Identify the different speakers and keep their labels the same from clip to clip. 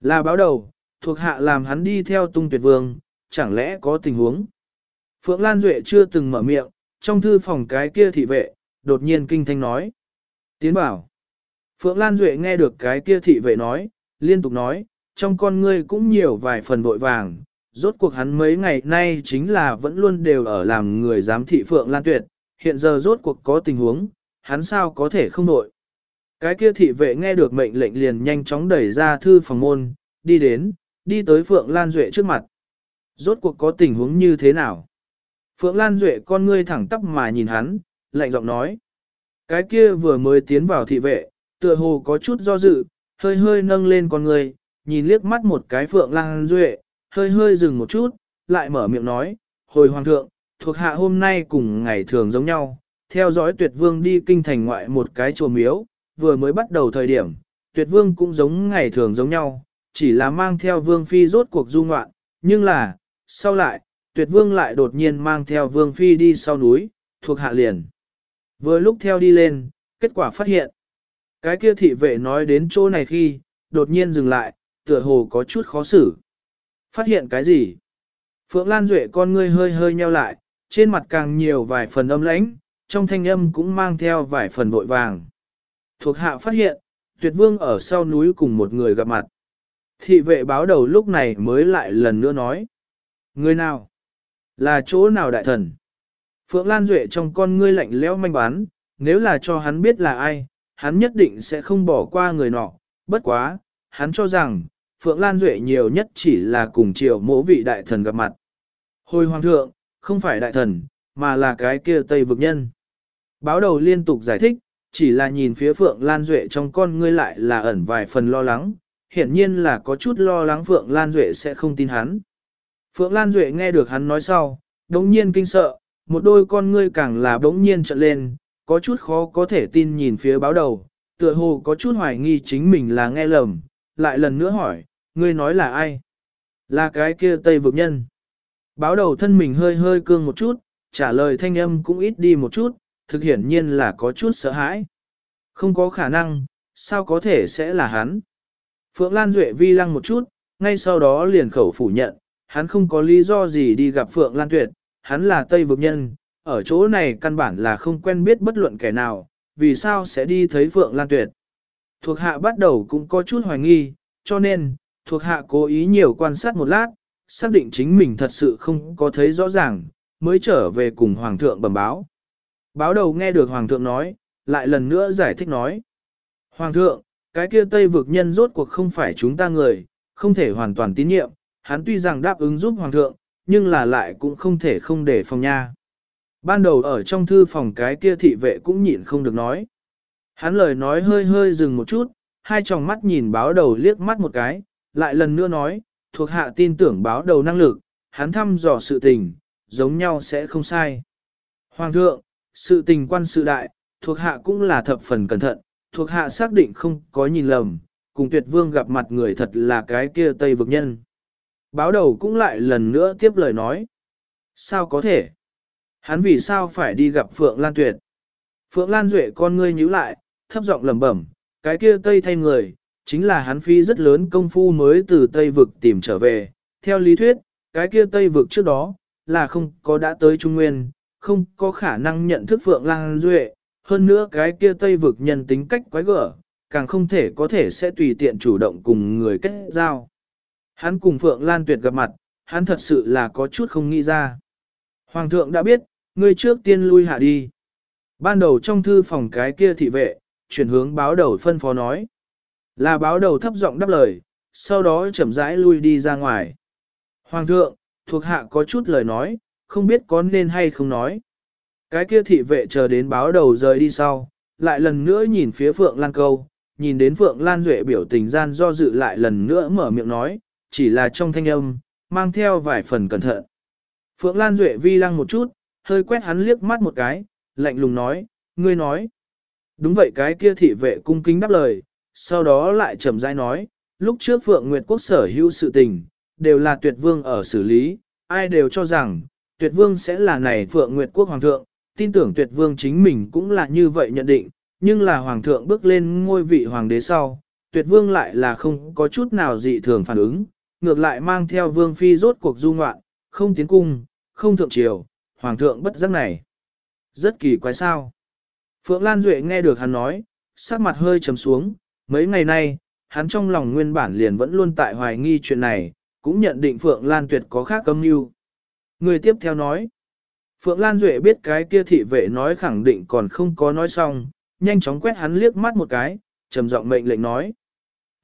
Speaker 1: Là báo đầu, thuộc hạ làm hắn đi theo tung tuyệt vương, chẳng lẽ có tình huống. Phượng Lan Duệ chưa từng mở miệng, trong thư phòng cái kia thị vệ, đột nhiên kinh thanh nói. Tiến bảo. Phượng Lan Duệ nghe được cái kia thị vệ nói, liên tục nói, trong con ngươi cũng nhiều vài phần vội vàng. Rốt cuộc hắn mấy ngày nay chính là vẫn luôn đều ở làm người giám thị Phượng Lan Tuyệt, hiện giờ rốt cuộc có tình huống, hắn sao có thể không nội. Cái kia thị vệ nghe được mệnh lệnh liền nhanh chóng đẩy ra thư phòng môn, đi đến, đi tới Phượng Lan Duệ trước mặt. Rốt cuộc có tình huống như thế nào? Phượng Lan Duệ con ngươi thẳng tắp mà nhìn hắn, lạnh giọng nói. Cái kia vừa mới tiến vào thị vệ, tựa hồ có chút do dự, hơi hơi nâng lên con ngươi, nhìn liếc mắt một cái Phượng Lan Duệ, hơi hơi dừng một chút, lại mở miệng nói, hồi hoàng thượng, thuộc hạ hôm nay cùng ngày thường giống nhau, theo dõi tuyệt vương đi kinh thành ngoại một cái chùa miếu, vừa mới bắt đầu thời điểm, tuyệt vương cũng giống ngày thường giống nhau, chỉ là mang theo vương phi rốt cuộc du ngoạn, nhưng là, sau lại, tuyệt vương lại đột nhiên mang theo vương phi đi sau núi, thuộc hạ liền. Vừa lúc theo đi lên, kết quả phát hiện. Cái kia thị vệ nói đến chỗ này khi, đột nhiên dừng lại, tựa hồ có chút khó xử. Phát hiện cái gì? Phượng Lan Duệ con ngươi hơi hơi nheo lại, trên mặt càng nhiều vài phần âm lãnh, trong thanh âm cũng mang theo vài phần vội vàng. Thuộc hạ phát hiện, tuyệt vương ở sau núi cùng một người gặp mặt. Thị vệ báo đầu lúc này mới lại lần nữa nói. Người nào? Là chỗ nào đại thần? Phượng Lan Duệ trong con ngươi lạnh lẽo manh bán, nếu là cho hắn biết là ai, hắn nhất định sẽ không bỏ qua người nọ. Bất quá, hắn cho rằng, Phượng Lan Duệ nhiều nhất chỉ là cùng triều mỗ vị đại thần gặp mặt. Hồi hoàng thượng, không phải đại thần, mà là cái kia Tây vực nhân. Báo đầu liên tục giải thích, chỉ là nhìn phía Phượng Lan Duệ trong con ngươi lại là ẩn vài phần lo lắng, hiển nhiên là có chút lo lắng Phượng Lan Duệ sẽ không tin hắn. Phượng Lan Duệ nghe được hắn nói sau, đống nhiên kinh sợ, một đôi con ngươi càng là đống nhiên trợn lên, có chút khó có thể tin nhìn phía báo đầu, tựa hồ có chút hoài nghi chính mình là nghe lầm, lại lần nữa hỏi, ngươi nói là ai? Là cái kia Tây vực nhân. Báo đầu thân mình hơi hơi cương một chút, trả lời thanh âm cũng ít đi một chút, thực hiển nhiên là có chút sợ hãi. Không có khả năng, sao có thể sẽ là hắn? Phượng Lan Duệ vi lăng một chút, ngay sau đó liền khẩu phủ nhận, hắn không có lý do gì đi gặp Phượng Lan Tuyệt, hắn là Tây vực nhân, ở chỗ này căn bản là không quen biết bất luận kẻ nào, vì sao sẽ đi thấy Phượng Lan Tuyệt. Thuộc hạ bắt đầu cũng có chút hoài nghi, cho nên, thuộc hạ cố ý nhiều quan sát một lát, xác định chính mình thật sự không có thấy rõ ràng, mới trở về cùng Hoàng thượng bẩm báo. Báo đầu nghe được Hoàng thượng nói, lại lần nữa giải thích nói. Hoàng thượng, cái kia Tây vực nhân rốt cuộc không phải chúng ta người, không thể hoàn toàn tín nhiệm, hắn tuy rằng đáp ứng giúp Hoàng thượng, nhưng là lại cũng không thể không để phòng nha. Ban đầu ở trong thư phòng cái kia thị vệ cũng nhịn không được nói. Hắn lời nói hơi hơi dừng một chút, hai tròng mắt nhìn báo đầu liếc mắt một cái, lại lần nữa nói, thuộc hạ tin tưởng báo đầu năng lực, hắn thăm dò sự tình, giống nhau sẽ không sai. Hoàng thượng, sự tình quan sự đại, thuộc hạ cũng là thập phần cẩn thận, thuộc hạ xác định không có nhìn lầm, cùng tuyệt vương gặp mặt người thật là cái kia Tây vực nhân. Báo đầu cũng lại lần nữa tiếp lời nói. Sao có thể? Hắn vì sao phải đi gặp Phượng Lan Tuyệt? Phượng Lan Duệ con ngươi nhíu lại, thấp giọng lẩm bẩm, cái kia Tây thay người, chính là hắn phi rất lớn công phu mới từ Tây vực tìm trở về. Theo lý thuyết, cái kia Tây vực trước đó, là không có đã tới Trung Nguyên, không có khả năng nhận thức Phượng Lan Duệ, hơn nữa cái kia Tây vực nhân tính cách quái gở, càng không thể có thể sẽ tùy tiện chủ động cùng người kết giao. Hắn cùng Phượng Lan Tuyệt gặp mặt, hắn thật sự là có chút không nghĩ ra. Hoàng thượng đã biết, ngươi trước tiên lui hạ đi. Ban đầu trong thư phòng cái kia thị vệ, chuyển hướng báo đầu phân phó nói. Là báo đầu thấp giọng đáp lời, sau đó chậm rãi lui đi ra ngoài. Hoàng thượng, thuộc hạ có chút lời nói, không biết có nên hay không nói. Cái kia thị vệ chờ đến báo đầu rời đi sau, lại lần nữa nhìn phía Phượng Lan Câu, nhìn đến Phượng Lan Duệ biểu tình gian do dự lại lần nữa mở miệng nói, chỉ là trong thanh âm, mang theo vài phần cẩn thận. Phượng Lan Duệ vi lăng một chút, hơi quét hắn liếc mắt một cái, lạnh lùng nói, ngươi nói. Đúng vậy cái kia thị vệ cung kính đáp lời, sau đó lại chậm rãi nói, lúc trước Phượng Nguyệt Quốc sở hữu sự tình, đều là tuyệt vương ở xử lý, ai đều cho rằng, tuyệt vương sẽ là này Phượng Nguyệt Quốc Hoàng thượng, tin tưởng tuyệt vương chính mình cũng là như vậy nhận định, nhưng là Hoàng thượng bước lên ngôi vị Hoàng đế sau, tuyệt vương lại là không có chút nào dị thường phản ứng, ngược lại mang theo vương phi rốt cuộc du ngoạn, không tiến cung, không thượng triều, hoàng thượng bất giác này. Rất kỳ quái sao. Phượng Lan Duệ nghe được hắn nói, sắc mặt hơi trầm xuống, mấy ngày nay, hắn trong lòng nguyên bản liền vẫn luôn tại hoài nghi chuyện này, cũng nhận định Phượng Lan Tuyệt có khác âm mưu. Người tiếp theo nói, Phượng Lan Duệ biết cái kia thị vệ nói khẳng định còn không có nói xong, nhanh chóng quét hắn liếc mắt một cái, trầm giọng mệnh lệnh nói.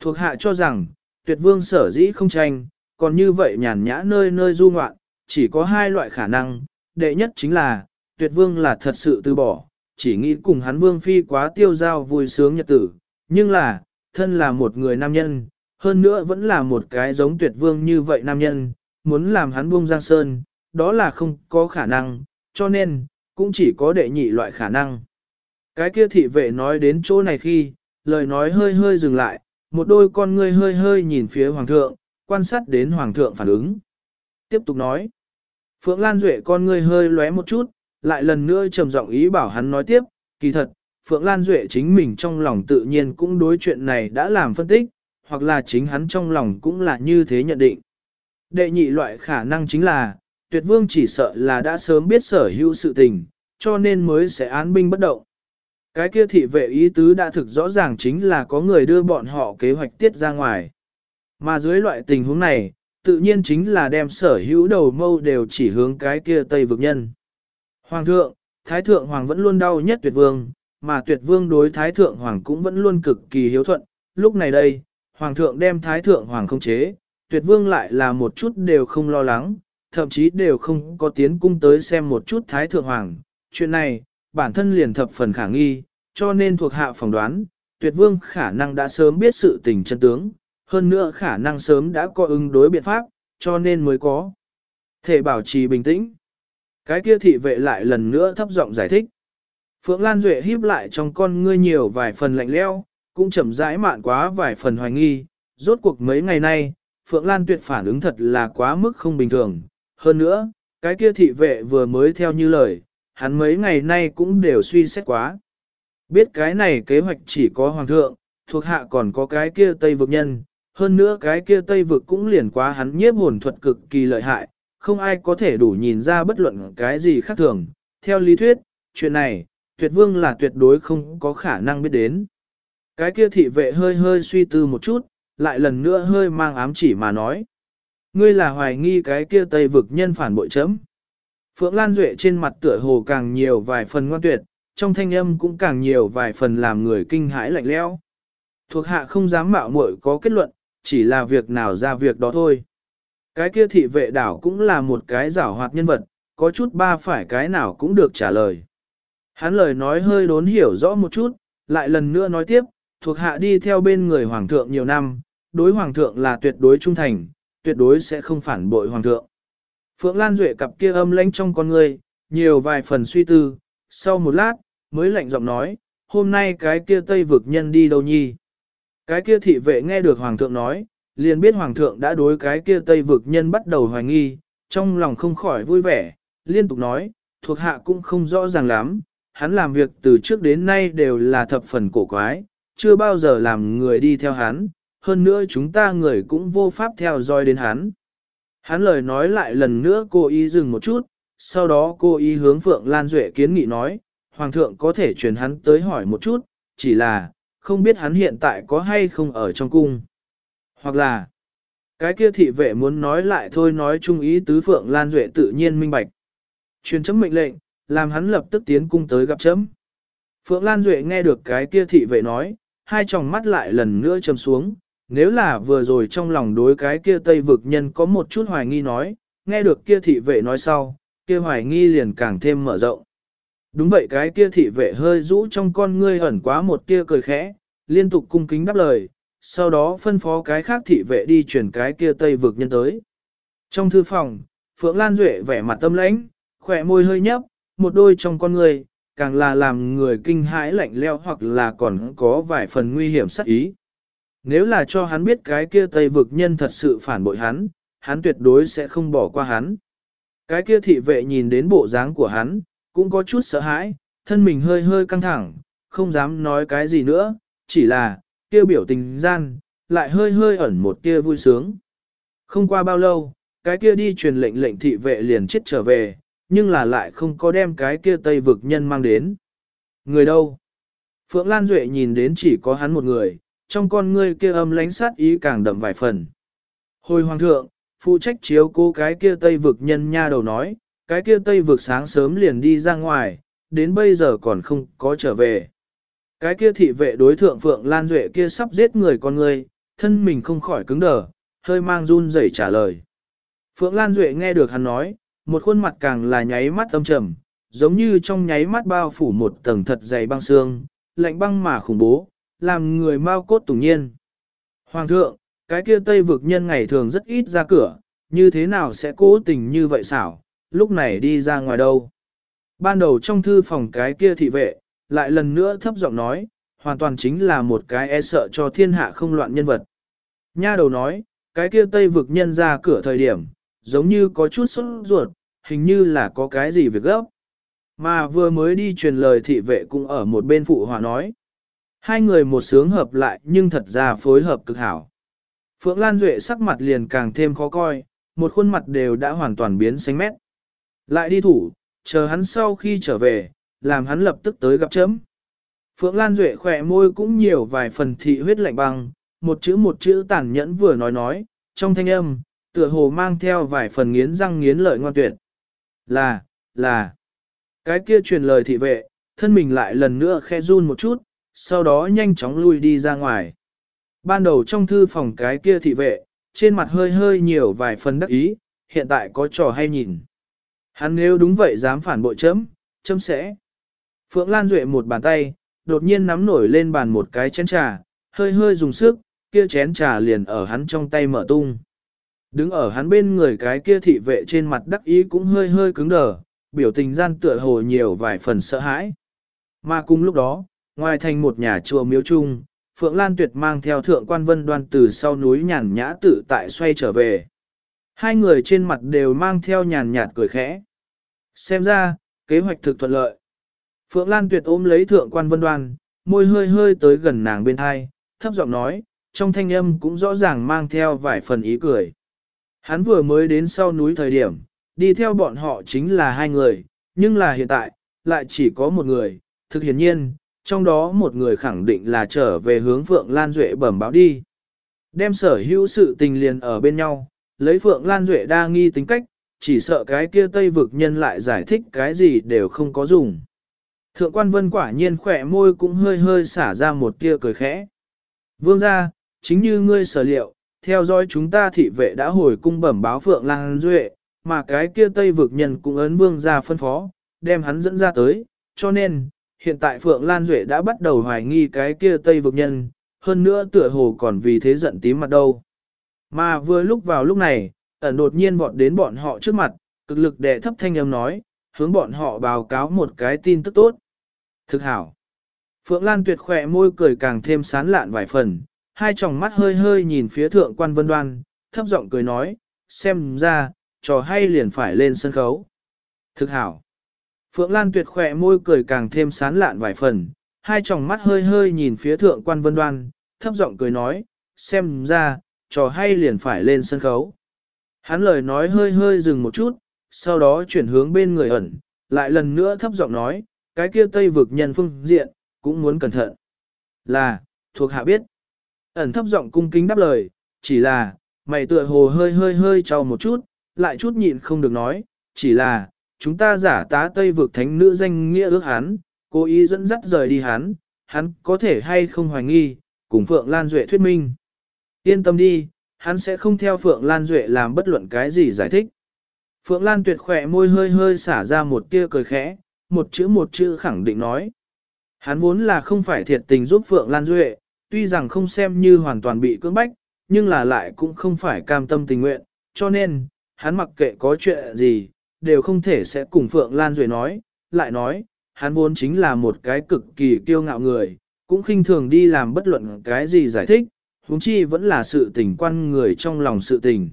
Speaker 1: Thuộc hạ cho rằng, tuyệt vương sở dĩ không tranh, còn như vậy nhàn nhã nơi nơi du ngoạn, chỉ có hai loại khả năng, đệ nhất chính là, tuyệt vương là thật sự từ bỏ, chỉ nghĩ cùng hắn vương phi quá tiêu giao vui sướng nhật tử, nhưng là, thân là một người nam nhân, hơn nữa vẫn là một cái giống tuyệt vương như vậy nam nhân, muốn làm hắn buông giang sơn, đó là không có khả năng, cho nên, cũng chỉ có đệ nhị loại khả năng. Cái kia thị vệ nói đến chỗ này khi, lời nói hơi hơi dừng lại, một đôi con ngươi hơi hơi nhìn phía hoàng thượng, quan sát đến hoàng thượng phản ứng. Tiếp tục nói, Phượng Lan Duệ con ngươi hơi lóe một chút, lại lần nữa trầm giọng ý bảo hắn nói tiếp, kỳ thật, Phượng Lan Duệ chính mình trong lòng tự nhiên cũng đối chuyện này đã làm phân tích, hoặc là chính hắn trong lòng cũng là như thế nhận định. Đệ nhị loại khả năng chính là, tuyệt vương chỉ sợ là đã sớm biết sở hữu sự tình, cho nên mới sẽ án binh bất động. Cái kia thị vệ ý tứ đã thực rõ ràng chính là có người đưa bọn họ kế hoạch tiết ra ngoài. Mà dưới loại tình huống này, tự nhiên chính là đem sở hữu đầu mâu đều chỉ hướng cái kia Tây vực nhân. Hoàng thượng, Thái thượng Hoàng vẫn luôn đau nhất tuyệt vương, mà tuyệt vương đối Thái thượng Hoàng cũng vẫn luôn cực kỳ hiếu thuận. Lúc này đây, Hoàng thượng đem Thái thượng Hoàng không chế, tuyệt vương lại là một chút đều không lo lắng, thậm chí đều không có tiến cung tới xem một chút Thái thượng Hoàng. Chuyện này, bản thân liền thập phần khả nghi, cho nên thuộc hạ phỏng đoán, tuyệt vương khả năng đã sớm biết sự tình chân tướng, hơn nữa khả năng sớm đã có ứng đối biện pháp, cho nên mới có thể bảo trì bình tĩnh. Cái kia thị vệ lại lần nữa thấp giọng giải thích. Phượng Lan Duệ híp lại trong con ngươi nhiều vài phần lạnh leo, cũng chậm rãi mạn quá vài phần hoài nghi, rốt cuộc mấy ngày nay, Phượng Lan Tuyệt phản ứng thật là quá mức không bình thường. Hơn nữa, cái kia thị vệ vừa mới theo như lời, hắn mấy ngày nay cũng đều suy xét quá. Biết cái này kế hoạch chỉ có hoàng thượng, thuộc hạ còn có cái kia Tây vực nhân, hơn nữa cái kia Tây vực cũng liền quá hắn nhiếp hồn thuật cực kỳ lợi hại, không ai có thể đủ nhìn ra bất luận cái gì khác thường. Theo lý thuyết, chuyện này, tuyệt vương là tuyệt đối không có khả năng biết đến. Cái kia thị vệ hơi hơi suy tư một chút, lại lần nữa hơi mang ám chỉ mà nói. Ngươi là hoài nghi cái kia Tây vực nhân phản bội chấm. Phượng Lan Duệ trên mặt tựa hồ càng nhiều vài phần ngoan tuyệt, trong thanh âm cũng càng nhiều vài phần làm người kinh hãi lạnh lẽo. Thuộc hạ không dám mạo muội có kết luận, chỉ là việc nào ra việc đó thôi. Cái kia thị vệ đảo cũng là một cái giảo hoạt nhân vật, có chút ba phải cái nào cũng được trả lời. Hắn lời nói hơi đốn hiểu rõ một chút, lại lần nữa nói tiếp, thuộc hạ đi theo bên người hoàng thượng nhiều năm, đối hoàng thượng là tuyệt đối trung thành, tuyệt đối sẽ không phản bội hoàng thượng. Phượng Lan Duệ cặp kia âm lãnh trong con người, nhiều vài phần suy tư, sau một lát, mới lạnh giọng nói, hôm nay cái kia tây vực nhân đi đâu nhi. Cái kia thị vệ nghe được hoàng thượng nói, liền biết hoàng thượng đã đối cái kia tây vực nhân bắt đầu hoài nghi, trong lòng không khỏi vui vẻ, liên tục nói, thuộc hạ cũng không rõ ràng lắm, hắn làm việc từ trước đến nay đều là thập phần cổ quái, chưa bao giờ làm người đi theo hắn, hơn nữa chúng ta người cũng vô pháp theo dõi đến hắn. Hắn lời nói lại lần nữa cô ý dừng một chút, sau đó cô ý hướng Phượng Lan Duệ kiến nghị nói, Hoàng thượng có thể truyền hắn tới hỏi một chút, chỉ là, không biết hắn hiện tại có hay không ở trong cung. Hoặc là, cái kia thị vệ muốn nói lại thôi nói chung ý tứ Phượng Lan Duệ tự nhiên minh bạch. Truyền chấm mệnh lệnh, làm hắn lập tức tiến cung tới gặp chấm. Phượng Lan Duệ nghe được cái kia thị vệ nói, hai tròng mắt lại lần nữa chầm xuống, nếu là vừa rồi trong lòng đối cái kia tây vực nhân có một chút hoài nghi nói, nghe được kia thị vệ nói sau, kia hoài nghi liền càng thêm mở rộng. Đúng vậy cái kia thị vệ hơi rũ trong con ngươi ẩn quá một tia cười khẽ, liên tục cung kính đáp lời, sau đó phân phó cái khác thị vệ đi chuyển cái kia tây vực nhân tới. Trong thư phòng, Phượng Lan Duệ vẻ mặt tâm lãnh, khỏe môi hơi nhấp, một đôi trong con người càng là làm người kinh hãi lạnh leo hoặc là còn có vài phần nguy hiểm sắc ý. Nếu là cho hắn biết cái kia tây vực nhân thật sự phản bội hắn, hắn tuyệt đối sẽ không bỏ qua hắn. Cái kia thị vệ nhìn đến bộ dáng của hắn, cũng có chút sợ hãi, thân mình hơi hơi căng thẳng, không dám nói cái gì nữa, chỉ là, kia biểu tình gian, lại hơi hơi ẩn một kia vui sướng. Không qua bao lâu, cái kia đi truyền lệnh lệnh thị vệ liền chết trở về, nhưng là lại không có đem cái kia tây vực nhân mang đến. Người đâu? Phượng Lan Duệ nhìn đến chỉ có hắn một người, trong con ngươi kia âm lánh sát ý càng đậm vài phần. Hồi hoàng thượng, phụ trách chiếu cô cái kia tây vực nhân nha đầu nói, cái kia tây vực sáng sớm liền đi ra ngoài, đến bây giờ còn không có trở về. Cái kia thị vệ đối thượng Phượng Lan Duệ kia sắp giết người con người, thân mình không khỏi cứng đờ, hơi mang run rẩy trả lời. Phượng Lan Duệ nghe được hắn nói, một khuôn mặt càng là nháy mắt âm trầm, giống như trong nháy mắt bao phủ một tầng thật dày băng xương, lạnh băng mà khủng bố, làm người mau cốt tủng nhiên. Hoàng thượng, cái kia Tây vực nhân ngày thường rất ít ra cửa, như thế nào sẽ cố tình như vậy xảo, lúc này đi ra ngoài đâu. Ban đầu trong thư phòng cái kia thị vệ, lại lần nữa thấp giọng nói, hoàn toàn chính là một cái e sợ cho thiên hạ không loạn nhân vật. Nha đầu nói, cái kia Tây vực nhân ra cửa thời điểm, giống như có chút sốt ruột, hình như là có cái gì việc gấp. Mà vừa mới đi truyền lời thị vệ cũng ở một bên phụ hòa nói. Hai người một sướng hợp lại nhưng thật ra phối hợp cực hảo. Phượng Lan Duệ sắc mặt liền càng thêm khó coi, một khuôn mặt đều đã hoàn toàn biến xanh mét. Lại đi thủ, chờ hắn sau khi trở về, làm hắn lập tức tới gặp chấm. Phượng Lan Duệ khỏe môi cũng nhiều vài phần thị huyết lạnh băng, một chữ một chữ tàn nhẫn vừa nói nói, trong thanh âm, tựa hồ mang theo vài phần nghiến răng nghiến lợi ngoan tuyệt. Là, là, cái kia truyền lời thị vệ, thân mình lại lần nữa khe run một chút, sau đó nhanh chóng lui đi ra ngoài. Ban đầu trong thư phòng cái kia thị vệ, trên mặt hơi hơi nhiều vài phần đắc ý, hiện tại có trò hay nhìn. Hắn nếu đúng vậy dám phản bội chấm, chấm sẽ. Phượng Lan Duệ một bàn tay, đột nhiên nắm nổi lên bàn một cái chén trà, hơi hơi dùng sức, kia chén trà liền ở hắn trong tay mở tung. Đứng ở hắn bên người cái kia thị vệ trên mặt đắc ý cũng hơi hơi cứng đờ, biểu tình gian tựa hồ nhiều vài phần sợ hãi. Mà cùng lúc đó, ngoài thành một nhà chùa miếu trung, Phượng Lan Tuyệt mang theo thượng quan vân đoan từ sau núi nhàn nhã tự tại xoay trở về. Hai người trên mặt đều mang theo nhàn nhạt cười khẽ. Xem ra, kế hoạch thực thuận lợi. Phượng Lan Tuyệt ôm lấy thượng quan vân đoan, môi hơi hơi tới gần nàng bên hai, thấp giọng nói, trong thanh âm cũng rõ ràng mang theo vài phần ý cười. Hắn vừa mới đến sau núi thời điểm, đi theo bọn họ chính là hai người, nhưng là hiện tại, lại chỉ có một người, thực hiển nhiên, trong đó một người khẳng định là trở về hướng Phượng Lan Duệ bẩm báo đi. Đem sở hữu sự tình liền ở bên nhau, lấy Phượng Lan Duệ đa nghi tính cách, chỉ sợ cái kia Tây vực nhân lại giải thích cái gì đều không có dùng. Thượng quan vân quả nhiên khỏe môi cũng hơi hơi xả ra một tia cười khẽ. Vương ra, chính như ngươi sở liệu, theo dõi chúng ta thị vệ đã hồi cung bẩm báo Phượng Lan Duệ, mà cái kia Tây vực nhân cũng ấn vương ra phân phó, đem hắn dẫn ra tới, cho nên, hiện tại Phượng Lan Duệ đã bắt đầu hoài nghi cái kia Tây vực nhân, hơn nữa tựa hồ còn vì thế giận tím mặt đâu. Mà vừa lúc vào lúc này, ẩn đột nhiên vọt đến bọn họ trước mặt, cực lực đè thấp thanh âm nói, hướng bọn họ báo cáo một cái tin tức tốt. Thực hảo. Phượng Lan tuyệt khỏe môi cười càng thêm sán lạn vài phần, hai tròng mắt hơi hơi nhìn phía thượng quan vân đoan, thấp giọng cười nói, xem ra, trò hay liền phải lên sân khấu. Thực hảo. Phượng Lan tuyệt khỏe môi cười càng thêm sán lạn vài phần, hai tròng mắt hơi hơi nhìn phía thượng quan vân đoan, thấp giọng cười nói, xem ra, trò hay liền phải lên sân khấu. Hắn lời nói hơi hơi dừng một chút, sau đó chuyển hướng bên người ẩn, lại lần nữa thấp giọng nói, cái kia tây vực nhân phương diện, cũng muốn cẩn thận. Là, thuộc hạ biết. Ẩn thấp giọng cung kính đáp lời, chỉ là, mày tựa hồ hơi hơi hơi trao một chút, lại chút nhịn không được nói, chỉ là, chúng ta giả tá tây vực thánh nữ danh nghĩa ước hắn, cố ý dẫn dắt rời đi hắn, hắn có thể hay không hoài nghi, cùng Phượng Lan Duệ thuyết minh. Yên tâm đi, hắn sẽ không theo Phượng Lan Duệ làm bất luận cái gì giải thích. Phượng Lan tuyệt khỏe môi hơi hơi xả ra một tia cười khẽ, một chữ một chữ khẳng định nói. Hắn vốn là không phải thiệt tình giúp Phượng Lan Duệ, tuy rằng không xem như hoàn toàn bị cưỡng bách, nhưng là lại cũng không phải cam tâm tình nguyện, cho nên, hắn mặc kệ có chuyện gì, đều không thể sẽ cùng Phượng Lan Duệ nói, lại nói, hắn vốn chính là một cái cực kỳ kiêu ngạo người, cũng khinh thường đi làm bất luận cái gì giải thích, huống chi vẫn là sự tình quan người trong lòng sự tình.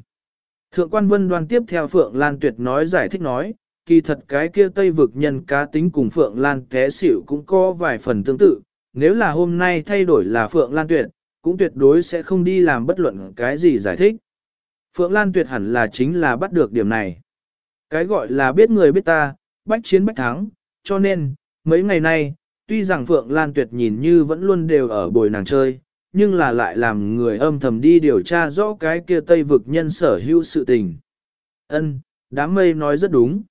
Speaker 1: Thượng quan vân đoan tiếp theo Phượng Lan Tuyệt nói giải thích nói, kỳ thật cái kia Tây vực nhân cá tính cùng Phượng Lan té xỉu cũng có vài phần tương tự, nếu là hôm nay thay đổi là Phượng Lan Tuyệt, cũng tuyệt đối sẽ không đi làm bất luận cái gì giải thích. Phượng Lan tuyệt hẳn là chính là bắt được điểm này. Cái gọi là biết người biết ta, bách chiến bách thắng, cho nên, mấy ngày nay, tuy rằng Phượng Lan tuyệt nhìn như vẫn luôn đều ở bồi nàng chơi, nhưng là lại làm người âm thầm đi điều tra rõ cái kia Tây vực nhân sở hữu sự tình. Ân, đám mây nói rất đúng.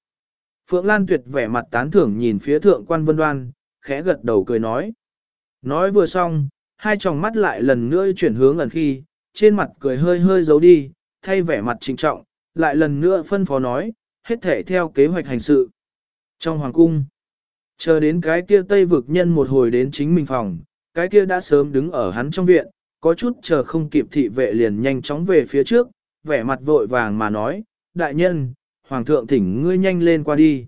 Speaker 1: Phượng Lan tuyệt vẻ mặt tán thưởng nhìn phía thượng quan vân đoan, khẽ gật đầu cười nói. Nói vừa xong, hai tròng mắt lại lần nữa chuyển hướng lần khi, trên mặt cười hơi hơi giấu đi, thay vẻ mặt trịnh trọng, lại lần nữa phân phó nói, hết thể theo kế hoạch hành sự. Trong hoàng cung, chờ đến cái kia tây vực nhân một hồi đến chính mình phòng, cái kia đã sớm đứng ở hắn trong viện, có chút chờ không kịp thị vệ liền nhanh chóng về phía trước, vẻ mặt vội vàng mà nói, đại nhân, hoàng thượng thỉnh ngươi nhanh lên qua đi.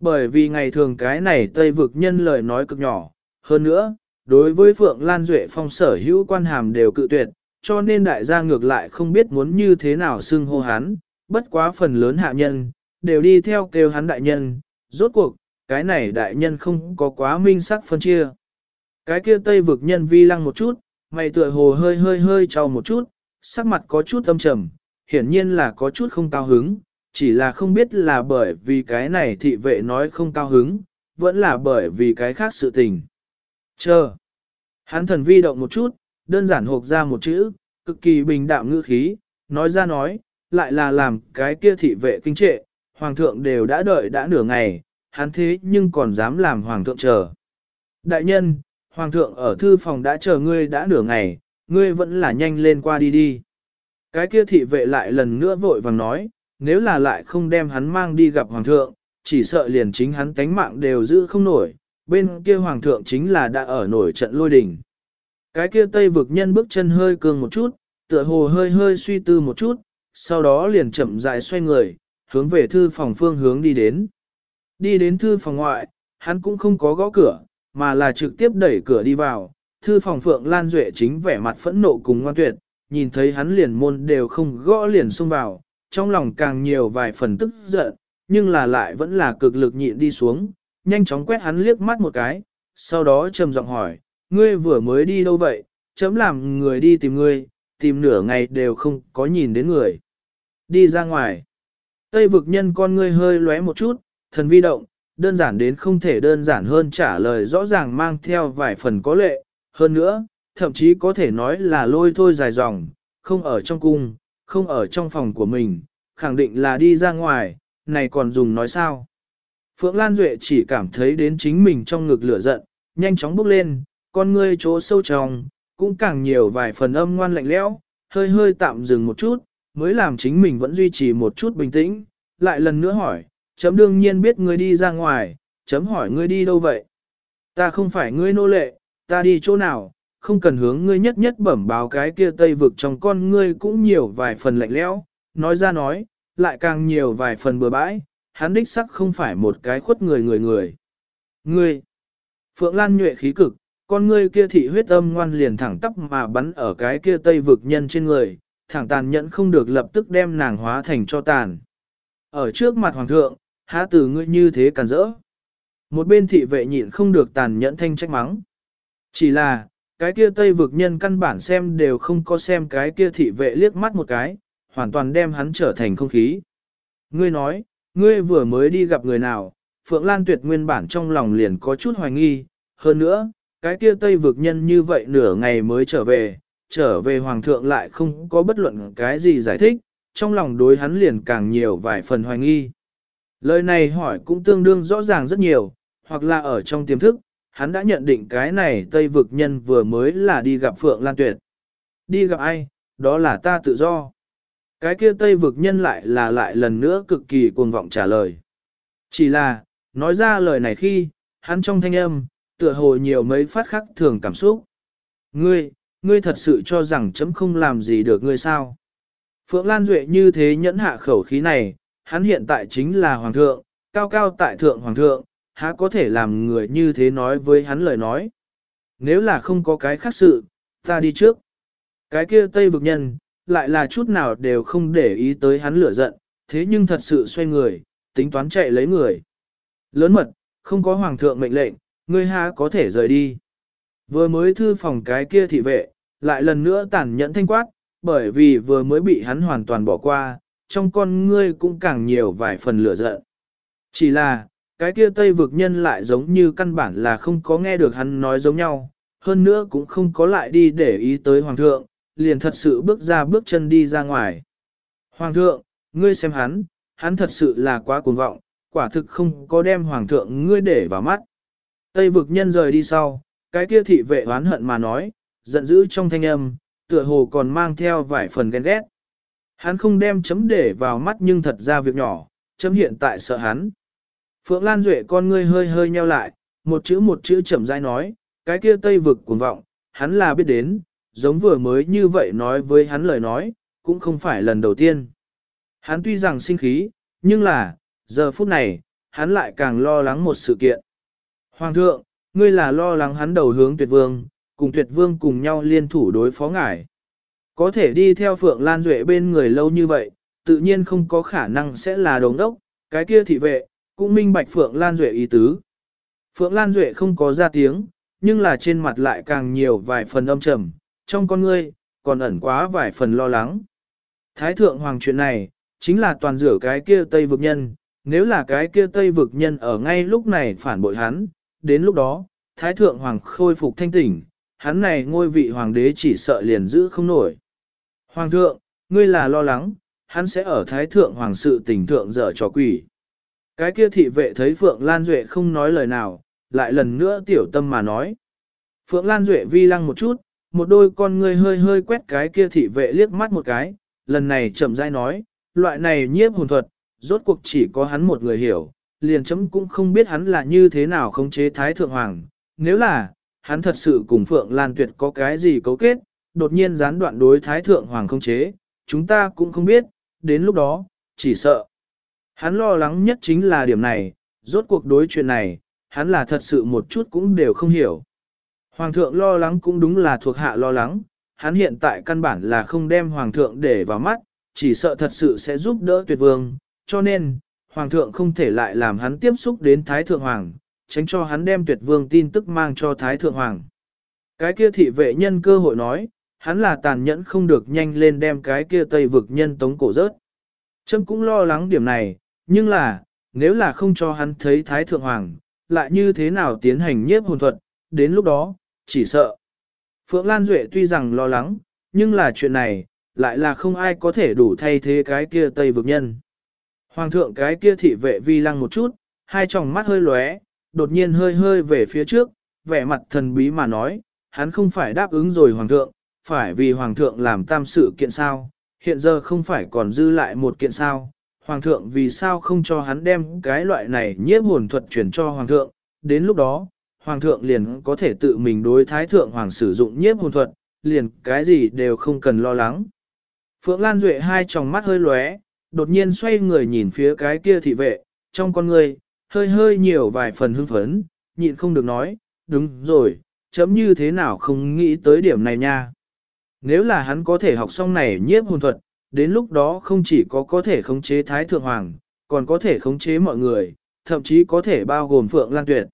Speaker 1: Bởi vì ngày thường cái này tây vực nhân lời nói cực nhỏ, hơn nữa, đối với Phượng Lan Duệ phong sở hữu quan hàm đều cự tuyệt, cho nên đại gia ngược lại không biết muốn như thế nào xưng hô hắn, bất quá phần lớn hạ nhân, đều đi theo kêu hắn đại nhân, rốt cuộc, cái này đại nhân không có quá minh sắc phân chia. Cái kia tây vực nhân vi lăng một chút, mày tựa hồ hơi hơi hơi trao một chút, sắc mặt có chút âm trầm, hiển nhiên là có chút không cao hứng, chỉ là không biết là bởi vì cái này thị vệ nói không cao hứng, vẫn là bởi vì cái khác sự tình. Chờ. Hắn thần vi động một chút, đơn giản hộp ra một chữ, cực kỳ bình đạm ngữ khí, nói ra nói, lại là làm cái kia thị vệ kinh trệ, hoàng thượng đều đã đợi đã nửa ngày, hắn thế nhưng còn dám làm hoàng thượng chờ. Đại nhân, hoàng thượng ở thư phòng đã chờ ngươi đã nửa ngày, ngươi vẫn là nhanh lên qua đi đi. Cái kia thị vệ lại lần nữa vội vàng nói, nếu là lại không đem hắn mang đi gặp hoàng thượng, chỉ sợ liền chính hắn tánh mạng đều giữ không nổi, bên kia hoàng thượng chính là đã ở nổi trận lôi đình. Cái kia tây vực nhân bước chân hơi cường một chút, tựa hồ hơi hơi suy tư một chút, sau đó liền chậm rãi xoay người, hướng về thư phòng phương hướng đi đến. Đi đến thư phòng ngoại, hắn cũng không có gõ cửa, mà là trực tiếp đẩy cửa đi vào. Thư phòng Phượng Lan Duệ chính vẻ mặt phẫn nộ cùng ngoan tuyệt, nhìn thấy hắn liền môn đều không gõ liền xông vào, trong lòng càng nhiều vài phần tức giận, nhưng là lại vẫn là cực lực nhịn đi xuống, nhanh chóng quét hắn liếc mắt một cái, sau đó trầm giọng hỏi, ngươi vừa mới đi đâu vậy, chấm làm người đi tìm ngươi, tìm nửa ngày đều không có nhìn đến người. Đi ra ngoài. Tây vực nhân con ngươi hơi lóe một chút, thần vi động, đơn giản đến không thể đơn giản hơn trả lời rõ ràng mang theo vài phần có lệ, hơn nữa, thậm chí có thể nói là lôi thôi dài dòng, không ở trong cung, không ở trong phòng của mình, khẳng định là đi ra ngoài, này còn dùng nói sao. Phượng Lan Duệ chỉ cảm thấy đến chính mình trong ngực lửa giận, nhanh chóng bốc lên, con ngươi chỗ sâu trong, cũng càng nhiều vài phần âm ngoan lạnh lẽo, hơi hơi tạm dừng một chút, mới làm chính mình vẫn duy trì một chút bình tĩnh, lại lần nữa hỏi, chấm đương nhiên biết ngươi đi ra ngoài, chấm hỏi ngươi đi đâu vậy? Ta không phải ngươi nô lệ, ta đi chỗ nào, không cần hướng ngươi nhất nhất bẩm báo cái kia tây vực trong con ngươi cũng nhiều vài phần lạnh lẽo, nói ra nói, lại càng nhiều vài phần bừa bãi, hắn đích sắc không phải một cái khuất người người người. Ngươi, Phượng Lan nhuệ khí cực, con ngươi kia thị huyết âm ngoan liền thẳng tắp mà bắn ở cái kia tây vực nhân trên người, thẳng tàn nhẫn không được lập tức đem nàng hóa thành cho tàn. Ở trước mặt hoàng thượng, há từ ngươi như thế càn rỡ. Một bên thị vệ nhịn không được tàn nhẫn thanh trách mắng. Chỉ là, cái kia tây vực nhân căn bản xem đều không có xem cái kia thị vệ liếc mắt một cái, hoàn toàn đem hắn trở thành không khí. Ngươi nói, ngươi vừa mới đi gặp người nào, Phượng Lan Tuyệt nguyên bản trong lòng liền có chút hoài nghi, hơn nữa, cái kia Tây vực nhân như vậy nửa ngày mới trở về, trở về Hoàng thượng lại không có bất luận cái gì giải thích, trong lòng đối hắn liền càng nhiều vài phần hoài nghi. Lời này hỏi cũng tương đương rõ ràng rất nhiều, hoặc là ở trong tiềm thức, hắn đã nhận định cái này Tây vực nhân vừa mới là đi gặp Phượng Lan Tuyệt. Đi gặp ai, đó là ta tự do. Cái kia Tây vực nhân lại là lại lần nữa cực kỳ cuồng vọng trả lời. Chỉ là, nói ra lời này khi, hắn trong thanh âm, tựa hồ nhiều mấy phát khắc thường cảm xúc. Ngươi, ngươi thật sự cho rằng chấm không làm gì được ngươi sao? Phượng Lan Duệ như thế nhẫn hạ khẩu khí này, hắn hiện tại chính là hoàng thượng, cao cao tại thượng hoàng thượng, há có thể làm người như thế nói với hắn lời nói. Nếu là không có cái khác sự, ta đi trước. Cái kia Tây vực nhân, lại là chút nào đều không để ý tới hắn lửa giận, thế nhưng thật sự xoay người, tính toán chạy lấy người. Lớn mật, không có hoàng thượng mệnh lệnh, ngươi há có thể rời đi. Vừa mới thư phòng cái kia thị vệ, lại lần nữa tàn nhẫn thanh quát, bởi vì vừa mới bị hắn hoàn toàn bỏ qua, trong con ngươi cũng càng nhiều vài phần lửa giận. Chỉ là, cái kia Tây vực nhân lại giống như căn bản là không có nghe được hắn nói giống nhau, hơn nữa cũng không có lại đi để ý tới Hoàng thượng, liền thật sự bước ra bước chân đi ra ngoài. Hoàng thượng, ngươi xem hắn, hắn thật sự là quá cuồng vọng, quả thực không có đem Hoàng thượng ngươi để vào mắt. Tây vực nhân rời đi sau, cái kia thị vệ oán hận mà nói, giận dữ trong thanh âm, tựa hồ còn mang theo vài phần ghen ghét. Hắn không đem chấm để vào mắt nhưng thật ra việc nhỏ, chấm hiện tại sợ hắn. Phượng Lan Duệ con ngươi hơi hơi nheo lại, một chữ một chữ chậm rãi nói, cái kia tây vực cuồng vọng, hắn là biết đến, giống vừa mới như vậy nói với hắn lời nói, cũng không phải lần đầu tiên. Hắn tuy rằng sinh khí, nhưng là, giờ phút này, hắn lại càng lo lắng một sự kiện. Hoàng thượng, ngươi là lo lắng hắn đầu hướng tuyệt vương, cùng tuyệt vương cùng nhau liên thủ đối phó ngài. Có thể đi theo Phượng Lan Duệ bên người lâu như vậy, tự nhiên không có khả năng sẽ là đồng đốc, cái kia thị vệ, cũng minh bạch Phượng Lan Duệ ý tứ. Phượng Lan Duệ không có ra tiếng, nhưng là trên mặt lại càng nhiều vài phần âm trầm, trong con ngươi, còn ẩn quá vài phần lo lắng. Thái thượng hoàng chuyện này, chính là toàn rửa cái kia Tây vực nhân, nếu là cái kia Tây vực nhân ở ngay lúc này phản bội hắn, đến lúc đó, Thái thượng hoàng khôi phục thanh tỉnh, hắn này ngôi vị hoàng đế chỉ sợ liền giữ không nổi. Hoàng thượng, ngươi là lo lắng, hắn sẽ ở Thái thượng hoàng sự tình thượng dở trò quỷ. Cái kia thị vệ thấy Phượng Lan Duệ không nói lời nào, lại lần nữa tiểu tâm mà nói. Phượng Lan Duệ vi lăng một chút, một đôi con ngươi hơi hơi quét cái kia thị vệ liếc mắt một cái, lần này chậm rãi nói, loại này nhiếp hồn thuật, rốt cuộc chỉ có hắn một người hiểu, liền chấm cũng không biết hắn là như thế nào khống chế Thái Thượng Hoàng. Nếu là, hắn thật sự cùng Phượng Lan Tuyệt có cái gì cấu kết, đột nhiên gián đoạn đối Thái Thượng Hoàng không chế, chúng ta cũng không biết, đến lúc đó, chỉ sợ. Hắn lo lắng nhất chính là điểm này, rốt cuộc đối chuyện này, hắn là thật sự một chút cũng đều không hiểu. Hoàng thượng lo lắng cũng đúng là thuộc hạ lo lắng, hắn hiện tại căn bản là không đem hoàng thượng để vào mắt, chỉ sợ thật sự sẽ giúp đỡ tuyệt vương, cho nên, hoàng thượng không thể lại làm hắn tiếp xúc đến thái thượng hoàng, tránh cho hắn đem tuyệt vương tin tức mang cho thái thượng hoàng. Cái kia thị vệ nhân cơ hội nói, hắn là tàn nhẫn không được nhanh lên đem cái kia tây vực nhân tống cổ rớt. Trâm cũng lo lắng điểm này, nhưng là, nếu là không cho hắn thấy thái thượng hoàng, lại như thế nào tiến hành nhiếp hồn thuật, đến lúc đó, chỉ sợ. Phượng Lan Duệ tuy rằng lo lắng, nhưng là chuyện này, lại là không ai có thể đủ thay thế cái kia Tây vực nhân. Hoàng thượng cái kia thị vệ vi lăng một chút, hai tròng mắt hơi lóe, đột nhiên hơi hơi về phía trước, vẻ mặt thần bí mà nói, hắn không phải đáp ứng rồi hoàng thượng, phải vì hoàng thượng làm tam sự kiện sao, hiện giờ không phải còn dư lại một kiện sao, hoàng thượng vì sao không cho hắn đem cái loại này nhiếp hồn thuật chuyển cho hoàng thượng, đến lúc đó, hoàng thượng liền có thể tự mình đối thái thượng hoàng sử dụng nhiếp hồn thuật, liền cái gì đều không cần lo lắng. Phượng Lan Duệ hai tròng mắt hơi lóe, đột nhiên xoay người nhìn phía cái kia thị vệ, trong con người, hơi hơi nhiều vài phần hưng phấn, nhịn không được nói, đúng rồi, chấm như thế nào không nghĩ tới điểm này nha. Nếu là hắn có thể học xong này nhiếp hồn thuật, đến lúc đó không chỉ có có thể khống chế Thái Thượng Hoàng, còn có thể khống chế mọi người, thậm chí có thể bao gồm Phượng Lan Tuyệt.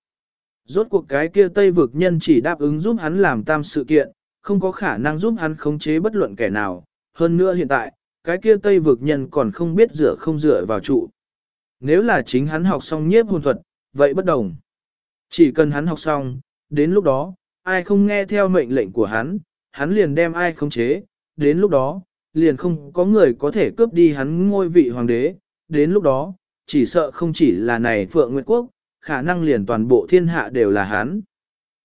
Speaker 1: Rốt cuộc cái kia Tây vực nhân chỉ đáp ứng giúp hắn làm tam sự kiện, không có khả năng giúp hắn khống chế bất luận kẻ nào. Hơn nữa hiện tại, cái kia Tây vực nhân còn không biết rửa không rửa vào trụ. Nếu là chính hắn học xong nhiếp hồn thuật, vậy bất đồng. Chỉ cần hắn học xong, đến lúc đó, ai không nghe theo mệnh lệnh của hắn, hắn liền đem ai khống chế, đến lúc đó, liền không có người có thể cướp đi hắn ngôi vị hoàng đế, đến lúc đó, chỉ sợ không chỉ là này Phượng Nguyệt Quốc, khả năng liền toàn bộ thiên hạ đều là hắn.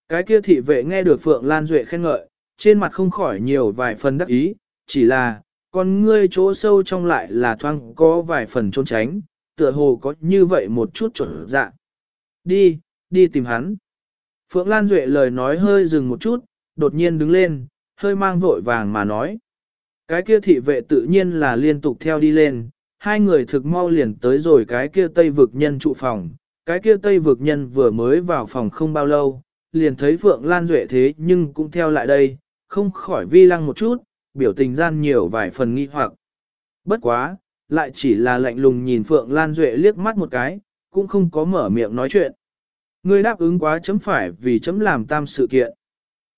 Speaker 1: Cái kia thị vệ nghe được Phượng Lan Duệ khen ngợi, trên mặt không khỏi nhiều vài phần đắc ý, chỉ là, con ngươi chỗ sâu trong lại là thoang có vài phần trốn tránh, tựa hồ có như vậy một chút chuẩn dạ. Đi, đi tìm hắn. Phượng Lan Duệ lời nói hơi dừng một chút, đột nhiên đứng lên, hơi mang vội vàng mà nói. Cái kia thị vệ tự nhiên là liên tục theo đi lên, hai người thực mau liền tới rồi cái kia tây vực nhân trụ phòng. Cái kia tây vực nhân vừa mới vào phòng không bao lâu, liền thấy Phượng Lan Duệ thế nhưng cũng theo lại đây, không khỏi vi lăng một chút, biểu tình gian nhiều vài phần nghi hoặc. Bất quá, lại chỉ là lạnh lùng nhìn Phượng Lan Duệ liếc mắt một cái, cũng không có mở miệng nói chuyện. Ngươi đáp ứng quá chấm phải vì chấm làm tam sự kiện.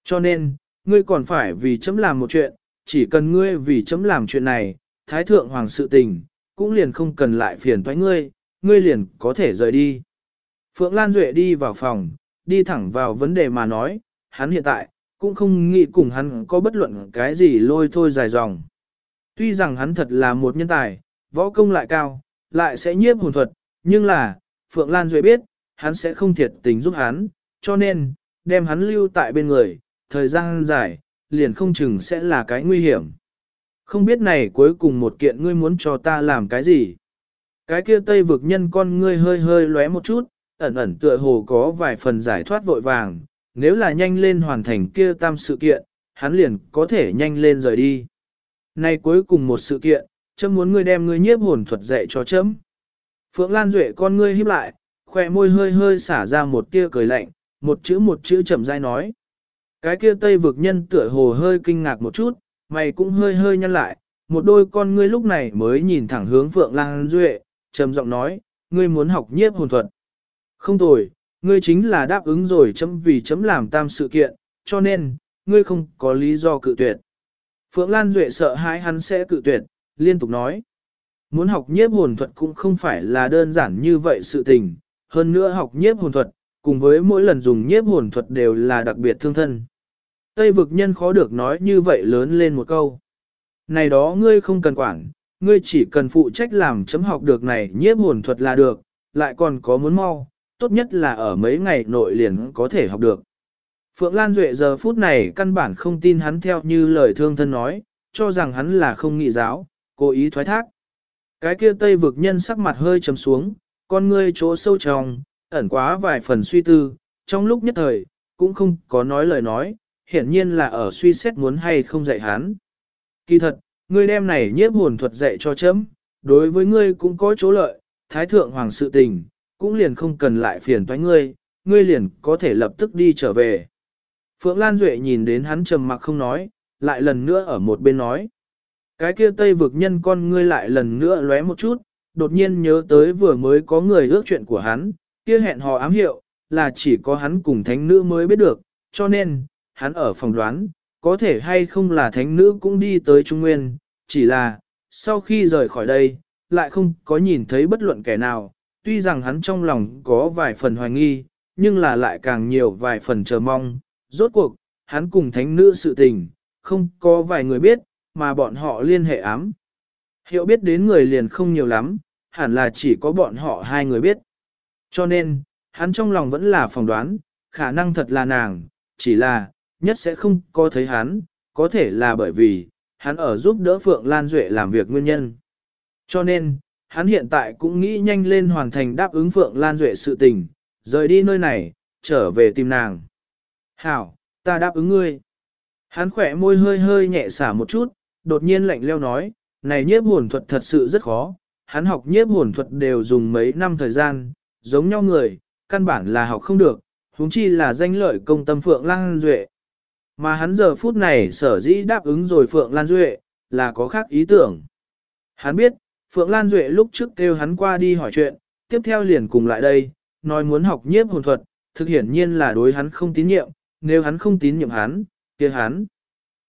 Speaker 1: Cho nên, ngươi còn phải vì chấm làm một chuyện, chỉ cần ngươi vì chấm làm chuyện này, thái thượng hoàng sự tình, cũng liền không cần lại phiền toái ngươi, ngươi liền có thể rời đi. Phượng Lan Duệ đi vào phòng, đi thẳng vào vấn đề mà nói, hắn hiện tại, cũng không nghĩ cùng hắn có bất luận cái gì lôi thôi dài dòng. Tuy rằng hắn thật là một nhân tài, võ công lại cao, lại sẽ nhiếp hồn thuật, nhưng là, Phượng Lan Duệ biết, hắn sẽ không thiệt tình giúp hắn, cho nên, đem hắn lưu tại bên người, thời gian dài, liền không chừng sẽ là cái nguy hiểm. Không biết này cuối cùng một kiện ngươi muốn cho ta làm cái gì? Cái kia tây vực nhân con ngươi hơi hơi lóe một chút, ẩn ẩn tựa hồ có vài phần giải thoát vội vàng, nếu là nhanh lên hoàn thành kia tam sự kiện, hắn liền có thể nhanh lên rời đi. Nay cuối cùng một sự kiện, chấm muốn ngươi đem ngươi nhiếp hồn thuật dạy cho chấm. Phượng Lan Duệ con ngươi híp lại, khỏe môi hơi hơi xả ra một tia cười lạnh, một chữ một chữ chậm rãi nói. Cái kia tây vực nhân tựa hồ hơi kinh ngạc một chút, mày cũng hơi hơi nhăn lại, một đôi con ngươi lúc này mới nhìn thẳng hướng Phượng Lan Duệ, trầm giọng nói, ngươi muốn học nhiếp hồn thuật. Không tồi, ngươi chính là đáp ứng rồi chấm vì chấm làm tam sự kiện, cho nên, ngươi không có lý do cự tuyệt. Phượng Lan Duệ sợ hãi hắn sẽ cự tuyệt, liên tục nói. Muốn học nhiếp hồn thuật cũng không phải là đơn giản như vậy sự tình, hơn nữa học nhiếp hồn thuật, cùng với mỗi lần dùng nhiếp hồn thuật đều là đặc biệt thương thân. Tây vực nhân khó được nói như vậy lớn lên một câu. Này đó ngươi không cần quản, ngươi chỉ cần phụ trách làm chấm học được này nhiếp hồn thuật là được, lại còn có muốn mau, tốt nhất là ở mấy ngày nội liền có thể học được. Phượng Lan Duệ giờ phút này căn bản không tin hắn theo như lời thương thân nói, cho rằng hắn là không nghị giáo, cố ý thoái thác. Cái kia tây vực nhân sắc mặt hơi trầm xuống, con ngươi chỗ sâu trong, ẩn quá vài phần suy tư, trong lúc nhất thời, cũng không có nói lời nói, hiển nhiên là ở suy xét muốn hay không dạy hắn. Kỳ thật, ngươi đem này nhiếp hồn thuật dạy cho chấm, đối với ngươi cũng có chỗ lợi, thái thượng hoàng sự tình, cũng liền không cần lại phiền toái ngươi, ngươi liền có thể lập tức đi trở về. Phượng Lan Duệ nhìn đến hắn trầm mặc không nói, lại lần nữa ở một bên nói. Cái kia tây vực nhân con ngươi lại lần nữa lóe một chút, đột nhiên nhớ tới vừa mới có người ước chuyện của hắn, kia hẹn hò ám hiệu, là chỉ có hắn cùng thánh nữ mới biết được, cho nên, hắn ở phòng đoán, có thể hay không là thánh nữ cũng đi tới Trung Nguyên, chỉ là, sau khi rời khỏi đây, lại không có nhìn thấy bất luận kẻ nào, tuy rằng hắn trong lòng có vài phần hoài nghi, nhưng là lại càng nhiều vài phần chờ mong, rốt cuộc, hắn cùng thánh nữ sự tình, không có vài người biết, mà bọn họ liên hệ ám. Hiệu biết đến người liền không nhiều lắm, hẳn là chỉ có bọn họ hai người biết. Cho nên, hắn trong lòng vẫn là phỏng đoán, khả năng thật là nàng, chỉ là, nhất sẽ không có thấy hắn, có thể là bởi vì, hắn ở giúp đỡ Phượng Lan Duệ làm việc nguyên nhân. Cho nên, hắn hiện tại cũng nghĩ nhanh lên hoàn thành đáp ứng Phượng Lan Duệ sự tình, rời đi nơi này, trở về tìm nàng. Hảo, ta đáp ứng ngươi. Hắn khỏe môi hơi hơi nhẹ xả một chút, đột nhiên lạnh leo nói, này nhiếp hồn thuật thật sự rất khó, hắn học nhiếp hồn thuật đều dùng mấy năm thời gian, giống nhau người, căn bản là học không được, huống chi là danh lợi công tâm Phượng Lan Duệ. Mà hắn giờ phút này sở dĩ đáp ứng rồi Phượng Lan Duệ, là có khác ý tưởng. Hắn biết, Phượng Lan Duệ lúc trước kêu hắn qua đi hỏi chuyện, tiếp theo liền cùng lại đây, nói muốn học nhiếp hồn thuật, thực hiển nhiên là đối hắn không tín nhiệm, nếu hắn không tín nhiệm hắn, kia hắn.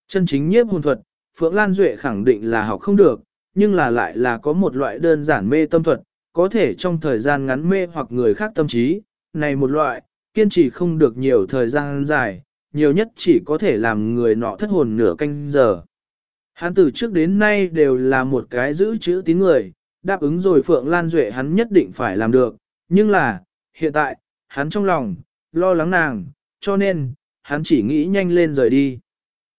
Speaker 1: Chân chính nhiếp hồn thuật, Phượng Lan Duệ khẳng định là học không được, nhưng là lại là có một loại đơn giản mê tâm thuật, có thể trong thời gian ngắn mê hoặc người khác tâm trí, này một loại, kiên trì không được nhiều thời gian dài, nhiều nhất chỉ có thể làm người nọ thất hồn nửa canh giờ. Hắn từ trước đến nay đều là một cái giữ chữ tín người, đáp ứng rồi Phượng Lan Duệ hắn nhất định phải làm được, nhưng là, hiện tại, hắn trong lòng, lo lắng nàng, cho nên, hắn chỉ nghĩ nhanh lên rời đi.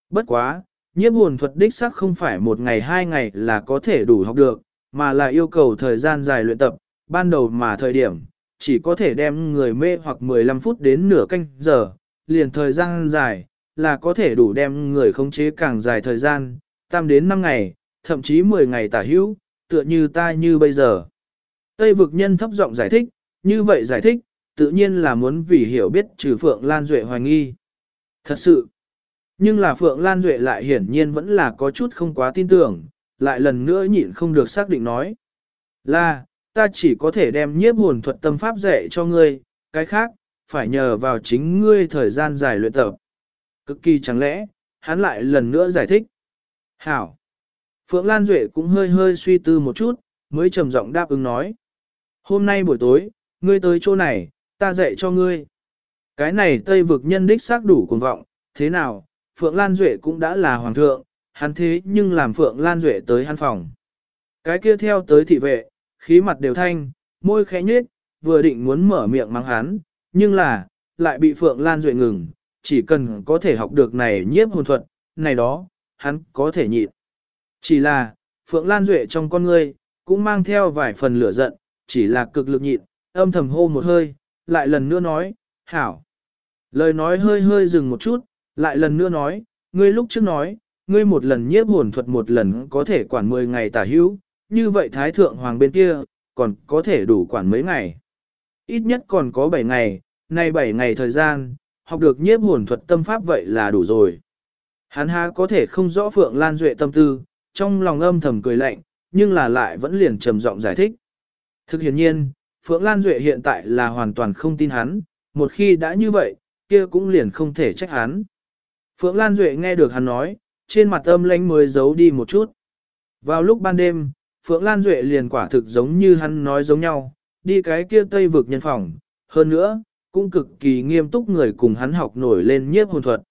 Speaker 1: Bất quá, nhiếp hồn thuật đích sắc không phải một ngày hai ngày là có thể đủ học được, mà là yêu cầu thời gian dài luyện tập, ban đầu mà thời điểm, chỉ có thể đem người mê hoặc 15 phút đến nửa canh giờ, liền thời gian dài, là có thể đủ đem người khống chế càng dài thời gian, tam đến 5 ngày, thậm chí 10 ngày tả hữu, tựa như ta như bây giờ. Tây vực nhân thấp giọng giải thích, như vậy giải thích, tự nhiên là muốn vì hiểu biết trừ Phượng Lan Duệ hoài nghi. Thật sự, nhưng là Phượng Lan Duệ lại hiển nhiên vẫn là có chút không quá tin tưởng, lại lần nữa nhịn không được xác định nói. Là, ta chỉ có thể đem nhiếp hồn thuật tâm pháp dạy cho ngươi, cái khác, phải nhờ vào chính ngươi thời gian dài luyện tập. Cực kỳ chẳng lẽ, hắn lại lần nữa giải thích. Hảo! Phượng Lan Duệ cũng hơi hơi suy tư một chút, mới trầm giọng đáp ứng nói. Hôm nay buổi tối, ngươi tới chỗ này, ta dạy cho ngươi. Cái này Tây vực nhân đích xác đủ cuồng vọng, thế nào, Phượng Lan Duệ cũng đã là hoàng thượng, hắn thế nhưng làm Phượng Lan Duệ tới hắn phòng. Cái kia theo tới thị vệ, khí mặt đều thanh, môi khẽ nhếch, vừa định muốn mở miệng mắng hắn, nhưng là, lại bị Phượng Lan Duệ ngừng, chỉ cần có thể học được này nhiếp hồn thuật, này đó, hắn có thể nhịn. Chỉ là, Phượng Lan Duệ trong con ngươi, cũng mang theo vài phần lửa giận, chỉ là cực lực nhịn, âm thầm hô một hơi, lại lần nữa nói, hảo. Lời nói hơi hơi dừng một chút, lại lần nữa nói, ngươi lúc trước nói, ngươi một lần nhiếp hồn thuật một lần có thể quản 10 ngày tả hữu, như vậy Thái Thượng Hoàng bên kia, còn có thể đủ quản mấy ngày. Ít nhất còn có 7 ngày, nay 7 ngày thời gian, học được nhiếp hồn thuật tâm pháp vậy là đủ rồi. Hắn ha có thể không rõ Phượng Lan Duệ tâm tư, trong lòng âm thầm cười lạnh, nhưng là lại vẫn liền trầm giọng giải thích. Thực hiện nhiên, Phượng Lan Duệ hiện tại là hoàn toàn không tin hắn, một khi đã như vậy, kia cũng liền không thể trách hắn. Phượng Lan Duệ nghe được hắn nói, trên mặt âm lãnh mới giấu đi một chút. Vào lúc ban đêm, Phượng Lan Duệ liền quả thực giống như hắn nói giống nhau, đi cái kia tây vực nhân phòng, hơn nữa, cũng cực kỳ nghiêm túc người cùng hắn học nổi lên nhiếp hồn thuật.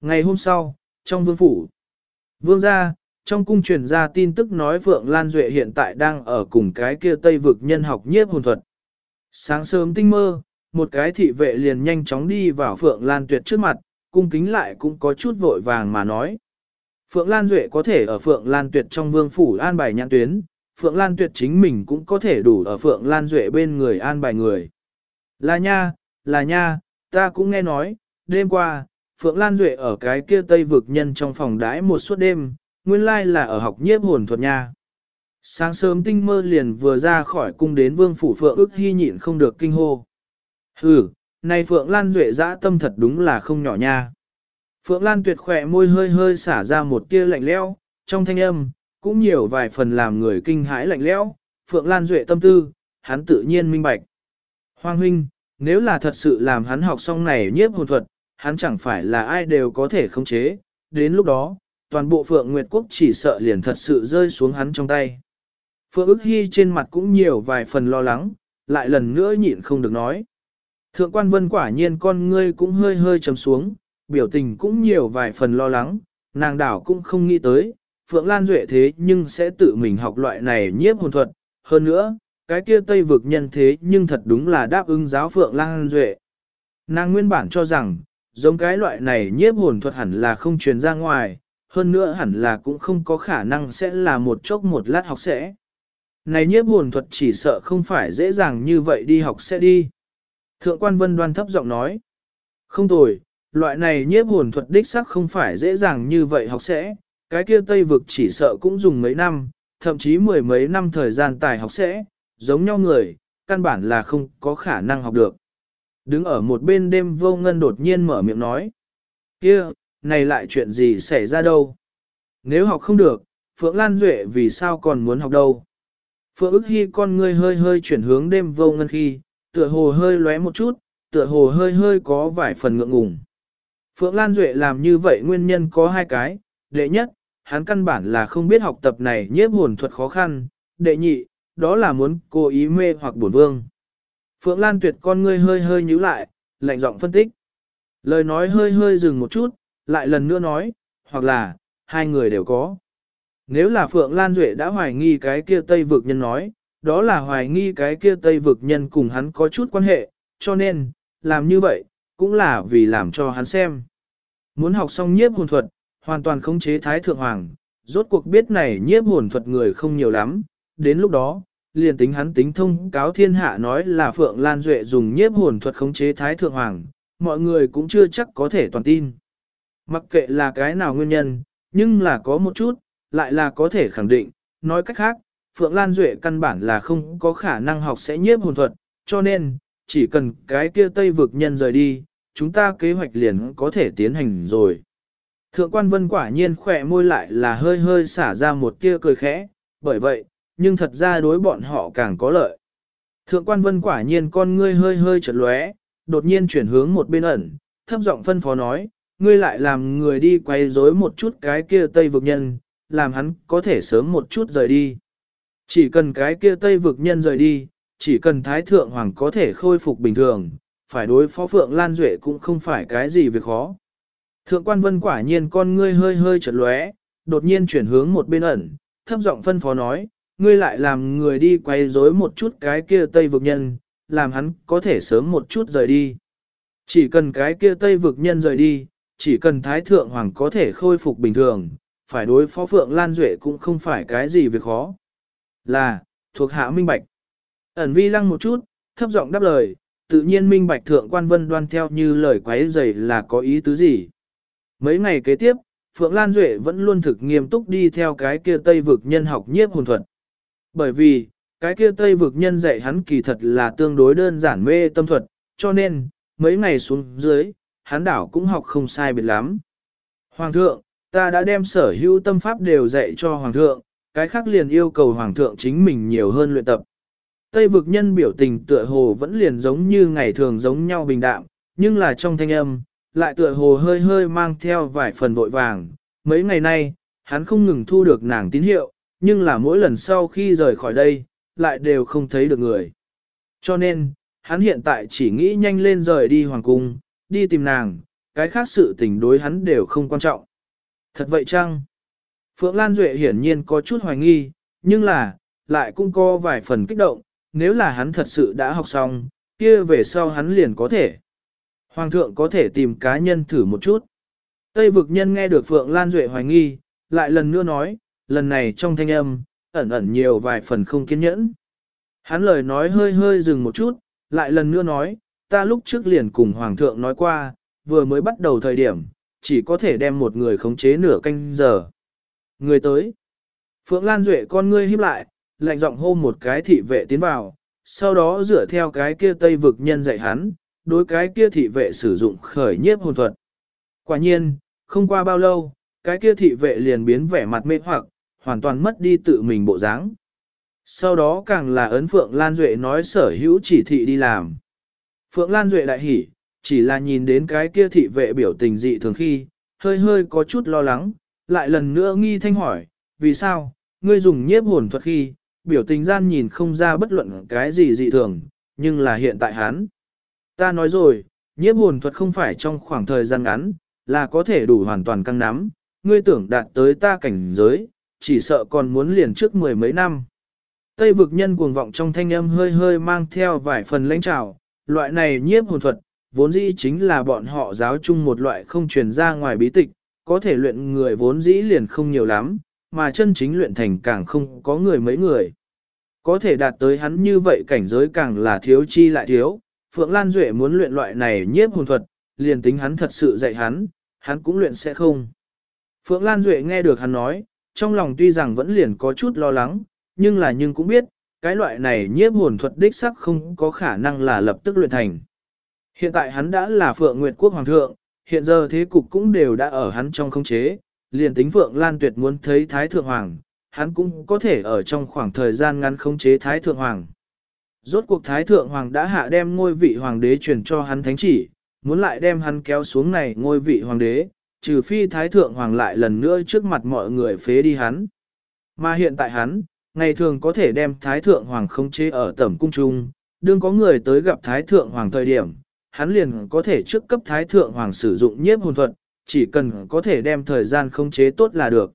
Speaker 1: Ngày hôm sau, trong vương phủ, vương gia, trong cung truyền ra tin tức nói Phượng Lan Duệ hiện tại đang ở cùng cái kia tây vực nhân học nhiếp hồn thuật. Sáng sớm tinh mơ, một cái thị vệ liền nhanh chóng đi vào Phượng Lan Tuyệt trước mặt, cung kính lại cũng có chút vội vàng mà nói. Phượng Lan Duệ có thể ở Phượng Lan Tuyệt trong vương phủ an bài nhãn tuyến, Phượng Lan Tuyệt chính mình cũng có thể đủ ở Phượng Lan Duệ bên người an bài người. Là nha, là nha, ta cũng nghe nói, đêm qua, Phượng Lan Duệ ở cái kia tây vực nhân trong phòng đãi một suốt đêm, nguyên lai là ở học nhiếp hồn thuật nha. Sáng sớm tinh mơ liền vừa ra khỏi cung đến vương phủ Phượng ức hy nhịn không được kinh hô. Hừ, này Phượng Lan Duệ dã tâm thật đúng là không nhỏ nha. Phượng Lan tuyệt khỏe môi hơi hơi xả ra một tia lạnh lẽo, trong thanh âm, cũng nhiều vài phần làm người kinh hãi lạnh lẽo. Phượng Lan Duệ tâm tư, hắn tự nhiên minh bạch. Hoàng huynh, nếu là thật sự làm hắn học xong này nhiếp hồn thuật, hắn chẳng phải là ai đều có thể khống chế, đến lúc đó, toàn bộ Phượng Nguyệt Quốc chỉ sợ liền thật sự rơi xuống hắn trong tay. Phượng ức hy trên mặt cũng nhiều vài phần lo lắng, lại lần nữa nhịn không được nói. Thượng quan vân quả nhiên con ngươi cũng hơi hơi trầm xuống, biểu tình cũng nhiều vài phần lo lắng, nàng đảo cũng không nghĩ tới, Phượng Lan Duệ thế nhưng sẽ tự mình học loại này nhiếp hồn thuật, hơn nữa, cái kia Tây vực nhân thế nhưng thật đúng là đáp ứng giáo Phượng Lan Duệ. Nàng nguyên bản cho rằng, giống cái loại này nhiếp hồn thuật hẳn là không truyền ra ngoài, hơn nữa hẳn là cũng không có khả năng sẽ là một chốc một lát học sẽ. Này nhiếp hồn thuật chỉ sợ không phải dễ dàng như vậy đi học sẽ đi. Thượng quan vân đoan thấp giọng nói. Không tồi, loại này nhiếp hồn thuật đích sắc không phải dễ dàng như vậy học sẽ, cái kia Tây vực chỉ sợ cũng dùng mấy năm, thậm chí mười mấy năm thời gian tài học sẽ, giống nhau người, căn bản là không có khả năng học được. Đứng ở một bên đêm vô ngân đột nhiên mở miệng nói. kia này lại chuyện gì xảy ra đâu? Nếu học không được, Phượng Lan Duệ vì sao còn muốn học đâu? Phượng ức hy con ngươi hơi hơi chuyển hướng đêm vô ngân khi, tựa hồ hơi lóe một chút, tựa hồ hơi hơi có vài phần ngượng ngùng. Phượng Lan Duệ làm như vậy nguyên nhân có hai cái, đệ nhất, hắn căn bản là không biết học tập này nhiếp hồn thuật khó khăn, đệ nhị, đó là muốn cố ý mê hoặc bổn vương. Phượng Lan Tuyệt con ngươi hơi hơi nhíu lại, lạnh giọng phân tích. Lời nói hơi hơi dừng một chút, lại lần nữa nói, hoặc là, hai người đều có. Nếu là Phượng Lan Duệ đã hoài nghi cái kia Tây vực nhân nói, đó là hoài nghi cái kia Tây vực nhân cùng hắn có chút quan hệ, cho nên, làm như vậy, cũng là vì làm cho hắn xem. Muốn học xong nhiếp hồn thuật, hoàn toàn khống chế Thái Thượng Hoàng, rốt cuộc biết này nhiếp hồn thuật người không nhiều lắm, đến lúc đó, liền tính hắn tính thông cáo thiên hạ nói là Phượng Lan Duệ dùng nhiếp hồn thuật khống chế Thái Thượng Hoàng, mọi người cũng chưa chắc có thể toàn tin. Mặc kệ là cái nào nguyên nhân, nhưng là có một chút, lại là có thể khẳng định, nói cách khác, Phượng Lan Duệ căn bản là không có khả năng học sẽ nhiếp hồn thuật, cho nên, chỉ cần cái kia Tây vực nhân rời đi, chúng ta kế hoạch liền có thể tiến hành rồi. Thượng quan vân quả nhiên khỏe môi lại là hơi hơi xả ra một tia cười khẽ, bởi vậy, nhưng thật ra đối bọn họ càng có lợi. Thượng quan vân quả nhiên con ngươi hơi hơi chật lóe, đột nhiên chuyển hướng một bên ẩn, thấp giọng phân phó nói, ngươi lại làm người đi quay rối một chút cái kia Tây vực nhân, làm hắn có thể sớm một chút rời đi. Chỉ cần cái kia Tây vực nhân rời đi, chỉ cần Thái Thượng Hoàng có thể khôi phục bình thường, phải đối phó Phượng Lan Duệ cũng không phải cái gì việc khó. Thượng quan vân quả nhiên con ngươi hơi hơi chật lóe, đột nhiên chuyển hướng một bên ẩn, thấp giọng phân phó nói, ngươi lại làm người đi quay rối một chút cái kia Tây vực nhân, làm hắn có thể sớm một chút rời đi. Chỉ cần cái kia Tây vực nhân rời đi, chỉ cần Thái Thượng Hoàng có thể khôi phục bình thường, phải đối phó Phượng Lan Duệ cũng không phải cái gì việc khó. Là, thuộc hạ minh bạch. Ẩn vi lăng một chút, thấp giọng đáp lời, tự nhiên minh bạch thượng quan vân đoan theo như lời quái dày là có ý tứ gì. Mấy ngày kế tiếp, Phượng Lan Duệ vẫn luôn thực nghiêm túc đi theo cái kia Tây vực nhân học nhiếp hồn thuật. Bởi vì, cái kia Tây vực nhân dạy hắn kỳ thật là tương đối đơn giản mê tâm thuật, cho nên, mấy ngày xuống dưới, hắn đảo cũng học không sai biệt lắm. Hoàng thượng, ta đã đem sở hữu tâm pháp đều dạy cho Hoàng thượng, cái khác liền yêu cầu Hoàng thượng chính mình nhiều hơn luyện tập. Tây vực nhân biểu tình tựa hồ vẫn liền giống như ngày thường giống nhau bình đạm, nhưng là trong thanh âm, lại tựa hồ hơi hơi mang theo vài phần vội vàng. Mấy ngày nay, hắn không ngừng thu được nàng tín hiệu, nhưng là mỗi lần sau khi rời khỏi đây, lại đều không thấy được người. Cho nên, hắn hiện tại chỉ nghĩ nhanh lên rời đi hoàng cung, đi tìm nàng, cái khác sự tình đối hắn đều không quan trọng. Thật vậy chăng? Phượng Lan Duệ hiển nhiên có chút hoài nghi, nhưng là, lại cũng có vài phần kích động, nếu là hắn thật sự đã học xong, kia về sau hắn liền có thể. Hoàng thượng có thể tìm cá nhân thử một chút. Tây vực nhân nghe được Phượng Lan Duệ hoài nghi, lại lần nữa nói, lần này trong thanh âm, ẩn ẩn nhiều vài phần không kiên nhẫn. Hắn lời nói hơi hơi dừng một chút, lại lần nữa nói, ta lúc trước liền cùng Hoàng thượng nói qua, vừa mới bắt đầu thời điểm, chỉ có thể đem một người khống chế nửa canh giờ. Người tới. Phượng Lan Duệ con ngươi híp lại, lạnh giọng hô một cái thị vệ tiến vào, sau đó dựa theo cái kia tây vực nhân dạy hắn, đối cái kia thị vệ sử dụng khởi nhiếp hồn thuật. Quả nhiên, không qua bao lâu, cái kia thị vệ liền biến vẻ mặt mê hoặc, hoàn toàn mất đi tự mình bộ dáng. Sau đó càng là ấn Phượng Lan Duệ nói sở hữu chỉ thị đi làm. Phượng Lan Duệ đại hỉ, chỉ là nhìn đến cái kia thị vệ biểu tình dị thường khi, hơi hơi có chút lo lắng, lại lần nữa nghi thanh hỏi, vì sao, ngươi dùng nhiếp hồn thuật khi, biểu tình gian nhìn không ra bất luận cái gì dị thường, nhưng là hiện tại hắn. Ta nói rồi, nhiếp hồn thuật không phải trong khoảng thời gian ngắn, là có thể đủ hoàn toàn căng nắm, ngươi tưởng đạt tới ta cảnh giới, chỉ sợ còn muốn liền trước mười mấy năm. Tây vực nhân cuồng vọng trong thanh âm hơi hơi mang theo vài phần lãnh trào, loại này nhiếp hồn thuật, vốn dĩ chính là bọn họ giáo chung một loại không truyền ra ngoài bí tịch, có thể luyện người vốn dĩ liền không nhiều lắm, mà chân chính luyện thành càng không có người mấy người. Có thể đạt tới hắn như vậy cảnh giới càng là thiếu chi lại thiếu, Phượng Lan Duệ muốn luyện loại này nhiếp hồn thuật, liền tính hắn thật sự dạy hắn, hắn cũng luyện sẽ không. Phượng Lan Duệ nghe được hắn nói, trong lòng tuy rằng vẫn liền có chút lo lắng, nhưng là nhưng cũng biết, cái loại này nhiếp hồn thuật đích sắc không có khả năng là lập tức luyện thành. Hiện tại hắn đã là Phượng Nguyệt Quốc Hoàng thượng, hiện giờ thế cục cũng đều đã ở hắn trong không chế, liền tính Phượng Lan Tuyệt muốn thấy Thái Thượng Hoàng, hắn cũng có thể ở trong khoảng thời gian ngắn khống chế Thái Thượng Hoàng. Rốt cuộc Thái Thượng Hoàng đã hạ đem ngôi vị Hoàng đế truyền cho hắn thánh chỉ, muốn lại đem hắn kéo xuống này ngôi vị Hoàng đế, trừ phi Thái Thượng Hoàng lại lần nữa trước mặt mọi người phế đi hắn. Mà hiện tại hắn, ngày thường có thể đem Thái Thượng Hoàng khống chế ở tẩm cung trung, đương có người tới gặp Thái Thượng Hoàng thời điểm, hắn liền có thể trước cấp Thái Thượng Hoàng sử dụng nhiếp hồn thuật, chỉ cần có thể đem thời gian khống chế tốt là được.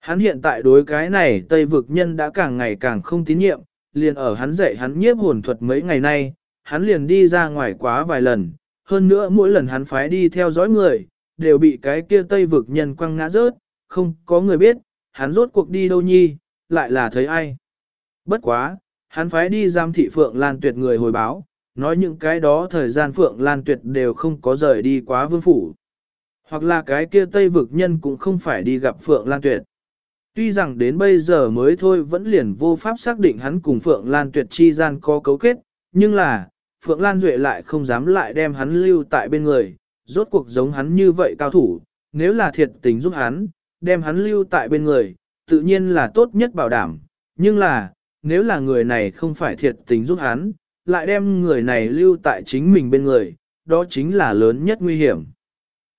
Speaker 1: Hắn hiện tại đối cái này Tây vực nhân đã càng ngày càng không tín nhiệm, liền ở hắn dạy hắn nhiếp hồn thuật mấy ngày nay, hắn liền đi ra ngoài quá vài lần, hơn nữa mỗi lần hắn phái đi theo dõi người, đều bị cái kia Tây vực nhân quăng ngã rớt, không có người biết, hắn rốt cuộc đi đâu nhi, lại là thấy ai. Bất quá, hắn phái đi giam thị Phượng Lan Tuyệt người hồi báo, nói những cái đó thời gian Phượng Lan Tuyệt đều không có rời đi quá vương phủ. Hoặc là cái kia Tây vực nhân cũng không phải đi gặp Phượng Lan Tuyệt. Tuy rằng đến bây giờ mới thôi vẫn liền vô pháp xác định hắn cùng Phượng Lan Tuyệt chi gian có cấu kết, nhưng là, Phượng Lan Duệ lại không dám lại đem hắn lưu tại bên người, rốt cuộc giống hắn như vậy cao thủ, nếu là thiệt tình giúp hắn, đem hắn lưu tại bên người, tự nhiên là tốt nhất bảo đảm, nhưng là, nếu là người này không phải thiệt tình giúp hắn, lại đem người này lưu tại chính mình bên người, đó chính là lớn nhất nguy hiểm.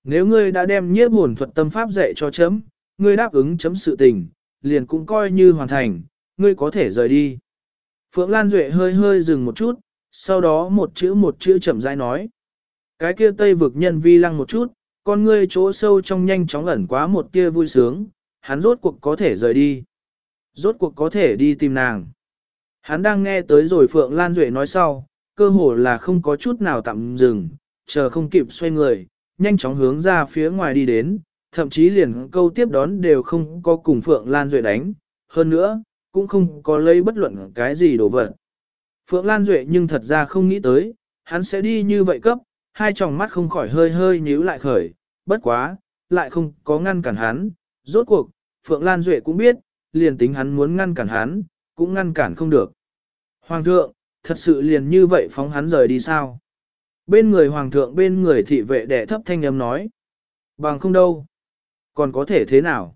Speaker 1: Nếu ngươi đã đem nhiếp hồn thuật tâm pháp dạy cho chấm, ngươi đáp ứng chấm sự tình, liền cũng coi như hoàn thành, ngươi có thể rời đi. Phượng Lan Duệ hơi hơi dừng một chút, sau đó một chữ một chữ chậm rãi nói. Cái kia tây vực nhân vi lăng một chút, con ngươi chỗ sâu trong nhanh chóng ẩn quá một tia vui sướng, hắn rốt cuộc có thể rời đi. Rốt cuộc có thể đi tìm nàng. Hắn đang nghe tới rồi Phượng Lan Duệ nói sau, cơ hồ là không có chút nào tạm dừng, chờ không kịp xoay người, nhanh chóng hướng ra phía ngoài đi đến, thậm chí liền câu tiếp đón đều không có cùng Phượng Lan Duệ đánh, hơn nữa, cũng không có lấy bất luận cái gì đồ vật. Phượng Lan Duệ nhưng thật ra không nghĩ tới, hắn sẽ đi như vậy cấp, hai tròng mắt không khỏi hơi hơi nhíu lại khởi, bất quá, lại không có ngăn cản hắn, rốt cuộc, Phượng Lan Duệ cũng biết, liền tính hắn muốn ngăn cản hắn, cũng ngăn cản không được. Hoàng thượng, thật sự liền như vậy phóng hắn rời đi sao? Bên người hoàng thượng bên người thị vệ đệ thấp thanh âm nói. Bằng không đâu. Còn có thể thế nào?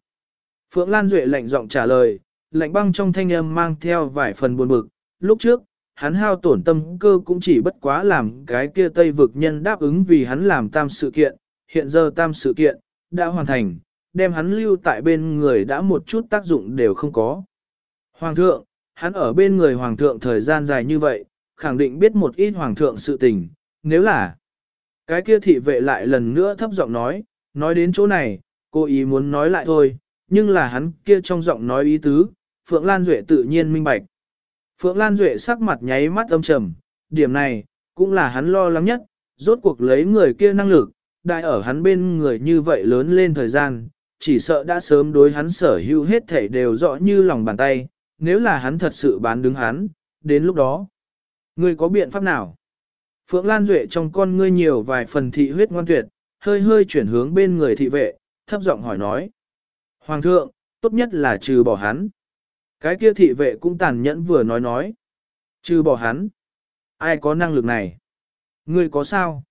Speaker 1: Phượng Lan Duệ lạnh giọng trả lời, lạnh băng trong thanh âm mang theo vài phần buồn bực. Lúc trước, hắn hao tổn tâm cơ cũng chỉ bất quá làm cái kia Tây vực nhân đáp ứng vì hắn làm tam sự kiện, hiện giờ tam sự kiện, đã hoàn thành, đem hắn lưu tại bên người đã một chút tác dụng đều không có. Hoàng thượng, hắn ở bên người hoàng thượng thời gian dài như vậy, khẳng định biết một ít hoàng thượng sự tình, nếu là cái kia thị vệ lại lần nữa thấp giọng nói, nói đến chỗ này, cô ý muốn nói lại thôi, nhưng là hắn kia trong giọng nói ý tứ, Phượng Lan Duệ tự nhiên minh bạch. Phượng Lan Duệ sắc mặt nháy mắt âm trầm, điểm này, cũng là hắn lo lắng nhất, rốt cuộc lấy người kia năng lực, đại ở hắn bên người như vậy lớn lên thời gian, chỉ sợ đã sớm đối hắn sở hữu hết thể đều rõ như lòng bàn tay, nếu là hắn thật sự bán đứng hắn, đến lúc đó, ngươi có biện pháp nào? Phượng Lan Duệ trong con ngươi nhiều vài phần thị huyết ngoan tuyệt, hơi hơi chuyển hướng bên người thị vệ, thấp giọng hỏi nói. Hoàng thượng, tốt nhất là trừ bỏ hắn. Cái kia thị vệ cũng tàn nhẫn vừa nói nói. Trừ bỏ hắn. Ai có năng lực này? Ngươi có sao?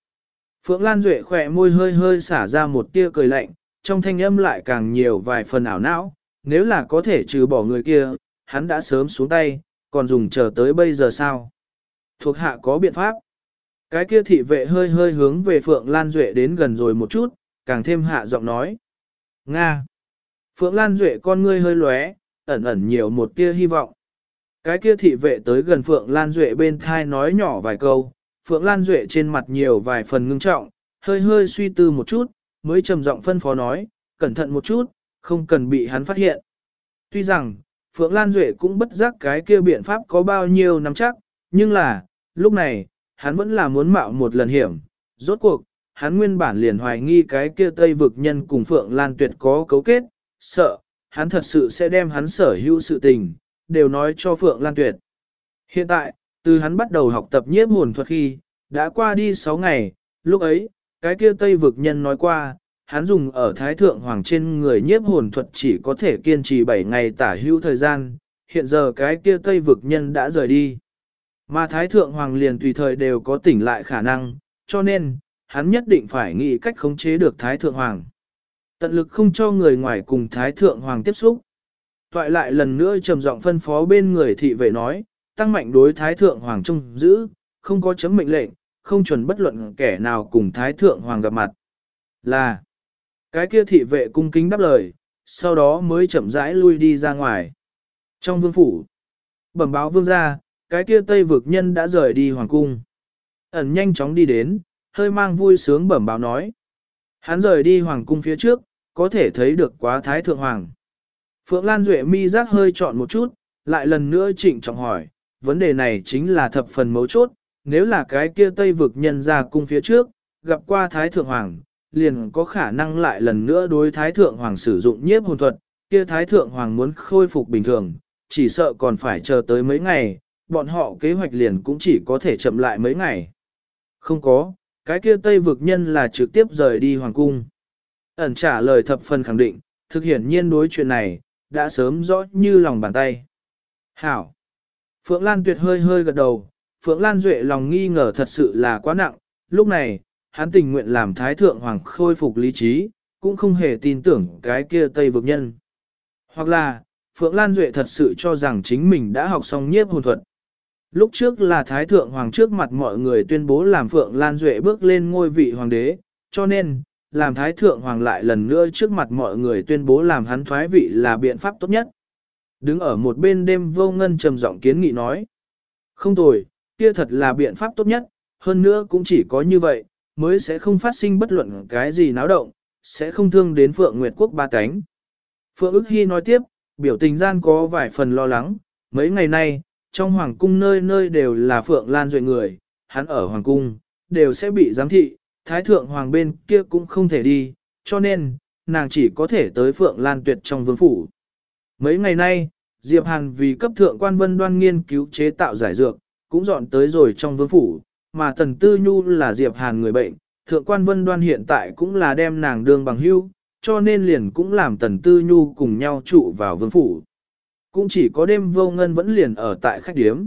Speaker 1: Phượng Lan Duệ khỏe môi hơi hơi xả ra một tia cười lạnh, trong thanh âm lại càng nhiều vài phần ảo não. Nếu là có thể trừ bỏ người kia, hắn đã sớm xuống tay, còn dùng chờ tới bây giờ sao? Thuộc hạ có biện pháp. Cái kia thị vệ hơi hơi hướng về Phượng Lan Duệ đến gần rồi một chút, càng thêm hạ giọng nói. Nga. Phượng Lan Duệ con ngươi hơi lóe, ẩn ẩn nhiều một tia hy vọng. Cái kia thị vệ tới gần Phượng Lan Duệ bên thai nói nhỏ vài câu, Phượng Lan Duệ trên mặt nhiều vài phần ngưng trọng, hơi hơi suy tư một chút, mới trầm giọng phân phó nói, cẩn thận một chút, không cần bị hắn phát hiện. Tuy rằng, Phượng Lan Duệ cũng bất giác cái kia biện pháp có bao nhiêu nắm chắc, nhưng là, lúc này, hắn vẫn là muốn mạo một lần hiểm. Rốt cuộc, hắn nguyên bản liền hoài nghi cái kia Tây vực nhân cùng Phượng Lan Tuyệt có cấu kết, sợ, hắn thật sự sẽ đem hắn sở hữu sự tình, đều nói cho Phượng Lan Tuyệt. Hiện tại, từ hắn bắt đầu học tập nhiếp hồn thuật khi, đã qua đi 6 ngày, lúc ấy, cái kia Tây vực nhân nói qua, hắn dùng ở Thái Thượng Hoàng trên người nhiếp hồn thuật chỉ có thể kiên trì 7 ngày tả hữu thời gian, hiện giờ cái kia Tây vực nhân đã rời đi. Mà Thái Thượng Hoàng liền tùy thời đều có tỉnh lại khả năng, cho nên, hắn nhất định phải nghĩ cách khống chế được Thái Thượng Hoàng. Tận lực không cho người ngoài cùng Thái Thượng Hoàng tiếp xúc. Toại lại lần nữa trầm giọng phân phó bên người thị vệ nói, tăng mạnh đối Thái Thượng Hoàng trông giữ, không có chấm mệnh lệnh, không chuẩn bất luận kẻ nào cùng Thái Thượng Hoàng gặp mặt. Là, cái kia thị vệ cung kính đáp lời, sau đó mới chậm rãi lui đi ra ngoài. Trong vương phủ, bẩm báo vương gia, cái kia tây vực nhân đã rời đi hoàng cung. Ẩn nhanh chóng đi đến, hơi mang vui sướng bẩm báo nói. Hắn rời đi hoàng cung phía trước, có thể thấy được quá thái thượng hoàng. Phượng Lan Duệ mi giác hơi chọn một chút, lại lần nữa trịnh trọng hỏi, vấn đề này chính là thập phần mấu chốt, nếu là cái kia tây vực nhân ra cung phía trước, gặp qua thái thượng hoàng, liền có khả năng lại lần nữa đối thái thượng hoàng sử dụng nhiếp hồn thuật, kia thái thượng hoàng muốn khôi phục bình thường, chỉ sợ còn phải chờ tới mấy ngày, bọn họ kế hoạch liền cũng chỉ có thể chậm lại mấy ngày. Không có, cái kia Tây vực nhân là trực tiếp rời đi Hoàng Cung. Ẩn trả lời thập phần khẳng định, thực hiện nhiên đối chuyện này, đã sớm rõ như lòng bàn tay. Hảo! Phượng Lan tuyệt hơi hơi gật đầu, Phượng Lan Duệ lòng nghi ngờ thật sự là quá nặng, lúc này, hắn tình nguyện làm Thái Thượng Hoàng khôi phục lý trí, cũng không hề tin tưởng cái kia Tây vực nhân. Hoặc là, Phượng Lan Duệ thật sự cho rằng chính mình đã học xong nhiếp hồn thuật. Lúc trước là Thái Thượng Hoàng trước mặt mọi người tuyên bố làm Phượng Lan Duệ bước lên ngôi vị hoàng đế, cho nên, làm Thái Thượng Hoàng lại lần nữa trước mặt mọi người tuyên bố làm hắn thoái vị là biện pháp tốt nhất. Đứng ở một bên đêm vô ngân trầm giọng kiến nghị nói. Không tồi, kia thật là biện pháp tốt nhất, hơn nữa cũng chỉ có như vậy, mới sẽ không phát sinh bất luận cái gì náo động, sẽ không thương đến Phượng Nguyệt Quốc ba cánh. Phượng ức hy nói tiếp, biểu tình gian có vài phần lo lắng, mấy ngày nay, trong hoàng cung nơi nơi đều là Phượng Lan Duệ người, hắn ở hoàng cung, đều sẽ bị giám thị, thái thượng hoàng bên kia cũng không thể đi, cho nên, nàng chỉ có thể tới Phượng Lan Tuyệt trong vương phủ. Mấy ngày nay, Diệp Hàn vì cấp thượng quan vân đoan nghiên cứu chế tạo giải dược, cũng dọn tới rồi trong vương phủ, mà Tần Tư Nhu là Diệp Hàn người bệnh, thượng quan vân đoan hiện tại cũng là đem nàng đương bằng hưu, cho nên liền cũng làm Tần Tư Nhu cùng nhau trụ vào vương phủ. Cũng chỉ có đêm vô ngân vẫn liền ở tại khách điếm.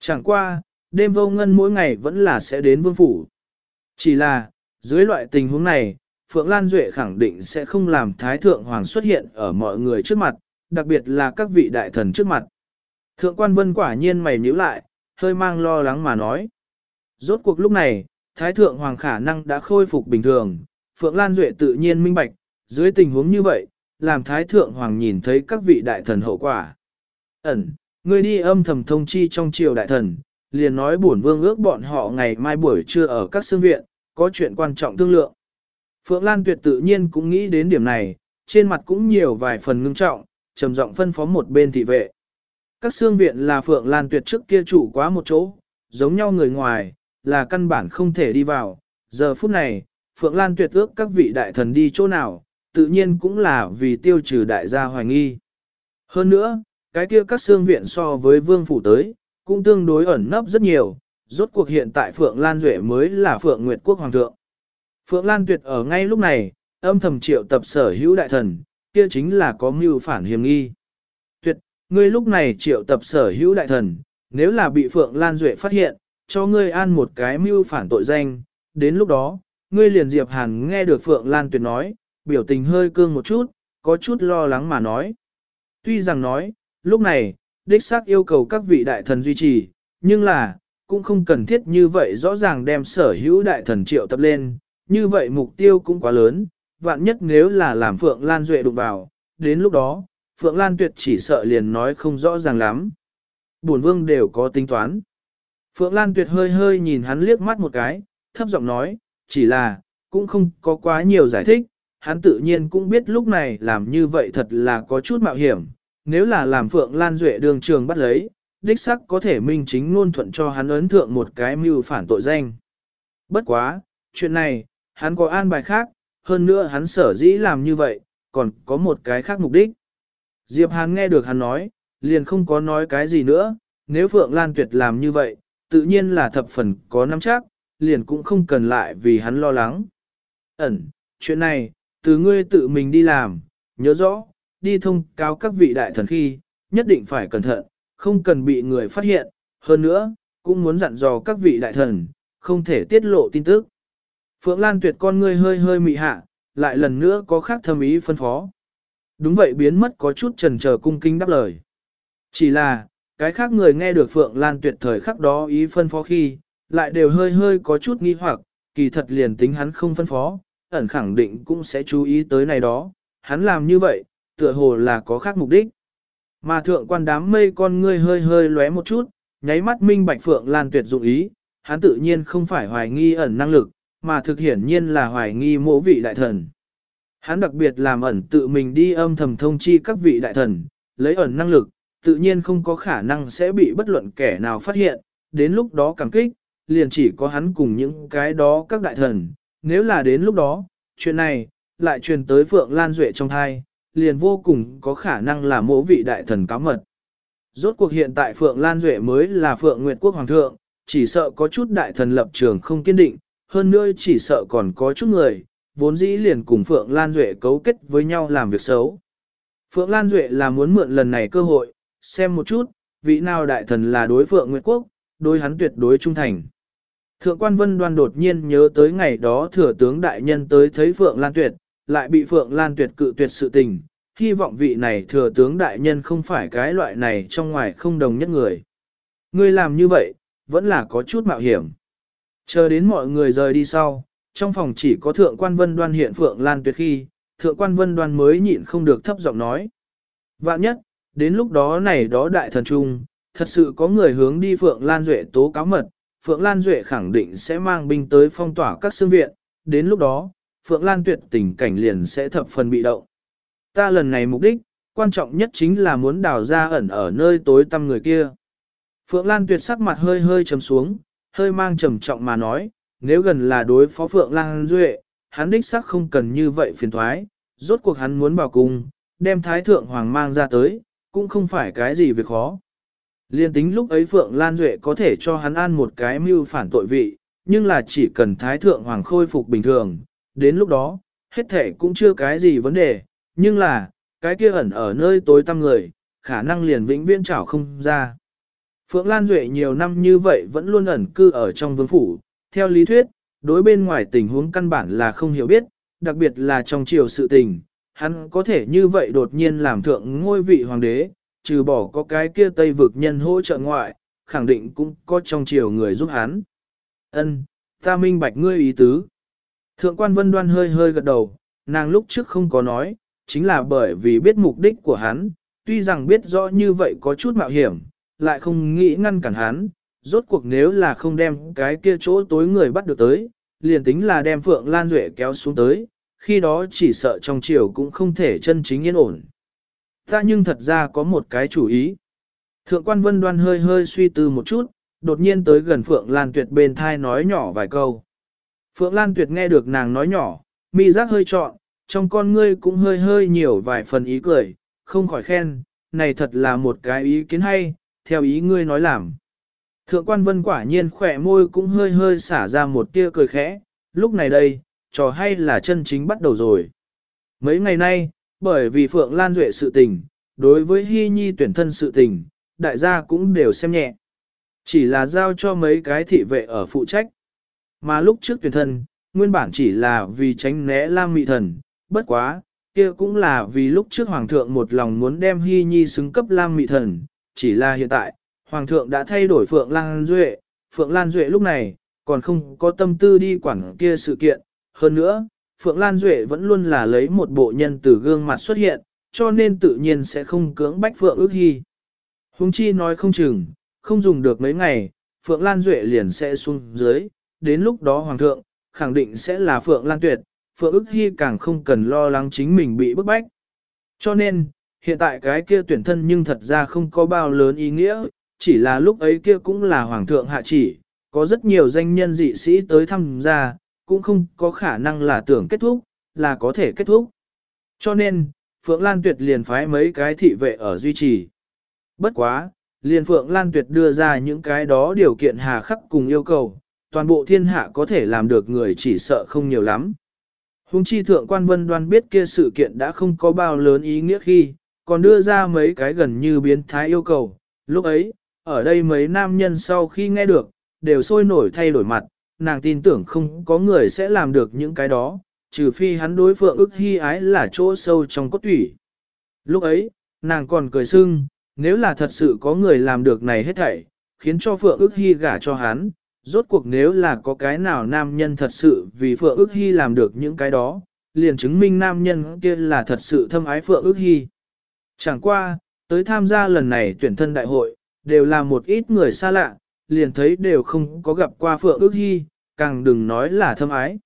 Speaker 1: Chẳng qua, đêm vô ngân mỗi ngày vẫn là sẽ đến vương phủ. Chỉ là, dưới loại tình huống này, Phượng Lan Duệ khẳng định sẽ không làm Thái Thượng Hoàng xuất hiện ở mọi người trước mặt, đặc biệt là các vị đại thần trước mặt. Thượng quan vân quả nhiên mày nhíu lại, hơi mang lo lắng mà nói. Rốt cuộc lúc này, Thái Thượng Hoàng khả năng đã khôi phục bình thường, Phượng Lan Duệ tự nhiên minh bạch, dưới tình huống như vậy, làm Thái Thượng Hoàng nhìn thấy các vị đại thần hậu quả. Ẩn, người đi âm thầm thông chi trong triều đại thần, liền nói bổn vương ước bọn họ ngày mai buổi trưa ở các xương viện, có chuyện quan trọng thương lượng. Phượng Lan Tuyệt tự nhiên cũng nghĩ đến điểm này, trên mặt cũng nhiều vài phần ngưng trọng, trầm giọng phân phó một bên thị vệ. Các xương viện là Phượng Lan Tuyệt trước kia chủ quá một chỗ, giống nhau người ngoài, là căn bản không thể đi vào. Giờ phút này, Phượng Lan Tuyệt ước các vị đại thần đi chỗ nào, tự nhiên cũng là vì tiêu trừ đại gia hoài nghi. Hơn nữa, cái kia các xương viện so với vương phủ tới, cũng tương đối ẩn nấp rất nhiều, rốt cuộc hiện tại Phượng Lan Duệ mới là Phượng Nguyệt Quốc Hoàng thượng. Phượng Lan Tuyệt ở ngay lúc này, âm thầm triệu tập sở hữu đại thần, kia chính là có mưu phản hiểm nghi. Tuyệt, ngươi lúc này triệu tập sở hữu đại thần, nếu là bị Phượng Lan Duệ phát hiện, cho ngươi an một cái mưu phản tội danh, đến lúc đó, ngươi liền Diệp Hàn nghe được Phượng Lan Tuyệt nói, biểu tình hơi cương một chút, có chút lo lắng mà nói. Tuy rằng nói, lúc này, đích xác yêu cầu các vị đại thần duy trì, nhưng là, cũng không cần thiết như vậy rõ ràng đem sở hữu đại thần triệu tập lên, như vậy mục tiêu cũng quá lớn, vạn nhất nếu là làm Phượng Lan Duệ đụng vào, đến lúc đó, Phượng Lan Tuyệt chỉ sợ liền nói không rõ ràng lắm. Bổn vương đều có tính toán. Phượng Lan Tuyệt hơi hơi nhìn hắn liếc mắt một cái, thấp giọng nói, chỉ là, cũng không có quá nhiều giải thích, hắn tự nhiên cũng biết lúc này làm như vậy thật là có chút mạo hiểm, nếu là làm Phượng Lan Duệ đường trường bắt lấy, đích sắc có thể minh chính ngôn thuận cho hắn ấn thượng một cái mưu phản tội danh. Bất quá, chuyện này, hắn có an bài khác, hơn nữa hắn sở dĩ làm như vậy, còn có một cái khác mục đích. Diệp Hàn nghe được hắn nói, liền không có nói cái gì nữa, nếu Phượng Lan Tuyệt làm như vậy, tự nhiên là thập phần có nắm chắc, liền cũng không cần lại vì hắn lo lắng. Ẩn, chuyện này, từ ngươi tự mình đi làm, nhớ rõ, đi thông cáo các vị đại thần khi, nhất định phải cẩn thận, không cần bị người phát hiện, hơn nữa, cũng muốn dặn dò các vị đại thần, không thể tiết lộ tin tức. Phượng Lan tuyệt con ngươi hơi hơi mị hạ, lại lần nữa có khác thâm ý phân phó. Đúng vậy biến mất có chút trần chờ cung kinh đáp lời. Chỉ là, cái khác người nghe được Phượng Lan tuyệt thời khắc đó ý phân phó khi, lại đều hơi hơi có chút nghi hoặc, kỳ thật liền tính hắn không phân phó, ẩn khẳng định cũng sẽ chú ý tới này đó. Hắn làm như vậy, tựa hồ là có khác mục đích. Mà thượng quan đám mây con ngươi hơi hơi lóe một chút, nháy mắt minh bạch Phượng Lan tuyệt dụng ý, hắn tự nhiên không phải hoài nghi ẩn năng lực, mà thực hiển nhiên là hoài nghi mỗ vị đại thần. Hắn đặc biệt làm ẩn tự mình đi âm thầm thông chi các vị đại thần, lấy ẩn năng lực, tự nhiên không có khả năng sẽ bị bất luận kẻ nào phát hiện, đến lúc đó cảm kích, liền chỉ có hắn cùng những cái đó các đại thần, nếu là đến lúc đó, chuyện này, lại truyền tới Phượng Lan Duệ trong thai, liền vô cùng có khả năng là mỗ vị đại thần cáo mật. Rốt cuộc hiện tại Phượng Lan Duệ mới là Phượng Nguyệt Quốc Hoàng thượng, chỉ sợ có chút đại thần lập trường không kiên định, hơn nữa chỉ sợ còn có chút người, vốn dĩ liền cùng Phượng Lan Duệ cấu kết với nhau làm việc xấu. Phượng Lan Duệ là muốn mượn lần này cơ hội, xem một chút, vị nào đại thần là đối Phượng Nguyệt Quốc, đối hắn tuyệt đối trung thành. Thượng quan Vân Đoan đột nhiên nhớ tới ngày đó thừa tướng đại nhân tới thấy Phượng Lan Tuyệt, lại bị Phượng Lan Tuyệt cự tuyệt sự tình, hy vọng vị này thừa tướng đại nhân không phải cái loại này trong ngoài không đồng nhất người. Ngươi làm như vậy, vẫn là có chút mạo hiểm. Chờ đến mọi người rời đi sau, trong phòng chỉ có thượng quan vân đoan hiện Phượng Lan Tuyệt khi, thượng quan vân đoan mới nhịn không được thấp giọng nói. Vạn nhất, đến lúc đó này đó đại thần trung, thật sự có người hướng đi Phượng Lan Duệ tố cáo mật, Phượng Lan Duệ khẳng định sẽ mang binh tới phong tỏa các xương viện, đến lúc đó, Phượng Lan Tuyệt tình cảnh liền sẽ thập phần bị động. Ta lần này mục đích, quan trọng nhất chính là muốn đào ra ẩn ở nơi tối tăm người kia. Phượng Lan Tuyệt sắc mặt hơi hơi trầm xuống, hơi mang trầm trọng mà nói, nếu gần là đối phó Phượng Lan Duệ, hắn đích sắc không cần như vậy phiền thoái, rốt cuộc hắn muốn bảo cung, đem Thái Thượng Hoàng mang ra tới, cũng không phải cái gì việc khó. Liên tính lúc ấy Phượng Lan Duệ có thể cho hắn ăn một cái mưu phản tội vị, nhưng là chỉ cần Thái Thượng Hoàng khôi phục bình thường, đến lúc đó, hết thể cũng chưa cái gì vấn đề, nhưng là, cái kia ẩn ở nơi tối tăm người, khả năng liền vĩnh viễn trảo không ra. Phượng Lan Duệ nhiều năm như vậy vẫn luôn ẩn cư ở trong vương phủ, theo lý thuyết, đối bên ngoài tình huống căn bản là không hiểu biết, đặc biệt là trong chiều sự tình, hắn có thể như vậy đột nhiên làm thượng ngôi vị hoàng đế, trừ bỏ có cái kia tây vực nhân hỗ trợ ngoại, khẳng định cũng có trong triều người giúp hắn. Ân, ta minh bạch ngươi ý tứ. Thượng quan vân đoan hơi hơi gật đầu, nàng lúc trước không có nói, chính là bởi vì biết mục đích của hắn, tuy rằng biết rõ như vậy có chút mạo hiểm, lại không nghĩ ngăn cản hắn, rốt cuộc nếu là không đem cái kia chỗ tối người bắt được tới, liền tính là đem Phượng Lan Duệ kéo xuống tới, khi đó chỉ sợ trong triều cũng không thể chân chính yên ổn. Ta nhưng thật ra có một cái chủ ý. Thượng quan vân đoan hơi hơi suy tư một chút, đột nhiên tới gần Phượng Lan Tuyệt bên thai nói nhỏ vài câu. Phượng Lan Tuyệt nghe được nàng nói nhỏ, mi giác hơi trọn, trong con ngươi cũng hơi hơi nhiều vài phần ý cười, không khỏi khen, này thật là một cái ý kiến hay, theo ý ngươi nói làm. Thượng quan vân quả nhiên khỏe môi cũng hơi hơi xả ra một tia cười khẽ, lúc này đây, trò hay là chân chính bắt đầu rồi. Mấy ngày nay, bởi vì Phượng Lan Duệ sự tình, đối với Hy Nhi tuyển thân sự tình, đại gia cũng đều xem nhẹ. Chỉ là giao cho mấy cái thị vệ ở phụ trách. Mà lúc trước tuyển thân, nguyên bản chỉ là vì tránh né Lam Mị Thần, bất quá, kia cũng là vì lúc trước Hoàng thượng một lòng muốn đem Hy Nhi xứng cấp Lam Mị Thần, chỉ là hiện tại, Hoàng thượng đã thay đổi Phượng Lan Duệ, Phượng Lan Duệ lúc này, còn không có tâm tư đi quản kia sự kiện, hơn nữa, Phượng Lan Duệ vẫn luôn là lấy một bộ nhân từ gương mặt xuất hiện, cho nên tự nhiên sẽ không cưỡng bách Phượng ước hy. Hùng chi nói không chừng, không dùng được mấy ngày, Phượng Lan Duệ liền sẽ xuống dưới, đến lúc đó Hoàng thượng, khẳng định sẽ là Phượng Lan Tuyệt, Phượng ước hy càng không cần lo lắng chính mình bị bức bách. Cho nên, hiện tại cái kia tuyển thân nhưng thật ra không có bao lớn ý nghĩa, chỉ là lúc ấy kia cũng là Hoàng thượng hạ chỉ, có rất nhiều danh nhân dị sĩ tới thăm gia, cũng không có khả năng là tưởng kết thúc, là có thể kết thúc. Cho nên, Phượng Lan Tuyệt liền phái mấy cái thị vệ ở duy trì. Bất quá, liền Phượng Lan Tuyệt đưa ra những cái đó điều kiện hà khắc cùng yêu cầu, toàn bộ thiên hạ có thể làm được người chỉ sợ không nhiều lắm. Hùng chi thượng quan vân đoan biết kia sự kiện đã không có bao lớn ý nghĩa khi, còn đưa ra mấy cái gần như biến thái yêu cầu. Lúc ấy, ở đây mấy nam nhân sau khi nghe được, đều sôi nổi thay đổi mặt, nàng tin tưởng không có người sẽ làm được những cái đó, trừ phi hắn đối phượng ức hy ái là chỗ sâu trong cốt tủy. Lúc ấy, nàng còn cười sưng, nếu là thật sự có người làm được này hết thảy, khiến cho phượng ức hy gả cho hắn, rốt cuộc nếu là có cái nào nam nhân thật sự vì phượng ức hy làm được những cái đó, liền chứng minh nam nhân kia là thật sự thâm ái phượng ức hy. Chẳng qua, tới tham gia lần này tuyển thân đại hội, đều là một ít người xa lạ, liền thấy đều không có gặp qua Phượng ước hy, càng đừng nói là thâm ái.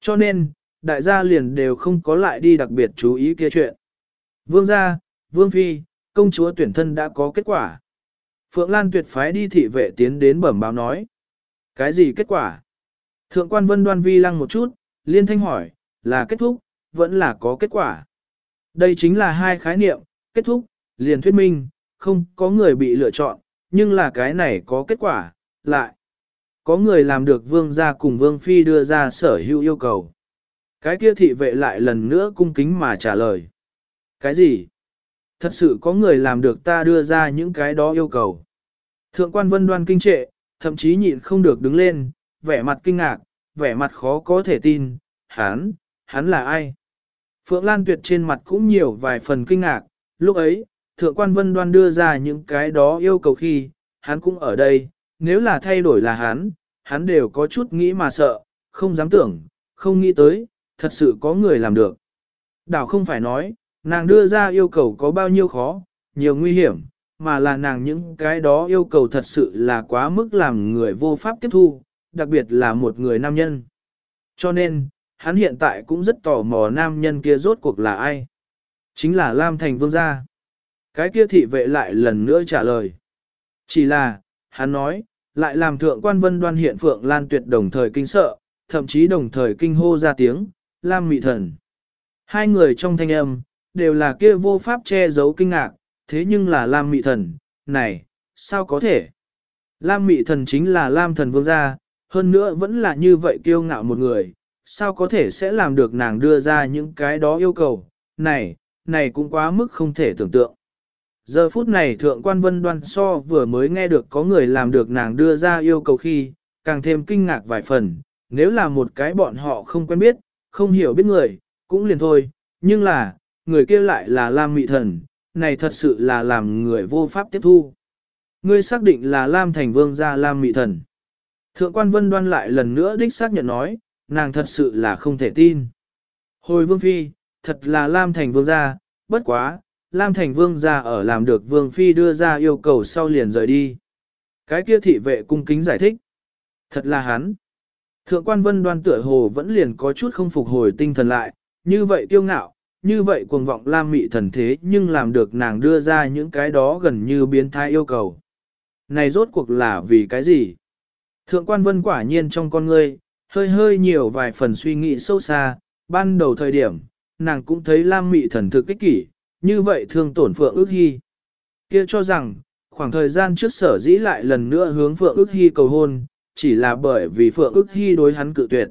Speaker 1: Cho nên, đại gia liền đều không có lại đi đặc biệt chú ý kia chuyện. Vương gia, Vương Phi, công chúa tuyển thân đã có kết quả. Phượng Lan tuyệt phái đi thị vệ tiến đến bẩm báo nói. Cái gì kết quả? Thượng quan vân đoan vi lăng một chút, liên thanh hỏi, là kết thúc, vẫn là có kết quả. Đây chính là hai khái niệm, kết thúc, liền thuyết minh, không có người bị lựa chọn, nhưng là cái này có kết quả, lại. Có người làm được vương gia cùng vương phi đưa ra sở hữu yêu cầu. Cái kia thị vệ lại lần nữa cung kính mà trả lời. Cái gì? Thật sự có người làm được ta đưa ra những cái đó yêu cầu. Thượng quan vân đoan kinh trệ, thậm chí nhịn không được đứng lên, vẻ mặt kinh ngạc, vẻ mặt khó có thể tin, hắn, hắn là ai? Phượng Lan Tuyệt trên mặt cũng nhiều vài phần kinh ngạc, lúc ấy, thượng quan vân đoan đưa ra những cái đó yêu cầu khi, hắn cũng ở đây, nếu là thay đổi là hắn, hắn đều có chút nghĩ mà sợ, không dám tưởng, không nghĩ tới, thật sự có người làm được. Đảo không phải nói, nàng đưa ra yêu cầu có bao nhiêu khó, nhiều nguy hiểm, mà là nàng những cái đó yêu cầu thật sự là quá mức làm người vô pháp tiếp thu, đặc biệt là một người nam nhân. Cho nên, hắn hiện tại cũng rất tò mò nam nhân kia rốt cuộc là ai. Chính là Lam Thành Vương gia. Cái kia thị vệ lại lần nữa trả lời. Chỉ là, hắn nói, lại làm thượng quan vân đoan hiện phượng lan tuyệt đồng thời kinh sợ, thậm chí đồng thời kinh hô ra tiếng, Lam mị thần. Hai người trong thanh âm, đều là kia vô pháp che giấu kinh ngạc, thế nhưng là Lam mị thần, này, sao có thể? Lam mị thần chính là Lam thần vương gia, hơn nữa vẫn là như vậy kiêu ngạo một người, sao có thể sẽ làm được nàng đưa ra những cái đó yêu cầu, này, này cũng quá mức không thể tưởng tượng. Giờ phút này thượng quan vân đoan so vừa mới nghe được có người làm được nàng đưa ra yêu cầu khi, càng thêm kinh ngạc vài phần, nếu là một cái bọn họ không quen biết, không hiểu biết người, cũng liền thôi, nhưng là, người kia lại là Lam Mị Thần, này thật sự là làm người vô pháp tiếp thu. Ngươi xác định là Lam Thành Vương gia Lam Mị Thần. Thượng quan vân đoan lại lần nữa đích xác nhận nói, nàng thật sự là không thể tin. Hồi Vương Phi, thật là Lam Thành Vương gia, bất quá, Lam Thành Vương ra ở làm được Vương Phi đưa ra yêu cầu sau liền rời đi. Cái kia thị vệ cung kính giải thích. Thật là hắn. Thượng quan vân đoan tựa hồ vẫn liền có chút không phục hồi tinh thần lại, như vậy kiêu ngạo, như vậy cuồng vọng Lam mị thần thế nhưng làm được nàng đưa ra những cái đó gần như biến thái yêu cầu. Này rốt cuộc là vì cái gì? Thượng quan vân quả nhiên trong con ngươi, hơi hơi nhiều vài phần suy nghĩ sâu xa, ban đầu thời điểm, nàng cũng thấy Lam mị thần thực kích kỷ, như vậy thương tổn Phượng ước hy. kia cho rằng, khoảng thời gian trước sở dĩ lại lần nữa hướng Phượng ước hy cầu hôn, chỉ là bởi vì Phượng ước hy đối hắn cự tuyệt.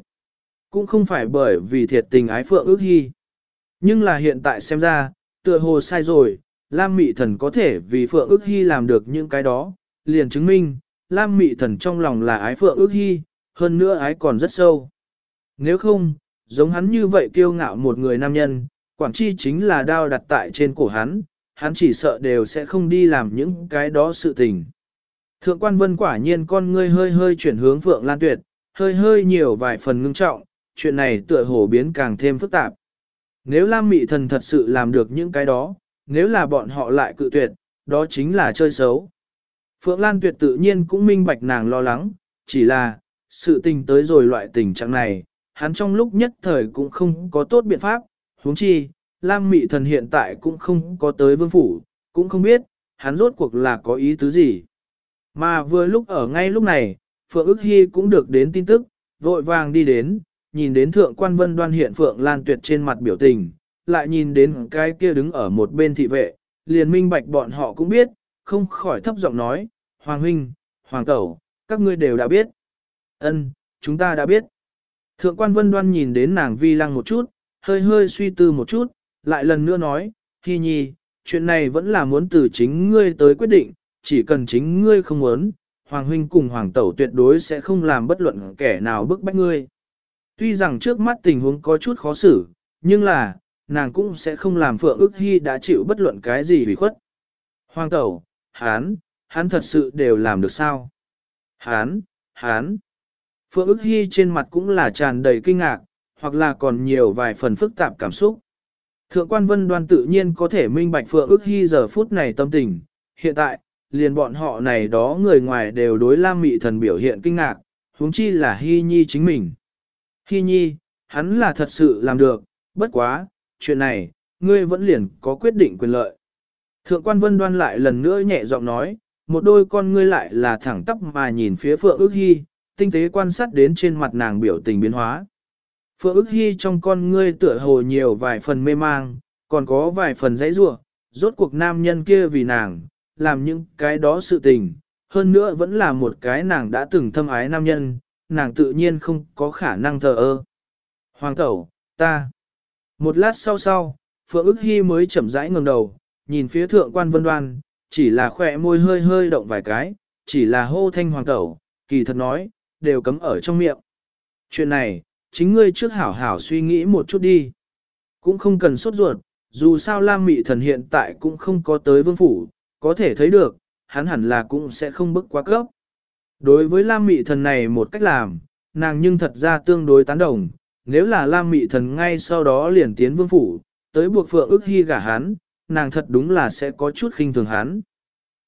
Speaker 1: Cũng không phải bởi vì thiệt tình ái Phượng ước hy. Nhưng là hiện tại xem ra, tựa hồ sai rồi, Lam Mị Thần có thể vì Phượng ước hy làm được những cái đó, liền chứng minh, Lam Mị Thần trong lòng là ái Phượng ước hy, hơn nữa ái còn rất sâu. Nếu không, giống hắn như vậy kiêu ngạo một người nam nhân, Quảng Chi chính là đao đặt tại trên cổ hắn, hắn chỉ sợ đều sẽ không đi làm những cái đó sự tình. Thượng quan vân quả nhiên con ngươi hơi hơi chuyển hướng Phượng Lan Tuyệt, hơi hơi nhiều vài phần ngưng trọng, chuyện này tựa hồ biến càng thêm phức tạp. Nếu Lam Mị Thần thật sự làm được những cái đó, nếu là bọn họ lại cự tuyệt, đó chính là chơi xấu. Phượng Lan Tuyệt tự nhiên cũng minh bạch nàng lo lắng, chỉ là, sự tình tới rồi loại tình trạng này, hắn trong lúc nhất thời cũng không có tốt biện pháp, huống chi, Lam Mị Thần hiện tại cũng không có tới vương phủ, cũng không biết, hắn rốt cuộc là có ý tứ gì. Mà vừa lúc ở ngay lúc này, Phượng ức hy cũng được đến tin tức, vội vàng đi đến, nhìn đến thượng quan vân đoan hiện Phượng Lan Tuyệt trên mặt biểu tình, lại nhìn đến cái kia đứng ở một bên thị vệ, liền minh bạch bọn họ cũng biết, không khỏi thấp giọng nói, Hoàng huynh, Hoàng tẩu, các ngươi đều đã biết. Ân, chúng ta đã biết. Thượng quan vân đoan nhìn đến nàng vi lăng một chút, hơi hơi suy tư một chút, lại lần nữa nói, Hi nhi, chuyện này vẫn là muốn từ chính ngươi tới quyết định, chỉ cần chính ngươi không muốn, Hoàng huynh cùng Hoàng tẩu tuyệt đối sẽ không làm bất luận kẻ nào bức bách ngươi. Tuy rằng trước mắt tình huống có chút khó xử, nhưng là, nàng cũng sẽ không làm Phượng ức hy đã chịu bất luận cái gì hủy khuất. Hoàng tẩu, hán, hắn thật sự đều làm được sao? Hán, hán. Phượng ức hy trên mặt cũng là tràn đầy kinh ngạc, hoặc là còn nhiều vài phần phức tạp cảm xúc. Thượng quan vân đoan tự nhiên có thể minh bạch Phượng ước hy giờ phút này tâm tình. Hiện tại, liền bọn họ này đó người ngoài đều đối Lam Mị Thần biểu hiện kinh ngạc, huống chi là Hy Nhi chính mình. Hy Nhi, hắn là thật sự làm được, bất quá, chuyện này, ngươi vẫn liền có quyết định quyền lợi. Thượng quan vân đoan lại lần nữa nhẹ giọng nói, một đôi con ngươi lại là thẳng tắp mà nhìn phía Phượng ước hy, tinh tế quan sát đến trên mặt nàng biểu tình biến hóa. Phượng ức hy trong con ngươi tựa hồ nhiều vài phần mê mang, còn có vài phần dãy rủa rốt cuộc nam nhân kia vì nàng, làm những cái đó sự tình, hơn nữa vẫn là một cái nàng đã từng thâm ái nam nhân, nàng tự nhiên không có khả năng thờ ơ. Hoàng tẩu, ta. Một lát sau sau, Phượng ức hy mới chậm rãi ngẩng đầu, nhìn phía thượng quan vân đoan, chỉ là khỏe môi hơi hơi động vài cái, chỉ là hô thanh hoàng tẩu, kỳ thật nói, đều cấm ở trong miệng. Chuyện này, chính ngươi trước hảo hảo suy nghĩ một chút đi. Cũng không cần sốt ruột, dù sao Lam Mị Thần hiện tại cũng không có tới vương phủ, có thể thấy được, hắn hẳn là cũng sẽ không bức quá cấp. Đối với Lam Mị Thần này một cách làm, nàng nhưng thật ra tương đối tán đồng, nếu là Lam Mị Thần ngay sau đó liền tiến vương phủ, tới buộc Phượng ước hy gả hắn, nàng thật đúng là sẽ có chút khinh thường hắn.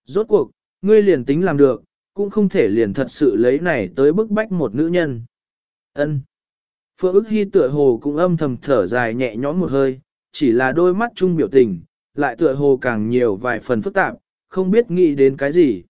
Speaker 1: Rốt cuộc, ngươi liền tính làm được, cũng không thể liền thật sự lấy này tới bức bách một nữ nhân. Ân. Phượng ức hy tựa hồ cũng âm thầm thở dài nhẹ nhõm một hơi, chỉ là đôi mắt chung biểu tình, lại tựa hồ càng nhiều vài phần phức tạp, không biết nghĩ đến cái gì.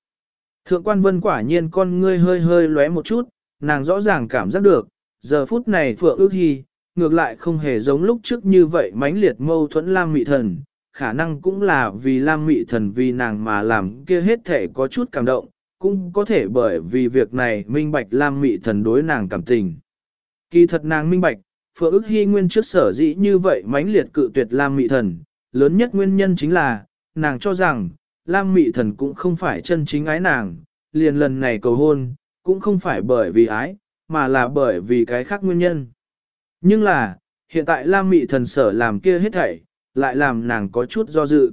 Speaker 1: Thượng quan vân quả nhiên con ngươi hơi hơi lóe một chút, nàng rõ ràng cảm giác được, giờ phút này Phượng ước hy, ngược lại không hề giống lúc trước như vậy mãnh liệt mâu thuẫn Lam Mị Thần, khả năng cũng là vì Lam Mị Thần vì nàng mà làm kia hết thể có chút cảm động, cũng có thể bởi vì việc này minh bạch Lam Mị Thần đối nàng cảm tình. Kỳ thật nàng minh bạch, Phượng ước hy nguyên trước sở dĩ như vậy mãnh liệt cự tuyệt Lam Mị Thần, lớn nhất nguyên nhân chính là, nàng cho rằng, Lam Mị Thần cũng không phải chân chính ái nàng, liền lần này cầu hôn, cũng không phải bởi vì ái, mà là bởi vì cái khác nguyên nhân. Nhưng là, hiện tại Lam Mị Thần sở làm kia hết thảy, lại làm nàng có chút do dự.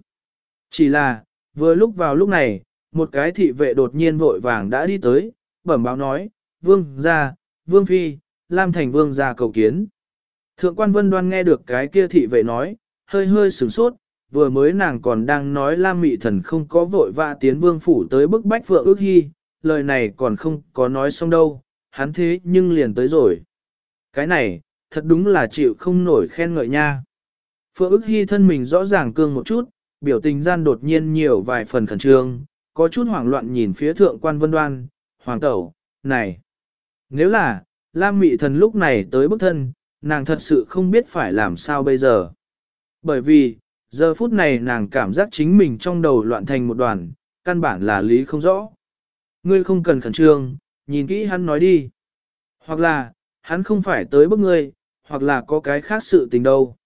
Speaker 1: Chỉ là, vừa lúc vào lúc này, một cái thị vệ đột nhiên vội vàng đã đi tới, bẩm báo nói, Vương gia, Vương Phi, Lam Thành Vương ra cầu kiến. Thượng quan Vân Đoan nghe được cái kia thị vệ nói, hơi hơi sửng sốt, vừa mới nàng còn đang nói Lam Mị Thần không có vội vã tiến vương phủ tới bức bách Phượng ước hy, lời này còn không có nói xong đâu, hắn thế nhưng liền tới rồi. Cái này, thật đúng là chịu không nổi khen ngợi nha. Phượng ước hy thân mình rõ ràng cương một chút, biểu tình gian đột nhiên nhiều vài phần khẩn trương, có chút hoảng loạn nhìn phía thượng quan vân đoan, hoàng tẩu, này. Nếu là, Lam Mị Thần lúc này tới bức thân, nàng thật sự không biết phải làm sao bây giờ. Bởi vì, giờ phút này nàng cảm giác chính mình trong đầu loạn thành một đoàn, căn bản là lý không rõ. Ngươi không cần khẩn trương, nhìn kỹ hắn nói đi. Hoặc là, hắn không phải tới bức ngươi, hoặc là có cái khác sự tình đâu.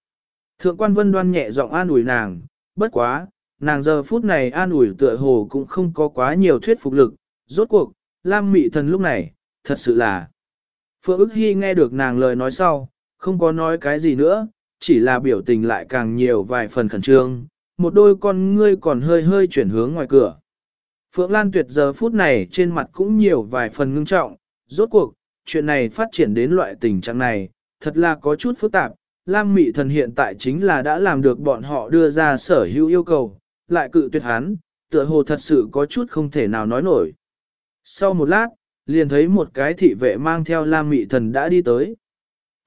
Speaker 1: Thượng quan vân đoan nhẹ giọng an ủi nàng, bất quá, nàng giờ phút này an ủi tựa hồ cũng không có quá nhiều thuyết phục lực, rốt cuộc, Lam Mị Thần lúc này, thật sự là. Phượng ức hy nghe được nàng lời nói sau, không có nói cái gì nữa, chỉ là biểu tình lại càng nhiều vài phần khẩn trương, một đôi con ngươi còn hơi hơi chuyển hướng ngoài cửa. Phượng Lan Tuyệt giờ phút này trên mặt cũng nhiều vài phần ngưng trọng, rốt cuộc, chuyện này phát triển đến loại tình trạng này, thật là có chút phức tạp. Lam Mị Thần hiện tại chính là đã làm được bọn họ đưa ra sở hữu yêu cầu, lại cự tuyệt hắn, tựa hồ thật sự có chút không thể nào nói nổi. Sau một lát, liền thấy một cái thị vệ mang theo Lam Mị Thần đã đi tới.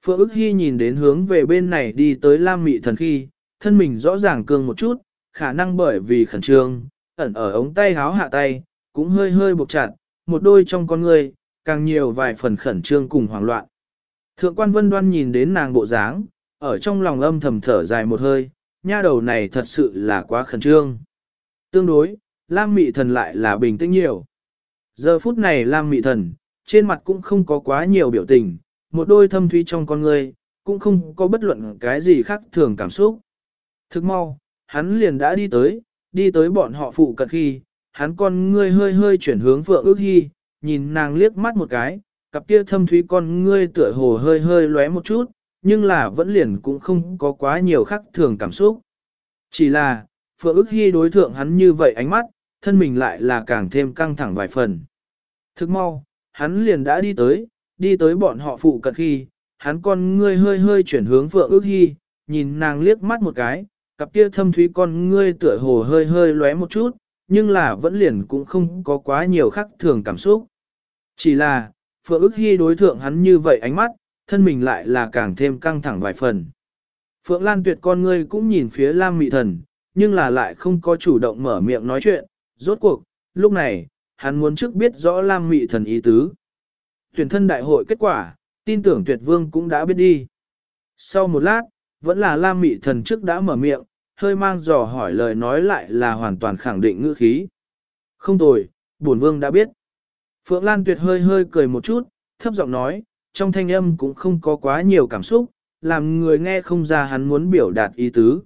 Speaker 1: Phượng ức hy nhìn đến hướng về bên này đi tới Lam Mị Thần khi, thân mình rõ ràng cương một chút, khả năng bởi vì khẩn trương, ẩn ở ống tay háo hạ tay, cũng hơi hơi buộc chặt, một đôi trong con người, càng nhiều vài phần khẩn trương cùng hoảng loạn. Thượng quan vân đoan nhìn đến nàng bộ dáng, ở trong lòng âm thầm thở dài một hơi, nha đầu này thật sự là quá khẩn trương. Tương đối, Lam Mị Thần lại là bình tĩnh nhiều. Giờ phút này Lam Mị Thần, trên mặt cũng không có quá nhiều biểu tình, một đôi thâm thúy trong con người, cũng không có bất luận cái gì khác thường cảm xúc. Thức mau, hắn liền đã đi tới, đi tới bọn họ phụ cận khi, hắn con ngươi hơi hơi chuyển hướng Phượng ước hy, nhìn nàng liếc mắt một cái, cặp kia thâm thúy con ngươi tựa hồ hơi hơi lóe một chút, nhưng là vẫn liền cũng không có quá nhiều khác thường cảm xúc. Chỉ là, Phượng ước hy đối thượng hắn như vậy ánh mắt, thân mình lại là càng thêm căng thẳng vài phần. Thức mau, hắn liền đã đi tới, đi tới bọn họ phụ cận khi, hắn con ngươi hơi hơi chuyển hướng Phượng ước hy, nhìn nàng liếc mắt một cái, cặp kia thâm thúy con ngươi tựa hồ hơi hơi lóe một chút, nhưng là vẫn liền cũng không có quá nhiều khắc thường cảm xúc. Chỉ là, Phượng ước hy đối thượng hắn như vậy ánh mắt, thân mình lại là càng thêm căng thẳng vài phần. Phượng Lan tuyệt con ngươi cũng nhìn phía Lam Mị Thần, nhưng là lại không có chủ động mở miệng nói chuyện, rốt cuộc, lúc này, hắn muốn trước biết rõ Lam Mị Thần ý tứ. Tuyển thân đại hội kết quả, tin tưởng tuyệt vương cũng đã biết đi. Sau một lát, vẫn là Lam Mị Thần trước đã mở miệng, hơi mang dò hỏi lời nói lại là hoàn toàn khẳng định ngữ khí. Không tồi, bổn vương đã biết. Phượng Lan Tuyệt hơi hơi cười một chút, thấp giọng nói, trong thanh âm cũng không có quá nhiều cảm xúc, làm người nghe không ra hắn muốn biểu đạt ý tứ.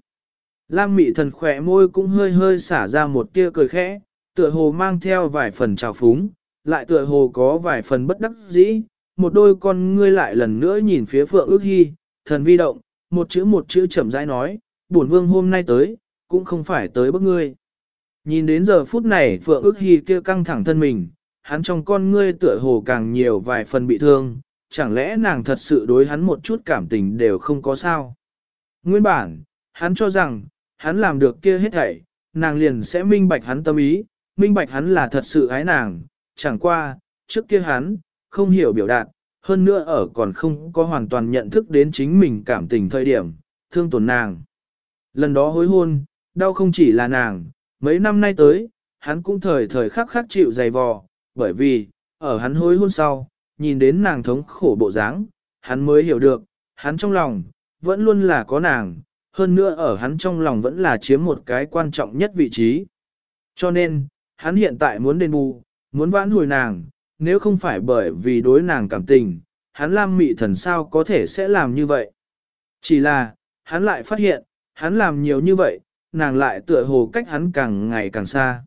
Speaker 1: Lam mị thần khỏe môi cũng hơi hơi xả ra một tia cười khẽ, tựa hồ mang theo vài phần trào phúng, lại tựa hồ có vài phần bất đắc dĩ, một đôi con ngươi lại lần nữa nhìn phía Phượng ước hy, thần vi động, một chữ một chữ chậm rãi nói, bổn vương hôm nay tới, cũng không phải tới bức ngươi. Nhìn đến giờ phút này Phượng ước hy kia căng thẳng thân mình, hắn trong con ngươi tựa hồ càng nhiều vài phần bị thương, chẳng lẽ nàng thật sự đối hắn một chút cảm tình đều không có sao. Nguyên bản, hắn cho rằng, hắn làm được kia hết thảy, nàng liền sẽ minh bạch hắn tâm ý, minh bạch hắn là thật sự ái nàng, chẳng qua, trước kia hắn, không hiểu biểu đạt, hơn nữa ở còn không có hoàn toàn nhận thức đến chính mình cảm tình thời điểm, thương tổn nàng. Lần đó hối hôn, đau không chỉ là nàng, mấy năm nay tới, hắn cũng thời thời khắc khắc chịu dày vò, bởi vì, ở hắn hối hôn sau, nhìn đến nàng thống khổ bộ dáng, hắn mới hiểu được, hắn trong lòng, vẫn luôn là có nàng, hơn nữa ở hắn trong lòng vẫn là chiếm một cái quan trọng nhất vị trí. Cho nên, hắn hiện tại muốn đền bù, muốn vãn hồi nàng, nếu không phải bởi vì đối nàng cảm tình, hắn Lam Mị Thần sao có thể sẽ làm như vậy. Chỉ là, hắn lại phát hiện, hắn làm nhiều như vậy, nàng lại tựa hồ cách hắn càng ngày càng xa.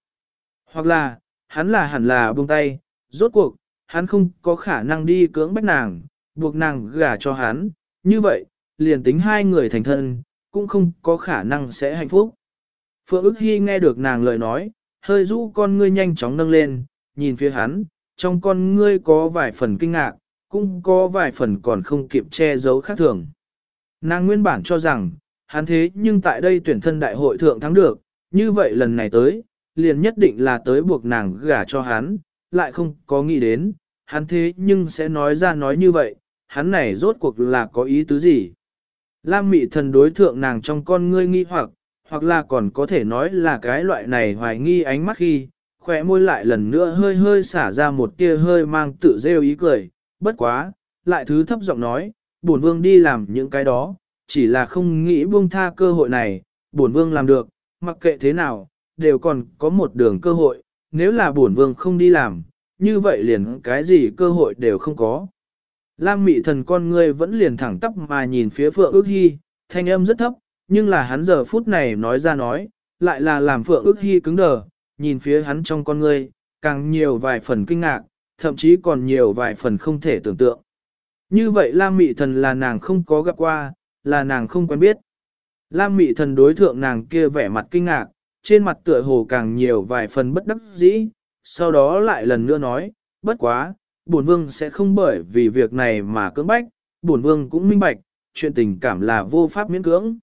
Speaker 1: Hoặc là, hắn là hẳn là buông tay, rốt cuộc, hắn không có khả năng đi cưỡng bách nàng, buộc nàng gả cho hắn, như vậy, liền tính hai người thành thân, cũng không có khả năng sẽ hạnh phúc. Phượng ức hy nghe được nàng lời nói, hơi rũ con ngươi nhanh chóng nâng lên, nhìn phía hắn, trong con ngươi có vài phần kinh ngạc, cũng có vài phần còn không kịp che giấu khác thường. Nàng nguyên bản cho rằng, hắn thế nhưng tại đây tuyển thân đại hội thượng thắng được, như vậy lần này tới, liền nhất định là tới buộc nàng gả cho hắn, lại không có nghĩ đến, hắn thế nhưng sẽ nói ra nói như vậy, hắn này rốt cuộc là có ý tứ gì. Lam mị thần đối thượng nàng trong con ngươi nghi hoặc, hoặc là còn có thể nói là cái loại này hoài nghi ánh mắt khi, khỏe môi lại lần nữa hơi hơi xả ra một tia hơi mang tự rêu ý cười, bất quá, lại thứ thấp giọng nói, bổn vương đi làm những cái đó, chỉ là không nghĩ buông tha cơ hội này, bổn vương làm được, mặc kệ thế nào, đều còn có một đường cơ hội, nếu là bổn vương không đi làm, như vậy liền cái gì cơ hội đều không có. Lam mị thần con ngươi vẫn liền thẳng tắp mà nhìn phía Phượng ước hy, thanh âm rất thấp, nhưng là hắn giờ phút này nói ra nói, lại là làm Phượng ước hy cứng đờ, nhìn phía hắn trong con ngươi, càng nhiều vài phần kinh ngạc, thậm chí còn nhiều vài phần không thể tưởng tượng. Như vậy Lam mị thần là nàng không có gặp qua, là nàng không quen biết. Lam mị thần đối thượng nàng kia vẻ mặt kinh ngạc, trên mặt tựa hồ càng nhiều vài phần bất đắc dĩ, sau đó lại lần nữa nói, bất quá, bổn vương sẽ không bởi vì việc này mà cưỡng bách, bổn vương cũng minh bạch, chuyện tình cảm là vô pháp miễn cưỡng.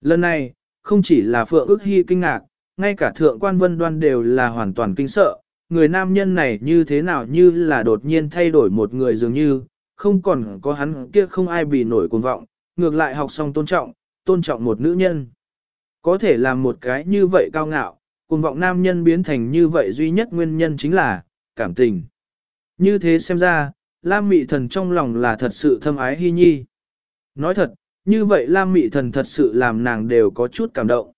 Speaker 1: Lần này, không chỉ là Phượng ước hy kinh ngạc, ngay cả thượng quan vân đoan đều là hoàn toàn kinh sợ, người nam nhân này như thế nào như là đột nhiên thay đổi một người dường như, không còn có hắn kia không ai bị nổi cuồng vọng, ngược lại học xong tôn trọng, tôn trọng một nữ nhân. Có thể làm một cái như vậy cao ngạo, cuồng vọng nam nhân biến thành như vậy duy nhất nguyên nhân chính là, cảm tình. Như thế xem ra, Lam Mị Thần trong lòng là thật sự thâm ái Hy Nhi. Nói thật, như vậy Lam Mị Thần thật sự làm nàng đều có chút cảm động.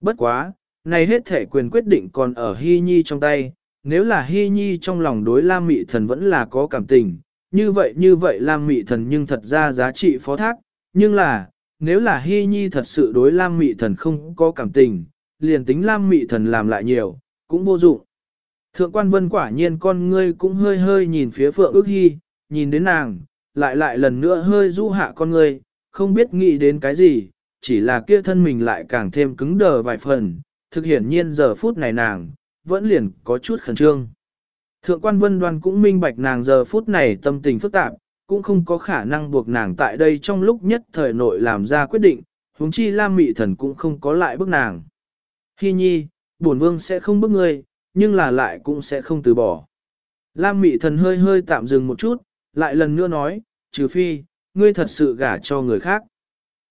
Speaker 1: Bất quá, này hết thể quyền quyết định còn ở Hy Nhi trong tay, nếu là Hy Nhi trong lòng đối Lam Mị Thần vẫn là có cảm tình, như vậy như vậy Lam Mị Thần nhưng thật ra giá trị phó thác, nhưng là, nếu là Hy Nhi thật sự đối Lam Mị Thần không có cảm tình, liền tính Lam Mị Thần làm lại nhiều, cũng vô dụng. Thượng quan vân quả nhiên con ngươi cũng hơi hơi nhìn phía Phượng ước hy, nhìn đến nàng, lại lại lần nữa hơi du hạ con ngươi, không biết nghĩ đến cái gì, chỉ là kia thân mình lại càng thêm cứng đờ vài phần, thực hiển nhiên giờ phút này nàng, vẫn liền có chút khẩn trương. Thượng quan vân đoan cũng minh bạch nàng giờ phút này tâm tình phức tạp, cũng không có khả năng buộc nàng tại đây trong lúc nhất thời nội làm ra quyết định, huống chi Lam Mị Thần cũng không có lại bức nàng. Hi nhi, bổn vương sẽ không bức ngươi, nhưng là lại cũng sẽ không từ bỏ. Lam Mị Thần hơi hơi tạm dừng một chút, lại lần nữa nói, trừ phi, ngươi thật sự gả cho người khác.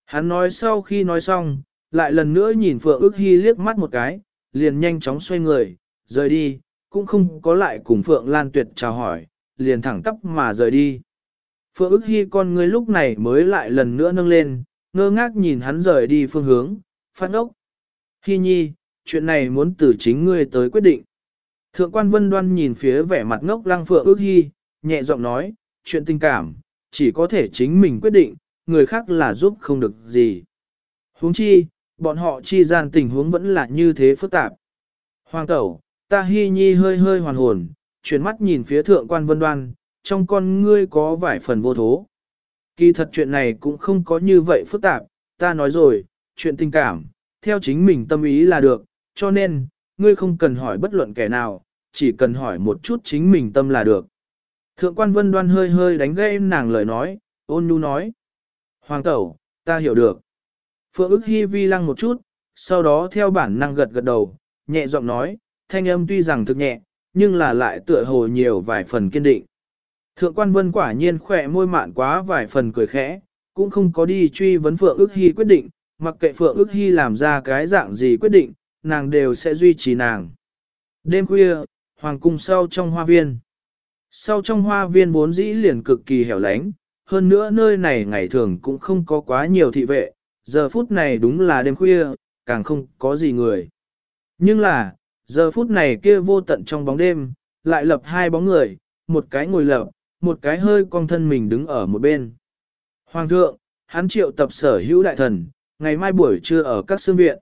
Speaker 1: Hắn nói sau khi nói xong, lại lần nữa nhìn Phượng ước hy liếc mắt một cái, liền nhanh chóng xoay người, rời đi, cũng không có lại cùng Phượng Lan Tuyệt chào hỏi, liền thẳng tắp mà rời đi. Phượng ức hy con ngươi lúc này mới lại lần nữa nâng lên, ngơ ngác nhìn hắn rời đi phương hướng, phát ốc. Hy nhi, chuyện này muốn từ chính ngươi tới quyết định. Thượng quan vân đoan nhìn phía vẻ mặt ngốc lăng Phượng ước hy, nhẹ giọng nói, chuyện tình cảm, chỉ có thể chính mình quyết định, người khác là giúp không được gì. Huống chi, bọn họ chi gian tình huống vẫn là như thế phức tạp. Hoàng tẩu, ta hy nhi hơi hơi hoàn hồn, chuyển mắt nhìn phía thượng quan vân đoan, trong con ngươi có vài phần vô thố. Kỳ thật chuyện này cũng không có như vậy phức tạp, ta nói rồi, chuyện tình cảm, theo chính mình tâm ý là được, cho nên, ngươi không cần hỏi bất luận kẻ nào, chỉ cần hỏi một chút chính mình tâm là được. Thượng quan vân đoan hơi hơi đánh gây nàng lời nói, ôn nhu nói. Hoàng tẩu, ta hiểu được. Phượng ức hy vi lăng một chút, sau đó theo bản năng gật gật đầu, nhẹ giọng nói, thanh âm tuy rằng thực nhẹ, nhưng là lại tựa hồ nhiều vài phần kiên định. Thượng quan vân quả nhiên khỏe môi mạn quá vài phần cười khẽ, cũng không có đi truy vấn Phượng ức hy quyết định, mặc kệ Phượng ức hy làm ra cái dạng gì quyết định, nàng đều sẽ duy trì nàng. Đêm khuya, hoàng cung sau trong hoa viên. Sau trong hoa viên vốn dĩ liền cực kỳ hẻo lánh, hơn nữa nơi này ngày thường cũng không có quá nhiều thị vệ, giờ phút này đúng là đêm khuya, càng không có gì người. Nhưng là, giờ phút này kia vô tận trong bóng đêm, lại lập hai bóng người, một cái ngồi lập, một cái hơi cong thân mình đứng ở một bên. Hoàng thượng, hắn triệu tập sở hữu đại thần, ngày mai buổi trưa ở các xương viện.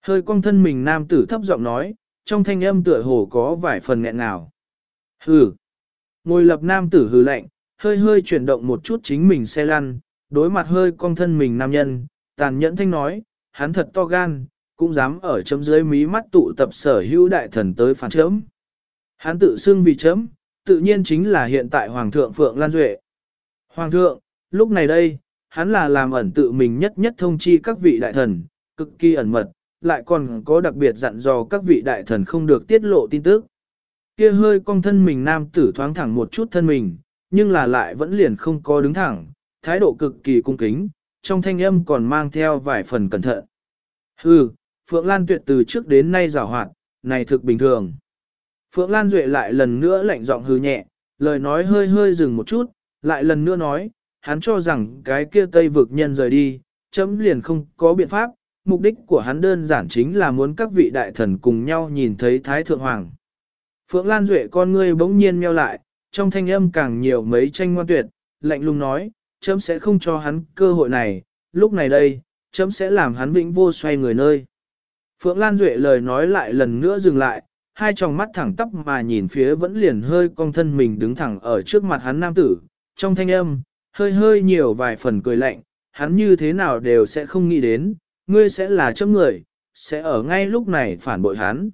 Speaker 1: Hơi cong thân mình nam tử thấp giọng nói, trong thanh âm tựa hồ có vài phần nghẹn ngào. Hừ. Ngồi lập nam tử hừ lạnh, hơi hơi chuyển động một chút chính mình xe lăn, đối mặt hơi cong thân mình nam nhân, tàn nhẫn thanh nói, hắn thật to gan, cũng dám ở chấm dưới mí mắt tụ tập sở hữu đại thần tới phản chấm. Hắn tự xưng vì chấm, tự nhiên chính là hiện tại Hoàng thượng Phượng Lan Duệ. Hoàng thượng, lúc này đây, hắn là làm ẩn tự mình nhất nhất thông chi các vị đại thần, cực kỳ ẩn mật, lại còn có đặc biệt dặn dò các vị đại thần không được tiết lộ tin tức. Kia hơi cong thân mình nam tử thoáng thẳng một chút thân mình, nhưng là lại vẫn liền không có đứng thẳng, thái độ cực kỳ cung kính, trong thanh âm còn mang theo vài phần cẩn thận. Hừ, Phượng Lan tuyệt từ trước đến nay giảo hoạt, này thực bình thường. Phượng Lan Duệ lại lần nữa lạnh giọng hừ nhẹ, lời nói hơi hơi dừng một chút, lại lần nữa nói, hắn cho rằng cái kia Tây vực nhân rời đi, chấm liền không có biện pháp, mục đích của hắn đơn giản chính là muốn các vị đại thần cùng nhau nhìn thấy Thái Thượng Hoàng. Phượng Lan Duệ con ngươi bỗng nhiên meo lại, trong thanh âm càng nhiều mấy tranh ngoan tuyệt, lạnh lùng nói, chấm sẽ không cho hắn cơ hội này, lúc này đây, chấm sẽ làm hắn vĩnh vô xoay người nơi. Phượng Lan Duệ lời nói lại lần nữa dừng lại, hai tròng mắt thẳng tắp mà nhìn phía vẫn liền hơi cong thân mình đứng thẳng ở trước mặt hắn nam tử, trong thanh âm, hơi hơi nhiều vài phần cười lạnh, hắn như thế nào đều sẽ không nghĩ đến, ngươi sẽ là chấm người, sẽ ở ngay lúc này phản bội hắn.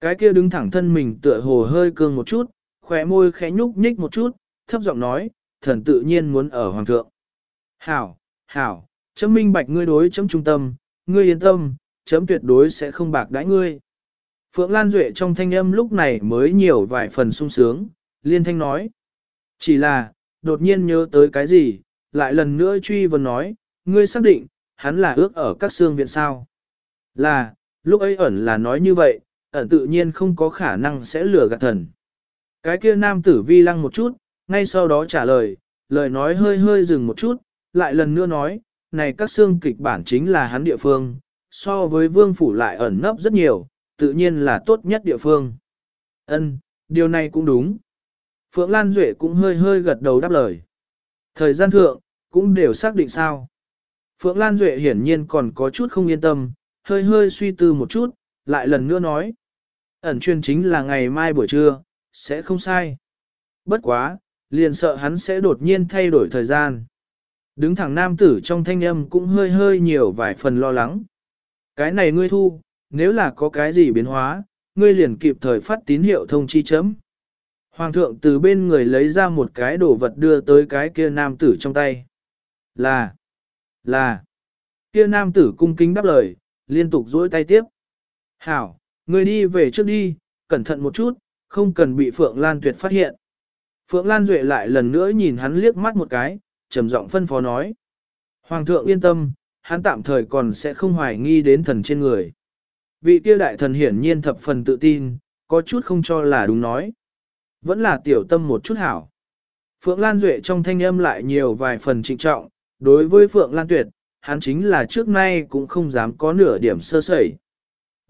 Speaker 1: Cái kia đứng thẳng thân mình tựa hồ hơi cương một chút, khóe môi khẽ nhúc nhích một chút, thấp giọng nói, thần tự nhiên muốn ở hoàng thượng. Hảo, hảo, chấm minh bạch ngươi đối chấm trung tâm, ngươi yên tâm, chấm tuyệt đối sẽ không bạc đãi ngươi. Phượng Lan Duệ trong thanh âm lúc này mới nhiều vài phần sung sướng, liên thanh nói. Chỉ là, đột nhiên nhớ tới cái gì, lại lần nữa truy vấn nói, ngươi xác định, hắn là ước ở các xương viện sao. Là, lúc ấy ẩn là nói như vậy, ẩn tự nhiên không có khả năng sẽ lừa gạt thần. Cái kia nam tử vi lăng một chút, ngay sau đó trả lời, lời nói hơi hơi dừng một chút, lại lần nữa nói, này các xương kịch bản chính là hắn địa phương, so với vương phủ lại ẩn nấp rất nhiều, tự nhiên là tốt nhất địa phương. Ân, điều này cũng đúng. Phượng Lan Duệ cũng hơi hơi gật đầu đáp lời. Thời gian thượng, cũng đều xác định sao. Phượng Lan Duệ hiển nhiên còn có chút không yên tâm, hơi hơi suy tư một chút, lại lần nữa nói. Ẩn chuyên chính là ngày mai buổi trưa, sẽ không sai. Bất quá, liền sợ hắn sẽ đột nhiên thay đổi thời gian. Đứng thẳng nam tử trong thanh âm cũng hơi hơi nhiều vài phần lo lắng. Cái này ngươi thu, nếu là có cái gì biến hóa, ngươi liền kịp thời phát tín hiệu thông chi chấm. Hoàng thượng từ bên người lấy ra một cái đồ vật đưa tới cái kia nam tử trong tay. Là, là, kia nam tử cung kính đáp lời, liên tục duỗi tay tiếp. Hảo, ngươi đi về trước đi, cẩn thận một chút, không cần bị Phượng Lan Tuyệt phát hiện. Phượng Lan Duệ lại lần nữa nhìn hắn liếc mắt một cái, trầm giọng phân phó nói. Hoàng thượng yên tâm, hắn tạm thời còn sẽ không hoài nghi đến thần trên người. Vị tiêu đại thần hiển nhiên thập phần tự tin, có chút không cho là đúng nói. Vẫn là tiểu tâm một chút hảo. Phượng Lan Duệ trong thanh âm lại nhiều vài phần trịnh trọng, đối với Phượng Lan Tuyệt, hắn chính là trước nay cũng không dám có nửa điểm sơ sẩy.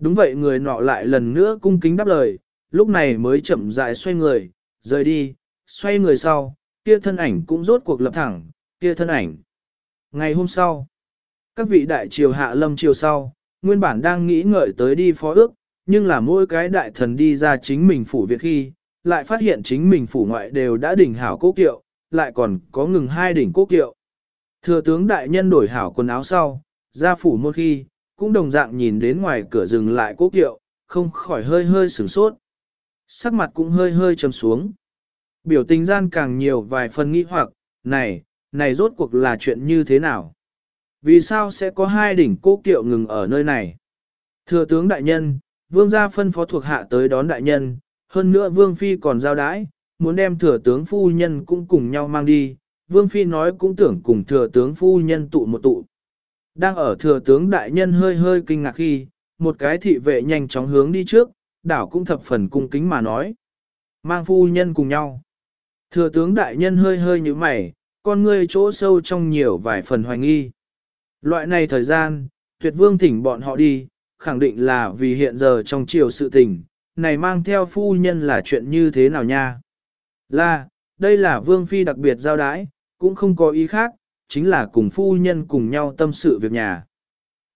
Speaker 1: Đúng vậy người nọ lại lần nữa cung kính đáp lời, lúc này mới chậm rãi xoay người, rời đi, xoay người sau, kia thân ảnh cũng rốt cuộc lập thẳng, kia thân ảnh. Ngày hôm sau, các vị đại triều hạ lâm triều sau, nguyên bản đang nghĩ ngợi tới đi phó ước, nhưng là mỗi cái đại thần đi ra chính mình phủ việc khi, lại phát hiện chính mình phủ ngoại đều đã đỉnh hảo cố kiệu, lại còn có ngừng hai đỉnh cố kiệu. Thừa tướng đại nhân đổi hảo quần áo sau, ra phủ một khi, cũng đồng dạng nhìn đến ngoài cửa dừng lại cố kiệu, không khỏi hơi hơi sửng sốt. Sắc mặt cũng hơi hơi trầm xuống. Biểu tình gian càng nhiều vài phần nghi hoặc, này, này rốt cuộc là chuyện như thế nào? Vì sao sẽ có hai đỉnh cố kiệu ngừng ở nơi này? Thừa tướng đại nhân, vương gia phân phó thuộc hạ tới đón đại nhân, hơn nữa vương phi còn giao đãi, muốn đem thừa tướng phu nhân cũng cùng nhau mang đi, vương phi nói cũng tưởng cùng thừa tướng phu nhân tụ một tụ. Đang ở thừa tướng đại nhân hơi hơi kinh ngạc khi, một cái thị vệ nhanh chóng hướng đi trước, đảo cũng thập phần cung kính mà nói. Mang phu nhân cùng nhau. Thừa tướng đại nhân hơi hơi như mày, con ngươi chỗ sâu trong nhiều vài phần hoài nghi. Loại này thời gian, tuyệt vương thỉnh bọn họ đi, khẳng định là vì hiện giờ trong chiều sự tình, này mang theo phu nhân là chuyện như thế nào nha? Là, đây là vương phi đặc biệt giao đái, cũng không có ý khác, chính là cùng phu nhân cùng nhau tâm sự việc nhà.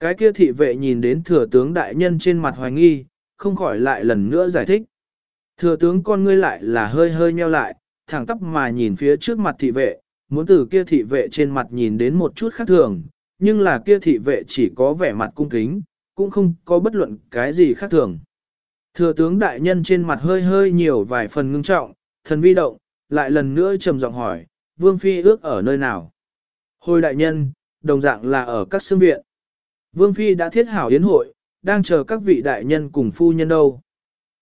Speaker 1: Cái kia thị vệ nhìn đến thừa tướng đại nhân trên mặt hoài nghi, không khỏi lại lần nữa giải thích. Thừa tướng con ngươi lại là hơi hơi nheo lại, thẳng tắp mà nhìn phía trước mặt thị vệ, muốn từ kia thị vệ trên mặt nhìn đến một chút khác thường, nhưng là kia thị vệ chỉ có vẻ mặt cung kính, cũng không có bất luận cái gì khác thường. Thừa tướng đại nhân trên mặt hơi hơi nhiều vài phần ngưng trọng, thần vi động, lại lần nữa trầm giọng hỏi, Vương Phi ước ở nơi nào? Hồi đại nhân, đồng dạng là ở các xương viện. Vương Phi đã thiết hảo yến hội, đang chờ các vị đại nhân cùng phu nhân đâu.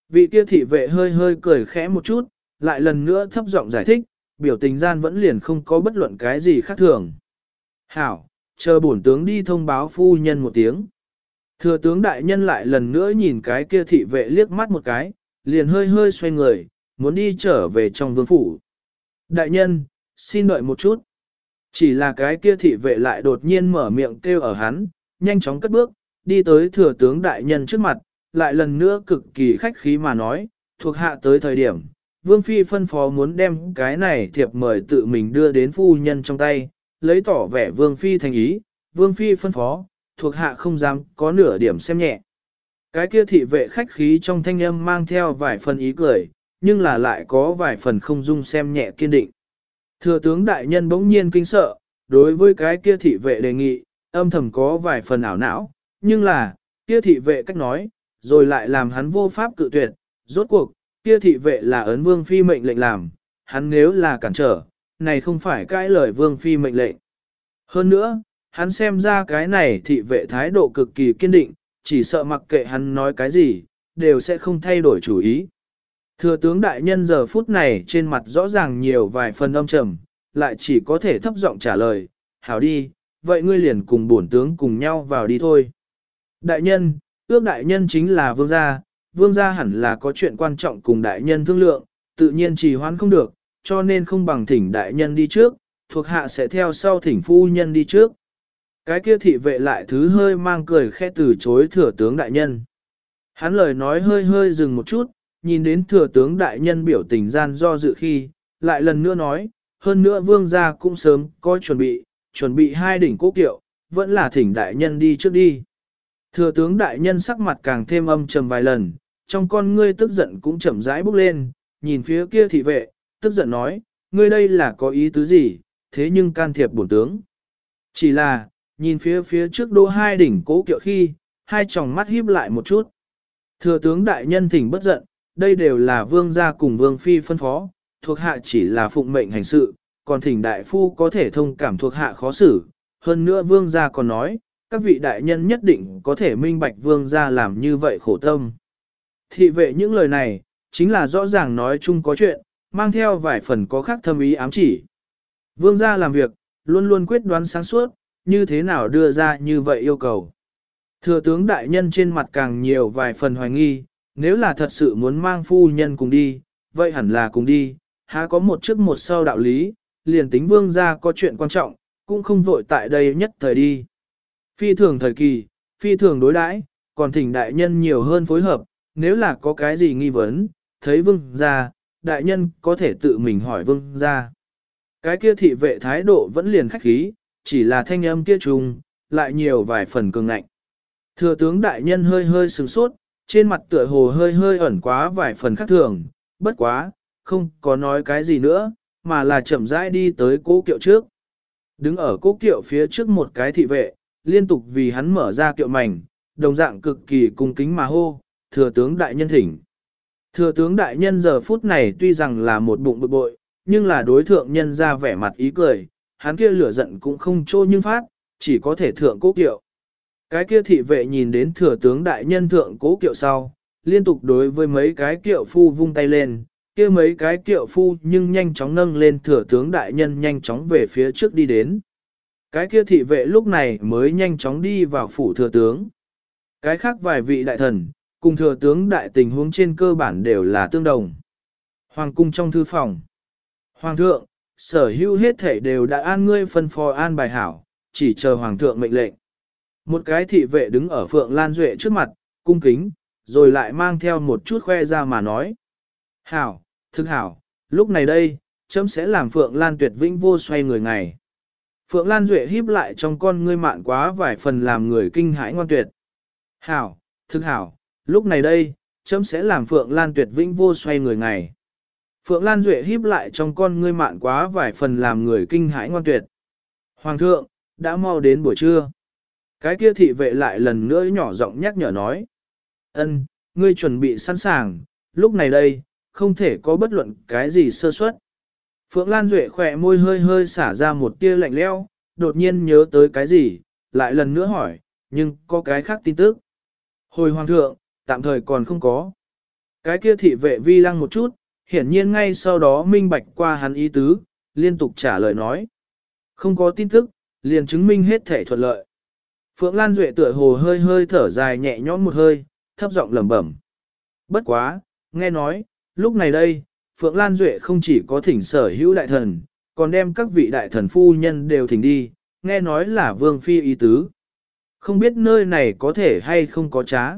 Speaker 1: Vị kia thị vệ hơi hơi cười khẽ một chút, lại lần nữa thấp giọng giải thích, biểu tình gian vẫn liền không có bất luận cái gì khác thường. Hảo, chờ bổn tướng đi thông báo phu nhân một tiếng. Thừa tướng đại nhân lại lần nữa nhìn cái kia thị vệ liếc mắt một cái, liền hơi hơi xoay người, muốn đi trở về trong vương phủ. Đại nhân, xin đợi một chút. Chỉ là cái kia thị vệ lại đột nhiên mở miệng kêu ở hắn, nhanh chóng cất bước, đi tới thừa tướng đại nhân trước mặt, lại lần nữa cực kỳ khách khí mà nói, thuộc hạ tới thời điểm, Vương Phi phân phó muốn đem cái này thiệp mời tự mình đưa đến phu nhân trong tay, lấy tỏ vẻ Vương Phi thành ý, Vương Phi phân phó, thuộc hạ không dám có nửa điểm xem nhẹ. Cái kia thị vệ khách khí trong thanh âm mang theo vài phần ý cười, nhưng là lại có vài phần không dung xem nhẹ kiên định. Thừa tướng đại nhân bỗng nhiên kinh sợ, đối với cái kia thị vệ đề nghị, âm thầm có vài phần ảo não, nhưng là, kia thị vệ cách nói, rồi lại làm hắn vô pháp cự tuyệt, rốt cuộc, kia thị vệ là ấn vương phi mệnh lệnh làm, hắn nếu là cản trở, này không phải cãi lời vương phi mệnh lệnh. Hơn nữa, hắn xem ra cái này thị vệ thái độ cực kỳ kiên định, chỉ sợ mặc kệ hắn nói cái gì, đều sẽ không thay đổi chủ ý. Thừa tướng đại nhân giờ phút này trên mặt rõ ràng nhiều vài phần âm trầm, lại chỉ có thể thấp giọng trả lời, hảo đi, vậy ngươi liền cùng bổn tướng cùng nhau vào đi thôi. Đại nhân, ước đại nhân chính là vương gia, vương gia hẳn là có chuyện quan trọng cùng đại nhân thương lượng, tự nhiên trì hoãn không được, cho nên không bằng thỉnh đại nhân đi trước, thuộc hạ sẽ theo sau thỉnh phu nhân đi trước. Cái kia thị vệ lại thứ hơi mang cười khẽ từ chối thừa tướng đại nhân. Hắn lời nói hơi hơi dừng một chút, nhìn đến thừa tướng đại nhân biểu tình gian do dự khi, lại lần nữa nói, hơn nữa vương gia cũng sớm có chuẩn bị, chuẩn bị hai đỉnh cố kiệu, vẫn là thỉnh đại nhân đi trước đi. Thừa tướng đại nhân sắc mặt càng thêm âm trầm vài lần, trong con ngươi tức giận cũng chậm rãi bốc lên, nhìn phía kia thị vệ, tức giận nói, ngươi đây là có ý tứ gì, thế nhưng can thiệp bổn tướng. Chỉ là, nhìn phía phía trước đô hai đỉnh cố kiệu khi, hai tròng mắt híp lại một chút. Thừa tướng đại nhân thỉnh bất giận, đây đều là vương gia cùng vương phi phân phó, thuộc hạ chỉ là phụng mệnh hành sự, còn thỉnh đại phu có thể thông cảm thuộc hạ khó xử. Hơn nữa vương gia còn nói, các vị đại nhân nhất định có thể minh bạch vương gia làm như vậy khổ tâm. Thị vệ những lời này, chính là rõ ràng nói chung có chuyện, mang theo vài phần có khác thâm ý ám chỉ. Vương gia làm việc, luôn luôn quyết đoán sáng suốt, như thế nào đưa ra như vậy yêu cầu. Thừa tướng đại nhân trên mặt càng nhiều vài phần hoài nghi, nếu là thật sự muốn mang phu nhân cùng đi, vậy hẳn là cùng đi, há có một trước một sau đạo lý, liền tính vương gia có chuyện quan trọng, cũng không vội tại đây nhất thời đi. Phi thường thời kỳ, phi thường đối đãi, còn thỉnh đại nhân nhiều hơn phối hợp, nếu là có cái gì nghi vấn, thấy vương gia, đại nhân có thể tự mình hỏi vương gia. Cái kia thị vệ thái độ vẫn liền khách khí, chỉ là thanh âm kia trùng, lại nhiều vài phần cường ngạnh. Thừa tướng đại nhân hơi hơi sừng sốt, trên mặt tựa hồ hơi hơi ẩn quá vài phần khác thường, bất quá, không có nói cái gì nữa, mà là chậm rãi đi tới cố kiệu trước. Đứng ở cố kiệu phía trước một cái thị vệ, liên tục vì hắn mở ra kiệu mảnh, đồng dạng cực kỳ cung kính mà hô, thừa tướng đại nhân thỉnh. Thừa tướng đại nhân giờ phút này tuy rằng là một bụng bực bội, nhưng là đối thượng nhân ra vẻ mặt ý cười, hắn kia lửa giận cũng không trô nhưng phát, chỉ có thể thượng cố kiệu. Cái kia thị vệ nhìn đến thừa tướng đại nhân thượng cố kiệu sau, liên tục đối với mấy cái kiệu phu vung tay lên, kia mấy cái kiệu phu nhưng nhanh chóng nâng lên thừa tướng đại nhân nhanh chóng về phía trước đi đến. Cái kia thị vệ lúc này mới nhanh chóng đi vào phủ thừa tướng. Cái khác vài vị đại thần, cùng thừa tướng đại tình huống trên cơ bản đều là tương đồng. Hoàng cung trong thư phòng. Hoàng thượng, sở hữu hết thể đều đã an ngươi phân phò an bài hảo, chỉ chờ hoàng thượng mệnh lệnh. Một cái thị vệ đứng ở Phượng Lan Duệ trước mặt, cung kính, rồi lại mang theo một chút khoe ra mà nói. Hảo, thực hảo, lúc này đây, chấm sẽ làm Phượng Lan tuyệt vĩnh vô xoay người ngày. Phượng Lan Duệ híp lại trong con ngươi mạn quá vài phần làm người kinh hãi ngoan tuyệt. Hảo, thực hảo, lúc này đây, chấm sẽ làm Phượng Lan tuyệt vĩnh vô xoay người ngày. Phượng Lan Duệ híp lại trong con ngươi mạn quá vài phần làm người kinh hãi ngoan tuyệt. Hoàng thượng, đã mau đến buổi trưa. Cái kia thị vệ lại lần nữa nhỏ giọng nhắc nhở nói. ân, ngươi chuẩn bị sẵn sàng, lúc này đây, không thể có bất luận cái gì sơ suất. Phượng Lan Duệ khỏe môi hơi hơi xả ra một tia lạnh leo, đột nhiên nhớ tới cái gì, lại lần nữa hỏi, nhưng có cái khác tin tức. Hồi hoàng thượng, tạm thời còn không có. Cái kia thị vệ vi lăng một chút, hiển nhiên ngay sau đó minh bạch qua hắn ý tứ, liên tục trả lời nói. Không có tin tức, liền chứng minh hết thể thuận lợi. Phượng Lan Duệ tựa hồ hơi hơi thở dài nhẹ nhõm một hơi, thấp giọng lẩm bẩm. Bất quá, nghe nói, lúc này đây, Phượng Lan Duệ không chỉ có thỉnh sở hữu đại thần, còn đem các vị đại thần phu nhân đều thỉnh đi, nghe nói là vương phi ý tứ. Không biết nơi này có thể hay không có trá.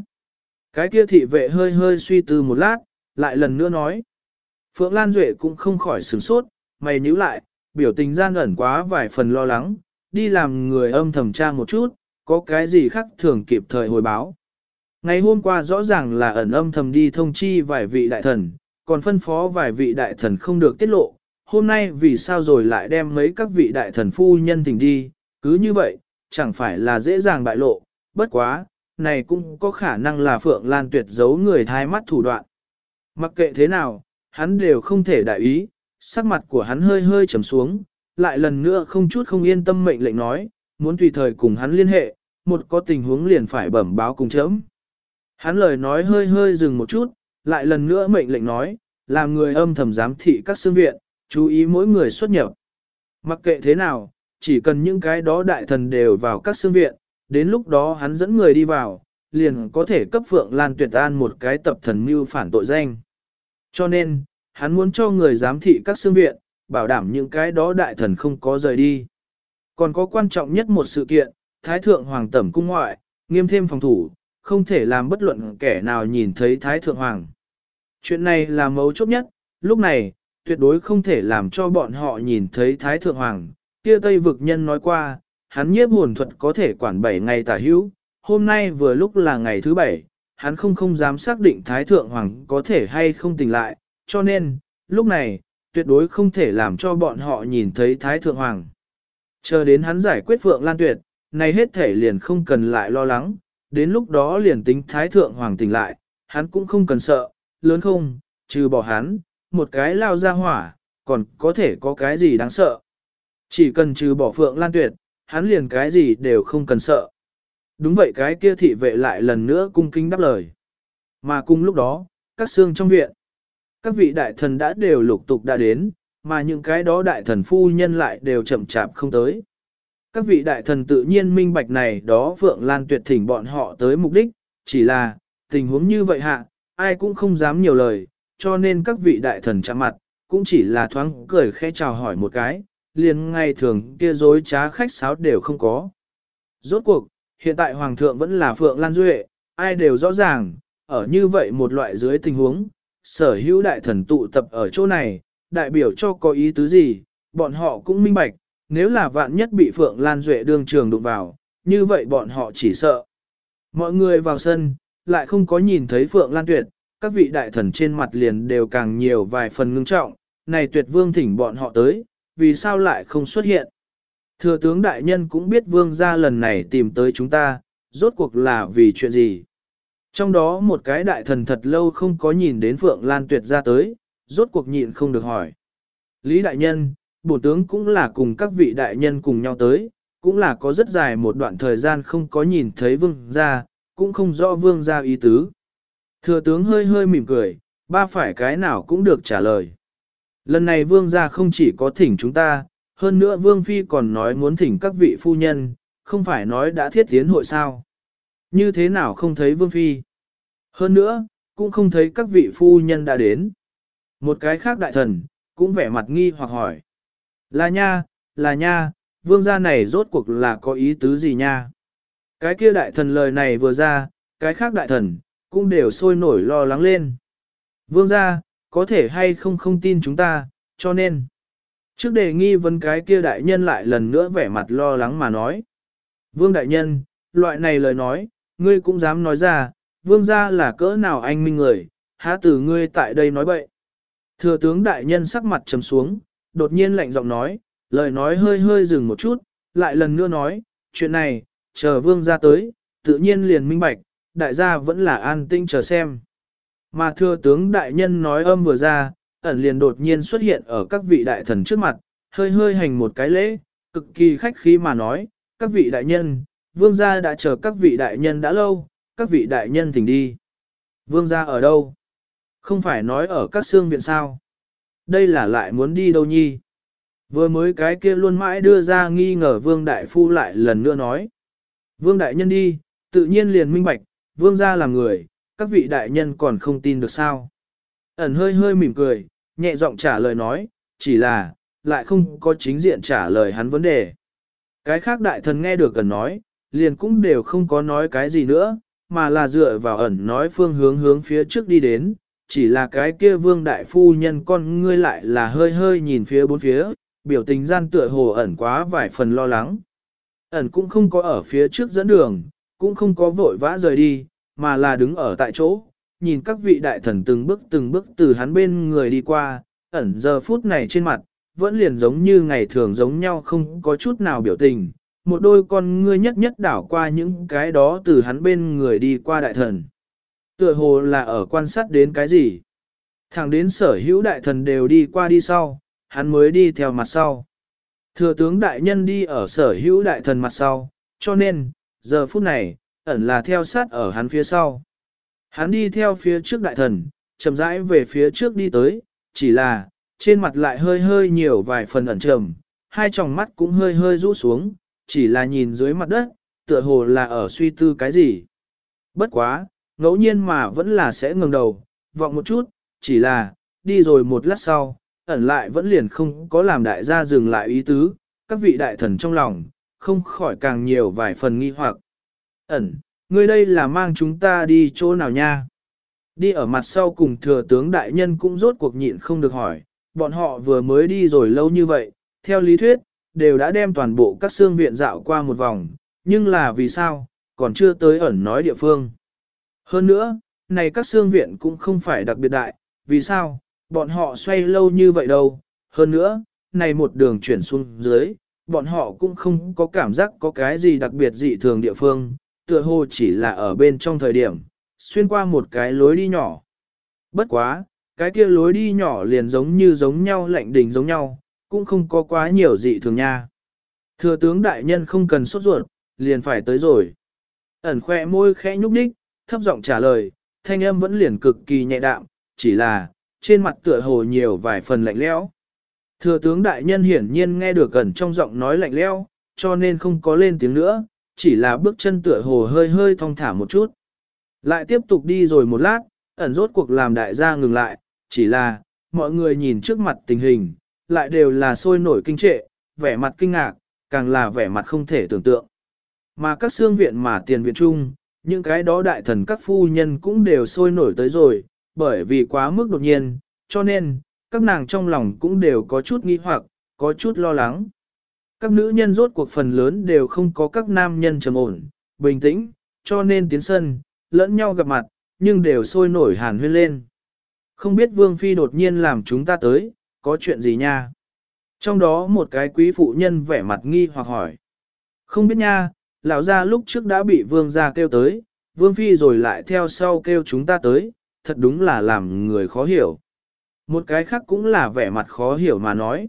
Speaker 1: Cái kia thị vệ hơi hơi suy tư một lát, lại lần nữa nói. Phượng Lan Duệ cũng không khỏi sửng sốt, mày nhíu lại, biểu tình gian ẩn quá vài phần lo lắng, đi làm người âm thầm tra một chút, có cái gì khác thường kịp thời hồi báo. Ngày hôm qua rõ ràng là ẩn âm thầm đi thông chi vài vị đại thần, còn phân phó vài vị đại thần không được tiết lộ, hôm nay vì sao rồi lại đem mấy các vị đại thần phu nhân thỉnh đi, cứ như vậy, chẳng phải là dễ dàng bại lộ, bất quá, này cũng có khả năng là Phượng Lan tuyệt giấu người thai mắt thủ đoạn. Mặc kệ thế nào, hắn đều không thể đại ý, sắc mặt của hắn hơi hơi trầm xuống, lại lần nữa không chút không yên tâm mệnh lệnh nói, muốn tùy thời cùng hắn liên hệ, một có tình huống liền phải bẩm báo cùng chấm. Hắn lời nói hơi hơi dừng một chút, lại lần nữa mệnh lệnh nói, làm người âm thầm giám thị các xương viện, chú ý mỗi người xuất nhập. Mặc kệ thế nào, chỉ cần những cái đó đại thần đều vào các xương viện, đến lúc đó hắn dẫn người đi vào, liền có thể cấp Phượng Lan Tuyệt An một cái tập thần mưu phản tội danh. Cho nên, hắn muốn cho người giám thị các xương viện, bảo đảm những cái đó đại thần không có rời đi. Còn có quan trọng nhất một sự kiện, Thái Thượng Hoàng tẩm cung ngoại, nghiêm thêm phòng thủ, không thể làm bất luận kẻ nào nhìn thấy Thái Thượng Hoàng. Chuyện này là mấu chốt nhất, lúc này, tuyệt đối không thể làm cho bọn họ nhìn thấy Thái Thượng Hoàng. Kia Tây Vực Nhân nói qua, hắn nhiếp hồn thuật có thể quản 7 ngày tả hữu, hôm nay vừa lúc là ngày thứ 7, hắn không không dám xác định Thái Thượng Hoàng có thể hay không tỉnh lại, cho nên, lúc này, tuyệt đối không thể làm cho bọn họ nhìn thấy Thái Thượng Hoàng. Chờ đến hắn giải quyết Phượng Lan Tuyệt, này hết thể liền không cần lại lo lắng, đến lúc đó liền tính Thái Thượng Hoàng tỉnh lại, hắn cũng không cần sợ, lớn không, trừ bỏ hắn, một cái lao ra hỏa, còn có thể có cái gì đáng sợ. Chỉ cần trừ bỏ Phượng Lan Tuyệt, hắn liền cái gì đều không cần sợ. Đúng vậy cái kia thị vệ lại lần nữa cung kính đáp lời. Mà cùng lúc đó, các xương trong viện, các vị đại thần đã đều lục tục đã đến, mà những cái đó đại thần phu nhân lại đều chậm chạp không tới. Các vị đại thần tự nhiên minh bạch này đó Phượng Lan tuyệt thỉnh bọn họ tới mục đích, chỉ là, tình huống như vậy hạ, ai cũng không dám nhiều lời, cho nên các vị đại thần chạm mặt, cũng chỉ là thoáng cười khẽ chào hỏi một cái, liền ngay thường kia dối trá khách sáo đều không có. Rốt cuộc, hiện tại Hoàng thượng vẫn là Phượng Lan Duệ, ai đều rõ ràng, ở như vậy một loại dưới tình huống, sở hữu đại thần tụ tập ở chỗ này, đại biểu cho có ý tứ gì, bọn họ cũng minh bạch, nếu là vạn nhất bị Phượng Lan Duệ đương trường đụng vào, như vậy bọn họ chỉ sợ. Mọi người vào sân, lại không có nhìn thấy Phượng Lan Tuyệt, các vị đại thần trên mặt liền đều càng nhiều vài phần ngưng trọng, này tuyệt vương thỉnh bọn họ tới, vì sao lại không xuất hiện. Thừa tướng đại nhân cũng biết vương gia lần này tìm tới chúng ta, rốt cuộc là vì chuyện gì. Trong đó một cái đại thần thật lâu không có nhìn đến Phượng Lan Tuyệt ra tới, rốt cuộc nhịn không được hỏi. Lý đại nhân, bổ tướng cũng là cùng các vị đại nhân cùng nhau tới, cũng là có rất dài một đoạn thời gian không có nhìn thấy vương gia, cũng không rõ vương gia ý tứ. Thừa tướng hơi hơi mỉm cười, ba phải cái nào cũng được trả lời. Lần này vương gia không chỉ có thỉnh chúng ta, hơn nữa vương phi còn nói muốn thỉnh các vị phu nhân, không phải nói đã thiết tiến hội sao. Như thế nào không thấy vương phi? Hơn nữa, cũng không thấy các vị phu nhân đã đến. Một cái khác đại thần, cũng vẻ mặt nghi hoặc hỏi. Là nha, là nha, vương gia này rốt cuộc là có ý tứ gì nha? Cái kia đại thần lời này vừa ra, cái khác đại thần, cũng đều sôi nổi lo lắng lên. Vương gia, có thể hay không không tin chúng ta, cho nên. Trước đề nghi vấn cái kia đại nhân lại lần nữa vẻ mặt lo lắng mà nói. Vương đại nhân, loại này lời nói, ngươi cũng dám nói ra, vương gia là cỡ nào anh minh người, há từ ngươi tại đây nói bậy. Thừa tướng đại nhân sắc mặt trầm xuống, đột nhiên lạnh giọng nói, lời nói hơi hơi dừng một chút, lại lần nữa nói, chuyện này, chờ vương gia tới, tự nhiên liền minh bạch, đại gia vẫn là an tinh chờ xem. Mà thừa tướng đại nhân nói âm vừa ra, ẩn liền đột nhiên xuất hiện ở các vị đại thần trước mặt, hơi hơi hành một cái lễ, cực kỳ khách khí mà nói, các vị đại nhân, vương gia đã chờ các vị đại nhân đã lâu, các vị đại nhân thỉnh đi. Vương gia ở đâu? Không phải nói ở các xương viện sao? Đây là lại muốn đi đâu nhi? Vừa mới cái kia luôn mãi đưa ra nghi ngờ vương đại phu lại lần nữa nói. Vương đại nhân đi, tự nhiên liền minh bạch, vương gia làm người, các vị đại nhân còn không tin được sao. Ẩn hơi hơi mỉm cười, nhẹ giọng trả lời nói, chỉ là, lại không có chính diện trả lời hắn vấn đề. Cái khác đại thần nghe được ẩn nói, liền cũng đều không có nói cái gì nữa, mà là dựa vào ẩn nói phương hướng hướng phía trước đi đến, chỉ là cái kia vương đại phu nhân con ngươi lại là hơi hơi nhìn phía bốn phía, biểu tình gian tựa hồ ẩn quá vài phần lo lắng. Ẩn cũng không có ở phía trước dẫn đường, cũng không có vội vã rời đi, mà là đứng ở tại chỗ, nhìn các vị đại thần từng bước từng bước từ hắn bên người đi qua, ẩn giờ phút này trên mặt, vẫn liền giống như ngày thường giống nhau không có chút nào biểu tình, một đôi con ngươi nhất nhất đảo qua những cái đó từ hắn bên người đi qua đại thần. Tựa hồ là ở quan sát đến cái gì? Thẳng đến sở hữu đại thần đều đi qua đi sau, hắn mới đi theo mặt sau. Thừa tướng đại nhân đi ở sở hữu đại thần mặt sau, cho nên, giờ phút này, ẩn là theo sát ở hắn phía sau. Hắn đi theo phía trước đại thần, chậm rãi về phía trước đi tới, chỉ là, trên mặt lại hơi hơi nhiều vài phần ẩn trầm, hai tròng mắt cũng hơi hơi rũ xuống, chỉ là nhìn dưới mặt đất, tựa hồ là ở suy tư cái gì. Bất quá, ngẫu nhiên mà vẫn là sẽ ngừng đầu, vọng một chút, chỉ là, đi rồi một lát sau, ẩn lại vẫn liền không có làm đại gia dừng lại ý tứ, các vị đại thần trong lòng, không khỏi càng nhiều vài phần nghi hoặc. Ẩn, ngươi đây là mang chúng ta đi chỗ nào nha? Đi ở mặt sau cùng thừa tướng đại nhân cũng rốt cuộc nhịn không được hỏi, bọn họ vừa mới đi rồi lâu như vậy, theo lý thuyết, đều đã đem toàn bộ các xương viện dạo qua một vòng, nhưng là vì sao, còn chưa tới ẩn nói địa phương. Hơn nữa, này các xương viện cũng không phải đặc biệt đại, vì sao, bọn họ xoay lâu như vậy đâu. Hơn nữa, này một đường chuyển xuống dưới, bọn họ cũng không có cảm giác có cái gì đặc biệt dị thường địa phương, tựa hồ chỉ là ở bên trong thời điểm, xuyên qua một cái lối đi nhỏ. Bất quá, cái kia lối đi nhỏ liền giống như giống nhau lạnh đỉnh giống nhau, cũng không có quá nhiều dị thường nha. Thừa tướng đại nhân không cần sốt ruột, liền phải tới rồi. Ẩn khoe môi khẽ nhúc đích, thấp giọng trả lời, thanh âm vẫn liền cực kỳ nhẹ đạm, chỉ là, trên mặt tựa hồ nhiều vài phần lạnh lẽo. Thừa tướng đại nhân hiển nhiên nghe được gần trong giọng nói lạnh lẽo, cho nên không có lên tiếng nữa, chỉ là bước chân tựa hồ hơi hơi thong thả một chút. Lại tiếp tục đi rồi một lát, ẩn rốt cuộc làm đại gia ngừng lại, chỉ là, mọi người nhìn trước mặt tình hình, lại đều là sôi nổi kinh trệ, vẻ mặt kinh ngạc, càng là vẻ mặt không thể tưởng tượng. Mà các xương viện mà tiền viện trung những cái đó đại thần các phu nhân cũng đều sôi nổi tới rồi, bởi vì quá mức đột nhiên, cho nên, các nàng trong lòng cũng đều có chút nghi hoặc, có chút lo lắng. Các nữ nhân rốt cuộc phần lớn đều không có các nam nhân trầm ổn, bình tĩnh, cho nên tiến sân, lẫn nhau gặp mặt, nhưng đều sôi nổi hàn huyên lên. Không biết Vương Phi đột nhiên làm chúng ta tới, có chuyện gì nha? Trong đó một cái quý phụ nhân vẻ mặt nghi hoặc hỏi. Không biết nha, lão gia lúc trước đã bị Vương gia kêu tới, Vương Phi rồi lại theo sau kêu chúng ta tới, thật đúng là làm người khó hiểu. Một cái khác cũng là vẻ mặt khó hiểu mà nói.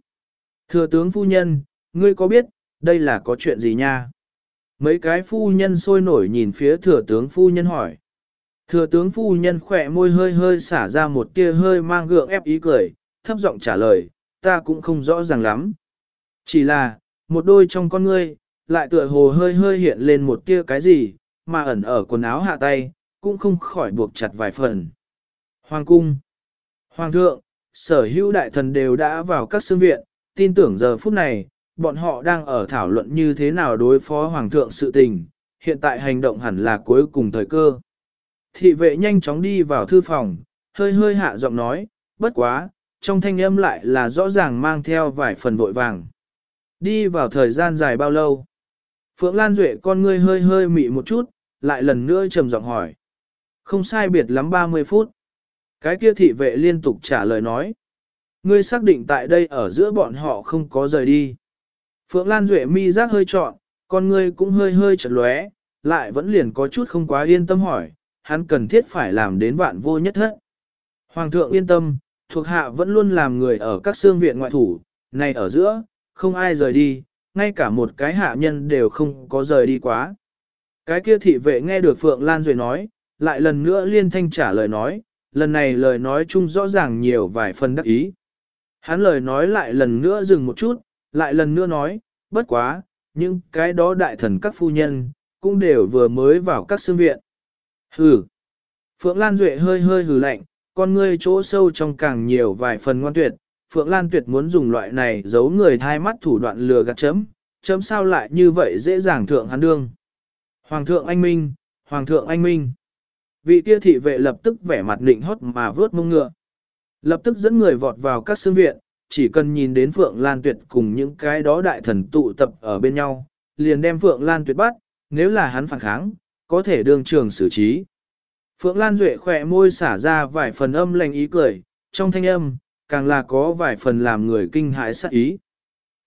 Speaker 1: Thừa tướng phu nhân, ngươi có biết, đây là có chuyện gì nha? Mấy cái phu nhân sôi nổi nhìn phía thừa tướng phu nhân hỏi. Thừa tướng phu nhân khỏe môi hơi hơi xả ra một tia hơi mang gượng ép ý cười, thấp giọng trả lời, ta cũng không rõ ràng lắm. Chỉ là, một đôi trong con ngươi, lại tựa hồ hơi hơi hiện lên một tia cái gì, mà ẩn ở quần áo hạ tay, cũng không khỏi buộc chặt vài phần. Hoàng cung Hoàng thượng, sở hữu đại thần đều đã vào các xương viện, tin tưởng giờ phút này, bọn họ đang ở thảo luận như thế nào đối phó Hoàng thượng sự tình, hiện tại hành động hẳn là cuối cùng thời cơ. Thị vệ nhanh chóng đi vào thư phòng, hơi hơi hạ giọng nói, bất quá, trong thanh âm lại là rõ ràng mang theo vài phần vội vàng. Đi vào thời gian dài bao lâu? Phượng Lan Duệ con ngươi hơi hơi mị một chút, lại lần nữa trầm giọng hỏi. Không sai biệt lắm 30 phút. Cái kia thị vệ liên tục trả lời nói. Ngươi xác định tại đây ở giữa bọn họ không có rời đi. Phượng Lan Duệ mi giác hơi trọn, con ngươi cũng hơi hơi chật lóe, lại vẫn liền có chút không quá yên tâm hỏi, hắn cần thiết phải làm đến vạn vô nhất hết. Hoàng thượng yên tâm, thuộc hạ vẫn luôn làm người ở các xương viện ngoại thủ, này ở giữa, không ai rời đi, ngay cả một cái hạ nhân đều không có rời đi quá. Cái kia thị vệ nghe được Phượng Lan Duệ nói, lại lần nữa liên thanh trả lời nói, lần này lời nói chung rõ ràng nhiều vài phần đắc ý. Hắn lời nói lại lần nữa dừng một chút, lại lần nữa nói, bất quá, nhưng cái đó đại thần các phu nhân, cũng đều vừa mới vào các xương viện. Hừ. Phượng Lan Duệ hơi hơi hừ lạnh, con ngươi chỗ sâu trong càng nhiều vài phần ngoan tuyệt, Phượng Lan Tuyệt muốn dùng loại này giấu người thai mắt thủ đoạn lừa gạt chấm, chấm sao lại như vậy dễ dàng thượng hắn đương. Hoàng thượng anh minh, Hoàng thượng anh minh. Vị kia thị vệ lập tức vẻ mặt định hót mà vớt mông ngựa. Lập tức dẫn người vọt vào các xương viện, chỉ cần nhìn đến Phượng Lan Tuyệt cùng những cái đó đại thần tụ tập ở bên nhau, liền đem Phượng Lan Tuyệt bắt, nếu là hắn phản kháng, có thể đương trường xử trí. Phượng Lan Duệ khỏe môi xả ra vài phần âm lành ý cười, trong thanh âm, càng là có vài phần làm người kinh hãi sắc ý.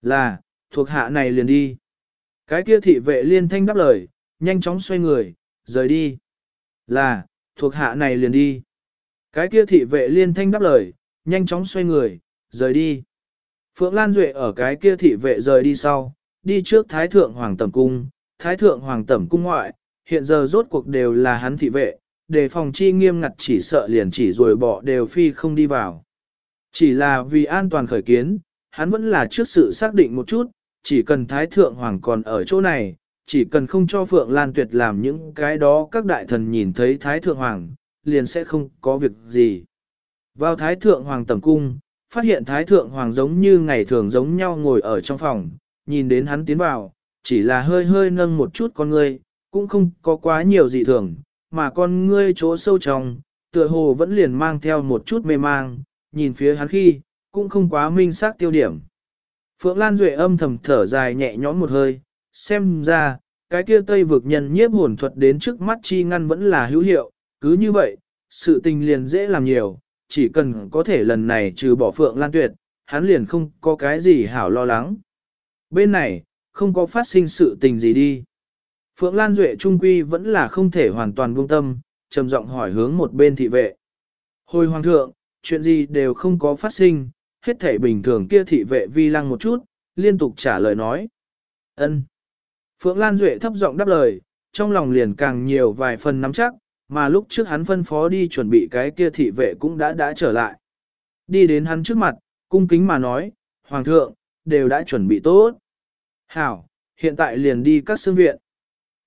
Speaker 1: Là, thuộc hạ này liền đi. Cái kia thị vệ liên thanh đáp lời, nhanh chóng xoay người, rời đi. Là, thuộc hạ này liền đi. Cái kia thị vệ liên thanh đáp lời, nhanh chóng xoay người, rời đi. Phượng Lan Duệ ở cái kia thị vệ rời đi sau, đi trước Thái Thượng Hoàng Tẩm Cung, Thái Thượng Hoàng Tẩm Cung ngoại, hiện giờ rốt cuộc đều là hắn thị vệ, đề phòng chi nghiêm ngặt chỉ sợ liền chỉ rồi bỏ đều phi không đi vào. Chỉ là vì an toàn khởi kiến, hắn vẫn là trước sự xác định một chút, chỉ cần Thái Thượng Hoàng còn ở chỗ này, chỉ cần không cho Phượng Lan Tuyệt làm những cái đó các đại thần nhìn thấy Thái Thượng Hoàng, liền sẽ không có việc gì. Vào Thái Thượng Hoàng tầm cung, phát hiện Thái Thượng Hoàng giống như ngày thường giống nhau ngồi ở trong phòng, nhìn đến hắn tiến vào, chỉ là hơi hơi nâng một chút con ngươi, cũng không có quá nhiều dị thường, mà con ngươi chỗ sâu trong, tựa hồ vẫn liền mang theo một chút mê mang, nhìn phía hắn khi, cũng không quá minh xác tiêu điểm. Phượng Lan Duệ âm thầm thở dài nhẹ nhõm một hơi, xem ra, cái kia tây vực nhân nhiếp hồn thuật đến trước mắt chi ngăn vẫn là hữu hiệu, cứ như vậy, sự tình liền dễ làm nhiều, chỉ cần có thể lần này trừ bỏ Phượng Lan Tuyệt, hắn liền không có cái gì hảo lo lắng. Bên này, không có phát sinh sự tình gì đi. Phượng Lan Duệ trung quy vẫn là không thể hoàn toàn buông tâm, trầm giọng hỏi hướng một bên thị vệ. Hồi hoàng thượng, chuyện gì đều không có phát sinh, hết thể bình thường kia thị vệ vi lăng một chút, liên tục trả lời nói. ân. Phượng Lan Duệ thấp giọng đáp lời, trong lòng liền càng nhiều vài phần nắm chắc, mà lúc trước hắn phân phó đi chuẩn bị cái kia thị vệ cũng đã đã trở lại. Đi đến hắn trước mặt, cung kính mà nói, Hoàng thượng, đều đã chuẩn bị tốt. Hảo, hiện tại liền đi các xương viện.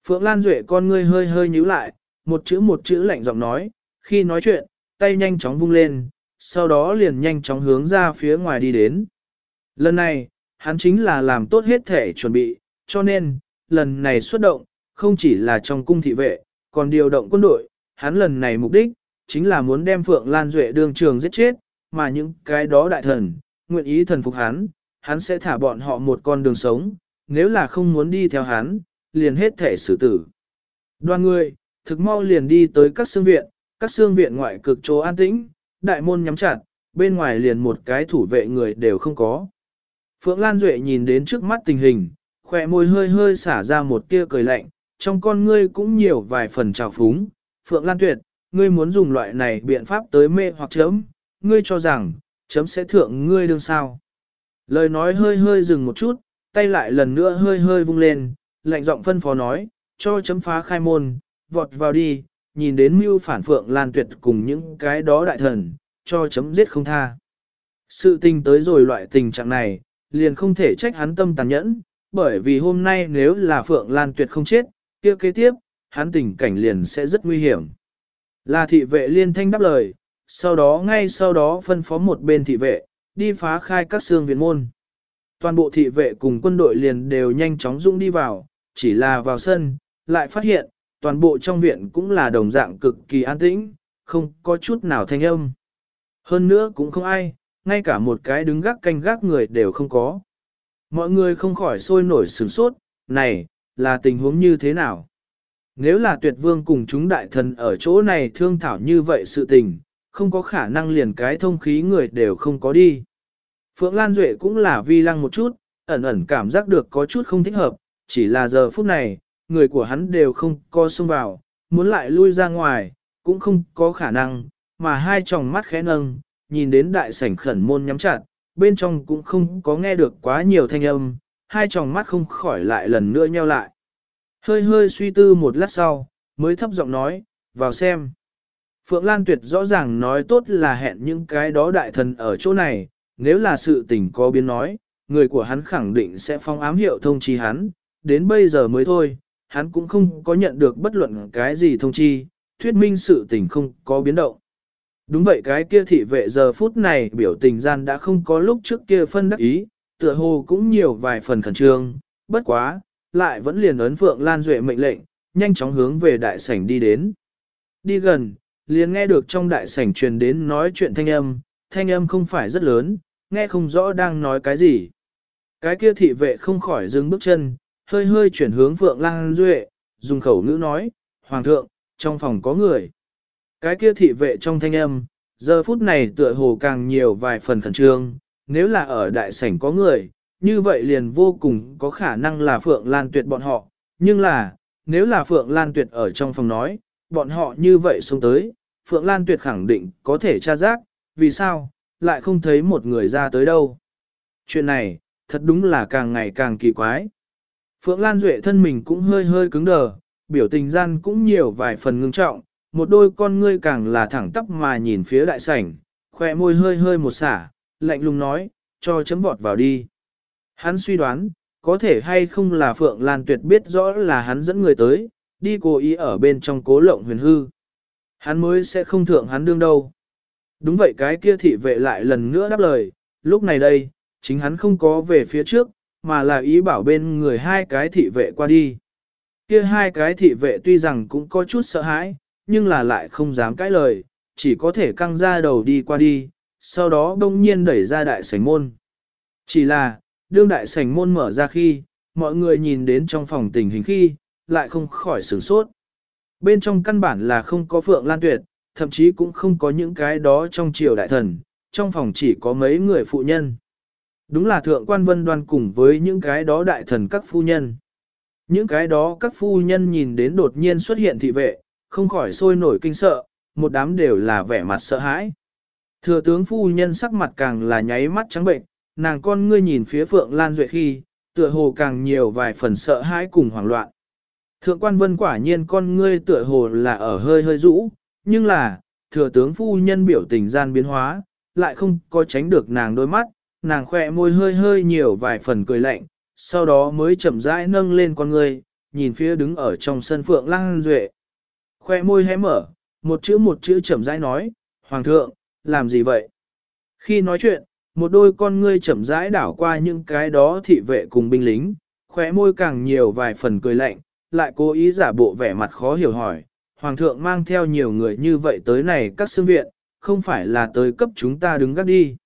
Speaker 1: Phượng Lan Duệ con ngươi hơi hơi nhíu lại, một chữ một chữ lạnh giọng nói, khi nói chuyện, tay nhanh chóng vung lên, sau đó liền nhanh chóng hướng ra phía ngoài đi đến. Lần này, hắn chính là làm tốt hết thể chuẩn bị, cho nên, lần này xuất động, không chỉ là trong cung thị vệ, còn điều động quân đội, hắn lần này mục đích, chính là muốn đem Phượng Lan Duệ đường trường giết chết, mà những cái đó đại thần, nguyện ý thần phục hắn, hắn sẽ thả bọn họ một con đường sống, nếu là không muốn đi theo hắn, liền hết thể xử tử. Đoàn người, thực mau liền đi tới các xương viện, các xương viện ngoại cực chỗ an tĩnh, đại môn nhắm chặt, bên ngoài liền một cái thủ vệ người đều không có. Phượng Lan Duệ nhìn đến trước mắt tình hình, khỏe môi hơi hơi xả ra một tia cười lạnh, trong con ngươi cũng nhiều vài phần trào phúng. Phượng Lan Tuyệt, ngươi muốn dùng loại này biện pháp tới mê hoặc chấm, ngươi cho rằng, chấm sẽ thượng ngươi đương sao. Lời nói hơi hơi dừng một chút, tay lại lần nữa hơi hơi vung lên, lạnh giọng phân phó nói, cho chấm phá khai môn, vọt vào đi, nhìn đến mưu phản Phượng Lan Tuyệt cùng những cái đó đại thần, cho chấm giết không tha. Sự tình tới rồi loại tình trạng này, liền không thể trách hắn tâm tàn nhẫn, bởi vì hôm nay nếu là Phượng Lan Tuyệt không chết, kia kế tiếp, hắn tình cảnh liền sẽ rất nguy hiểm. Là thị vệ liên thanh đáp lời, sau đó ngay sau đó phân phó một bên thị vệ, đi phá khai các xương viện môn. Toàn bộ thị vệ cùng quân đội liền đều nhanh chóng dũng đi vào, chỉ là vào sân, lại phát hiện, toàn bộ trong viện cũng là đồng dạng cực kỳ an tĩnh, không có chút nào thanh âm. Hơn nữa cũng không ai, ngay cả một cái đứng gác canh gác người đều không có. Mọi người không khỏi sôi nổi sửng sốt, này, là tình huống như thế nào? Nếu là tuyệt vương cùng chúng đại thần ở chỗ này thương thảo như vậy sự tình, không có khả năng liền cái thông khí người đều không có đi. Phượng Lan Duệ cũng là vi lăng một chút, ẩn ẩn cảm giác được có chút không thích hợp, chỉ là giờ phút này, người của hắn đều không co xông vào, muốn lại lui ra ngoài, cũng không có khả năng, mà hai tròng mắt khẽ nâng, nhìn đến đại sảnh khẩn môn nhắm chặt, bên trong cũng không có nghe được quá nhiều thanh âm, hai tròng mắt không khỏi lại lần nữa nheo lại. Hơi hơi suy tư một lát sau, mới thấp giọng nói, vào xem. Phượng Lan Tuyệt rõ ràng nói tốt là hẹn những cái đó đại thần ở chỗ này, nếu là sự tình có biến nói, người của hắn khẳng định sẽ phong ám hiệu thông chi hắn, đến bây giờ mới thôi, hắn cũng không có nhận được bất luận cái gì thông chi, thuyết minh sự tình không có biến động. Đúng vậy cái kia thị vệ giờ phút này biểu tình gian đã không có lúc trước kia phân đắc ý, tựa hồ cũng nhiều vài phần khẩn trương, bất quá, lại vẫn liền ấn Phượng Lan Duệ mệnh lệnh, nhanh chóng hướng về đại sảnh đi đến. Đi gần, liền nghe được trong đại sảnh truyền đến nói chuyện thanh âm, thanh âm không phải rất lớn, nghe không rõ đang nói cái gì. Cái kia thị vệ không khỏi dừng bước chân, hơi hơi chuyển hướng Phượng Lan Duệ, dùng khẩu ngữ nói, Hoàng thượng, trong phòng có người. Cái kia thị vệ trong thanh âm, giờ phút này tựa hồ càng nhiều vài phần khẩn trương, nếu là ở đại sảnh có người, như vậy liền vô cùng có khả năng là Phượng Lan Tuyệt bọn họ, nhưng là, nếu là Phượng Lan Tuyệt ở trong phòng nói, bọn họ như vậy xuống tới, Phượng Lan Tuyệt khẳng định có thể tra giác, vì sao, lại không thấy một người ra tới đâu. Chuyện này, thật đúng là càng ngày càng kỳ quái. Phượng Lan Duệ thân mình cũng hơi hơi cứng đờ, biểu tình gian cũng nhiều vài phần ngưng trọng, một đôi con ngươi càng là thẳng tắp mà nhìn phía đại sảnh, khoe môi hơi hơi một xả, lạnh lùng nói, cho chấm vọt vào đi. Hắn suy đoán, có thể hay không là Phượng Lan Tuyệt biết rõ là hắn dẫn người tới, đi cố ý ở bên trong cố lộng huyền hư. Hắn mới sẽ không thượng hắn đương đâu. Đúng vậy cái kia thị vệ lại lần nữa đáp lời, lúc này đây, chính hắn không có về phía trước, mà là ý bảo bên người hai cái thị vệ qua đi. Kia hai cái thị vệ tuy rằng cũng có chút sợ hãi, nhưng là lại không dám cãi lời, chỉ có thể căng ra đầu đi qua đi, sau đó đông nhiên đẩy ra đại sảnh môn. Chỉ là, đương đại sảnh môn mở ra khi, mọi người nhìn đến trong phòng tình hình khi, lại không khỏi sửng sốt. Bên trong căn bản là không có Phượng Lan Tuyệt, thậm chí cũng không có những cái đó trong triều đại thần, trong phòng chỉ có mấy người phụ nhân. Đúng là thượng quan vân đoan cùng với những cái đó đại thần các phu nhân. Những cái đó các phu nhân nhìn đến đột nhiên xuất hiện thị vệ, không khỏi sôi nổi kinh sợ, một đám đều là vẻ mặt sợ hãi. Thừa tướng phu nhân sắc mặt càng là nháy mắt trắng bệnh, nàng con ngươi nhìn phía Phượng Lan Duệ khi, tựa hồ càng nhiều vài phần sợ hãi cùng hoảng loạn. Thượng quan vân quả nhiên con ngươi tựa hồ là ở hơi hơi rũ, nhưng là, thừa tướng phu nhân biểu tình gian biến hóa, lại không có tránh được nàng đôi mắt, nàng khỏe môi hơi hơi nhiều vài phần cười lạnh, sau đó mới chậm rãi nâng lên con ngươi, nhìn phía đứng ở trong sân Phượng lăng Duệ. Khoe môi hé mở, một chữ một chữ chậm rãi nói, Hoàng thượng, làm gì vậy? Khi nói chuyện, một đôi con ngươi chậm rãi đảo qua những cái đó thị vệ cùng binh lính, khóe môi càng nhiều vài phần cười lạnh, lại cố ý giả bộ vẻ mặt khó hiểu hỏi, Hoàng thượng mang theo nhiều người như vậy tới này các xương viện, không phải là tới cấp chúng ta đứng gác đi.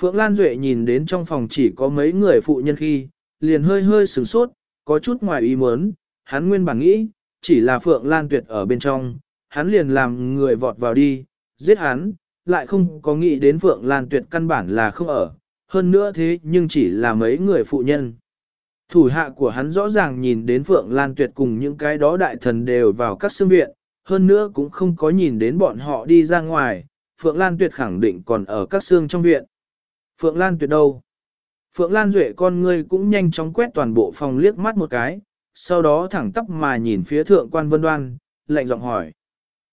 Speaker 1: Phượng Lan Duệ nhìn đến trong phòng chỉ có mấy người phụ nhân khi, liền hơi hơi sửng sốt, có chút ngoài ý muốn, hắn nguyên bản nghĩ, chỉ là Phượng Lan Tuyệt ở bên trong, hắn liền làm người vọt vào đi, giết hắn, lại không có nghĩ đến Phượng Lan Tuyệt căn bản là không ở, hơn nữa thế nhưng chỉ là mấy người phụ nhân. Thủ hạ của hắn rõ ràng nhìn đến Phượng Lan Tuyệt cùng những cái đó đại thần đều vào các xương viện, hơn nữa cũng không có nhìn đến bọn họ đi ra ngoài, Phượng Lan Tuyệt khẳng định còn ở các xương trong viện. Phượng Lan Tuyệt đâu? Phượng Lan Duệ con ngươi cũng nhanh chóng quét toàn bộ phòng liếc mắt một cái, sau đó thẳng tắp mà nhìn phía thượng quan vân đoan, lạnh giọng hỏi.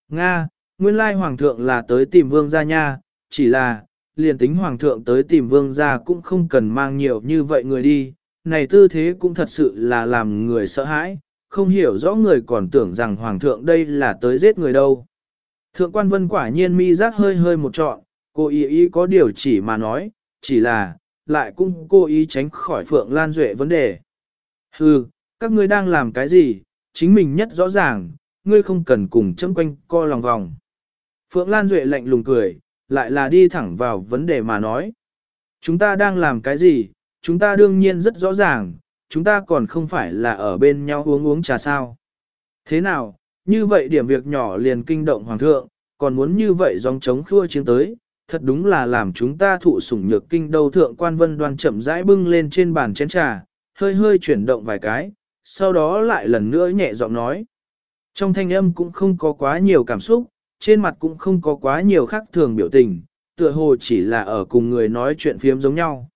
Speaker 1: Nga, nguyên lai hoàng thượng là tới tìm vương gia nha, chỉ là, liền tính hoàng thượng tới tìm vương gia cũng không cần mang nhiều như vậy người đi, này tư thế cũng thật sự là làm người sợ hãi, không hiểu rõ người còn tưởng rằng hoàng thượng đây là tới giết người đâu. Thượng quan vân quả nhiên mi giác hơi hơi một trọn, cô ý ý có điều chỉ mà nói, chỉ là, lại cũng cố ý tránh khỏi Phượng Lan Duệ vấn đề. Hừ, các ngươi đang làm cái gì, chính mình nhất rõ ràng, ngươi không cần cùng châm quanh co lòng vòng. Phượng Lan Duệ lạnh lùng cười, lại là đi thẳng vào vấn đề mà nói. Chúng ta đang làm cái gì, chúng ta đương nhiên rất rõ ràng, chúng ta còn không phải là ở bên nhau uống uống trà sao. Thế nào, như vậy điểm việc nhỏ liền kinh động hoàng thượng, còn muốn như vậy dòng chống khua chiến tới, thật đúng là làm chúng ta thụ sủng nhược kinh đầu thượng quan vân đoan chậm rãi bưng lên trên bàn chén trà, hơi hơi chuyển động vài cái, sau đó lại lần nữa nhẹ giọng nói. Trong thanh âm cũng không có quá nhiều cảm xúc, trên mặt cũng không có quá nhiều khác thường biểu tình, tựa hồ chỉ là ở cùng người nói chuyện phiếm giống nhau.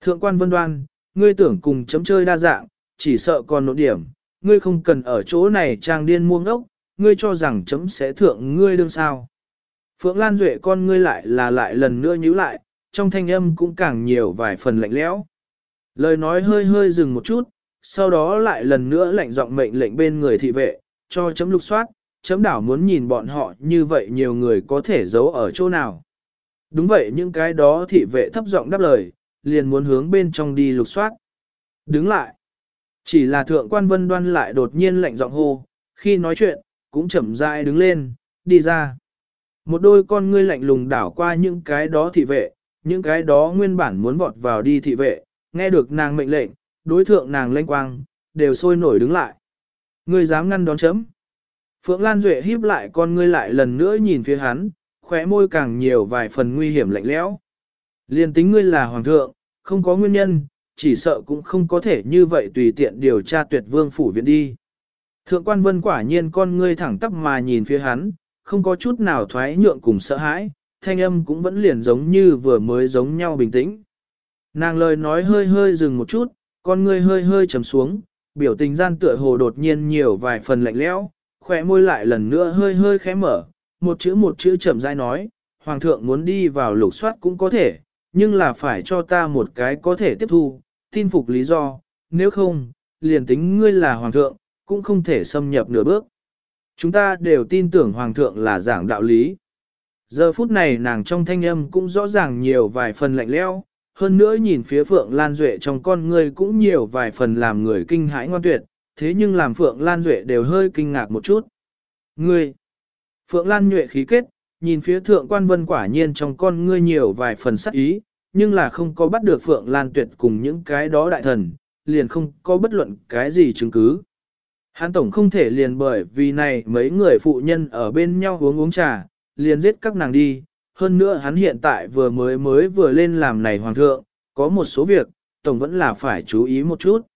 Speaker 1: Thượng quan vân đoan, ngươi tưởng cùng chấm chơi đa dạng, chỉ sợ còn nỗi điểm, ngươi không cần ở chỗ này trang điên muông ốc, ngươi cho rằng chấm sẽ thượng ngươi đương sao. Phượng Lan Duệ con ngươi lại là lại lần nữa nhíu lại, trong thanh âm cũng càng nhiều vài phần lạnh lẽo. Lời nói hơi hơi dừng một chút, sau đó lại lần nữa lạnh giọng mệnh lệnh bên người thị vệ, cho chấm lục soát, chấm đảo muốn nhìn bọn họ như vậy nhiều người có thể giấu ở chỗ nào. Đúng vậy những cái đó thị vệ thấp giọng đáp lời, liền muốn hướng bên trong đi lục soát. Đứng lại. Chỉ là thượng quan vân đoan lại đột nhiên lạnh giọng hô, khi nói chuyện, cũng chậm rãi đứng lên, đi ra. Một đôi con ngươi lạnh lùng đảo qua những cái đó thị vệ, những cái đó nguyên bản muốn vọt vào đi thị vệ, nghe được nàng mệnh lệnh, đối thượng nàng lanh quang, đều sôi nổi đứng lại. Ngươi dám ngăn đón chấm. Phượng Lan Duệ híp lại con ngươi lại lần nữa nhìn phía hắn, khóe môi càng nhiều vài phần nguy hiểm lạnh lẽo. Liên tính ngươi là hoàng thượng, không có nguyên nhân, chỉ sợ cũng không có thể như vậy tùy tiện điều tra tuyệt vương phủ viện đi. Thượng quan vân quả nhiên con ngươi thẳng tắp mà nhìn phía hắn, không có chút nào thoái nhượng cùng sợ hãi, thanh âm cũng vẫn liền giống như vừa mới giống nhau bình tĩnh. Nàng lời nói hơi hơi dừng một chút, con ngươi hơi hơi trầm xuống, biểu tình gian tựa hồ đột nhiên nhiều vài phần lạnh lẽo, khỏe môi lại lần nữa hơi hơi khẽ mở, một chữ một chữ chậm rãi nói, Hoàng thượng muốn đi vào lục soát cũng có thể, nhưng là phải cho ta một cái có thể tiếp thu, tin phục lý do, nếu không, liền tính ngươi là Hoàng thượng, cũng không thể xâm nhập nửa bước. Chúng ta đều tin tưởng Hoàng thượng là giảng đạo lý. Giờ phút này nàng trong thanh âm cũng rõ ràng nhiều vài phần lạnh lẽo, hơn nữa nhìn phía Phượng Lan Duệ trong con người cũng nhiều vài phần làm người kinh hãi ngoan tuyệt, thế nhưng làm Phượng Lan Duệ đều hơi kinh ngạc một chút. Ngươi! Phượng Lan Nhuệ khí kết, nhìn phía thượng quan vân quả nhiên trong con ngươi nhiều vài phần sắc ý, nhưng là không có bắt được Phượng Lan Tuyệt cùng những cái đó đại thần, liền không có bất luận cái gì chứng cứ. Hắn Tổng không thể liền bởi vì này mấy người phụ nhân ở bên nhau uống uống trà, liền giết các nàng đi. Hơn nữa hắn hiện tại vừa mới mới vừa lên làm này hoàng thượng, có một số việc, Tổng vẫn là phải chú ý một chút.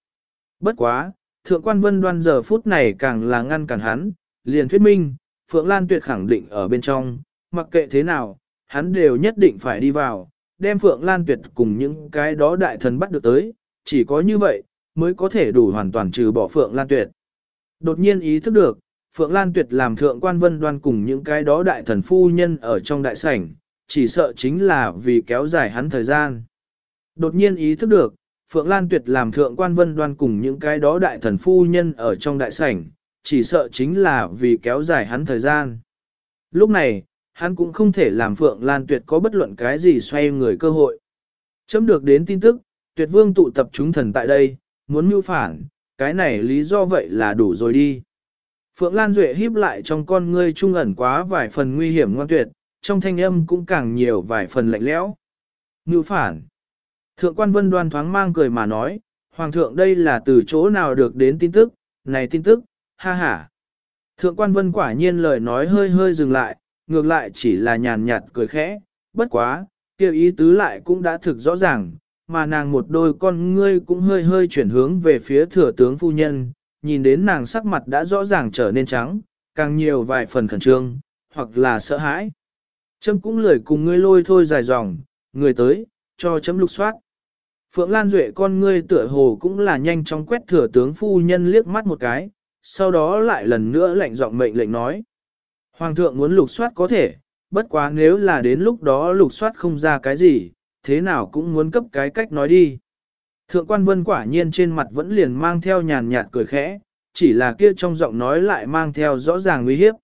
Speaker 1: Bất quá, Thượng quan Vân Đoan giờ phút này càng là ngăn cản hắn, liền thuyết minh, Phượng Lan Tuyệt khẳng định ở bên trong, mặc kệ thế nào, hắn đều nhất định phải đi vào, đem Phượng Lan Tuyệt cùng những cái đó đại thần bắt được tới, chỉ có như vậy, mới có thể đủ hoàn toàn trừ bỏ Phượng Lan Tuyệt. Đột nhiên ý thức được, Phượng Lan Tuyệt làm thượng quan vân đoan cùng những cái đó đại thần phu nhân ở trong đại sảnh, chỉ sợ chính là vì kéo dài hắn thời gian. Đột nhiên ý thức được, Phượng Lan Tuyệt làm thượng quan vân đoan cùng những cái đó đại thần phu nhân ở trong đại sảnh, chỉ sợ chính là vì kéo dài hắn thời gian. Lúc này, hắn cũng không thể làm Phượng Lan Tuyệt có bất luận cái gì xoay người cơ hội. Chấm được đến tin tức, Tuyệt Vương tụ tập chúng thần tại đây, muốn mưu phản, cái này lý do vậy là đủ rồi đi. Phượng Lan Duệ híp lại trong con ngươi trung ẩn quá vài phần nguy hiểm ngoan tuyệt, trong thanh âm cũng càng nhiều vài phần lạnh lẽo. Ngưu phản. Thượng quan vân đoan thoáng mang cười mà nói, Hoàng thượng đây là từ chỗ nào được đến tin tức, này tin tức, ha ha. Thượng quan vân quả nhiên lời nói hơi hơi dừng lại, ngược lại chỉ là nhàn nhạt cười khẽ, bất quá, kêu ý tứ lại cũng đã thực rõ ràng, mà nàng một đôi con ngươi cũng hơi hơi chuyển hướng về phía thừa tướng phu nhân, nhìn đến nàng sắc mặt đã rõ ràng trở nên trắng, càng nhiều vài phần khẩn trương, hoặc là sợ hãi. Chấm cũng lười cùng ngươi lôi thôi dài dòng, người tới, cho chấm lục soát. Phượng Lan Duệ con ngươi tựa hồ cũng là nhanh chóng quét thừa tướng phu nhân liếc mắt một cái, sau đó lại lần nữa lạnh giọng mệnh lệnh nói. Hoàng thượng muốn lục soát có thể, bất quá nếu là đến lúc đó lục soát không ra cái gì, thế nào cũng muốn cấp cái cách nói đi. Thượng quan vân quả nhiên trên mặt vẫn liền mang theo nhàn nhạt cười khẽ, chỉ là kia trong giọng nói lại mang theo rõ ràng nguy hiếp.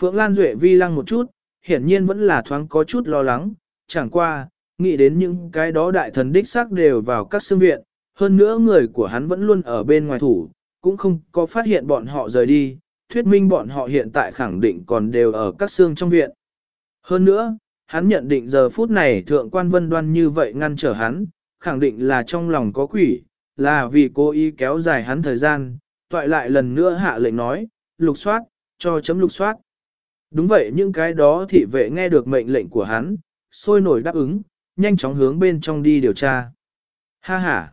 Speaker 1: Phượng Lan Duệ vi lăng một chút, hiển nhiên vẫn là thoáng có chút lo lắng, chẳng qua, nghĩ đến những cái đó đại thần đích xác đều vào các xương viện, hơn nữa người của hắn vẫn luôn ở bên ngoài thủ, cũng không có phát hiện bọn họ rời đi, thuyết minh bọn họ hiện tại khẳng định còn đều ở các xương trong viện. Hơn nữa, hắn nhận định giờ phút này thượng quan vân đoan như vậy ngăn trở hắn, khẳng định là trong lòng có quỷ, là vì cố ý kéo dài hắn thời gian, toại lại lần nữa hạ lệnh nói, lục soát, cho chấm lục soát. Đúng vậy những cái đó thị vệ nghe được mệnh lệnh của hắn, sôi nổi đáp ứng, nhanh chóng hướng bên trong đi điều tra. Ha ha!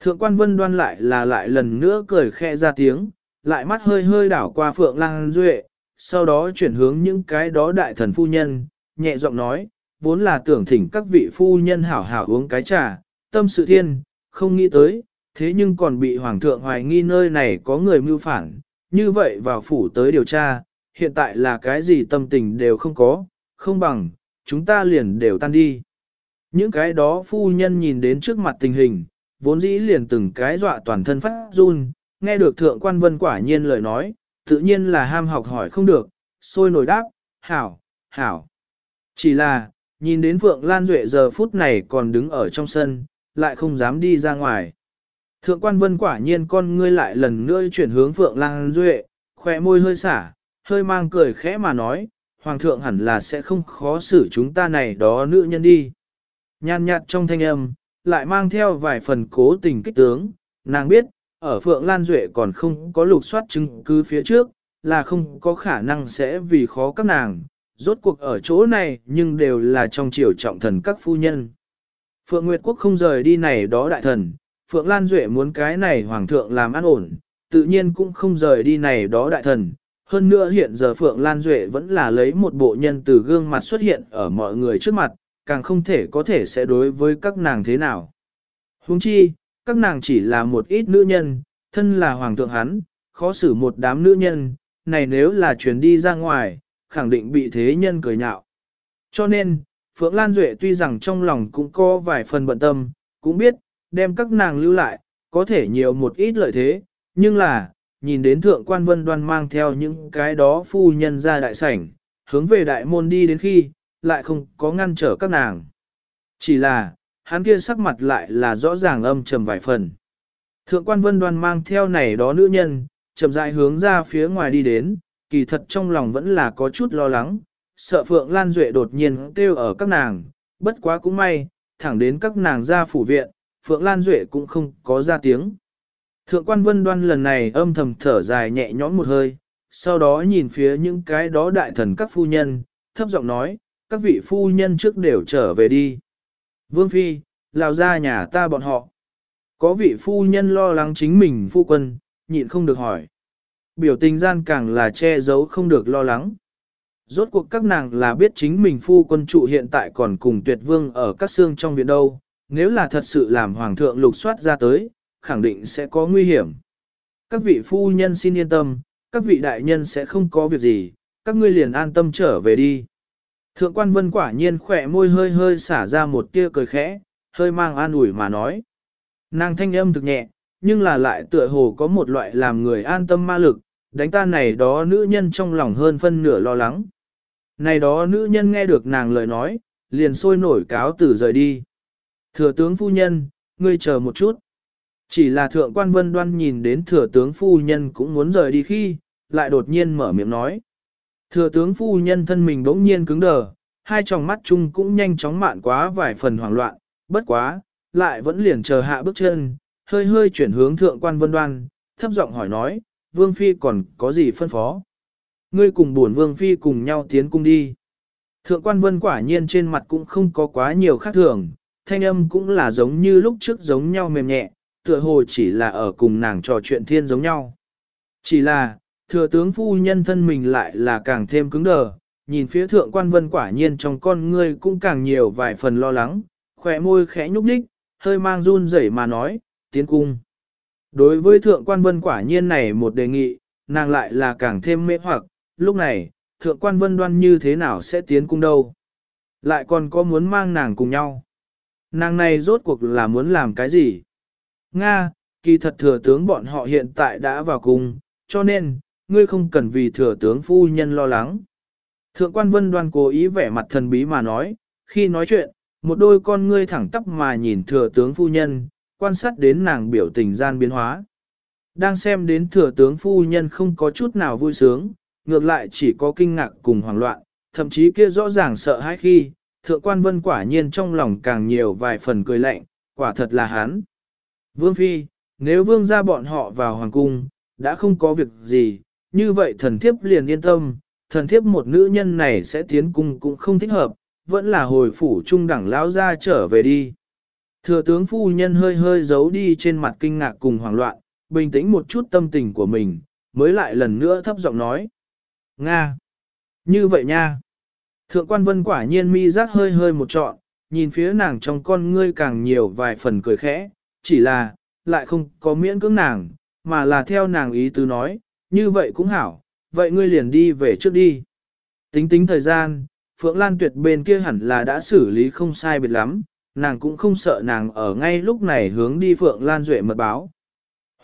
Speaker 1: Thượng quan vân đoan lại là lại lần nữa cười khẽ ra tiếng, lại mắt hơi hơi đảo qua Phượng Lang Duệ, sau đó chuyển hướng những cái đó đại thần phu nhân, nhẹ giọng nói, vốn là tưởng thỉnh các vị phu nhân hảo hảo uống cái trà, tâm sự thiên, không nghĩ tới, thế nhưng còn bị Hoàng thượng hoài nghi nơi này có người mưu phản, như vậy vào phủ tới điều tra, hiện tại là cái gì tâm tình đều không có, không bằng, chúng ta liền đều tan đi. Những cái đó phu nhân nhìn đến trước mặt tình hình, vốn dĩ liền từng cái dọa toàn thân phát run, nghe được thượng quan vân quả nhiên lời nói, tự nhiên là ham học hỏi không được, sôi nổi đáp, hảo, hảo. Chỉ là, nhìn đến Phượng Lan Duệ giờ phút này còn đứng ở trong sân, lại không dám đi ra ngoài. Thượng quan vân quả nhiên con ngươi lại lần nữa chuyển hướng Phượng Lan Duệ, khỏe môi hơi xả, hơi mang cười khẽ mà nói, Hoàng thượng hẳn là sẽ không khó xử chúng ta này đó nữ nhân đi. Nhàn nhạt trong thanh âm, lại mang theo vài phần cố tình kích tướng, nàng biết, ở Phượng Lan Duệ còn không có lục soát chứng cứ phía trước, là không có khả năng sẽ vì khó các nàng, rốt cuộc ở chỗ này nhưng đều là trong triều trọng thần các phu nhân. Phượng Nguyệt Quốc không rời đi này đó đại thần, Phượng Lan Duệ muốn cái này hoàng thượng làm an ổn, tự nhiên cũng không rời đi này đó đại thần. Hơn nữa hiện giờ Phượng Lan Duệ vẫn là lấy một bộ nhân từ gương mặt xuất hiện ở mọi người trước mặt, càng không thể có thể sẽ đối với các nàng thế nào. Huống chi, các nàng chỉ là một ít nữ nhân, thân là hoàng thượng hắn, khó xử một đám nữ nhân, này nếu là chuyển đi ra ngoài, khẳng định bị thế nhân cười nhạo. Cho nên, Phượng Lan Duệ tuy rằng trong lòng cũng có vài phần bận tâm, cũng biết, đem các nàng lưu lại, có thể nhiều một ít lợi thế, nhưng là, nhìn đến thượng quan vân đoan mang theo những cái đó phu nhân ra đại sảnh, hướng về đại môn đi đến khi, lại không có ngăn trở các nàng. Chỉ là, hắn kia sắc mặt lại là rõ ràng âm trầm vài phần. Thượng quan vân đoan mang theo này đó nữ nhân, chậm rãi hướng ra phía ngoài đi đến, kỳ thật trong lòng vẫn là có chút lo lắng, sợ Phượng Lan Duệ đột nhiên kêu ở các nàng, bất quá cũng may, thẳng đến các nàng ra phủ viện, Phượng Lan Duệ cũng không có ra tiếng. Thượng quan vân đoan lần này âm thầm thở dài nhẹ nhõm một hơi, sau đó nhìn phía những cái đó đại thần các phu nhân, thấp giọng nói, các vị phu nhân trước đều trở về đi. Vương Phi, lào ra nhà ta bọn họ. Có vị phu nhân lo lắng chính mình phu quân, nhịn không được hỏi. Biểu tình gian càng là che giấu không được lo lắng. Rốt cuộc các nàng là biết chính mình phu quân trụ hiện tại còn cùng tuyệt vương ở các xương trong viện đâu, nếu là thật sự làm hoàng thượng lục soát ra tới, khẳng định sẽ có nguy hiểm. Các vị phu nhân xin yên tâm, các vị đại nhân sẽ không có việc gì, các ngươi liền an tâm trở về đi. Thượng quan vân quả nhiên khỏe môi hơi hơi xả ra một tia cười khẽ, hơi mang an ủi mà nói. Nàng thanh âm thực nhẹ, nhưng là lại tựa hồ có một loại làm người an tâm ma lực, đánh tan này đó nữ nhân trong lòng hơn phân nửa lo lắng. Này đó nữ nhân nghe được nàng lời nói, liền sôi nổi cáo từ rời đi. Thừa tướng phu nhân, ngươi chờ một chút. Chỉ là thượng quan vân đoan nhìn đến thừa tướng phu nhân cũng muốn rời đi khi, lại đột nhiên mở miệng nói. Thừa tướng phu nhân thân mình bỗng nhiên cứng đờ, hai tròng mắt chung cũng nhanh chóng mạn quá vài phần hoảng loạn, bất quá, lại vẫn liền chờ hạ bước chân, hơi hơi chuyển hướng thượng quan vân đoan, thấp giọng hỏi nói, vương phi còn có gì phân phó? Ngươi cùng buồn vương phi cùng nhau tiến cung đi. Thượng quan vân quả nhiên trên mặt cũng không có quá nhiều khác thường, thanh âm cũng là giống như lúc trước giống nhau mềm nhẹ, tựa hồ chỉ là ở cùng nàng trò chuyện thiên giống nhau. Chỉ là, thừa tướng phu nhân thân mình lại là càng thêm cứng đờ, nhìn phía thượng quan vân quả nhiên trong con ngươi cũng càng nhiều vài phần lo lắng, khỏe môi khẽ nhúc nhích, hơi mang run rẩy mà nói, tiến cung. Đối với thượng quan vân quả nhiên này một đề nghị, nàng lại là càng thêm mê hoặc, lúc này, thượng quan vân đoan như thế nào sẽ tiến cung đâu. Lại còn có muốn mang nàng cùng nhau. Nàng này rốt cuộc là muốn làm cái gì? Nga, kỳ thật thừa tướng bọn họ hiện tại đã vào cung, cho nên, ngươi không cần vì thừa tướng phu nhân lo lắng. Thượng quan vân đoan cố ý vẻ mặt thần bí mà nói, khi nói chuyện, một đôi con ngươi thẳng tắp mà nhìn thừa tướng phu nhân, quan sát đến nàng biểu tình gian biến hóa. Đang xem đến thừa tướng phu nhân không có chút nào vui sướng, ngược lại chỉ có kinh ngạc cùng hoảng loạn, thậm chí kia rõ ràng sợ hãi khi, thượng quan vân quả nhiên trong lòng càng nhiều vài phần cười lạnh, quả thật là hắn. Vương Phi, nếu vương ra bọn họ vào hoàng cung, đã không có việc gì, như vậy thần thiếp liền yên tâm, thần thiếp một nữ nhân này sẽ tiến cung cũng không thích hợp, vẫn là hồi phủ trung đẳng lão ra trở về đi. Thừa tướng phu nhân hơi hơi giấu đi trên mặt kinh ngạc cùng hoảng loạn, bình tĩnh một chút tâm tình của mình, mới lại lần nữa thấp giọng nói. Nga! Như vậy nha! Thượng quan vân quả nhiên mi giác hơi hơi một trọn, nhìn phía nàng trong con ngươi càng nhiều vài phần cười khẽ, chỉ là, lại không có miễn cưỡng nàng, mà là theo nàng ý tứ nói, như vậy cũng hảo, vậy ngươi liền đi về trước đi. Tính tính thời gian, Phượng Lan Tuyệt bên kia hẳn là đã xử lý không sai biệt lắm, nàng cũng không sợ nàng ở ngay lúc này hướng đi Phượng Lan Duệ mật báo.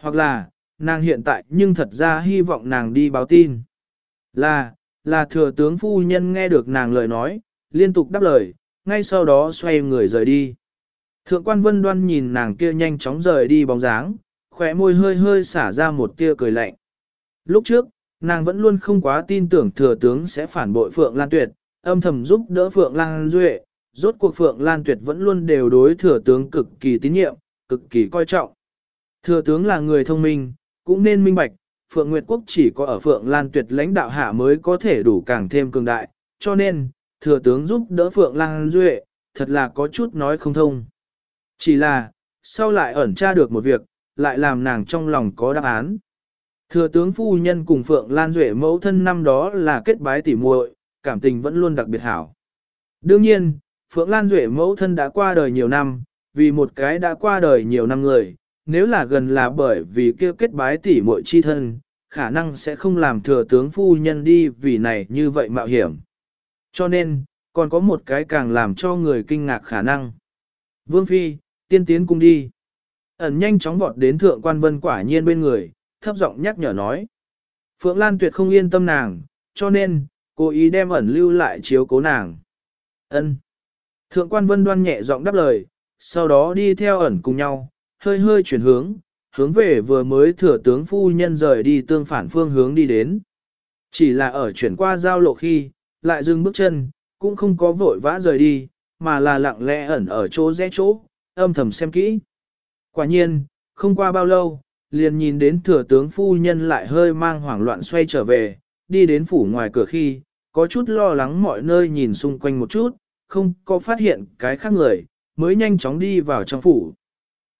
Speaker 1: Hoặc là, nàng hiện tại nhưng thật ra hy vọng nàng đi báo tin. Là, là thừa tướng phu nhân nghe được nàng lời nói, liên tục đáp lời, ngay sau đó xoay người rời đi. Thượng quan vân đoan nhìn nàng kia nhanh chóng rời đi bóng dáng, khỏe môi hơi hơi xả ra một tia cười lạnh. Lúc trước, nàng vẫn luôn không quá tin tưởng thừa tướng sẽ phản bội Phượng Lan Tuyệt, âm thầm giúp đỡ Phượng Lan Duệ, rốt cuộc Phượng Lan Tuyệt vẫn luôn đều đối thừa tướng cực kỳ tín nhiệm, cực kỳ coi trọng. Thừa tướng là người thông minh, cũng nên minh bạch, Phượng Nguyệt Quốc chỉ có ở Phượng Lan Tuyệt lãnh đạo hạ mới có thể đủ càng thêm cường đại, cho nên, thừa tướng giúp đỡ Phượng Lan Duệ, thật là có chút nói không thông. Chỉ là, sau lại ẩn tra được một việc, lại làm nàng trong lòng có đáp án. Thừa tướng phu nhân cùng Phượng Lan Duệ mẫu thân năm đó là kết bái tỉ muội, cảm tình vẫn luôn đặc biệt hảo. Đương nhiên, Phượng Lan Duệ mẫu thân đã qua đời nhiều năm, vì một cái đã qua đời nhiều năm người, nếu là gần là bởi vì kia kết bái tỉ muội chi thân, khả năng sẽ không làm thừa tướng phu nhân đi vì này như vậy mạo hiểm. Cho nên, còn có một cái càng làm cho người kinh ngạc khả năng. Vương Phi, tiên tiến cung đi. Ẩn nhanh chóng vọt đến thượng quan vân quả nhiên bên người, thấp giọng nhắc nhở nói. Phượng Lan tuyệt không yên tâm nàng, cho nên, cố ý đem ẩn lưu lại chiếu cố nàng. Ân. Thượng quan vân đoan nhẹ giọng đáp lời, sau đó đi theo ẩn cùng nhau, hơi hơi chuyển hướng, hướng về vừa mới thừa tướng phu nhân rời đi tương phản phương hướng đi đến. Chỉ là ở chuyển qua giao lộ khi, lại dừng bước chân, cũng không có vội vã rời đi, mà là lặng lẽ ẩn ở chỗ rẽ chỗ, âm thầm xem kỹ. Quả nhiên, không qua bao lâu, liền nhìn đến thừa tướng phu nhân lại hơi mang hoảng loạn xoay trở về, đi đến phủ ngoài cửa khi, có chút lo lắng mọi nơi nhìn xung quanh một chút, không có phát hiện cái khác người, mới nhanh chóng đi vào trong phủ.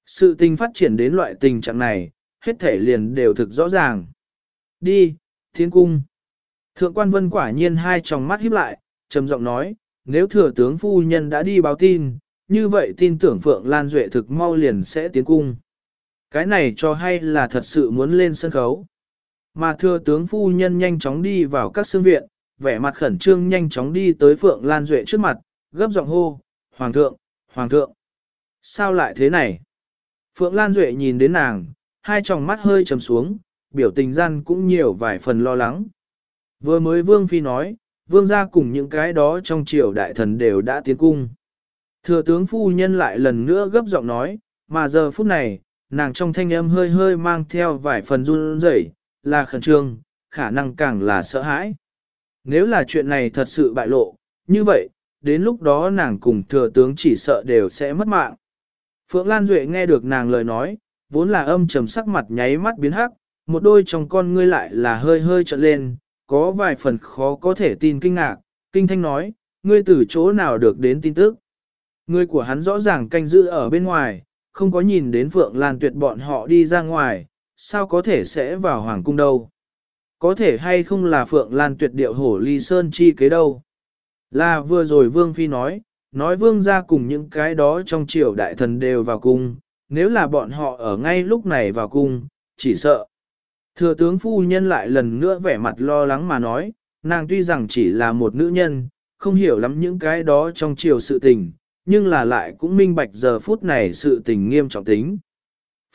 Speaker 1: Sự tình phát triển đến loại tình trạng này, hết thể liền đều thực rõ ràng. Đi, thiên cung. Thượng quan vân quả nhiên hai tròng mắt híp lại, trầm giọng nói, nếu thừa tướng phu nhân đã đi báo tin, như vậy tin tưởng Phượng Lan Duệ thực mau liền sẽ tiến cung. Cái này cho hay là thật sự muốn lên sân khấu. Mà thừa tướng phu nhân nhanh chóng đi vào các xương viện, vẻ mặt khẩn trương nhanh chóng đi tới Phượng Lan Duệ trước mặt, gấp giọng hô, Hoàng thượng, Hoàng thượng. Sao lại thế này? Phượng Lan Duệ nhìn đến nàng, hai tròng mắt hơi trầm xuống, biểu tình gian cũng nhiều vài phần lo lắng. Vừa mới Vương Phi nói, Vương gia cùng những cái đó trong triều đại thần đều đã tiến cung. Thừa tướng phu nhân lại lần nữa gấp giọng nói, mà giờ phút này, nàng trong thanh âm hơi hơi mang theo vài phần run rẩy, là khẩn trương, khả năng càng là sợ hãi. Nếu là chuyện này thật sự bại lộ, như vậy, đến lúc đó nàng cùng thừa tướng chỉ sợ đều sẽ mất mạng. Phượng Lan Duệ nghe được nàng lời nói, vốn là âm trầm sắc mặt nháy mắt biến hắc, một đôi trong con ngươi lại là hơi hơi trợn lên, có vài phần khó có thể tin kinh ngạc, kinh thanh nói, ngươi từ chỗ nào được đến tin tức. Ngươi của hắn rõ ràng canh giữ ở bên ngoài, không có nhìn đến Phượng Lan Tuyệt bọn họ đi ra ngoài, sao có thể sẽ vào Hoàng cung đâu. Có thể hay không là Phượng Lan Tuyệt điệu hổ ly sơn chi kế đâu. Là vừa rồi Vương Phi nói, nói Vương ra cùng những cái đó trong triều đại thần đều vào cung, nếu là bọn họ ở ngay lúc này vào cung, chỉ sợ. Thừa tướng phu nhân lại lần nữa vẻ mặt lo lắng mà nói, nàng tuy rằng chỉ là một nữ nhân, không hiểu lắm những cái đó trong chiều sự tình, nhưng là lại cũng minh bạch giờ phút này sự tình nghiêm trọng tính.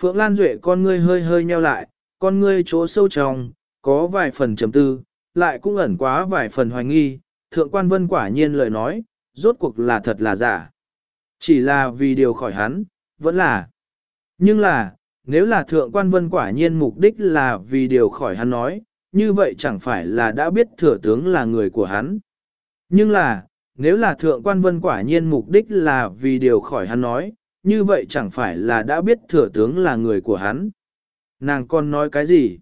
Speaker 1: Phượng Lan Duệ con ngươi hơi hơi nheo lại, con ngươi chỗ sâu trong, có vài phần trầm tư, lại cũng ẩn quá vài phần hoài nghi, thượng quan vân quả nhiên lời nói, rốt cuộc là thật là giả. Chỉ là vì điều khỏi hắn, vẫn là. Nhưng là, nếu là thượng quan vân quả nhiên mục đích là vì điều khỏi hắn nói, như vậy chẳng phải là đã biết thừa tướng là người của hắn. Nhưng là, nếu là thượng quan vân quả nhiên mục đích là vì điều khỏi hắn nói, như vậy chẳng phải là đã biết thừa tướng là người của hắn. Nàng còn nói cái gì?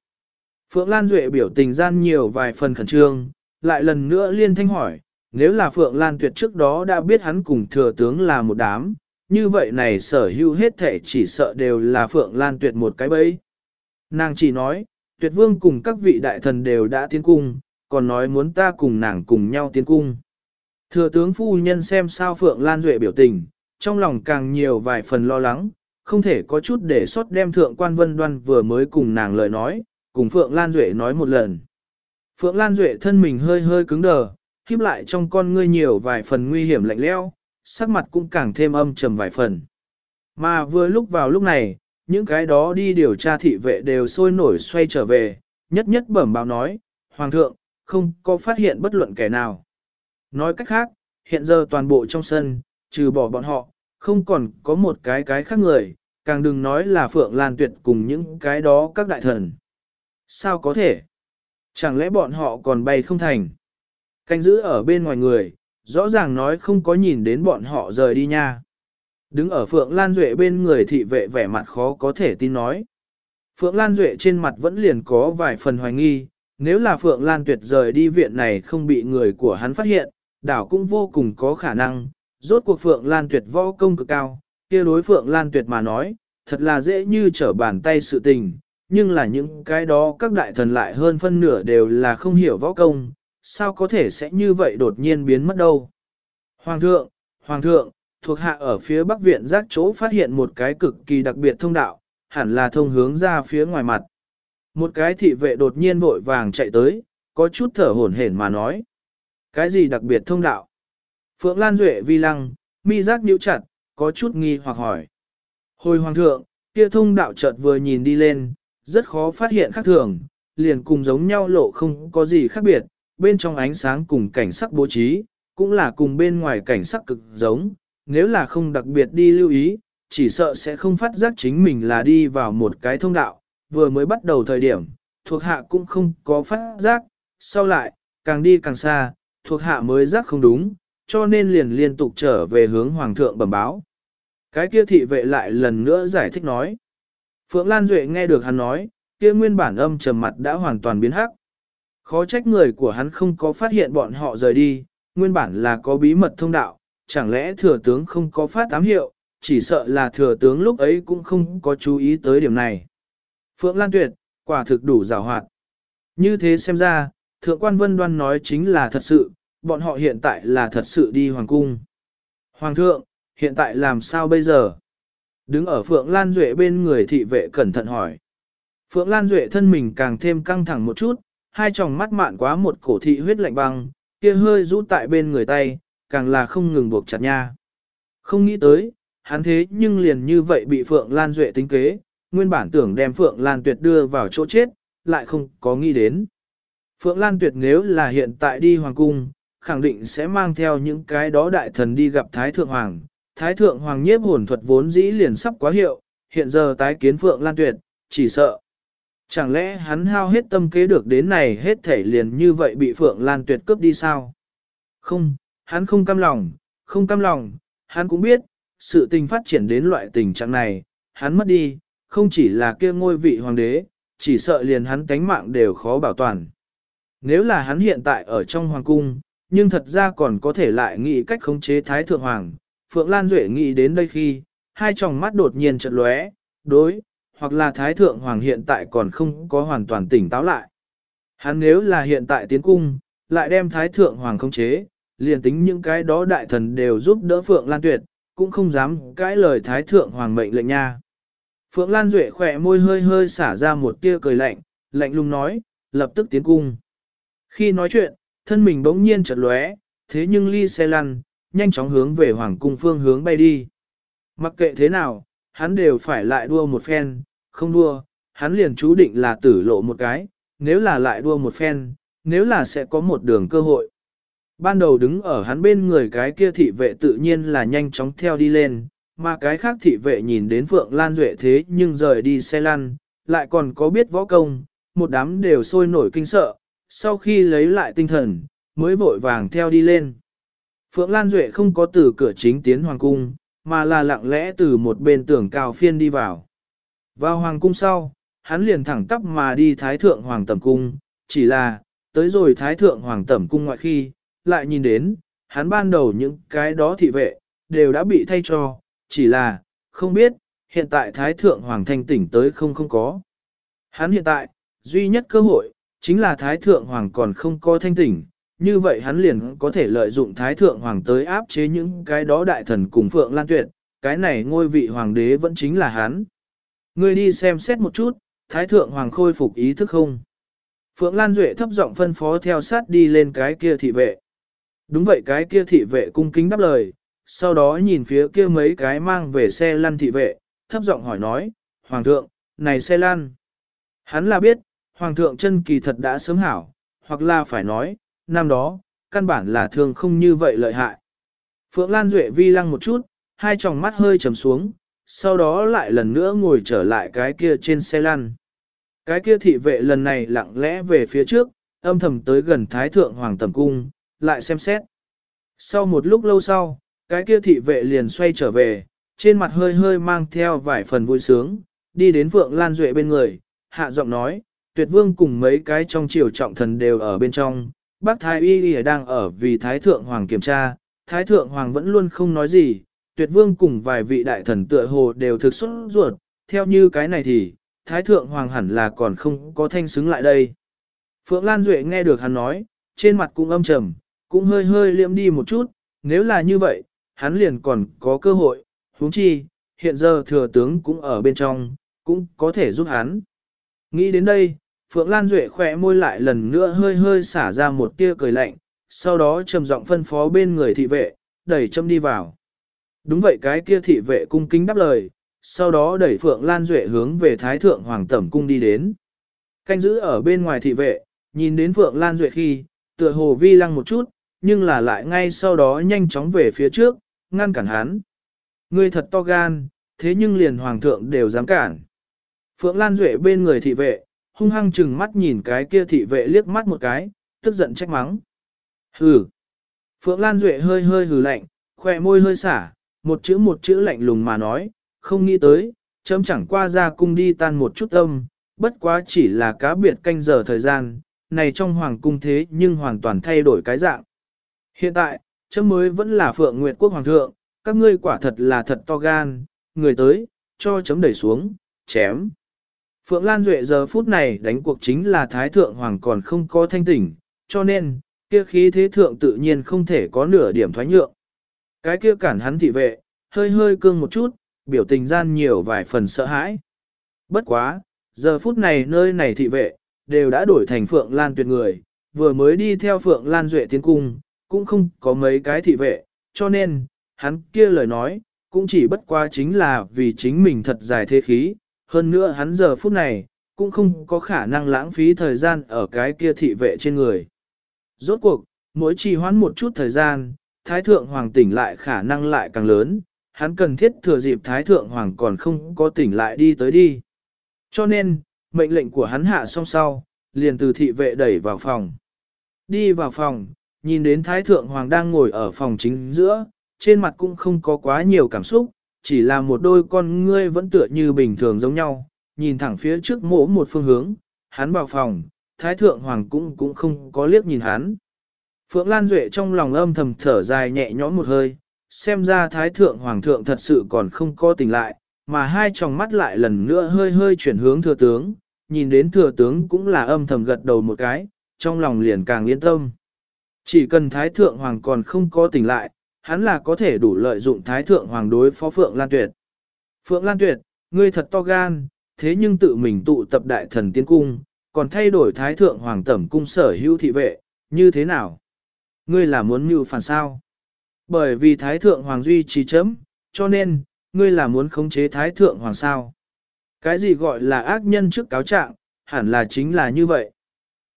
Speaker 1: Phượng Lan Duệ biểu tình gian nhiều vài phần khẩn trương, lại lần nữa liên thanh hỏi, nếu là Phượng Lan Tuyệt trước đó đã biết hắn cùng thừa tướng là một đám, như vậy này sở hữu hết thể chỉ sợ đều là Phượng Lan Tuyệt một cái bẫy. Nàng chỉ nói, Tuyệt Vương cùng các vị đại thần đều đã tiến cung, còn nói muốn ta cùng nàng cùng nhau tiến cung. Thừa tướng phu nhân xem sao Phượng Lan Duệ biểu tình, trong lòng càng nhiều vài phần lo lắng, không thể có chút để sót đem thượng quan vân đoan vừa mới cùng nàng lời nói, cùng Phượng Lan Duệ nói một lần. Phượng Lan Duệ thân mình hơi hơi cứng đờ, khiếp lại trong con ngươi nhiều vài phần nguy hiểm lạnh lẽo, sắc mặt cũng càng thêm âm trầm vài phần. Mà vừa lúc vào lúc này, những cái đó đi điều tra thị vệ đều sôi nổi xoay trở về, nhất nhất bẩm báo nói, Hoàng thượng, không có phát hiện bất luận kẻ nào. Nói cách khác, hiện giờ toàn bộ trong sân, trừ bỏ bọn họ, không còn có một cái cái khác người, càng đừng nói là Phượng Lan Tuyệt cùng những cái đó các đại thần. Sao có thể? Chẳng lẽ bọn họ còn bay không thành? Canh giữ ở bên ngoài người, rõ ràng nói không có nhìn đến bọn họ rời đi nha. Đứng ở Phượng Lan Duệ bên người thị vệ vẻ mặt khó có thể tin nói. Phượng Lan Duệ trên mặt vẫn liền có vài phần hoài nghi, nếu là Phượng Lan Tuyệt rời đi viện này không bị người của hắn phát hiện, đảo cũng vô cùng có khả năng, rốt cuộc Phượng Lan Tuyệt võ công cực cao, kia đối Phượng Lan Tuyệt mà nói, thật là dễ như trở bàn tay sự tình, nhưng là những cái đó các đại thần lại hơn phân nửa đều là không hiểu võ công, sao có thể sẽ như vậy đột nhiên biến mất đâu. Hoàng thượng, Hoàng thượng, thuộc hạ ở phía bắc viện giác chỗ phát hiện một cái cực kỳ đặc biệt thông đạo, hẳn là thông hướng ra phía ngoài mặt. Một cái thị vệ đột nhiên vội vàng chạy tới, có chút thở hổn hển mà nói. Cái gì đặc biệt thông đạo? Phượng Lan Duệ vi lăng, mi giác nhíu chặt, có chút nghi hoặc hỏi. Hồi hoàng thượng, kia thông đạo chợt vừa nhìn đi lên, rất khó phát hiện khác thường, liền cùng giống nhau lộ không có gì khác biệt, bên trong ánh sáng cùng cảnh sắc bố trí, cũng là cùng bên ngoài cảnh sắc cực giống, nếu là không đặc biệt đi lưu ý, chỉ sợ sẽ không phát giác chính mình là đi vào một cái thông đạo, vừa mới bắt đầu thời điểm, thuộc hạ cũng không có phát giác, sau lại, càng đi càng xa, thuộc hạ mới giác không đúng, cho nên liền liên tục trở về hướng hoàng thượng bẩm báo. Cái kia thị vệ lại lần nữa giải thích nói. Phượng Lan Duệ nghe được hắn nói, kia nguyên bản âm trầm mặt đã hoàn toàn biến hắc. Khó trách người của hắn không có phát hiện bọn họ rời đi, nguyên bản là có bí mật thông đạo, chẳng lẽ thừa tướng không có phát ám hiệu, chỉ sợ là thừa tướng lúc ấy cũng không có chú ý tới điểm này. Phượng Lan Tuyệt, quả thực đủ rào hoạt. Như thế xem ra, Thượng quan Vân Đoan nói chính là thật sự, bọn họ hiện tại là thật sự đi Hoàng Cung. Hoàng thượng, hiện tại làm sao bây giờ? Đứng ở Phượng Lan Duệ bên người thị vệ cẩn thận hỏi. Phượng Lan Duệ thân mình càng thêm căng thẳng một chút, hai tròng mắt mạn quá một cổ thị huyết lạnh băng, kia hơi rũ tại bên người tay, càng là không ngừng buộc chặt nha. Không nghĩ tới, hắn thế nhưng liền như vậy bị Phượng Lan Duệ tính kế, nguyên bản tưởng đem Phượng Lan Tuyệt đưa vào chỗ chết, lại không có nghĩ đến. Phượng Lan Tuyệt nếu là hiện tại đi Hoàng Cung, khẳng định sẽ mang theo những cái đó đại thần đi gặp Thái Thượng Hoàng. Thái Thượng Hoàng nhiếp hồn thuật vốn dĩ liền sắp quá hiệu, hiện giờ tái kiến Phượng Lan Tuyệt, chỉ sợ. Chẳng lẽ hắn hao hết tâm kế được đến này hết thể liền như vậy bị Phượng Lan Tuyệt cướp đi sao? Không, hắn không cam lòng, không cam lòng, hắn cũng biết, sự tình phát triển đến loại tình trạng này, hắn mất đi, không chỉ là kia ngôi vị hoàng đế, chỉ sợ liền hắn tánh mạng đều khó bảo toàn. Nếu là hắn hiện tại ở trong hoàng cung, nhưng thật ra còn có thể lại nghĩ cách khống chế thái thượng hoàng, Phượng Lan Duệ nghĩ đến đây khi, hai tròng mắt đột nhiên chợt lóe, đối, hoặc là Thái Thượng Hoàng hiện tại còn không có hoàn toàn tỉnh táo lại. Hắn nếu là hiện tại tiến cung, lại đem Thái Thượng Hoàng không chế, liền tính những cái đó đại thần đều giúp đỡ Phượng Lan Tuyệt, cũng không dám cãi lời Thái Thượng Hoàng mệnh lệnh nha. Phượng Lan Duệ khỏe môi hơi hơi xả ra một tia cười lạnh, lạnh lùng nói, lập tức tiến cung. Khi nói chuyện, thân mình bỗng nhiên chợt lóe, thế nhưng ly xe lăn, nhanh chóng hướng về Hoàng cung phương hướng bay đi. Mặc kệ thế nào, hắn đều phải lại đua một phen, không đua, hắn liền chú định là tử lộ một cái, nếu là lại đua một phen, nếu là sẽ có một đường cơ hội. Ban đầu đứng ở hắn bên người cái kia thị vệ tự nhiên là nhanh chóng theo đi lên, mà cái khác thị vệ nhìn đến Phượng Lan Duệ thế nhưng rời đi xe lăn, lại còn có biết võ công, một đám đều sôi nổi kinh sợ, sau khi lấy lại tinh thần, mới vội vàng theo đi lên. Phượng Lan Duệ không có từ cửa chính tiến hoàng cung, mà là lặng lẽ từ một bên tường cao phiên đi vào. Vào hoàng cung sau, hắn liền thẳng tắp mà đi thái thượng hoàng tẩm cung, chỉ là, tới rồi thái thượng hoàng tẩm cung ngoại khi, lại nhìn đến, hắn ban đầu những cái đó thị vệ, đều đã bị thay cho, chỉ là, không biết, hiện tại thái thượng hoàng thanh tỉnh tới không không có. Hắn hiện tại, duy nhất cơ hội, chính là thái thượng hoàng còn không có thanh tỉnh, như vậy hắn liền có thể lợi dụng thái thượng hoàng tới áp chế những cái đó đại thần cùng phượng lan tuyệt, cái này ngôi vị hoàng đế vẫn chính là hắn. Ngươi đi xem xét một chút, thái thượng hoàng khôi phục ý thức không? Phượng Lan Duệ thấp giọng phân phó theo sát đi lên cái kia thị vệ. Đúng vậy cái kia thị vệ cung kính đáp lời, sau đó nhìn phía kia mấy cái mang về xe lăn thị vệ, thấp giọng hỏi nói, Hoàng thượng, này xe lăn. Hắn là biết, Hoàng thượng chân kỳ thật đã sớm hảo, hoặc là phải nói, năm đó, căn bản là thường không như vậy lợi hại. Phượng Lan Duệ vi lăng một chút, hai tròng mắt hơi trầm xuống, sau đó lại lần nữa ngồi trở lại cái kia trên xe lăn. Cái kia thị vệ lần này lặng lẽ về phía trước, âm thầm tới gần Thái Thượng Hoàng Tầm Cung, lại xem xét. Sau một lúc lâu sau, cái kia thị vệ liền xoay trở về, trên mặt hơi hơi mang theo vài phần vui sướng, đi đến Phượng Lan Duệ bên người, hạ giọng nói, tuyệt vương cùng mấy cái trong triều trọng thần đều ở bên trong, bác Thái Y Y đang ở vì Thái Thượng Hoàng kiểm tra, Thái Thượng Hoàng vẫn luôn không nói gì, tuyệt vương cùng vài vị đại thần tựa hồ đều thực xuất ruột, theo như cái này thì, Thái Thượng Hoàng hẳn là còn không có thanh xứng lại đây. Phượng Lan Duệ nghe được hắn nói, trên mặt cũng âm trầm, cũng hơi hơi liệm đi một chút, nếu là như vậy, hắn liền còn có cơ hội, huống chi, hiện giờ thừa tướng cũng ở bên trong, cũng có thể giúp hắn. Nghĩ đến đây, Phượng Lan Duệ khỏe môi lại lần nữa hơi hơi xả ra một tia cười lạnh, sau đó trầm giọng phân phó bên người thị vệ, đẩy châm đi vào. Đúng vậy cái kia thị vệ cung kính đáp lời, sau đó đẩy Phượng Lan Duệ hướng về Thái Thượng Hoàng Tẩm Cung đi đến. Canh giữ ở bên ngoài thị vệ, nhìn đến Phượng Lan Duệ khi, tựa hồ vi lăng một chút, nhưng là lại ngay sau đó nhanh chóng về phía trước, ngăn cản hắn. Ngươi thật to gan, thế nhưng liền Hoàng thượng đều dám cản. Phượng Lan Duệ bên người thị vệ, hung hăng chừng mắt nhìn cái kia thị vệ liếc mắt một cái, tức giận trách mắng. Hừ. Phượng Lan Duệ hơi hơi hừ lạnh, khỏe môi hơi xả, một chữ một chữ lạnh lùng mà nói, không nghĩ tới, chấm chẳng qua ra cung đi tan một chút tâm, bất quá chỉ là cá biệt canh giờ thời gian, này trong hoàng cung thế nhưng hoàn toàn thay đổi cái dạng. Hiện tại, chấm mới vẫn là Phượng Nguyệt Quốc Hoàng thượng, các ngươi quả thật là thật to gan, người tới, cho chấm đẩy xuống, chém. Phượng Lan Duệ giờ phút này đánh cuộc chính là Thái Thượng Hoàng còn không có thanh tỉnh, cho nên, kia khí thế thượng tự nhiên không thể có nửa điểm thoái nhượng. Cái kia cản hắn thị vệ, hơi hơi cương một chút, biểu tình gian nhiều vài phần sợ hãi. Bất quá, giờ phút này nơi này thị vệ, đều đã đổi thành Phượng Lan tuyệt người, vừa mới đi theo Phượng Lan Duệ tiến cung, cũng không có mấy cái thị vệ, cho nên, hắn kia lời nói, cũng chỉ bất quá chính là vì chính mình thật dài thế khí, hơn nữa hắn giờ phút này, cũng không có khả năng lãng phí thời gian ở cái kia thị vệ trên người. Rốt cuộc, mỗi trì hoãn một chút thời gian, Thái Thượng Hoàng tỉnh lại khả năng lại càng lớn, hắn cần thiết thừa dịp Thái Thượng Hoàng còn không có tỉnh lại đi tới đi. Cho nên, mệnh lệnh của hắn hạ xong sau, liền từ thị vệ đẩy vào phòng. Đi vào phòng, nhìn đến Thái Thượng Hoàng đang ngồi ở phòng chính giữa, trên mặt cũng không có quá nhiều cảm xúc, chỉ là một đôi con ngươi vẫn tựa như bình thường giống nhau, nhìn thẳng phía trước mỗ một phương hướng, hắn vào phòng, Thái Thượng Hoàng cũng cũng không có liếc nhìn hắn. Phượng Lan Duệ trong lòng âm thầm thở dài nhẹ nhõm một hơi, xem ra Thái Thượng Hoàng thượng thật sự còn không có tỉnh lại, mà hai tròng mắt lại lần nữa hơi hơi chuyển hướng thừa tướng, nhìn đến thừa tướng cũng là âm thầm gật đầu một cái, trong lòng liền càng yên tâm. Chỉ cần Thái Thượng Hoàng còn không có tỉnh lại, hắn là có thể đủ lợi dụng Thái Thượng Hoàng đối phó Phượng Lan Tuyệt. Phượng Lan Tuyệt, ngươi thật to gan, thế nhưng tự mình tụ tập đại thần tiên cung, còn thay đổi Thái Thượng Hoàng tẩm cung sở hữu thị vệ, như thế nào? Ngươi là muốn mưu phản sao? Bởi vì Thái Thượng Hoàng duy trì chấm, cho nên, ngươi là muốn khống chế Thái Thượng Hoàng sao? Cái gì gọi là ác nhân trước cáo trạng, hẳn là chính là như vậy.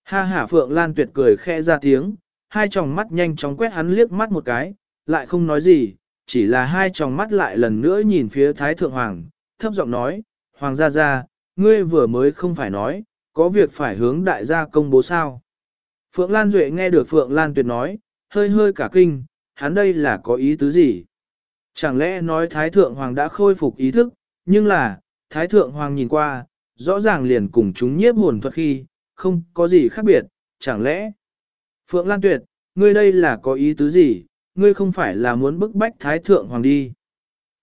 Speaker 1: Ha hả Phượng Lan tuyệt cười khẽ ra tiếng, hai tròng mắt nhanh chóng quét hắn liếc mắt một cái, lại không nói gì, chỉ là hai tròng mắt lại lần nữa nhìn phía Thái Thượng Hoàng, thấp giọng nói, Hoàng gia gia, ngươi vừa mới không phải nói, có việc phải hướng đại gia công bố sao. Phượng Lan Duệ nghe được Phượng Lan Tuyệt nói, hơi hơi cả kinh, hắn đây là có ý tứ gì? Chẳng lẽ nói Thái Thượng Hoàng đã khôi phục ý thức, nhưng là, Thái Thượng Hoàng nhìn qua, rõ ràng liền cùng chúng nhiếp hồn thuật khi, không có gì khác biệt, chẳng lẽ? Phượng Lan Tuyệt, ngươi đây là có ý tứ gì, ngươi không phải là muốn bức bách Thái Thượng Hoàng đi.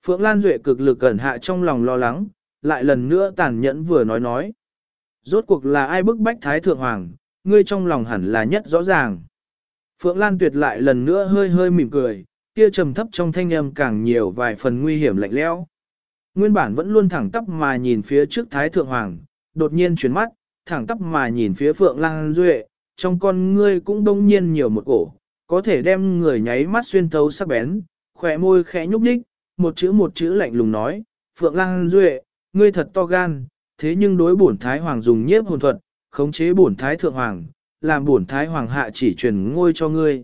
Speaker 1: Phượng Lan Duệ cực lực cẩn hạ trong lòng lo lắng, lại lần nữa tàn nhẫn vừa nói nói. Rốt cuộc là ai bức bách Thái Thượng Hoàng, ngươi trong lòng hẳn là nhất rõ ràng. Phượng Lan Tuyệt lại lần nữa hơi hơi mỉm cười, kia trầm thấp trong thanh âm càng nhiều vài phần nguy hiểm lạnh lẽo. Nguyên bản vẫn luôn thẳng tắp mà nhìn phía trước Thái Thượng Hoàng, đột nhiên chuyển mắt, thẳng tắp mà nhìn phía Phượng Lan Duệ, trong con ngươi cũng đông nhiên nhiều một cổ, có thể đem người nháy mắt xuyên thấu sắc bén, khỏe môi khẽ nhúc nhích, một chữ một chữ lạnh lùng nói, Phượng Lan Duệ, ngươi thật to gan, thế nhưng đối bổn Thái Hoàng dùng nhiếp hồn thuật, khống chế bổn Thái Thượng Hoàng, làm bổn Thái Hoàng hạ chỉ truyền ngôi cho ngươi.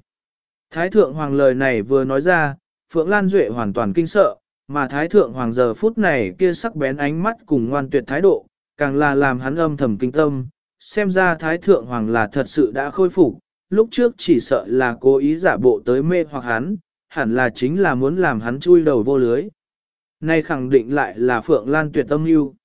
Speaker 1: Thái Thượng Hoàng lời này vừa nói ra, Phượng Lan Duệ hoàn toàn kinh sợ, mà Thái Thượng Hoàng giờ phút này kia sắc bén ánh mắt cùng ngoan tuyệt thái độ, càng là làm hắn âm thầm kinh tâm, xem ra Thái Thượng Hoàng là thật sự đã khôi phục, lúc trước chỉ sợ là cố ý giả bộ tới mê hoặc hắn, hẳn là chính là muốn làm hắn chui đầu vô lưới. Nay khẳng định lại là Phượng Lan tuyệt tâm yêu.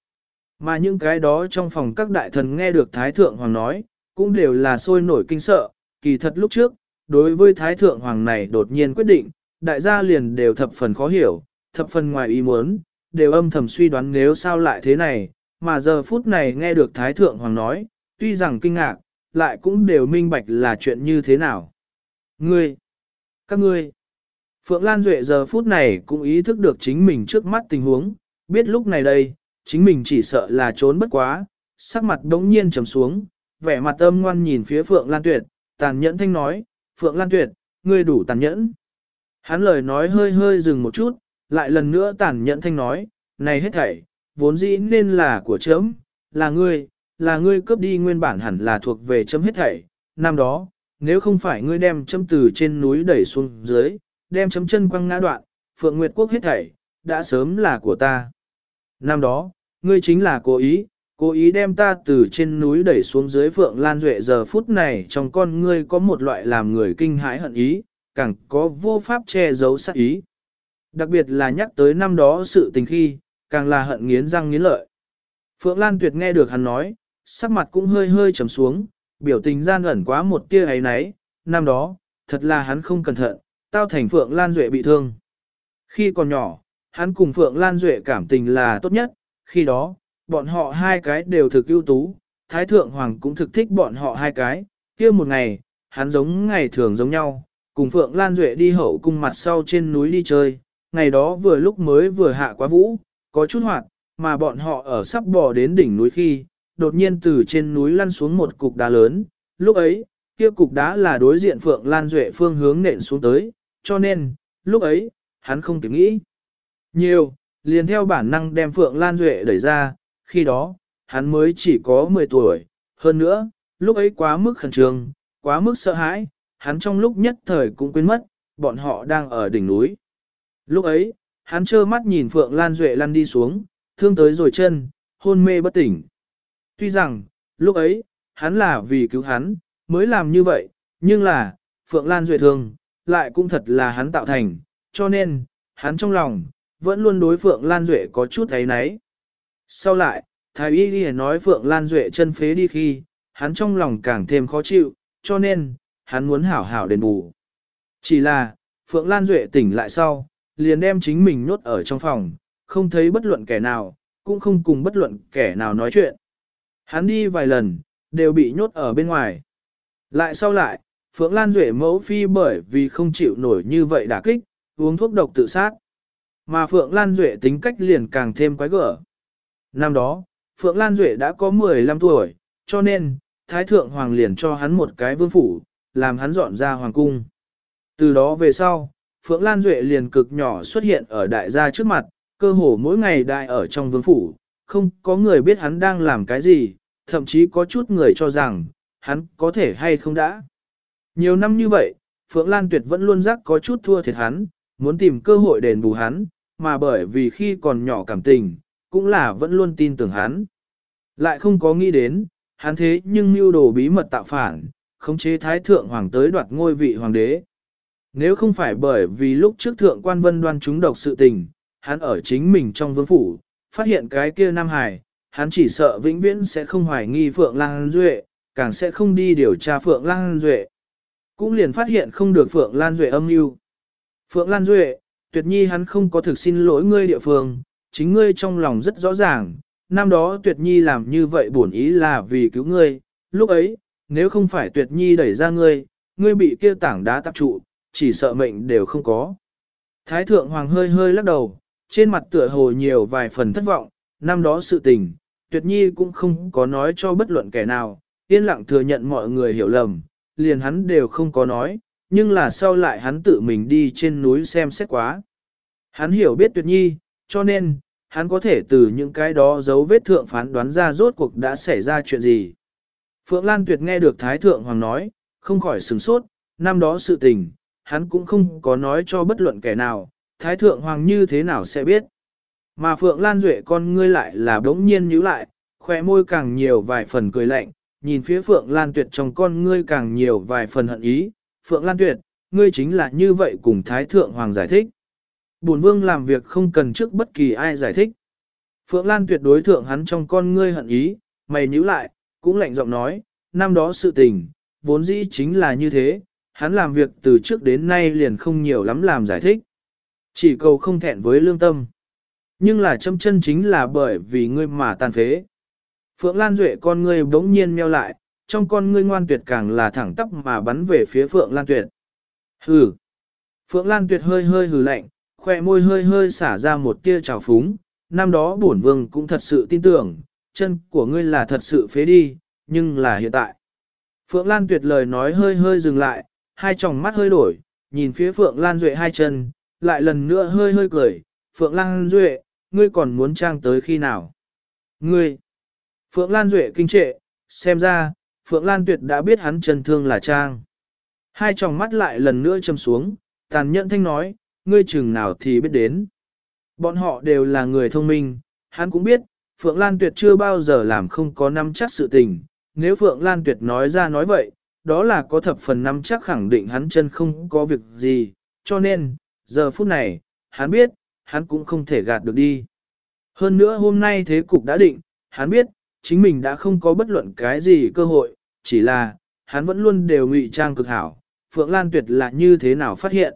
Speaker 1: Mà những cái đó trong phòng các đại thần nghe được Thái Thượng Hoàng nói, cũng đều là sôi nổi kinh sợ, kỳ thật lúc trước, đối với Thái Thượng Hoàng này đột nhiên quyết định, đại gia liền đều thập phần khó hiểu, thập phần ngoài ý muốn, đều âm thầm suy đoán nếu sao lại thế này, mà giờ phút này nghe được Thái Thượng Hoàng nói, tuy rằng kinh ngạc, lại cũng đều minh bạch là chuyện như thế nào. Ngươi, các ngươi, Phượng Lan Duệ giờ phút này cũng ý thức được chính mình trước mắt tình huống, biết lúc này đây, chính mình chỉ sợ là trốn bất quá, sắc mặt đống nhiên trầm xuống, vẻ mặt âm ngoan nhìn phía Phượng Lan Tuyệt, tàn nhẫn thanh nói, Phượng Lan Tuyệt, ngươi đủ tàn nhẫn. Hắn lời nói hơi hơi dừng một chút, lại lần nữa tàn nhẫn thanh nói, này hết thảy, vốn dĩ nên là của chấm, là ngươi, là ngươi cướp đi nguyên bản hẳn là thuộc về chấm hết thảy. Năm đó, nếu không phải ngươi đem chấm từ trên núi đẩy xuống dưới, đem chấm chân quăng ngã đoạn, Phượng Nguyệt Quốc hết thảy, đã sớm là của ta. Năm đó, ngươi chính là cố ý, cố ý đem ta từ trên núi đẩy xuống dưới Phượng Lan Duệ giờ phút này trong con ngươi có một loại làm người kinh hãi hận ý, càng có vô pháp che giấu sát ý. Đặc biệt là nhắc tới năm đó sự tình khi, càng là hận nghiến răng nghiến lợi. Phượng Lan Tuyệt nghe được hắn nói, sắc mặt cũng hơi hơi trầm xuống, biểu tình gian ẩn quá một tia ấy nấy, năm đó, thật là hắn không cẩn thận, tao thành Phượng Lan Duệ bị thương. Khi còn nhỏ, hắn cùng Phượng Lan Duệ cảm tình là tốt nhất, khi đó, bọn họ hai cái đều thực ưu tú, Thái Thượng Hoàng cũng thực thích bọn họ hai cái, kia một ngày, hắn giống ngày thường giống nhau, cùng Phượng Lan Duệ đi hậu cung mặt sau trên núi đi chơi, ngày đó vừa lúc mới vừa hạ quá vũ, có chút hoạt, mà bọn họ ở sắp bò đến đỉnh núi khi, đột nhiên từ trên núi lăn xuống một cục đá lớn, lúc ấy, kia cục đá là đối diện Phượng Lan Duệ phương hướng nện xuống tới, cho nên, lúc ấy, hắn không kịp nghĩ. Nhiều, liền theo bản năng đem Phượng Lan Duệ đẩy ra, khi đó, hắn mới chỉ có 10 tuổi, hơn nữa, lúc ấy quá mức khẩn trương, quá mức sợ hãi, hắn trong lúc nhất thời cũng quên mất, bọn họ đang ở đỉnh núi. Lúc ấy, hắn trơ mắt nhìn Phượng Lan Duệ lăn đi xuống, thương tới rồi chân, hôn mê bất tỉnh. Tuy rằng, lúc ấy, hắn là vì cứu hắn, mới làm như vậy, nhưng là, Phượng Lan Duệ thương, lại cũng thật là hắn tạo thành, cho nên, hắn trong lòng, vẫn luôn đối Phượng Lan Duệ có chút ấy náy. Sau lại, Thái Y Ghi nói Phượng Lan Duệ chân phế đi khi, hắn trong lòng càng thêm khó chịu, cho nên, hắn muốn hảo hảo đền bù. Chỉ là, Phượng Lan Duệ tỉnh lại sau, liền đem chính mình nhốt ở trong phòng, không thấy bất luận kẻ nào, cũng không cùng bất luận kẻ nào nói chuyện. Hắn đi vài lần, đều bị nhốt ở bên ngoài. Lại sau lại, Phượng Lan Duệ mẫu phi bởi vì không chịu nổi như vậy đả kích, uống thuốc độc tự sát. Mà Phượng Lan Duệ tính cách liền càng thêm quái gở. Năm đó, Phượng Lan Duệ đã có 15 tuổi, cho nên, Thái Thượng Hoàng liền cho hắn một cái vương phủ, làm hắn dọn ra Hoàng cung. Từ đó về sau, Phượng Lan Duệ liền cực nhỏ xuất hiện ở đại gia trước mặt, cơ hồ mỗi ngày đại ở trong vương phủ, không có người biết hắn đang làm cái gì, thậm chí có chút người cho rằng, hắn có thể hay không đã. Nhiều năm như vậy, Phượng Lan Tuyệt vẫn luôn rắc có chút thua thiệt hắn, muốn tìm cơ hội đền bù hắn, mà bởi vì khi còn nhỏ cảm tình, cũng là vẫn luôn tin tưởng hắn. Lại không có nghĩ đến, hắn thế nhưng mưu đồ bí mật tạo phản, khống chế thái thượng hoàng tới đoạt ngôi vị hoàng đế. Nếu không phải bởi vì lúc trước thượng quan vân đoan chúng độc sự tình, hắn ở chính mình trong vương phủ, phát hiện cái kia Nam Hải, hắn chỉ sợ vĩnh viễn sẽ không hoài nghi Phượng Lan Duệ, càng sẽ không đi điều tra Phượng Lan Duệ. Cũng liền phát hiện không được Phượng Lan Duệ âm mưu. Phượng Lan Duệ, tuyệt nhi hắn không có thực xin lỗi ngươi địa phương, chính ngươi trong lòng rất rõ ràng, năm đó tuyệt nhi làm như vậy bổn ý là vì cứu ngươi, lúc ấy, nếu không phải tuyệt nhi đẩy ra ngươi, ngươi bị kia tảng đá tập trụ, chỉ sợ mệnh đều không có. Thái thượng hoàng hơi hơi lắc đầu, trên mặt tựa hồ nhiều vài phần thất vọng, năm đó sự tình, tuyệt nhi cũng không có nói cho bất luận kẻ nào, yên lặng thừa nhận mọi người hiểu lầm, liền hắn đều không có nói, nhưng là sau lại hắn tự mình đi trên núi xem xét quá. Hắn hiểu biết tuyệt nhi, cho nên, hắn có thể từ những cái đó dấu vết thượng phán đoán ra rốt cuộc đã xảy ra chuyện gì. Phượng Lan Tuyệt nghe được Thái Thượng Hoàng nói, không khỏi sửng sốt, năm đó sự tình, hắn cũng không có nói cho bất luận kẻ nào, Thái Thượng Hoàng như thế nào sẽ biết. Mà Phượng Lan Duệ con ngươi lại là đống nhiên nhíu lại, khỏe môi càng nhiều vài phần cười lạnh, nhìn phía Phượng Lan Tuyệt trong con ngươi càng nhiều vài phần hận ý. Phượng Lan Tuyệt, ngươi chính là như vậy cùng Thái Thượng Hoàng giải thích. Bổn vương làm việc không cần trước bất kỳ ai giải thích. Phượng Lan tuyệt đối thượng hắn trong con ngươi hận ý, mày nhíu lại, cũng lạnh giọng nói, năm đó sự tình, vốn dĩ chính là như thế, hắn làm việc từ trước đến nay liền không nhiều lắm làm giải thích. Chỉ cầu không thẹn với lương tâm. Nhưng là châm chân chính là bởi vì ngươi mà tàn phế. Phượng Lan Duệ con ngươi bỗng nhiên meo lại, trong con ngươi ngoan tuyệt càng là thẳng tắp mà bắn về phía Phượng Lan Tuyệt. Hừ. Phượng Lan Tuyệt hơi hơi hừ lạnh, khoe môi hơi hơi xả ra một tia trào phúng, năm đó bổn vương cũng thật sự tin tưởng, chân của ngươi là thật sự phế đi, nhưng là hiện tại. Phượng Lan tuyệt lời nói hơi hơi dừng lại, hai tròng mắt hơi đổi, nhìn phía Phượng Lan Duệ hai chân, lại lần nữa hơi hơi cười, Phượng Lan Duệ, ngươi còn muốn trang tới khi nào? Ngươi! Phượng Lan Duệ kinh trệ, xem ra, Phượng Lan Tuyệt đã biết hắn chân thương là trang. Hai tròng mắt lại lần nữa châm xuống, tàn nhẫn thanh nói, ngươi chừng nào thì biết đến. Bọn họ đều là người thông minh, hắn cũng biết, Phượng Lan Tuyệt chưa bao giờ làm không có nắm chắc sự tình. Nếu Phượng Lan Tuyệt nói ra nói vậy, đó là có thập phần nắm chắc khẳng định hắn chân không có việc gì, cho nên, giờ phút này, hắn biết, hắn cũng không thể gạt được đi. Hơn nữa hôm nay thế cục đã định, hắn biết, chính mình đã không có bất luận cái gì cơ hội, chỉ là, hắn vẫn luôn đều ngụy trang cực hảo, Phượng Lan Tuyệt là như thế nào phát hiện.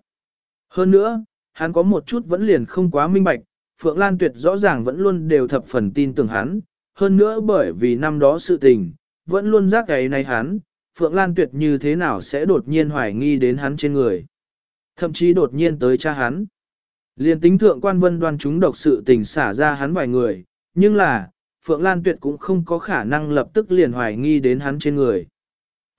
Speaker 1: Hơn nữa, hắn có một chút vẫn liền không quá minh bạch, Phượng Lan Tuyệt rõ ràng vẫn luôn đều thập phần tin tưởng hắn, hơn nữa bởi vì năm đó sự tình, vẫn luôn giác cái này hắn, Phượng Lan Tuyệt như thế nào sẽ đột nhiên hoài nghi đến hắn trên người. Thậm chí đột nhiên tới cha hắn. Liên tính thượng quan vân đoan chúng độc sự tình xả ra hắn vài người, nhưng là, Phượng Lan Tuyệt cũng không có khả năng lập tức liền hoài nghi đến hắn trên người.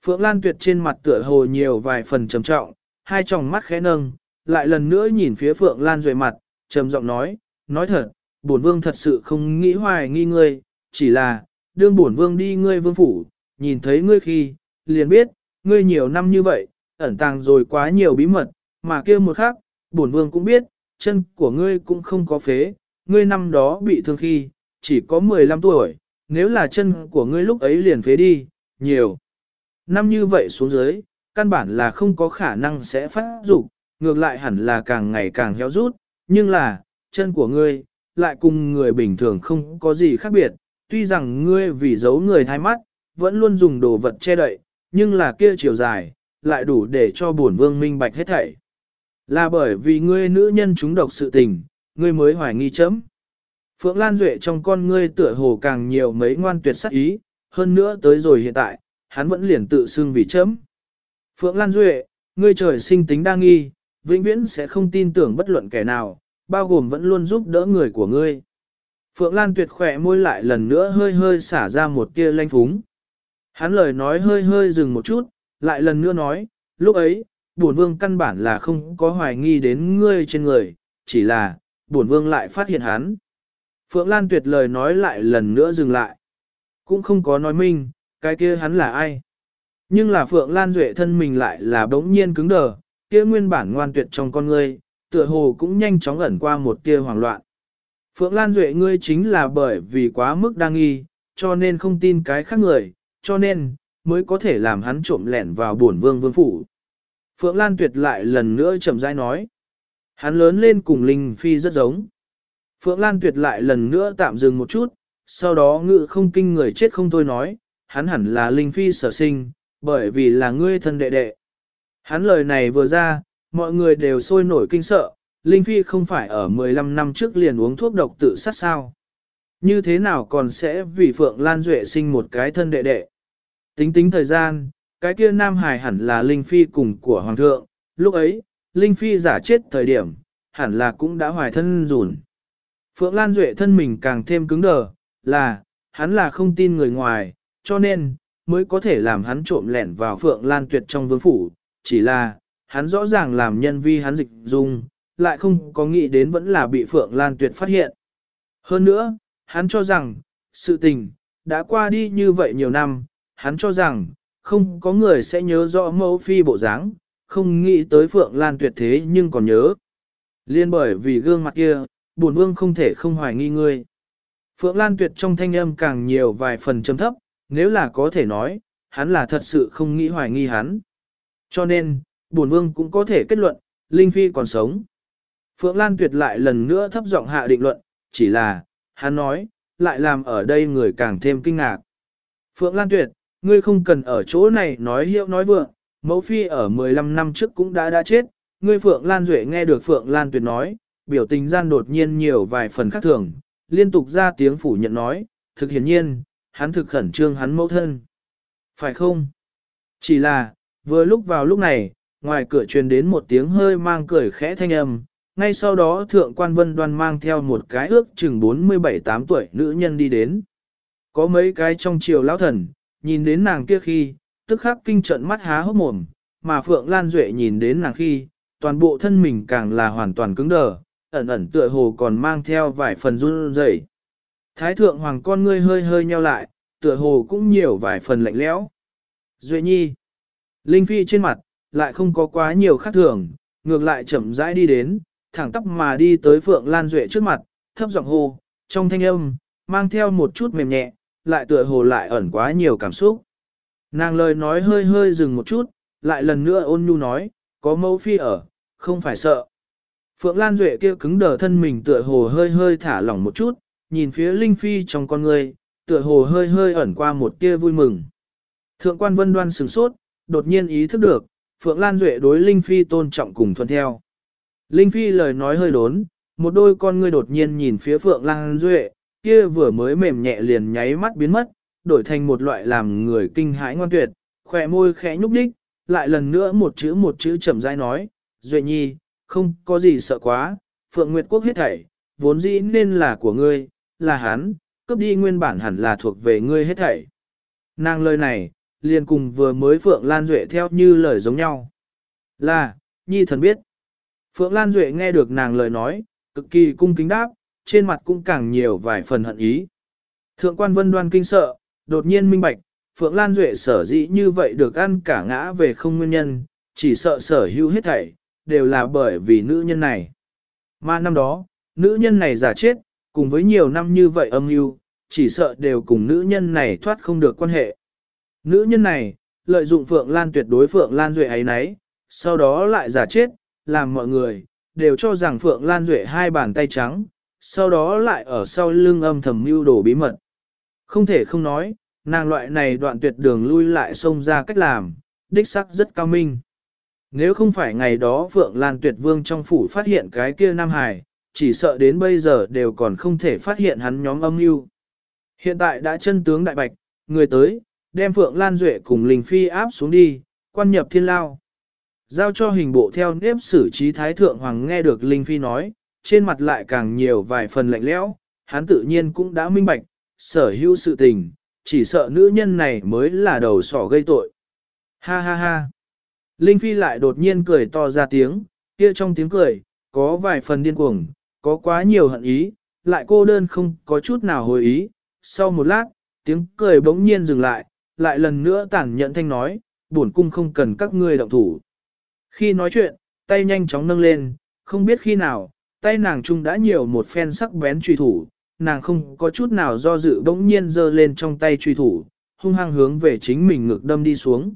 Speaker 1: Phượng Lan Tuyệt trên mặt tựa hồ nhiều vài phần trầm trọng, hai tròng mắt khẽ nâng, lại lần nữa nhìn phía Phượng Lan Duệ mặt, trầm giọng nói, nói thật, bổn vương thật sự không nghĩ hoài nghi ngươi, chỉ là, đương bổn vương đi ngươi vương phủ, nhìn thấy ngươi khi, liền biết, ngươi nhiều năm như vậy, ẩn tàng rồi quá nhiều bí mật, mà kia một khác, bổn vương cũng biết, chân của ngươi cũng không có phế, ngươi năm đó bị thương khi, chỉ có 15 tuổi, nếu là chân của ngươi lúc ấy liền phế đi, nhiều. Năm như vậy xuống dưới, căn bản là không có khả năng sẽ phát dục ngược lại hẳn là càng ngày càng héo rút, nhưng là, chân của ngươi, lại cùng người bình thường không có gì khác biệt, tuy rằng ngươi vì giấu người thay mắt, vẫn luôn dùng đồ vật che đậy, nhưng là kia chiều dài, lại đủ để cho bổn vương minh bạch hết thảy. Là bởi vì ngươi nữ nhân chúng độc sự tình, ngươi mới hoài nghi chấm. Phượng Lan Duệ trong con ngươi tựa hồ càng nhiều mấy ngoan tuyệt sắc ý, hơn nữa tới rồi hiện tại, hắn vẫn liền tự xưng vì chấm. Phượng Lan Duệ, ngươi trời sinh tính đa nghi, vĩnh viễn sẽ không tin tưởng bất luận kẻ nào, bao gồm vẫn luôn giúp đỡ người của ngươi. Phượng Lan tuyệt khỏe môi lại lần nữa hơi hơi xả ra một tia lanh phúng. Hắn lời nói hơi hơi dừng một chút, lại lần nữa nói, lúc ấy, bổn vương căn bản là không có hoài nghi đến ngươi trên người, chỉ là, bổn vương lại phát hiện hắn. Phượng Lan tuyệt lời nói lại lần nữa dừng lại. Cũng không có nói minh, cái kia hắn là ai. Nhưng là Phượng Lan Duệ thân mình lại là bỗng nhiên cứng đờ, kia nguyên bản ngoan tuyệt trong con ngươi, tựa hồ cũng nhanh chóng ẩn qua một tia hoảng loạn. Phượng Lan Duệ ngươi chính là bởi vì quá mức đa nghi, cho nên không tin cái khác người, cho nên, mới có thể làm hắn trộm lẻn vào buồn vương vương phủ. Phượng Lan Tuyệt lại lần nữa chậm rãi nói. Hắn lớn lên cùng Linh Phi rất giống. Phượng Lan Tuyệt lại lần nữa tạm dừng một chút, sau đó ngự không kinh người chết không thôi nói, hắn hẳn là Linh Phi sở sinh, bởi vì là ngươi thân đệ đệ. Hắn lời này vừa ra, mọi người đều sôi nổi kinh sợ, Linh Phi không phải ở 15 năm trước liền uống thuốc độc tự sát sao. Như thế nào còn sẽ vì Phượng Lan Duệ sinh một cái thân đệ đệ. Tính tính thời gian, cái kia Nam Hải hẳn là Linh Phi cùng của Hoàng thượng, lúc ấy, Linh Phi giả chết thời điểm, hẳn là cũng đã hoài thân rủn. Phượng Lan Duệ thân mình càng thêm cứng đờ, là, hắn là không tin người ngoài, cho nên, mới có thể làm hắn trộm lẻn vào Phượng Lan Tuyệt trong vương phủ, chỉ là, hắn rõ ràng làm nhân vi hắn dịch dung, lại không có nghĩ đến vẫn là bị Phượng Lan Tuyệt phát hiện. Hơn nữa, hắn cho rằng, sự tình, đã qua đi như vậy nhiều năm, hắn cho rằng, không có người sẽ nhớ rõ mẫu phi bộ dáng, không nghĩ tới Phượng Lan Tuyệt thế nhưng còn nhớ. Liên bởi vì gương mặt kia, buồn vương không thể không hoài nghi ngươi. Phượng Lan Tuyệt trong thanh âm càng nhiều vài phần chấm thấp, nếu là có thể nói, hắn là thật sự không nghĩ hoài nghi hắn. Cho nên, buồn vương cũng có thể kết luận, Linh Phi còn sống. Phượng Lan Tuyệt lại lần nữa thấp giọng hạ định luận, chỉ là, hắn nói, lại làm ở đây người càng thêm kinh ngạc. Phượng Lan Tuyệt, ngươi không cần ở chỗ này nói hiệu nói vượng, mẫu phi ở 15 năm trước cũng đã đã chết, ngươi Phượng Lan Duệ nghe được Phượng Lan Tuyệt nói, biểu tình gian đột nhiên nhiều vài phần khác thường, liên tục ra tiếng phủ nhận nói, thực hiển nhiên, hắn thực khẩn trương hắn mẫu thân. Phải không? Chỉ là, vừa lúc vào lúc này, ngoài cửa truyền đến một tiếng hơi mang cười khẽ thanh âm, ngay sau đó thượng quan vân đoan mang theo một cái ước chừng 47-8 tuổi nữ nhân đi đến. Có mấy cái trong triều lão thần, nhìn đến nàng kia khi, tức khắc kinh trận mắt há hốc mồm, mà Phượng Lan Duệ nhìn đến nàng khi, toàn bộ thân mình càng là hoàn toàn cứng đờ, ẩn ẩn tựa hồ còn mang theo vài phần run rẩy. Thái thượng hoàng con ngươi hơi hơi nheo lại, tựa hồ cũng nhiều vài phần lạnh lẽo. Duệ nhi. Linh phi trên mặt, lại không có quá nhiều khác thường, ngược lại chậm rãi đi đến, thẳng tắp mà đi tới Phượng Lan Duệ trước mặt, thấp giọng hô, trong thanh âm, mang theo một chút mềm nhẹ, lại tựa hồ lại ẩn quá nhiều cảm xúc. Nàng lời nói hơi hơi dừng một chút, lại lần nữa ôn nhu nói, có mẫu phi ở, không phải sợ. Phượng Lan Duệ kia cứng đờ thân mình tựa hồ hơi hơi thả lỏng một chút, nhìn phía Linh Phi trong con người, tựa hồ hơi hơi ẩn qua một tia vui mừng. Thượng quan vân đoan sửng sốt, đột nhiên ý thức được, Phượng Lan Duệ đối Linh Phi tôn trọng cùng thuận theo. Linh Phi lời nói hơi đốn, một đôi con ngươi đột nhiên nhìn phía Phượng Lan Duệ, kia vừa mới mềm nhẹ liền nháy mắt biến mất, đổi thành một loại làm người kinh hãi ngoan tuyệt, khỏe môi khẽ nhúc đích, lại lần nữa một chữ một chữ chậm rãi nói, Duệ nhi, không có gì sợ quá, Phượng Nguyệt Quốc hết thảy, vốn dĩ nên là của ngươi, là hắn, cướp đi nguyên bản hẳn là thuộc về ngươi hết thảy. Nàng lời này, liền cùng vừa mới Phượng Lan Duệ theo như lời giống nhau. Là, nhi thần biết. Phượng Lan Duệ nghe được nàng lời nói, cực kỳ cung kính đáp, trên mặt cũng càng nhiều vài phần hận ý. Thượng quan vân đoan kinh sợ, đột nhiên minh bạch, Phượng Lan Duệ sở dĩ như vậy được ăn cả ngã về không nguyên nhân, chỉ sợ sở hữu hết thảy, đều là bởi vì nữ nhân này. Mà năm đó, nữ nhân này giả chết, cùng với nhiều năm như vậy âm mưu, chỉ sợ đều cùng nữ nhân này thoát không được quan hệ. Nữ nhân này, lợi dụng Phượng Lan tuyệt đối Phượng Lan Duệ ấy nấy, sau đó lại giả chết, làm mọi người, đều cho rằng Phượng Lan Duệ hai bàn tay trắng, sau đó lại ở sau lưng âm thầm mưu đồ bí mật. Không thể không nói, nàng loại này đoạn tuyệt đường lui lại xông ra cách làm, đích sắc rất cao minh. Nếu không phải ngày đó Phượng Lan Tuyệt Vương trong phủ phát hiện cái kia Nam Hải, chỉ sợ đến bây giờ đều còn không thể phát hiện hắn nhóm âm mưu. Hiện tại đã chân tướng đại bạch, người tới, đem Phượng Lan Duệ cùng Linh Phi áp xuống đi, quan nhập thiên lao. Giao cho hình bộ theo nếp xử trí Thái Thượng Hoàng nghe được Linh Phi nói, trên mặt lại càng nhiều vài phần lạnh lẽo, hắn tự nhiên cũng đã minh bạch, sở hữu sự tình, chỉ sợ nữ nhân này mới là đầu sỏ gây tội. Ha ha ha. Linh Phi lại đột nhiên cười to ra tiếng, kia trong tiếng cười, có vài phần điên cuồng, có quá nhiều hận ý, lại cô đơn không có chút nào hồi ý. Sau một lát, tiếng cười bỗng nhiên dừng lại, lại lần nữa tản nhận thanh nói, buồn cung không cần các ngươi động thủ. Khi nói chuyện, tay nhanh chóng nâng lên, không biết khi nào, tay nàng trung đã nhiều một phen sắc bén truy thủ, nàng không có chút nào do dự bỗng nhiên giơ lên trong tay truy thủ, hung hăng hướng về chính mình ngực đâm đi xuống.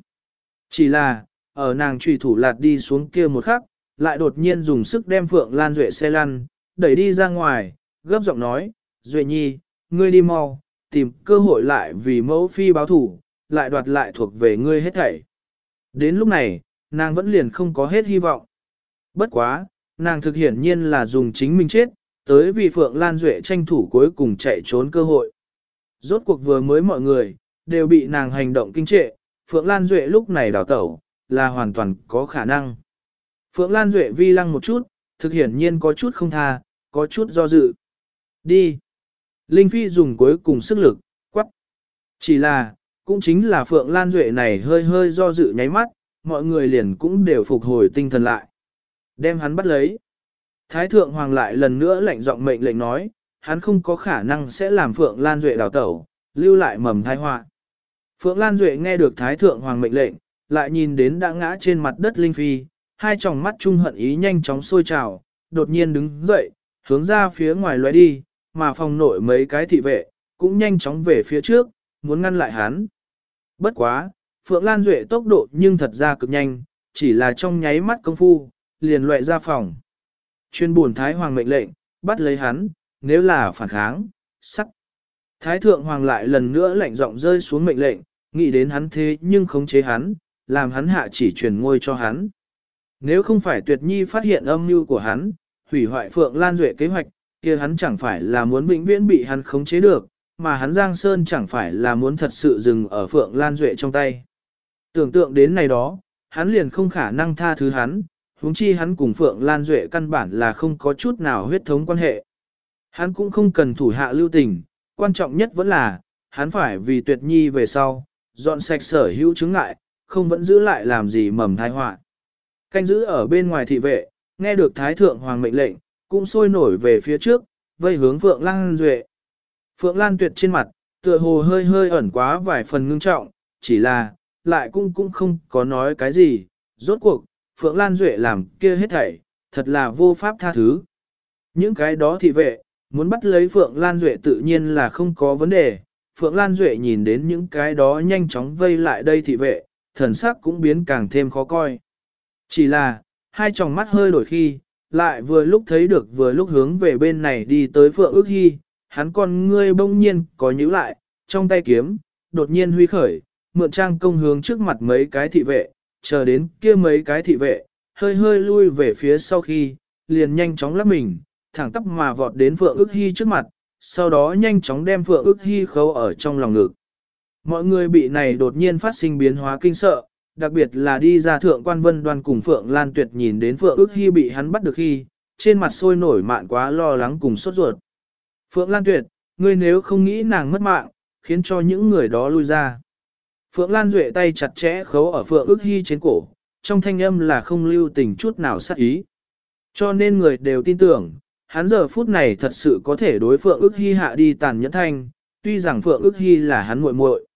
Speaker 1: Chỉ là, ở nàng truy thủ lạt đi xuống kia một khắc, lại đột nhiên dùng sức đem Phượng Lan Duệ xe lăn, đẩy đi ra ngoài, gấp giọng nói, Duệ Nhi, ngươi đi mau, tìm cơ hội lại vì mẫu phi báo thủ, lại đoạt lại thuộc về ngươi hết thảy. Đến lúc này, nàng vẫn liền không có hết hy vọng. Bất quá, nàng thực hiển nhiên là dùng chính mình chết, tới vì Phượng Lan Duệ tranh thủ cuối cùng chạy trốn cơ hội. Rốt cuộc vừa mới mọi người, đều bị nàng hành động kinh trệ, Phượng Lan Duệ lúc này đào tẩu, là hoàn toàn có khả năng. Phượng Lan Duệ vi lăng một chút, thực hiển nhiên có chút không tha, có chút do dự. Đi. Linh Phi dùng cuối cùng sức lực, quắc. Chỉ là, cũng chính là Phượng Lan Duệ này hơi hơi do dự nháy mắt, mọi người liền cũng đều phục hồi tinh thần lại. Đem hắn bắt lấy. Thái thượng hoàng lại lần nữa lệnh giọng mệnh lệnh nói, hắn không có khả năng sẽ làm Phượng Lan Duệ đào tẩu, lưu lại mầm thai họa. Phượng Lan Duệ nghe được Thái thượng hoàng mệnh lệnh, lại nhìn đến đã ngã trên mặt đất Linh Phi, hai tròng mắt trung hận ý nhanh chóng sôi trào, đột nhiên đứng dậy, hướng ra phía ngoài lóe đi, mà phòng nội mấy cái thị vệ, cũng nhanh chóng về phía trước, muốn ngăn lại hắn. Bất quá, Phượng Lan Duệ tốc độ nhưng thật ra cực nhanh, chỉ là trong nháy mắt công phu, liền loại ra phòng. Chuyên buồn Thái Hoàng mệnh lệnh, bắt lấy hắn, nếu là phản kháng, sắc. Thái Thượng Hoàng lại lần nữa lạnh giọng rơi xuống mệnh lệnh, nghĩ đến hắn thế nhưng khống chế hắn, làm hắn hạ chỉ truyền ngôi cho hắn. Nếu không phải tuyệt nhi phát hiện âm mưu của hắn, hủy hoại Phượng Lan Duệ kế hoạch, kia hắn chẳng phải là muốn vĩnh viễn bị hắn khống chế được, mà hắn Giang Sơn chẳng phải là muốn thật sự dừng ở Phượng Lan Duệ trong tay. Tưởng tượng đến này đó, hắn liền không khả năng tha thứ hắn, huống chi hắn cùng Phượng Lan Duệ căn bản là không có chút nào huyết thống quan hệ. Hắn cũng không cần thủ hạ lưu tình, quan trọng nhất vẫn là, hắn phải vì tuyệt nhi về sau, dọn sạch sở hữu chứng ngại, không vẫn giữ lại làm gì mầm thai họa. Canh giữ ở bên ngoài thị vệ, nghe được Thái Thượng Hoàng mệnh lệnh, cũng sôi nổi về phía trước, vây hướng Phượng Lan Duệ. Phượng Lan Tuyệt trên mặt, tựa hồ hơi hơi ẩn quá vài phần ngưng trọng, chỉ là, lại cũng cũng không có nói cái gì, rốt cuộc, Phượng Lan Duệ làm kia hết thảy, thật là vô pháp tha thứ. Những cái đó thị vệ, muốn bắt lấy Phượng Lan Duệ tự nhiên là không có vấn đề, Phượng Lan Duệ nhìn đến những cái đó nhanh chóng vây lại đây thị vệ, thần sắc cũng biến càng thêm khó coi. Chỉ là, hai tròng mắt hơi đổi khi, lại vừa lúc thấy được vừa lúc hướng về bên này đi tới Phượng ước hy, hắn con ngươi bỗng nhiên có nhíu lại, trong tay kiếm, đột nhiên huy khởi, mượn trang công hướng trước mặt mấy cái thị vệ, chờ đến kia mấy cái thị vệ, hơi hơi lui về phía sau khi, liền nhanh chóng lắp mình, thẳng tắp mà vọt đến Phượng ước hy trước mặt, sau đó nhanh chóng đem Phượng ước hy khấu ở trong lòng ngực. Mọi người bị này đột nhiên phát sinh biến hóa kinh sợ, đặc biệt là đi ra thượng quan vân đoan cùng Phượng Lan Tuyệt nhìn đến Phượng ước hy bị hắn bắt được khi, trên mặt sôi nổi mạn quá lo lắng cùng sốt ruột. Phượng Lan Tuyệt, ngươi nếu không nghĩ nàng mất mạng, khiến cho những người đó lui ra. Phượng Lan Duệ tay chặt chẽ khấu ở Phượng ước hy trên cổ, trong thanh âm là không lưu tình chút nào sát ý. Cho nên người đều tin tưởng, hắn giờ phút này thật sự có thể đối Phượng ước hy hạ đi tàn nhẫn thanh, tuy rằng Phượng ước hy là hắn muội muội.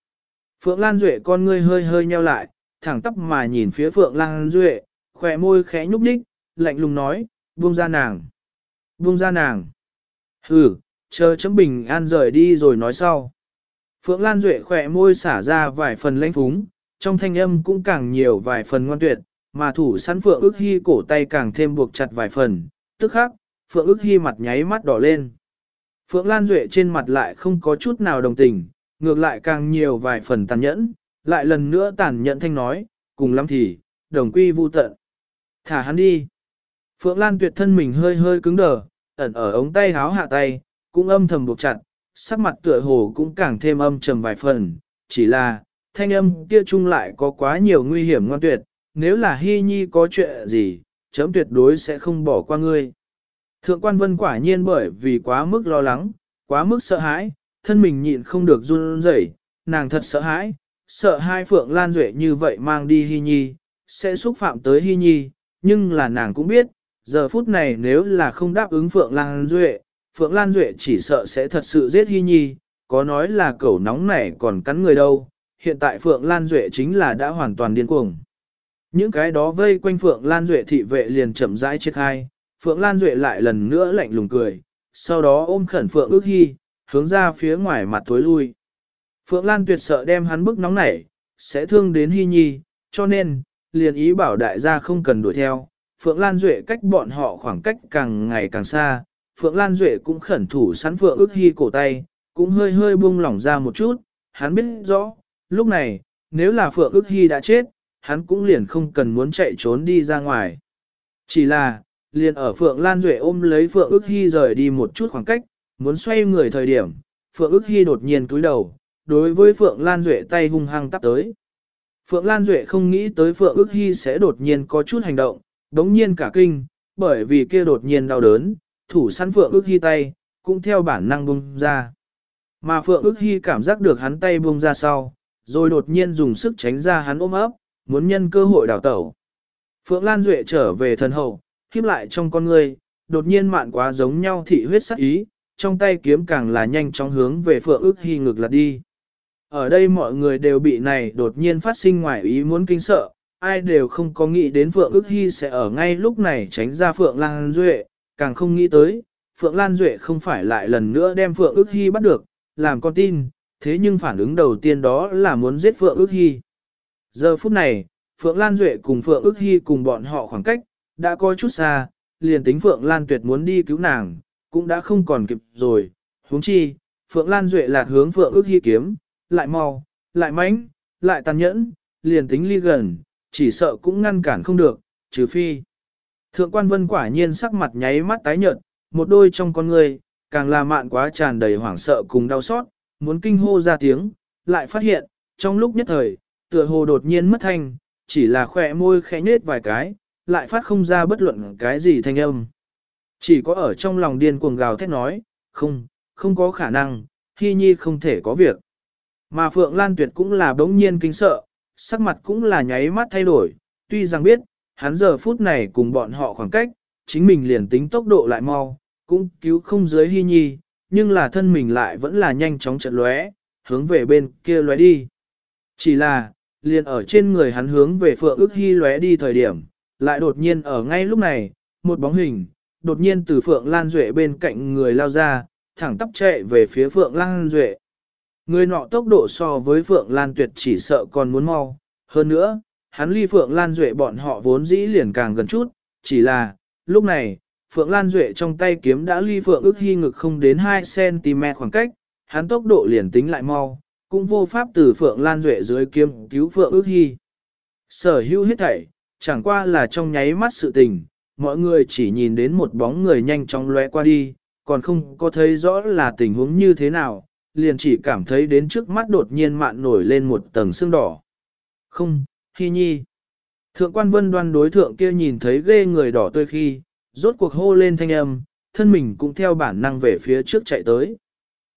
Speaker 1: Phượng Lan Duệ con ngươi hơi hơi nheo lại, thẳng tắp mà nhìn phía Phượng Lan Duệ, khỏe môi khẽ nhúc nhích, lạnh lùng nói, buông ra nàng. Buông ra nàng. Hừ, chờ chấm bình an rời đi rồi nói sau. Phượng Lan Duệ khỏe môi xả ra vài phần lãnh phúng, trong thanh âm cũng càng nhiều vài phần ngoan tuyệt, mà thủ sẵn Phượng ước hy cổ tay càng thêm buộc chặt vài phần, tức khắc, Phượng ước hy mặt nháy mắt đỏ lên. Phượng Lan Duệ trên mặt lại không có chút nào đồng tình, ngược lại càng nhiều vài phần tàn nhẫn, lại lần nữa tàn nhẫn thanh nói, cùng lắm thì, đồng quy vu tận. Thả hắn đi. Phượng Lan tuyệt thân mình hơi hơi cứng đờ, ẩn ở ống tay háo hạ tay, cũng âm thầm buộc chặt, sắc mặt tựa hồ cũng càng thêm âm trầm vài phần, chỉ là, thanh âm kia chung lại có quá nhiều nguy hiểm ngoan tuyệt, nếu là hy nhi có chuyện gì, chấm tuyệt đối sẽ không bỏ qua ngươi. Thượng quan vân quả nhiên bởi vì quá mức lo lắng, quá mức sợ hãi, thân mình nhịn không được run rẩy, nàng thật sợ hãi, sợ hai Phượng Lan Duệ như vậy mang đi Hy Nhi, sẽ xúc phạm tới Hy Nhi, nhưng là nàng cũng biết, giờ phút này nếu là không đáp ứng Phượng Lan Duệ, Phượng Lan Duệ chỉ sợ sẽ thật sự giết Hy Nhi, có nói là cẩu nóng này còn cắn người đâu, hiện tại Phượng Lan Duệ chính là đã hoàn toàn điên cuồng. Những cái đó vây quanh Phượng Lan Duệ thị vệ liền chậm rãi chết hai, Phượng Lan Duệ lại lần nữa lạnh lùng cười, sau đó ôm khẩn Phượng ước hy, hướng ra phía ngoài mặt tối lui. Phượng Lan tuyệt sợ đem hắn bức nóng nảy, sẽ thương đến Hy Nhi, cho nên, liền ý bảo đại gia không cần đuổi theo. Phượng Lan Duệ cách bọn họ khoảng cách càng ngày càng xa, Phượng Lan Duệ cũng khẩn thủ sắn Phượng ước Hy cổ tay, cũng hơi hơi buông lỏng ra một chút, hắn biết rõ, lúc này, nếu là Phượng ước Hy đã chết, hắn cũng liền không cần muốn chạy trốn đi ra ngoài. Chỉ là, liền ở Phượng Lan Duệ ôm lấy Phượng ước Hy rời đi một chút khoảng cách, muốn xoay người thời điểm, Phượng ước Hy đột nhiên túi đầu, đối với Phượng Lan Duệ tay hung hăng tắp tới. Phượng Lan Duệ không nghĩ tới Phượng ước Hy sẽ đột nhiên có chút hành động, đống nhiên cả kinh, bởi vì kia đột nhiên đau đớn, thủ săn Phượng ước Hy tay, cũng theo bản năng bung ra. Mà Phượng ước Hy cảm giác được hắn tay bung ra sau, rồi đột nhiên dùng sức tránh ra hắn ôm ấp, muốn nhân cơ hội đào tẩu. Phượng Lan Duệ trở về thần hậu, khiếp lại trong con người, đột nhiên mạn quá giống nhau thị huyết sắc ý, trong tay kiếm càng là nhanh chóng hướng về Phượng ước Hy ngược lật đi. Ở đây mọi người đều bị này đột nhiên phát sinh ngoài ý muốn kinh sợ, ai đều không có nghĩ đến Phượng ước Hy sẽ ở ngay lúc này tránh ra Phượng Lan Duệ, càng không nghĩ tới, Phượng Lan Duệ không phải lại lần nữa đem Phượng ước Hy bắt được, làm con tin, thế nhưng phản ứng đầu tiên đó là muốn giết Phượng ước Hy. Giờ phút này, Phượng Lan Duệ cùng Phượng ước Hy cùng bọn họ khoảng cách, đã coi chút xa, liền tính Phượng Lan Tuyệt muốn đi cứu nàng, cũng đã không còn kịp rồi, huống chi, Phượng Lan Duệ lạc hướng Phượng ước Hy kiếm, lại mau, lại mãnh, lại tàn nhẫn, liền tính ly gần, chỉ sợ cũng ngăn cản không được, trừ phi. Thượng quan vân quả nhiên sắc mặt nháy mắt tái nhợt, một đôi trong con người, càng là mạn quá tràn đầy hoảng sợ cùng đau xót, muốn kinh hô ra tiếng, lại phát hiện, trong lúc nhất thời, tựa hồ đột nhiên mất thanh, chỉ là khỏe môi khẽ nết vài cái, lại phát không ra bất luận cái gì thanh âm. Chỉ có ở trong lòng điên cuồng gào thét nói, không, không có khả năng, Hy Nhi không thể có việc. Mà Phượng Lan Tuyệt cũng là bỗng nhiên kinh sợ, sắc mặt cũng là nháy mắt thay đổi, tuy rằng biết, hắn giờ phút này cùng bọn họ khoảng cách, chính mình liền tính tốc độ lại mau, cũng cứu không dưới hy nhi, nhưng là thân mình lại vẫn là nhanh chóng trận lóe, hướng về bên kia lóe đi. Chỉ là, liền ở trên người hắn hướng về Phượng ước hy lóe đi thời điểm, lại đột nhiên ở ngay lúc này, một bóng hình, đột nhiên từ Phượng Lan Duệ bên cạnh người lao ra, thẳng tắp chạy về phía Phượng Lan Duệ. Người nọ tốc độ so với Phượng Lan Tuyệt chỉ sợ còn muốn mau, hơn nữa, hắn ly Phượng Lan Duệ bọn họ vốn dĩ liền càng gần chút, chỉ là, lúc này, Phượng Lan Duệ trong tay kiếm đã ly Phượng ước hy ngực không đến 2cm khoảng cách, hắn tốc độ liền tính lại mau, cũng vô pháp từ Phượng Lan Duệ dưới kiếm cứu Phượng ước hy. Sở hữu hết thảy, chẳng qua là trong nháy mắt sự tình, mọi người chỉ nhìn đến một bóng người nhanh chóng lóe qua đi, còn không có thấy rõ là tình huống như thế nào, liền chỉ cảm thấy đến trước mắt đột nhiên mạn nổi lên một tầng xương đỏ. Không, Hy Nhi. Thượng quan vân đoan đối thượng kia nhìn thấy ghê người đỏ tươi khi, rốt cuộc hô lên thanh âm, thân mình cũng theo bản năng về phía trước chạy tới.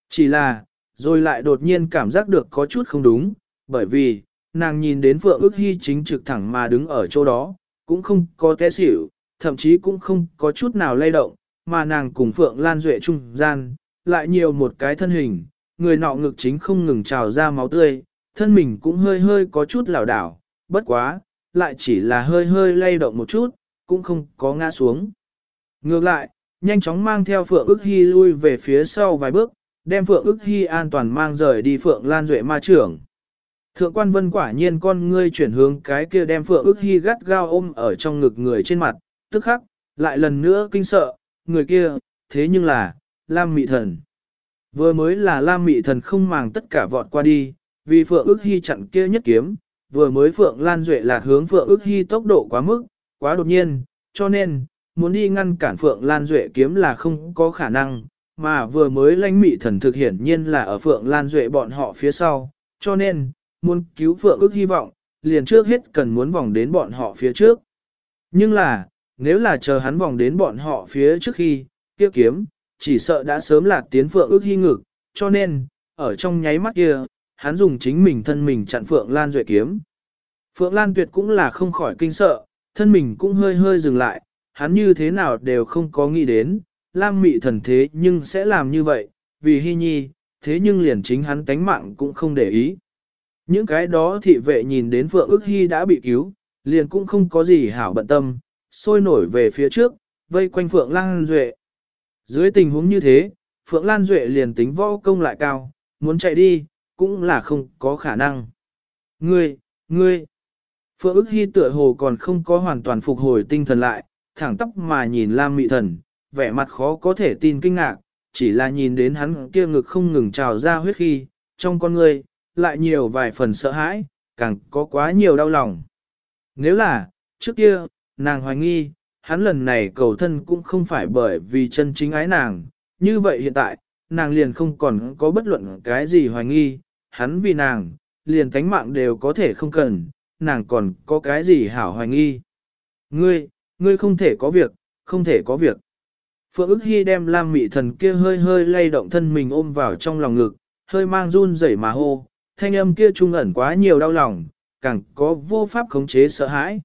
Speaker 1: Chỉ là, rồi lại đột nhiên cảm giác được có chút không đúng, bởi vì, nàng nhìn đến Phượng ước hy chính trực thẳng mà đứng ở chỗ đó, cũng không có té xỉu, thậm chí cũng không có chút nào lay động, mà nàng cùng Phượng Lan Duệ trung gian, lại nhiều một cái thân hình, người nọ ngực chính không ngừng trào ra máu tươi, thân mình cũng hơi hơi có chút lảo đảo, bất quá, lại chỉ là hơi hơi lay động một chút, cũng không có ngã xuống. Ngược lại, nhanh chóng mang theo Phượng ức hy lui về phía sau vài bước, đem Phượng ức hy an toàn mang rời đi Phượng Lan Duệ ma trưởng. Thượng quan vân quả nhiên con ngươi chuyển hướng cái kia đem Phượng ức hy gắt gao ôm ở trong ngực người trên mặt, tức khắc, lại lần nữa kinh sợ, người kia, thế nhưng là, Lam Mị Thần. Vừa mới là Lam Mị Thần không màng tất cả vọt qua đi, vì Phượng ức hy chặn kia nhất kiếm, vừa mới Phượng Lan Duệ là hướng Phượng ước hy tốc độ quá mức, quá đột nhiên, cho nên, muốn đi ngăn cản Phượng Lan Duệ kiếm là không có khả năng, mà vừa mới lãnh mị thần thực hiển nhiên là ở Phượng Lan Duệ bọn họ phía sau, cho nên, muốn cứu Phượng ước hy vọng, liền trước hết cần muốn vòng đến bọn họ phía trước. Nhưng là, nếu là chờ hắn vòng đến bọn họ phía trước khi, kia kiếm, chỉ sợ đã sớm lạc tiến Phượng ước hy ngực, cho nên, ở trong nháy mắt kia, hắn dùng chính mình thân mình chặn Phượng Lan Duệ kiếm. Phượng Lan Tuyệt cũng là không khỏi kinh sợ, thân mình cũng hơi hơi dừng lại, hắn như thế nào đều không có nghĩ đến, Lam Mị thần thế nhưng sẽ làm như vậy, vì Hy Nhi, thế nhưng liền chính hắn tánh mạng cũng không để ý. Những cái đó thị vệ nhìn đến Phượng ước Hy đã bị cứu, liền cũng không có gì hảo bận tâm, sôi nổi về phía trước, vây quanh Phượng Lan Duệ. Dưới tình huống như thế, Phượng Lan Duệ liền tính võ công lại cao, muốn chạy đi, cũng là không có khả năng. Ngươi, ngươi, Phượng ức Hy tựa hồ còn không có hoàn toàn phục hồi tinh thần lại, thẳng tóc mà nhìn Lam Mị Thần, vẻ mặt khó có thể tin kinh ngạc, chỉ là nhìn đến hắn kia ngực không ngừng trào ra huyết khi, trong con người, lại nhiều vài phần sợ hãi, càng có quá nhiều đau lòng. Nếu là, trước kia, nàng hoài nghi, hắn lần này cầu thân cũng không phải bởi vì chân chính ái nàng, như vậy hiện tại, nàng liền không còn có bất luận cái gì hoài nghi, hắn vì nàng, liền tánh mạng đều có thể không cần, nàng còn có cái gì hảo hoài nghi. Ngươi, ngươi không thể có việc, không thể có việc. Phượng ức hy đem Lam mị thần kia hơi hơi lay động thân mình ôm vào trong lòng ngực, hơi mang run rẩy mà hô, thanh âm kia trung ẩn quá nhiều đau lòng, càng có vô pháp khống chế sợ hãi.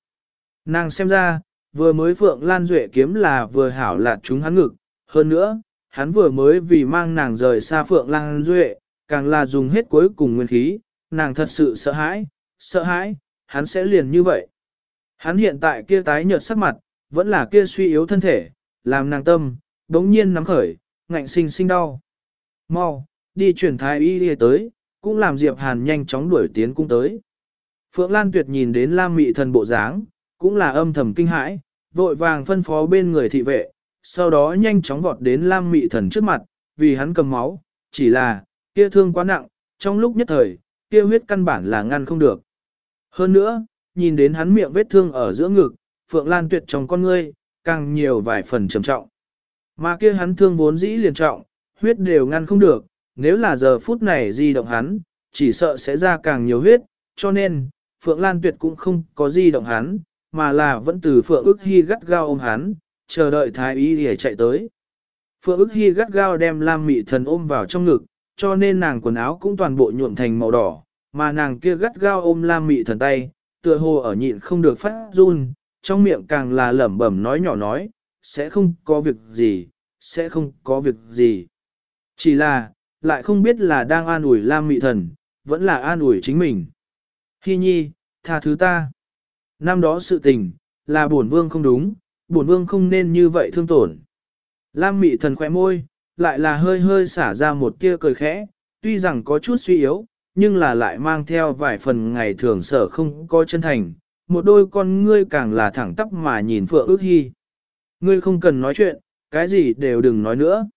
Speaker 1: Nàng xem ra, vừa mới Phượng Lan Duệ kiếm là vừa hảo lạt chúng hắn ngực, hơn nữa, hắn vừa mới vì mang nàng rời xa Phượng Lan Duệ, càng là dùng hết cuối cùng nguyên khí, nàng thật sự sợ hãi, sợ hãi, hắn sẽ liền như vậy. Hắn hiện tại kia tái nhợt sắc mặt, vẫn là kia suy yếu thân thể, làm nàng tâm, đống nhiên nắm khởi, ngạnh sinh sinh đau. Mau, đi chuyển thái y đi tới, cũng làm Diệp Hàn nhanh chóng đuổi tiến cung tới. Phượng Lan Tuyệt nhìn đến Lam Mị thần bộ dáng, cũng là âm thầm kinh hãi, vội vàng phân phó bên người thị vệ, sau đó nhanh chóng vọt đến Lam Mị thần trước mặt, vì hắn cầm máu, chỉ là, kia thương quá nặng, trong lúc nhất thời, kia huyết căn bản là ngăn không được. Hơn nữa, nhìn đến hắn miệng vết thương ở giữa ngực, Phượng Lan Tuyệt trong con ngươi, càng nhiều vài phần trầm trọng. Mà kia hắn thương vốn dĩ liền trọng, huyết đều ngăn không được, nếu là giờ phút này di động hắn, chỉ sợ sẽ ra càng nhiều huyết, cho nên, Phượng Lan Tuyệt cũng không có di động hắn, mà là vẫn từ Phượng ức hy gắt gao ôm hắn, chờ đợi thái y để chạy tới. Phượng ức hy gắt gao đem Lam Mị Thần ôm vào trong ngực, cho nên nàng quần áo cũng toàn bộ nhuộm thành màu đỏ, mà nàng kia gắt gao ôm Lam Mị Thần tay, tựa hồ ở nhịn không được phát run, trong miệng càng là lẩm bẩm nói nhỏ nói, sẽ không có việc gì, sẽ không có việc gì. Chỉ là, lại không biết là đang an ủi Lam Mị Thần, vẫn là an ủi chính mình. Hi nhi, tha thứ ta. Năm đó sự tình, là bổn vương không đúng, bổn vương không nên như vậy thương tổn. Lam Mị Thần khỏe môi, lại là hơi hơi xả ra một tia cười khẽ, tuy rằng có chút suy yếu, nhưng là lại mang theo vài phần ngày thường sở không có chân thành, một đôi con ngươi càng là thẳng tắp mà nhìn Phượng ước hy. Ngươi không cần nói chuyện, cái gì đều đừng nói nữa.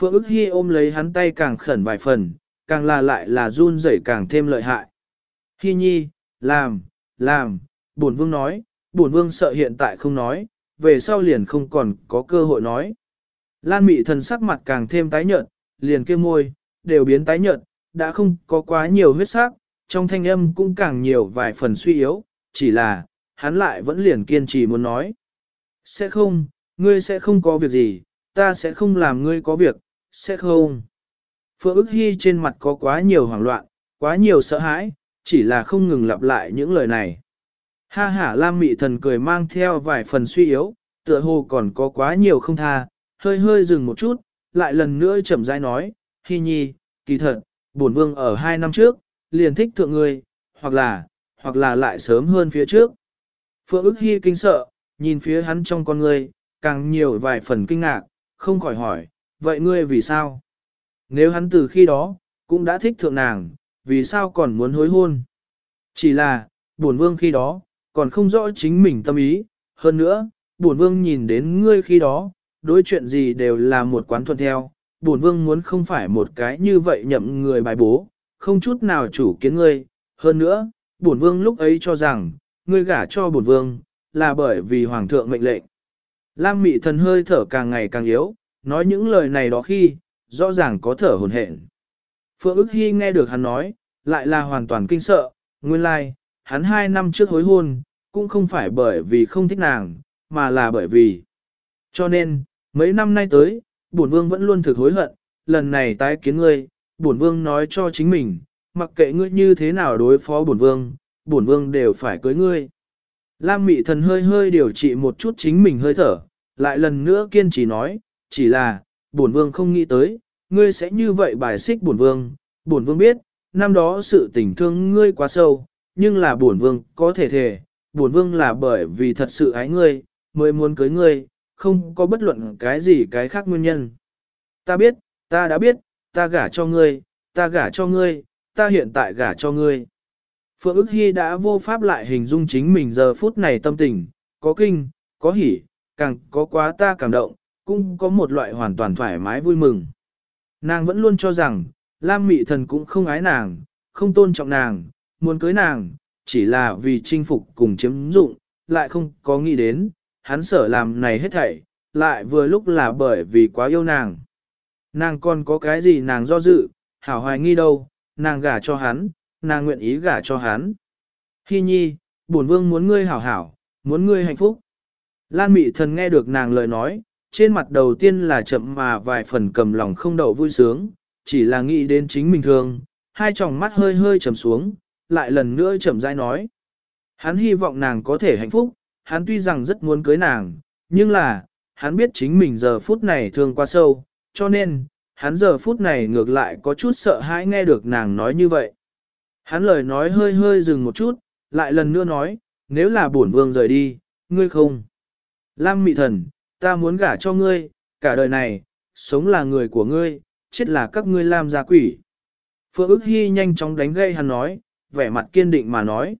Speaker 1: Phượng ước hy ôm lấy hắn tay càng khẩn vài phần, càng là lại là run rẩy càng thêm lợi hại. Hy nhi, làm, làm, bổn vương nói, bổn vương sợ hiện tại không nói, về sau liền không còn có cơ hội nói. Lan mị thần sắc mặt càng thêm tái nhợt, liền kia môi, đều biến tái nhợt, đã không có quá nhiều huyết sắc, trong thanh âm cũng càng nhiều vài phần suy yếu, chỉ là, hắn lại vẫn liền kiên trì muốn nói. Sẽ không, ngươi sẽ không có việc gì, ta sẽ không làm ngươi có việc, sẽ không. Phượng ức hy trên mặt có quá nhiều hoảng loạn, quá nhiều sợ hãi, chỉ là không ngừng lặp lại những lời này. Ha ha Lam mị thần cười mang theo vài phần suy yếu, tựa hồ còn có quá nhiều không tha, hơi hơi dừng một chút, lại lần nữa chậm rãi nói, hi nhi, kỳ thật, bổn vương ở hai năm trước, liền thích thượng ngươi, hoặc là, hoặc là lại sớm hơn phía trước. Phượng ức hi kinh sợ, nhìn phía hắn trong con ngươi, càng nhiều vài phần kinh ngạc, không khỏi hỏi, vậy ngươi vì sao? Nếu hắn từ khi đó, cũng đã thích thượng nàng, vì sao còn muốn hối hôn? Chỉ là, bổn vương khi đó, còn không rõ chính mình tâm ý, hơn nữa, bổn vương nhìn đến ngươi khi đó, đối chuyện gì đều là một quán thuận theo, bổn vương muốn không phải một cái như vậy nhậm người bài bố, không chút nào chủ kiến ngươi, hơn nữa, bổn vương lúc ấy cho rằng, ngươi gả cho bổn vương, là bởi vì Hoàng thượng mệnh lệnh. Lam mị thần hơi thở càng ngày càng yếu, nói những lời này đó khi, rõ ràng có thở hồn hển. Phượng ức hy nghe được hắn nói, lại là hoàn toàn kinh sợ, nguyên lai, like, hắn hai năm trước hối hôn, cũng không phải bởi vì không thích nàng, mà là bởi vì. Cho nên, mấy năm nay tới, bổn vương vẫn luôn thực hối hận, lần này tái kiến ngươi, bổn vương nói cho chính mình, mặc kệ ngươi như thế nào đối phó bổn vương, bổn vương đều phải cưới ngươi. Lam mị thần hơi hơi điều trị một chút chính mình hơi thở, lại lần nữa kiên trì nói, chỉ là, bổn vương không nghĩ tới, ngươi sẽ như vậy bài xích bổn vương, bổn vương biết, năm đó sự tình thương ngươi quá sâu, nhưng là bổn vương có thể thể, bổn vương là bởi vì thật sự ái ngươi, mới muốn cưới ngươi, không có bất luận cái gì cái khác nguyên nhân. Ta biết, ta đã biết, ta gả cho ngươi, ta gả cho ngươi, ta hiện tại gả cho ngươi. Phượng ức hy đã vô pháp lại hình dung chính mình giờ phút này tâm tình, có kinh, có hỉ, càng có quá ta cảm động, cũng có một loại hoàn toàn thoải mái vui mừng. Nàng vẫn luôn cho rằng, Lam Mị Thần cũng không ái nàng, không tôn trọng nàng, muốn cưới nàng, chỉ là vì chinh phục cùng chiếm dụng, lại không có nghĩ đến, hắn sở làm này hết thảy, lại vừa lúc là bởi vì quá yêu nàng. Nàng còn có cái gì nàng do dự, hảo hoài nghi đâu, nàng gả cho hắn, nàng nguyện ý gả cho hắn. Hi nhi, bổn vương muốn ngươi hảo hảo, muốn ngươi hạnh phúc. Lan mị thần nghe được nàng lời nói, trên mặt đầu tiên là chậm mà vài phần cầm lòng không đậu vui sướng, chỉ là nghĩ đến chính mình thường, hai tròng mắt hơi hơi trầm xuống, lại lần nữa chậm rãi nói. Hắn hy vọng nàng có thể hạnh phúc, hắn tuy rằng rất muốn cưới nàng, nhưng là, hắn biết chính mình giờ phút này thương quá sâu, cho nên, hắn giờ phút này ngược lại có chút sợ hãi nghe được nàng nói như vậy. Hắn lời nói hơi hơi dừng một chút, lại lần nữa nói, nếu là bổn vương rời đi, ngươi không. Lam mị thần, ta muốn gả cho ngươi, cả đời này, sống là người của ngươi, chết là các ngươi làm gia quỷ. Phượng ức hy nhanh chóng đánh gây hắn nói, vẻ mặt kiên định mà nói.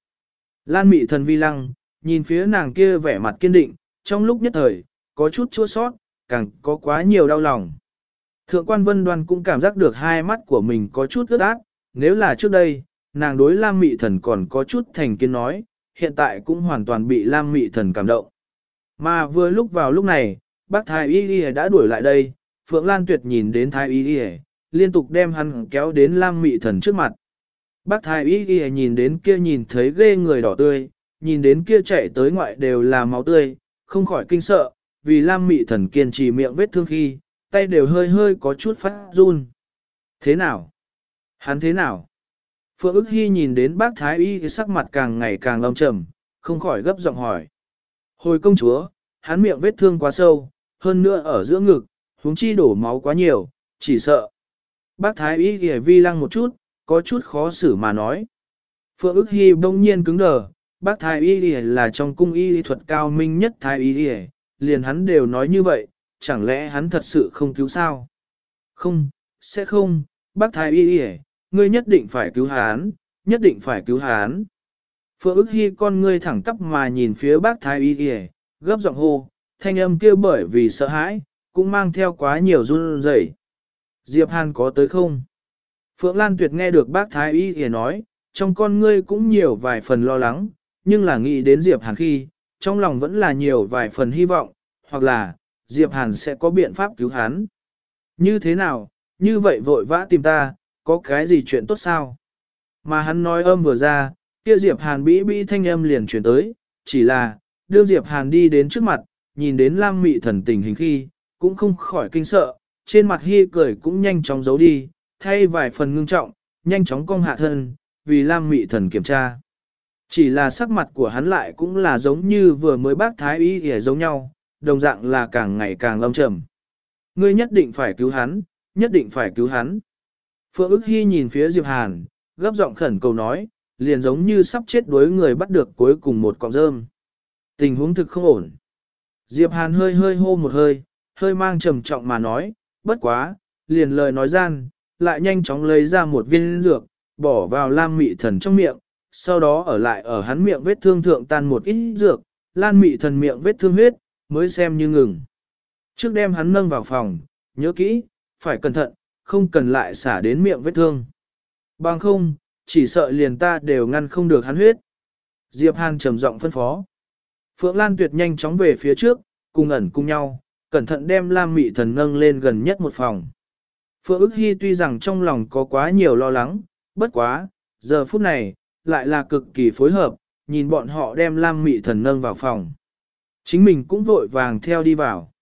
Speaker 1: Lan mị thần vi lăng, nhìn phía nàng kia vẻ mặt kiên định, trong lúc nhất thời, có chút chua sót, càng có quá nhiều đau lòng. Thượng quan vân đoan cũng cảm giác được hai mắt của mình có chút ướt át, nếu là trước đây, nàng đối Lam Mị Thần còn có chút thành kiến nói, hiện tại cũng hoàn toàn bị Lam Mị Thần cảm động. Mà vừa lúc vào lúc này, bác Thái Y Y đã đuổi lại đây, Phượng Lan Tuyệt nhìn đến Thái Y Y, liên tục đem hắn kéo đến Lam Mị Thần trước mặt. Bác Thái Y Y nhìn đến kia nhìn thấy ghê người đỏ tươi, nhìn đến kia chạy tới ngoại đều là máu tươi, không khỏi kinh sợ, vì Lam Mị Thần kiên trì miệng vết thương khi, tay đều hơi hơi có chút phát run. Thế nào? Hắn thế nào? Phượng ức hy nhìn đến bác Thái Y sắc mặt càng ngày càng lâm trầm, không khỏi gấp giọng hỏi. Hồi công chúa, hắn miệng vết thương quá sâu, hơn nữa ở giữa ngực, huống chi đổ máu quá nhiều, chỉ sợ. Bác Thái Y ghi vi lăng một chút, có chút khó xử mà nói. Phượng ức hy đông nhiên cứng đờ, bác Thái Y là trong cung y thuật cao minh nhất Thái Y liền hắn đều nói như vậy, chẳng lẽ hắn thật sự không cứu sao? Không, sẽ không, bác Thái Y ngươi nhất định phải cứu hắn, nhất định phải cứu hắn. Phượng ức hy con ngươi thẳng tắp mà nhìn phía bác thái y kìa, gấp giọng hô, thanh âm kia bởi vì sợ hãi, cũng mang theo quá nhiều run rẩy. Diệp Hàn có tới không? Phượng Lan Tuyệt nghe được bác thái y kìa nói, trong con ngươi cũng nhiều vài phần lo lắng, nhưng là nghĩ đến Diệp Hàn khi, trong lòng vẫn là nhiều vài phần hy vọng, hoặc là, Diệp Hàn sẽ có biện pháp cứu hắn. Như thế nào, như vậy vội vã tìm ta, có cái gì chuyện tốt sao? Mà hắn nói âm vừa ra, kia Diệp Hàn bĩ bĩ thanh âm liền chuyển tới, chỉ là, đưa Diệp Hàn đi đến trước mặt, nhìn đến Lam Mị thần tình hình khi, cũng không khỏi kinh sợ, trên mặt hy cười cũng nhanh chóng giấu đi, thay vài phần ngưng trọng, nhanh chóng cong hạ thân, vì Lam Mị thần kiểm tra. Chỉ là sắc mặt của hắn lại cũng là giống như vừa mới bác thái y hề giống nhau, đồng dạng là càng ngày càng lâm trầm. Ngươi nhất định phải cứu hắn, nhất định phải cứu hắn. Phượng ức hy nhìn phía Diệp Hàn, gấp giọng khẩn cầu nói, liền giống như sắp chết đối người bắt được cuối cùng một cọng rơm. Tình huống thực không ổn. Diệp Hàn hơi hơi hô một hơi, hơi mang trầm trọng mà nói, bất quá, liền lời nói gian, lại nhanh chóng lấy ra một viên dược, bỏ vào lam mị thần trong miệng, sau đó ở lại ở hắn miệng vết thương thượng tan một ít dược, lan mị thần miệng vết thương huyết, mới xem như ngừng. Trước đem hắn nâng vào phòng, nhớ kỹ, phải cẩn thận, không cần lại xả đến miệng vết thương. Bằng không, chỉ sợ liền ta đều ngăn không được hắn huyết. Diệp Hàn trầm giọng phân phó. Phượng Lan Tuyệt nhanh chóng về phía trước, cùng ẩn cùng nhau, cẩn thận đem Lam Mị Thần nâng lên gần nhất một phòng. Phượng ức hy tuy rằng trong lòng có quá nhiều lo lắng, bất quá, giờ phút này, lại là cực kỳ phối hợp, nhìn bọn họ đem Lam Mị Thần nâng vào phòng. Chính mình cũng vội vàng theo đi vào.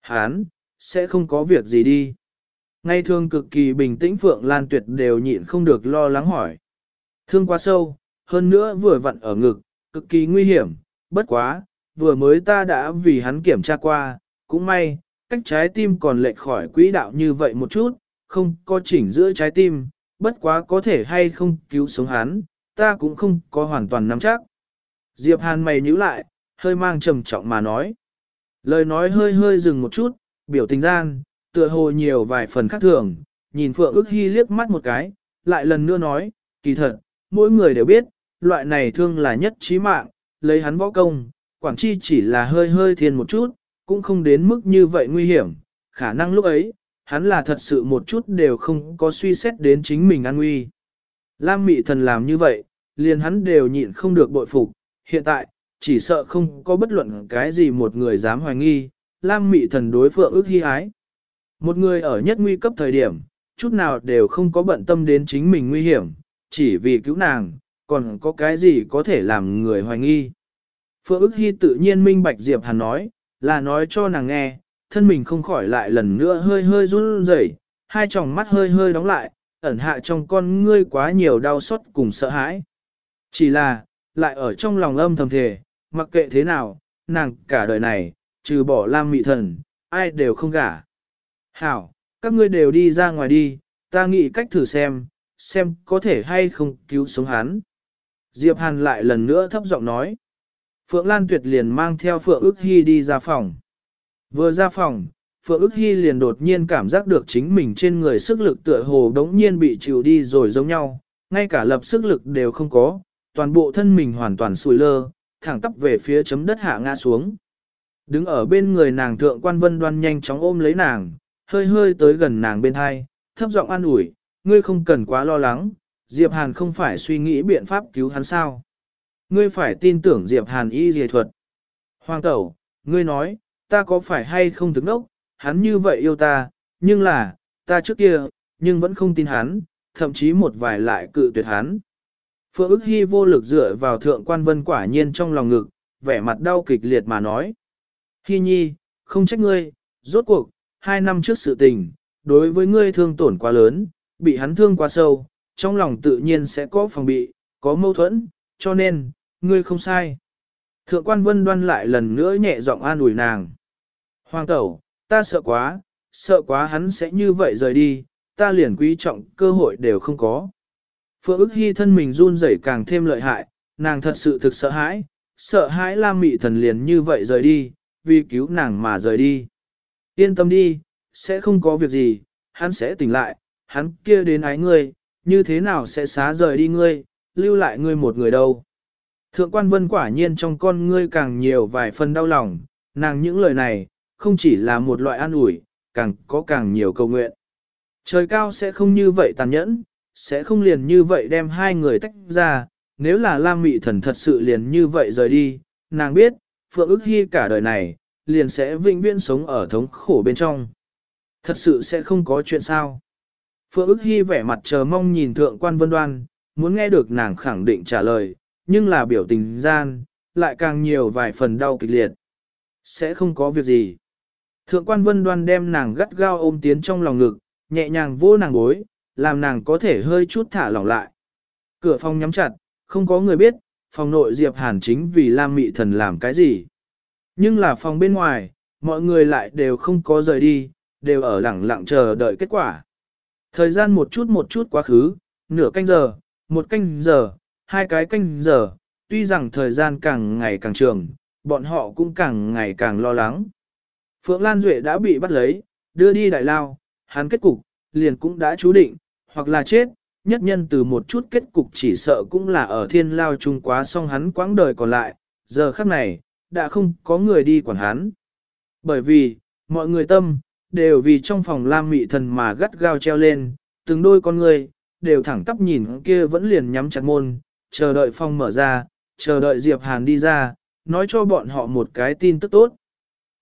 Speaker 1: Hán, sẽ không có việc gì đi. Ngay thương cực kỳ bình tĩnh Phượng Lan Tuyệt đều nhịn không được lo lắng hỏi. Thương quá sâu, hơn nữa vừa vặn ở ngực, cực kỳ nguy hiểm, bất quá, vừa mới ta đã vì hắn kiểm tra qua, cũng may, cách trái tim còn lệch khỏi quỹ đạo như vậy một chút, không có chỉnh giữa trái tim, bất quá có thể hay không cứu sống hắn, ta cũng không có hoàn toàn nắm chắc. Diệp Hàn mày nhíu lại, hơi mang trầm trọng mà nói. Lời nói hơi hơi dừng một chút, biểu tình gian, tựa hồ nhiều vài phần khác thường, nhìn Phượng ước hy liếc mắt một cái, lại lần nữa nói, kỳ thật, mỗi người đều biết, loại này thương là nhất trí mạng, lấy hắn võ công, Quảng Chi chỉ là hơi hơi thiên một chút, cũng không đến mức như vậy nguy hiểm, khả năng lúc ấy, hắn là thật sự một chút đều không có suy xét đến chính mình an nguy. Lam mị thần làm như vậy, liền hắn đều nhịn không được bội phục, hiện tại, chỉ sợ không có bất luận cái gì một người dám hoài nghi, Lam mị thần đối phượng ước hy ái. Một người ở nhất nguy cấp thời điểm, chút nào đều không có bận tâm đến chính mình nguy hiểm, chỉ vì cứu nàng, còn có cái gì có thể làm người hoài nghi. Phượng ức hy tự nhiên minh bạch Diệp Hàn nói, là nói cho nàng nghe, thân mình không khỏi lại lần nữa hơi hơi run rẩy, hai tròng mắt hơi hơi đóng lại, ẩn hạ trong con ngươi quá nhiều đau xót cùng sợ hãi. Chỉ là, lại ở trong lòng âm thầm thề, mặc kệ thế nào, nàng cả đời này, trừ bỏ Lam Mị Thần, ai đều không gả. Hảo, các ngươi đều đi ra ngoài đi, ta nghĩ cách thử xem, xem có thể hay không cứu sống hắn. Diệp Hàn lại lần nữa thấp giọng nói. Phượng Lan Tuyệt liền mang theo Phượng ước hy đi ra phòng. Vừa ra phòng, Phượng ước hy liền đột nhiên cảm giác được chính mình trên người sức lực tựa hồ đống nhiên bị chịu đi rồi giống nhau, ngay cả lập sức lực đều không có, toàn bộ thân mình hoàn toàn sùi lơ, thẳng tắp về phía chấm đất hạ ngã xuống. Đứng ở bên người nàng thượng quan vân đoan nhanh chóng ôm lấy nàng, hơi hơi tới gần nàng bên hai, thấp giọng an ủi, ngươi không cần quá lo lắng, Diệp Hàn không phải suy nghĩ biện pháp cứu hắn sao. Ngươi phải tin tưởng Diệp Hàn y dề thuật. Hoàng tẩu, ngươi nói, ta có phải hay không thức đốc, hắn như vậy yêu ta, nhưng là, ta trước kia, nhưng vẫn không tin hắn, thậm chí một vài lại cự tuyệt hắn. Phượng ức hy vô lực dựa vào thượng quan vân quả nhiên trong lòng ngực, vẻ mặt đau kịch liệt mà nói. Hy nhi, không trách ngươi, rốt cuộc, hai năm trước sự tình, đối với ngươi thương tổn quá lớn, bị hắn thương quá sâu, trong lòng tự nhiên sẽ có phòng bị, có mâu thuẫn, cho nên, ngươi không sai. Thượng quan vân đoan lại lần nữa nhẹ giọng an ủi nàng. Hoàng tẩu, ta sợ quá, sợ quá hắn sẽ như vậy rời đi, ta liền quý trọng cơ hội đều không có. Phượng ức hy thân mình run rẩy càng thêm lợi hại, nàng thật sự thực sợ hãi, sợ hãi Lam Mị thần liền như vậy rời đi, vì cứu nàng mà rời đi. Yên tâm đi, sẽ không có việc gì, hắn sẽ tỉnh lại, hắn kia đến ái ngươi, như thế nào sẽ xá rời đi ngươi, lưu lại ngươi một người đâu. Thượng quan vân quả nhiên trong con ngươi càng nhiều vài phần đau lòng, nàng những lời này, không chỉ là một loại an ủi, càng có càng nhiều cầu nguyện. Trời cao sẽ không như vậy tàn nhẫn, sẽ không liền như vậy đem hai người tách ra, nếu là Lam Mị Thần thật sự liền như vậy rời đi, nàng biết, Phượng ức hy cả đời này, liền sẽ vĩnh viễn sống ở thống khổ bên trong. Thật sự sẽ không có chuyện sao. Phượng ức hy vẻ mặt chờ mong nhìn thượng quan vân đoan, muốn nghe được nàng khẳng định trả lời, nhưng là biểu tình gian, lại càng nhiều vài phần đau kịch liệt. Sẽ không có việc gì. Thượng quan vân đoan đem nàng gắt gao ôm tiến trong lòng ngực, nhẹ nhàng vô nàng gối, làm nàng có thể hơi chút thả lỏng lại. Cửa phòng nhắm chặt, không có người biết, phòng nội Diệp Hàn chính vì Lam Mị Thần làm cái gì. Nhưng là phòng bên ngoài, mọi người lại đều không có rời đi, đều ở lặng lặng chờ đợi kết quả. Thời gian một chút một chút quá khứ, nửa canh giờ, một canh giờ, hai cái canh giờ, tuy rằng thời gian càng ngày càng trường, bọn họ cũng càng ngày càng lo lắng. Phượng Lan Duệ đã bị bắt lấy, đưa đi đại lao, hắn kết cục, liền cũng đã chú định, hoặc là chết, nhất nhân từ một chút kết cục chỉ sợ cũng là ở thiên lao chung quá xong hắn quãng đời còn lại, giờ khắc này, đã không có người đi quản hắn. Bởi vì, mọi người tâm, đều vì trong phòng lam mị thần mà gắt gao treo lên, từng đôi con người, đều thẳng tắp nhìn kia vẫn liền nhắm chặt môn, chờ đợi phòng mở ra, chờ đợi Diệp Hàn đi ra, nói cho bọn họ một cái tin tức tốt.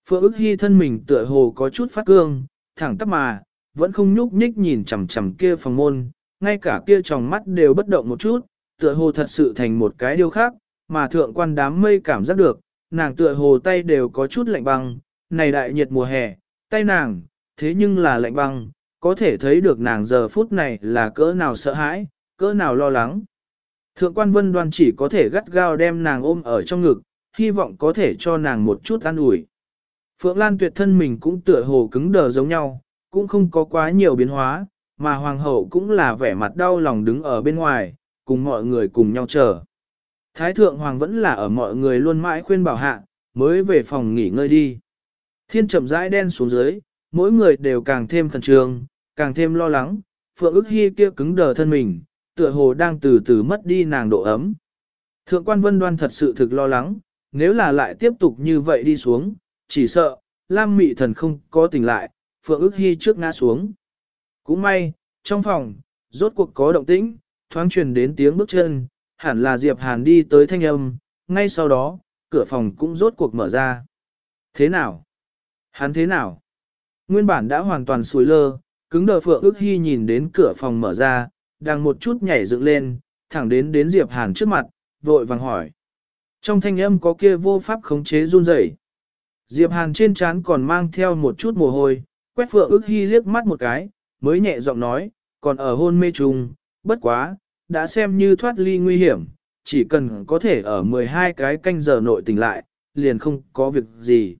Speaker 1: Phượng ức hy thân mình tựa hồ có chút phát cương, thẳng tắp mà, vẫn không nhúc nhích nhìn chằm chằm kia phòng môn, ngay cả kia tròng mắt đều bất động một chút, tựa hồ thật sự thành một cái điều khác, mà thượng quan đám mây cảm giác được, nàng tựa hồ tay đều có chút lạnh băng, này đại nhiệt mùa hè, tay nàng, thế nhưng là lạnh băng, có thể thấy được nàng giờ phút này là cỡ nào sợ hãi, cỡ nào lo lắng. Thượng quan vân đoan chỉ có thể gắt gao đem nàng ôm ở trong ngực, hy vọng có thể cho nàng một chút an ủi. Phượng Lan tuyệt thân mình cũng tựa hồ cứng đờ giống nhau, cũng không có quá nhiều biến hóa, mà hoàng hậu cũng là vẻ mặt đau lòng đứng ở bên ngoài, cùng mọi người cùng nhau chờ. Thái thượng hoàng vẫn là ở mọi người luôn mãi khuyên bảo hạ, mới về phòng nghỉ ngơi đi. Thiên chậm rãi đen xuống dưới, mỗi người đều càng thêm khẩn trương, càng thêm lo lắng, phượng ức hy kia cứng đờ thân mình, tựa hồ đang từ từ mất đi nàng độ ấm. Thượng quan vân đoan thật sự thực lo lắng, nếu là lại tiếp tục như vậy đi xuống, chỉ sợ, Lam Mị Thần không có tỉnh lại, Phượng ước hy trước ngã xuống. Cũng may, trong phòng, rốt cuộc có động tĩnh, thoáng truyền đến tiếng bước chân, hẳn là Diệp Hàn đi tới thanh âm, ngay sau đó, cửa phòng cũng rốt cuộc mở ra. Thế nào? Hắn thế nào? Nguyên bản đã hoàn toàn sùi lơ, cứng đờ Phượng ước hy nhìn đến cửa phòng mở ra, đang một chút nhảy dựng lên, thẳng đến đến Diệp Hàn trước mặt, vội vàng hỏi. Trong thanh âm có kia vô pháp khống chế run rẩy. Diệp Hàn trên trán còn mang theo một chút mồ hôi, quét Phượng ước hy liếc mắt một cái, mới nhẹ giọng nói, còn ở hôn mê trùng, bất quá, đã xem như thoát ly nguy hiểm, chỉ cần có thể ở 12 cái canh giờ nội tỉnh lại, liền không có việc gì.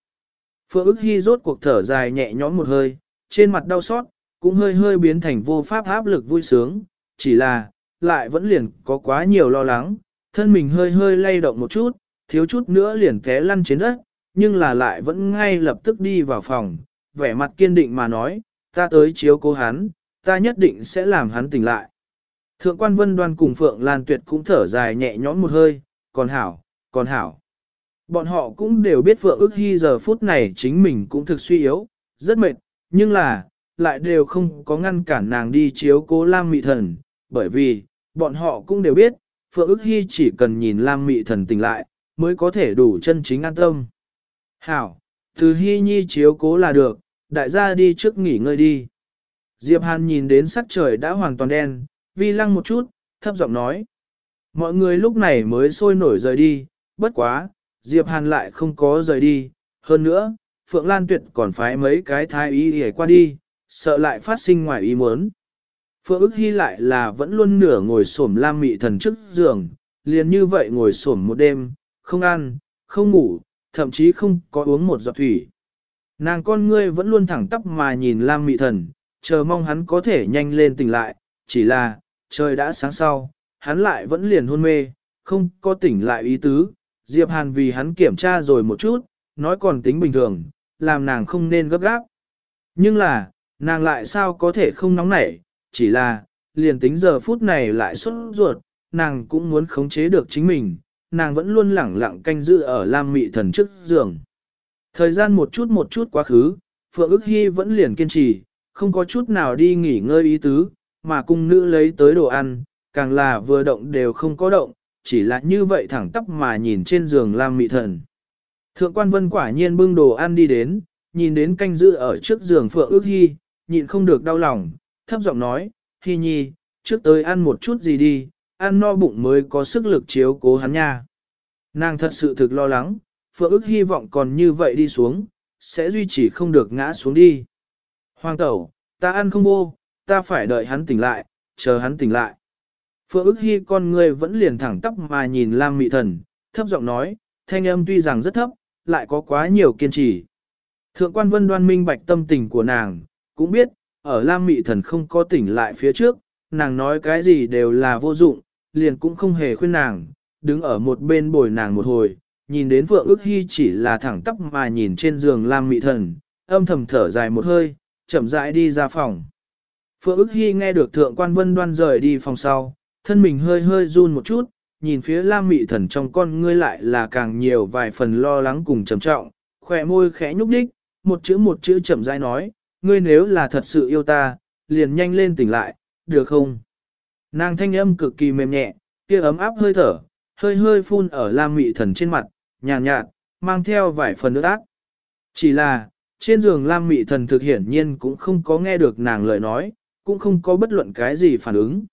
Speaker 1: Phượng ức hy rốt cuộc thở dài nhẹ nhõm một hơi, trên mặt đau xót, cũng hơi hơi biến thành vô pháp áp lực vui sướng, chỉ là, lại vẫn liền có quá nhiều lo lắng, thân mình hơi hơi lay động một chút, thiếu chút nữa liền té lăn trên đất, nhưng là lại vẫn ngay lập tức đi vào phòng, vẻ mặt kiên định mà nói, ta tới chiếu cố hắn, ta nhất định sẽ làm hắn tỉnh lại. Thượng quan vân đoan cùng Phượng Lan Tuyệt cũng thở dài nhẹ nhõm một hơi, còn hảo, còn hảo. Bọn họ cũng đều biết Phượng ước hy giờ phút này chính mình cũng thực suy yếu, rất mệt, nhưng là, lại đều không có ngăn cản nàng đi chiếu cố Lam Mị Thần, bởi vì, bọn họ cũng đều biết, Phượng ước hy chỉ cần nhìn Lam Mị Thần tỉnh lại, mới có thể đủ chân chính an tâm. Hảo, từ hy nhi chiếu cố là được, đại gia đi trước nghỉ ngơi đi. Diệp Hàn nhìn đến sắc trời đã hoàn toàn đen, vi lăng một chút, thấp giọng nói. Mọi người lúc này mới sôi nổi rời đi, bất quá, Diệp Hàn lại không có rời đi. Hơn nữa, Phượng Lan Tuyệt còn phái mấy cái thái y để qua đi, sợ lại phát sinh ngoài ý muốn. Phượng ức hy lại là vẫn luôn nửa ngồi xổm lam mị thần trước giường, liền như vậy ngồi xổm một đêm, không ăn, không ngủ, thậm chí không có uống một giọt thủy. Nàng con ngươi vẫn luôn thẳng tắp mà nhìn lam mị thần, chờ mong hắn có thể nhanh lên tỉnh lại, chỉ là, trời đã sáng sau, hắn lại vẫn liền hôn mê, không có tỉnh lại ý tứ, Diệp Hàn vì hắn kiểm tra rồi một chút, nói còn tính bình thường, làm nàng không nên gấp gáp. Nhưng là, nàng lại sao có thể không nóng nảy, chỉ là, liền tính giờ phút này lại xuất ruột, nàng cũng muốn khống chế được chính mình, nàng vẫn luôn lẳng lặng canh giữ ở Lam Mị Thần trước giường. Thời gian một chút một chút quá khứ, Phượng ức hy vẫn liền kiên trì, không có chút nào đi nghỉ ngơi ý tứ, mà cung nữ lấy tới đồ ăn, càng là vừa động đều không có động, chỉ là như vậy thẳng tắp mà nhìn trên giường Lam Mị Thần. Thượng quan vân quả nhiên bưng đồ ăn đi đến, nhìn đến canh giữ ở trước giường Phượng ước hy, nhịn không được đau lòng, thấp giọng nói, Hy nhi, trước tới ăn một chút gì đi, ăn no bụng mới có sức lực chiếu cố hắn nha. Nàng thật sự thực lo lắng, Phượng ước hy vọng còn như vậy đi xuống, sẽ duy trì không được ngã xuống đi. Hoàng tẩu, ta ăn không vô, ta phải đợi hắn tỉnh lại, chờ hắn tỉnh lại. Phượng ức hy con người vẫn liền thẳng tóc mà nhìn Lam Mị Thần, thấp giọng nói, thanh âm tuy rằng rất thấp, lại có quá nhiều kiên trì. Thượng quan vân đoan minh bạch tâm tình của nàng, cũng biết, ở Lam Mị Thần không có tỉnh lại phía trước, nàng nói cái gì đều là vô dụng, liền cũng không hề khuyên nàng, đứng ở một bên bồi nàng một hồi, nhìn đến Phượng ước hy chỉ là thẳng tắp mà nhìn trên giường Lam Mị Thần, âm thầm thở dài một hơi, chậm rãi đi ra phòng. Phượng ước hy nghe được thượng quan vân đoan rời đi phòng sau, thân mình hơi hơi run một chút, nhìn phía lam mị thần trong con ngươi lại là càng nhiều vài phần lo lắng cùng trầm trọng, khỏe môi khẽ nhúc đích, một chữ một chữ chậm rãi nói, ngươi nếu là thật sự yêu ta, liền nhanh lên tỉnh lại, được không? Nàng thanh âm cực kỳ mềm nhẹ, kia ấm áp hơi thở, hơi hơi phun ở lam mị thần trên mặt, nhàn nhạt, nhạt, mang theo vài phần nước ác. Chỉ là, trên giường Lam Mị Thần thực hiển nhiên cũng không có nghe được nàng lời nói, cũng không có bất luận cái gì phản ứng.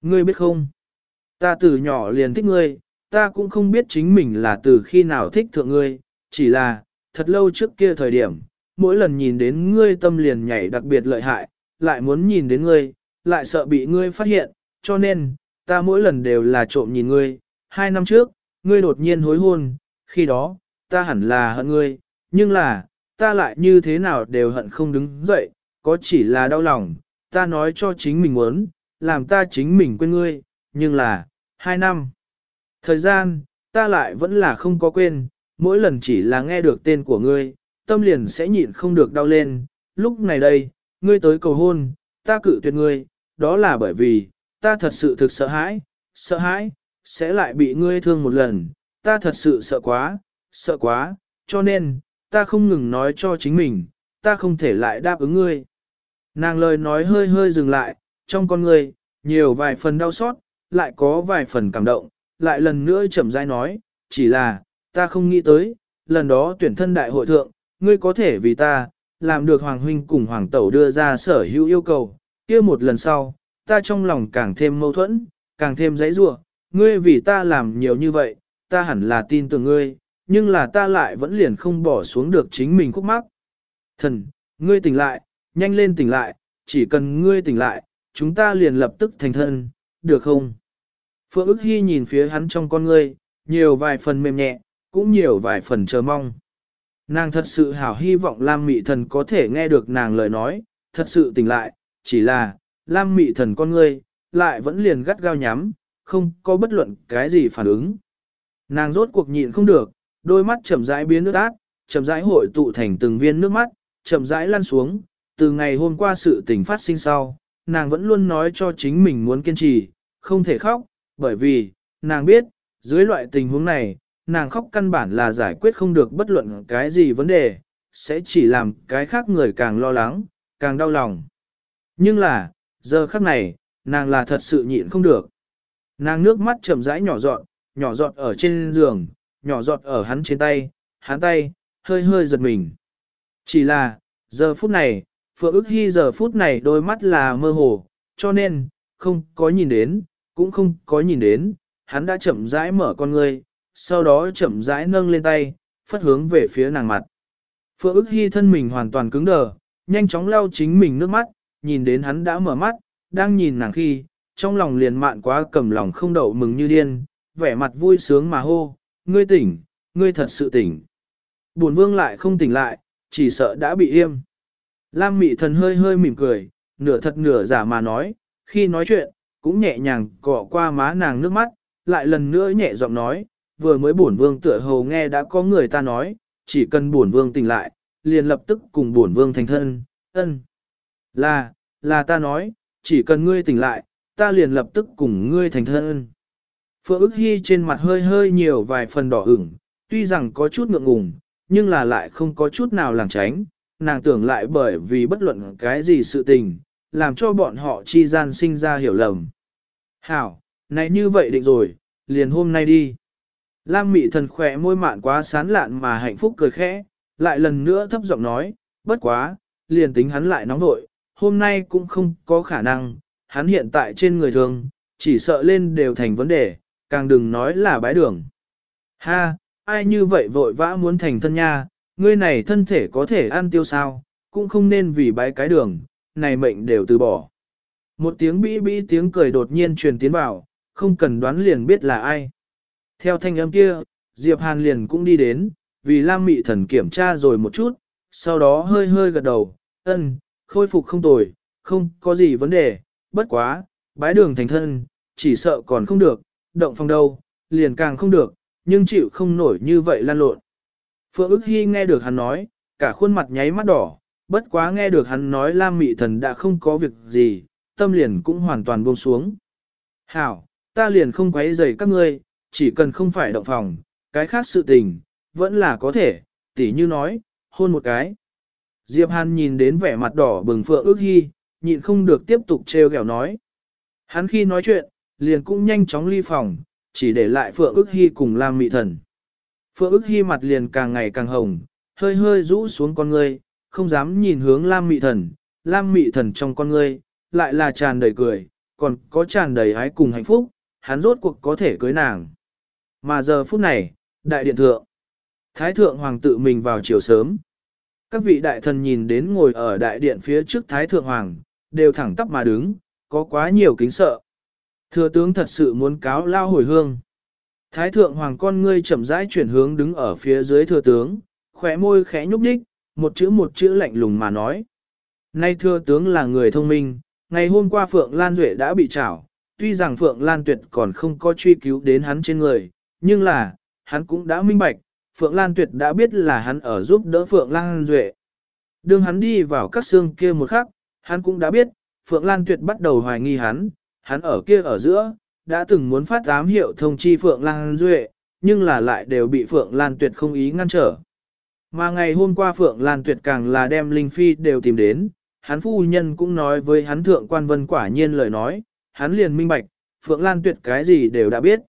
Speaker 1: Ngươi biết không? Ta từ nhỏ liền thích ngươi, ta cũng không biết chính mình là từ khi nào thích thượng ngươi, chỉ là, thật lâu trước kia thời điểm, mỗi lần nhìn đến ngươi tâm liền nhảy đặc biệt lợi hại, lại muốn nhìn đến ngươi, lại sợ bị ngươi phát hiện, cho nên, ta mỗi lần đều là trộm nhìn ngươi. Hai năm trước, ngươi đột nhiên hối hôn, khi đó, ta hẳn là hận ngươi, nhưng là, ta lại như thế nào đều hận không đứng dậy, có chỉ là đau lòng, ta nói cho chính mình muốn, làm ta chính mình quên ngươi, nhưng là, hai năm. Thời gian, ta lại vẫn là không có quên, mỗi lần chỉ là nghe được tên của ngươi, tâm liền sẽ nhịn không được đau lên, lúc này đây, ngươi tới cầu hôn, ta cự tuyệt ngươi, đó là bởi vì, ta thật sự thực sợ hãi, sợ hãi, sẽ lại bị ngươi thương một lần, ta thật sự sợ quá, sợ quá, cho nên, ta không ngừng nói cho chính mình, ta không thể lại đáp ứng ngươi. Nàng lời nói hơi hơi dừng lại, trong con ngươi, nhiều vài phần đau xót, lại có vài phần cảm động, lại lần nữa chậm rãi nói, chỉ là, ta không nghĩ tới, lần đó tuyển thân đại hội thượng, ngươi có thể vì ta, làm được Hoàng Huynh cùng Hoàng Tẩu đưa ra sở hữu yêu cầu, kia một lần sau, ta trong lòng càng thêm mâu thuẫn, càng thêm giấy rủa ngươi vì ta làm nhiều như vậy, ta hẳn là tin tưởng ngươi, nhưng là ta lại vẫn liền không bỏ xuống được chính mình khúc mắc. Thần, ngươi tỉnh lại, nhanh lên tỉnh lại, chỉ cần ngươi tỉnh lại, chúng ta liền lập tức thành thân, được không? Phượng ức hy nhìn phía hắn trong con ngươi, nhiều vài phần mềm nhẹ, cũng nhiều vài phần chờ mong. Nàng thật sự hảo hy vọng Lam Mị Thần có thể nghe được nàng lời nói, thật sự tỉnh lại, chỉ là, Lam Mị Thần con ngươi, lại vẫn liền gắt gao nhắm, không có bất luận cái gì phản ứng. Nàng rốt cuộc nhịn không được, đôi mắt chậm rãi biến nước át, chậm rãi hội tụ thành từng viên nước mắt, chậm rãi lăn xuống, từ ngày hôm qua sự tình phát sinh sau, nàng vẫn luôn nói cho chính mình muốn kiên trì, không thể khóc, bởi vì, nàng biết, dưới loại tình huống này, nàng khóc căn bản là giải quyết không được bất luận cái gì vấn đề, sẽ chỉ làm cái khác người càng lo lắng, càng đau lòng. Nhưng là, giờ khắc này, nàng là thật sự nhịn không được. Nàng nước mắt chậm rãi nhỏ giọt, nhỏ giọt ở trên giường, nhỏ giọt ở hắn trên tay, hắn tay, hơi hơi giật mình. Chỉ là, giờ phút này, Phượng ức hy giờ phút này đôi mắt là mơ hồ, cho nên, không có nhìn đến, cũng không có nhìn đến, hắn đã chậm rãi mở con ngươi, sau đó chậm rãi nâng lên tay, phất hướng về phía nàng mặt. Phượng ức hy thân mình hoàn toàn cứng đờ, nhanh chóng lau chính mình nước mắt, nhìn đến hắn đã mở mắt, đang nhìn nàng khi, trong lòng liền mạn quá cầm lòng không đậu mừng như điên, vẻ mặt vui sướng mà hô, ngươi tỉnh, ngươi thật sự tỉnh. Bổn vương lại không tỉnh lại, chỉ sợ đã bị yêm. Lam mị thần hơi hơi mỉm cười, nửa thật nửa giả mà nói, khi nói chuyện, cũng nhẹ nhàng cọ qua má nàng nước mắt, lại lần nữa nhẹ giọng nói, vừa mới bổn vương tựa hồ nghe đã có người ta nói, chỉ cần bổn vương tỉnh lại, liền lập tức cùng bổn vương thành thân, ân. Là, là ta nói, chỉ cần ngươi tỉnh lại, ta liền lập tức cùng ngươi thành thân. Phượng ức hy trên mặt hơi hơi nhiều vài phần đỏ ửng, tuy rằng có chút ngượng ngùng, nhưng là lại không có chút nào làng tránh, nàng tưởng lại bởi vì bất luận cái gì sự tình, làm cho bọn họ chi gian sinh ra hiểu lầm. Hảo, này như vậy định rồi, liền hôm nay đi. Lam mị thần khỏe môi mạn quá sán lạn mà hạnh phúc cười khẽ, lại lần nữa thấp giọng nói, bất quá, liền tính hắn lại nóng nội, hôm nay cũng không có khả năng, hắn hiện tại trên người thường, chỉ sợ lên đều thành vấn đề, càng đừng nói là bái đường. Ha, ai như vậy vội vã muốn thành thân nha, ngươi này thân thể có thể ăn tiêu sao, cũng không nên vì bái cái đường, này mệnh đều từ bỏ. Một tiếng bĩ bĩ tiếng cười đột nhiên truyền tiến vào, không cần đoán liền biết là ai. Theo thanh âm kia, Diệp Hàn liền cũng đi đến, vì Lam Mị Thần kiểm tra rồi một chút, sau đó hơi hơi gật đầu, ân, khôi phục không tồi, không có gì vấn đề, bất quá, bái đường thành thân, chỉ sợ còn không được, động phòng đâu, liền càng không được, nhưng chịu không nổi như vậy lan lộn. Phượng ức hy nghe được hắn nói, cả khuôn mặt nháy mắt đỏ, bất quá nghe được hắn nói Lam Mị Thần đã không có việc gì, tâm liền cũng hoàn toàn buông xuống. Hảo, ta liền không quấy rầy các ngươi, chỉ cần không phải động phòng, cái khác sự tình, vẫn là có thể, tỉ như nói, hôn một cái. Diệp Hàn nhìn đến vẻ mặt đỏ bừng Phượng ước hy, nhịn không được tiếp tục treo gẹo nói. Hắn khi nói chuyện, liền cũng nhanh chóng ly phòng, chỉ để lại Phượng ước hy cùng Lam Mị Thần. Phượng ức hy mặt liền càng ngày càng hồng, hơi hơi rũ xuống con ngươi, không dám nhìn hướng Lam Mị Thần, Lam Mị Thần trong con ngươi, lại là tràn đầy cười, còn có tràn đầy ái cùng hạnh phúc, hắn rốt cuộc có thể cưới nàng. Mà giờ phút này, đại điện thượng, Thái thượng hoàng tự mình vào chiều sớm. Các vị đại thần nhìn đến ngồi ở đại điện phía trước Thái thượng hoàng, đều thẳng tắp mà đứng, có quá nhiều kính sợ. Thừa tướng thật sự muốn cáo lao hồi hương. Thái thượng hoàng con ngươi chậm rãi chuyển hướng đứng ở phía dưới thừa tướng, khỏe môi khẽ nhúc nhích, một chữ một chữ lạnh lùng mà nói. Nay thừa tướng là người thông minh, ngày hôm qua Phượng Lan Duệ đã bị trảo, tuy rằng Phượng Lan Tuyệt còn không có truy cứu đến hắn trên người, nhưng là, hắn cũng đã minh bạch, Phượng Lan Tuyệt đã biết là hắn ở giúp đỡ Phượng Lan Duệ. Đường hắn đi vào các xương kia một khắc, hắn cũng đã biết, Phượng Lan Tuyệt bắt đầu hoài nghi hắn, hắn ở kia ở giữa, đã từng muốn phát ám hiệu thông chi Phượng Lan Duệ, nhưng là lại đều bị Phượng Lan Tuyệt không ý ngăn trở. Mà ngày hôm qua Phượng Lan Tuyệt càng là đem Linh Phi đều tìm đến, hắn phu nhân cũng nói với hắn thượng quan vân quả nhiên lời nói, hắn liền minh bạch, Phượng Lan Tuyệt cái gì đều đã biết.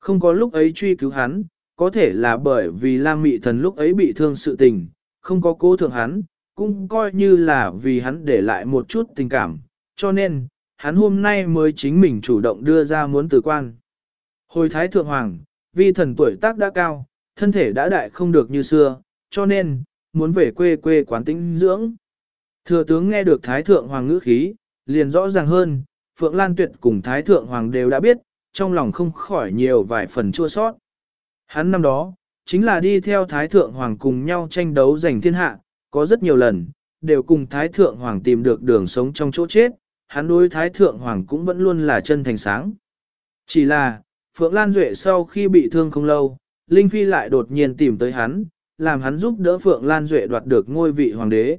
Speaker 1: Không có lúc ấy truy cứu hắn, có thể là bởi vì Lam Mị Thần lúc ấy bị thương sự tình, không có cố thượng hắn, cũng coi như là vì hắn để lại một chút tình cảm, cho nên, hắn hôm nay mới chính mình chủ động đưa ra muốn từ quan. Hồi Thái Thượng Hoàng, vi thần tuổi tác đã cao, thân thể đã đại không được như xưa, cho nên, muốn về quê quê quán tĩnh dưỡng. Thừa tướng nghe được Thái Thượng Hoàng ngữ khí, liền rõ ràng hơn, Phượng Lan Tuyệt cùng Thái Thượng Hoàng đều đã biết, trong lòng không khỏi nhiều vài phần chua sót. Hắn năm đó, chính là đi theo Thái Thượng Hoàng cùng nhau tranh đấu giành thiên hạ, có rất nhiều lần, đều cùng Thái Thượng Hoàng tìm được đường sống trong chỗ chết, hắn đối Thái Thượng Hoàng cũng vẫn luôn là chân thành sáng. Chỉ là, Phượng Lan Duệ sau khi bị thương không lâu, Linh Phi lại đột nhiên tìm tới hắn, làm hắn giúp đỡ Phượng Lan Duệ đoạt được ngôi vị hoàng đế.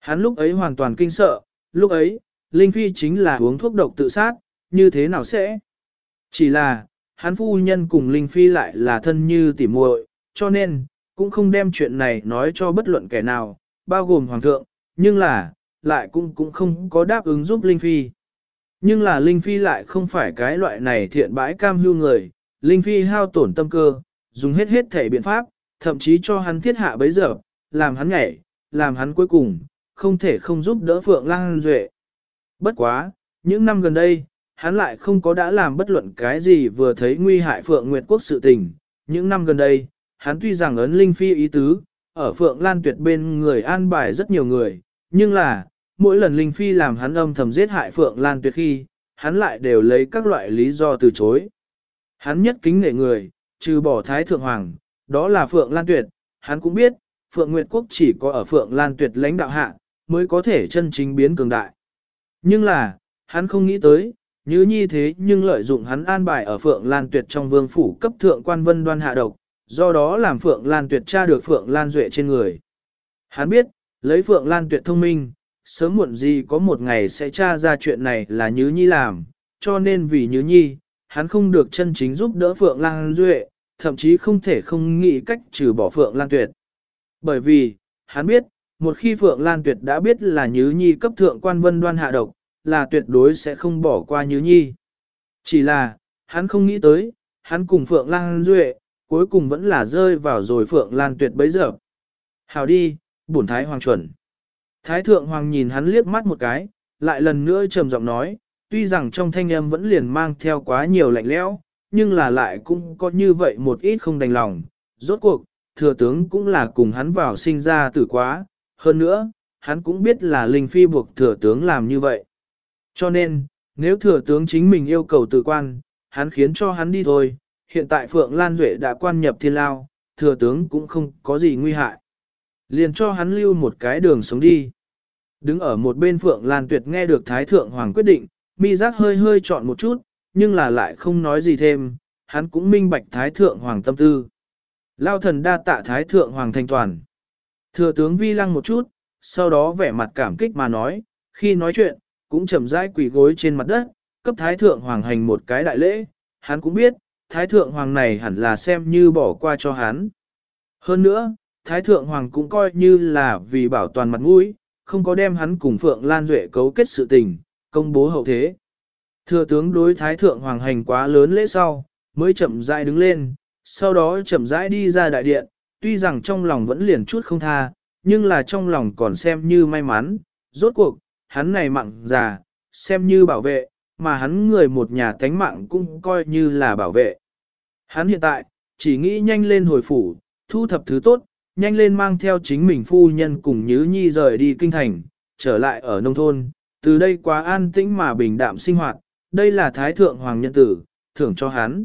Speaker 1: Hắn lúc ấy hoàn toàn kinh sợ, lúc ấy, Linh Phi chính là uống thuốc độc tự sát, như thế nào sẽ? Chỉ là, hắn phu nhân cùng Linh Phi lại là thân như tỉ muội, cho nên, cũng không đem chuyện này nói cho bất luận kẻ nào, bao gồm Hoàng thượng, nhưng là, lại cũng cũng không có đáp ứng giúp Linh Phi. Nhưng là Linh Phi lại không phải cái loại này thiện bãi cam hưu người, Linh Phi hao tổn tâm cơ, dùng hết hết thể biện pháp, thậm chí cho hắn thiết hạ bấy giờ, làm hắn nhảy, làm hắn cuối cùng, không thể không giúp đỡ Phượng Lang Duệ. Bất quá, những năm gần đây, hắn lại không có đã làm bất luận cái gì vừa thấy nguy hại Phượng Nguyệt Quốc sự tình. Những năm gần đây, hắn tuy rằng ấn Linh Phi ý tứ, ở Phượng Lan Tuyệt bên người an bài rất nhiều người, nhưng là, mỗi lần Linh Phi làm hắn âm thầm giết hại Phượng Lan Tuyệt khi, hắn lại đều lấy các loại lý do từ chối. Hắn nhất kính nể người, trừ bỏ Thái Thượng Hoàng, đó là Phượng Lan Tuyệt, hắn cũng biết, Phượng Nguyệt Quốc chỉ có ở Phượng Lan Tuyệt lãnh đạo hạ, mới có thể chân chính biến cường đại. Nhưng là, hắn không nghĩ tới, như như thế nhưng lợi dụng hắn an bài ở Phượng Lan Tuyệt trong vương phủ cấp thượng quan vân đoan hạ độc, do đó làm Phượng Lan Tuyệt tra được Phượng Lan Duệ trên người. Hắn biết, lấy Phượng Lan Tuyệt thông minh, sớm muộn gì có một ngày sẽ tra ra chuyện này là Nhứ Nhi làm, cho nên vì Nhứ Nhi, hắn không được chân chính giúp đỡ Phượng Lan Duệ, thậm chí không thể không nghĩ cách trừ bỏ Phượng Lan Tuyệt. Bởi vì, hắn biết, một khi Phượng Lan Tuyệt đã biết là Nhứ Nhi cấp thượng quan vân đoan hạ độc, là tuyệt đối sẽ không bỏ qua Nhứ Nhi. Chỉ là, hắn không nghĩ tới, hắn cùng Phượng Lan Duệ, cuối cùng vẫn là rơi vào rồi Phượng Lan Tuyệt bấy giờ. Hào đi, bổn Thái Hoàng chuẩn. Thái Thượng Hoàng nhìn hắn liếc mắt một cái, lại lần nữa trầm giọng nói, tuy rằng trong thanh âm vẫn liền mang theo quá nhiều lạnh lẽo, nhưng là lại cũng có như vậy một ít không đành lòng. Rốt cuộc, thừa tướng cũng là cùng hắn vào sinh ra tử quá, hơn nữa, hắn cũng biết là Linh Phi buộc thừa tướng làm như vậy. Cho nên, nếu thừa tướng chính mình yêu cầu tử quan, hắn khiến cho hắn đi thôi, hiện tại Phượng Lan Duệ đã quan nhập thiên lao, thừa tướng cũng không có gì nguy hại. Liền cho hắn lưu một cái đường sống đi. Đứng ở một bên Phượng Lan Tuyệt nghe được Thái Thượng Hoàng quyết định, mi giác hơi hơi chọn một chút, nhưng là lại không nói gì thêm, hắn cũng minh bạch Thái Thượng Hoàng tâm tư. Lao thần đa tạ Thái Thượng Hoàng thanh toàn. Thừa tướng vi lăng một chút, sau đó vẻ mặt cảm kích mà nói, khi nói chuyện, cũng chậm rãi quỳ gối trên mặt đất, cấp Thái Thượng Hoàng hành một cái đại lễ, hắn cũng biết, Thái Thượng Hoàng này hẳn là xem như bỏ qua cho hắn. Hơn nữa, Thái Thượng Hoàng cũng coi như là vì bảo toàn mặt mũi, không có đem hắn cùng Phượng Lan Duệ cấu kết sự tình, công bố hậu thế. Thừa tướng đối Thái Thượng Hoàng hành quá lớn lễ sau, mới chậm rãi đứng lên, sau đó chậm rãi đi ra đại điện, tuy rằng trong lòng vẫn liền chút không tha, nhưng là trong lòng còn xem như may mắn, rốt cuộc, hắn này mạng già, xem như bảo vệ, mà hắn người một nhà tánh mạng cũng coi như là bảo vệ. Hắn hiện tại, chỉ nghĩ nhanh lên hồi phủ, thu thập thứ tốt, nhanh lên mang theo chính mình phu nhân cùng Nhứ Nhi rời đi kinh thành, trở lại ở nông thôn, từ đây quá an tĩnh mà bình đạm sinh hoạt, đây là Thái Thượng Hoàng Nhân Tử, thưởng cho hắn.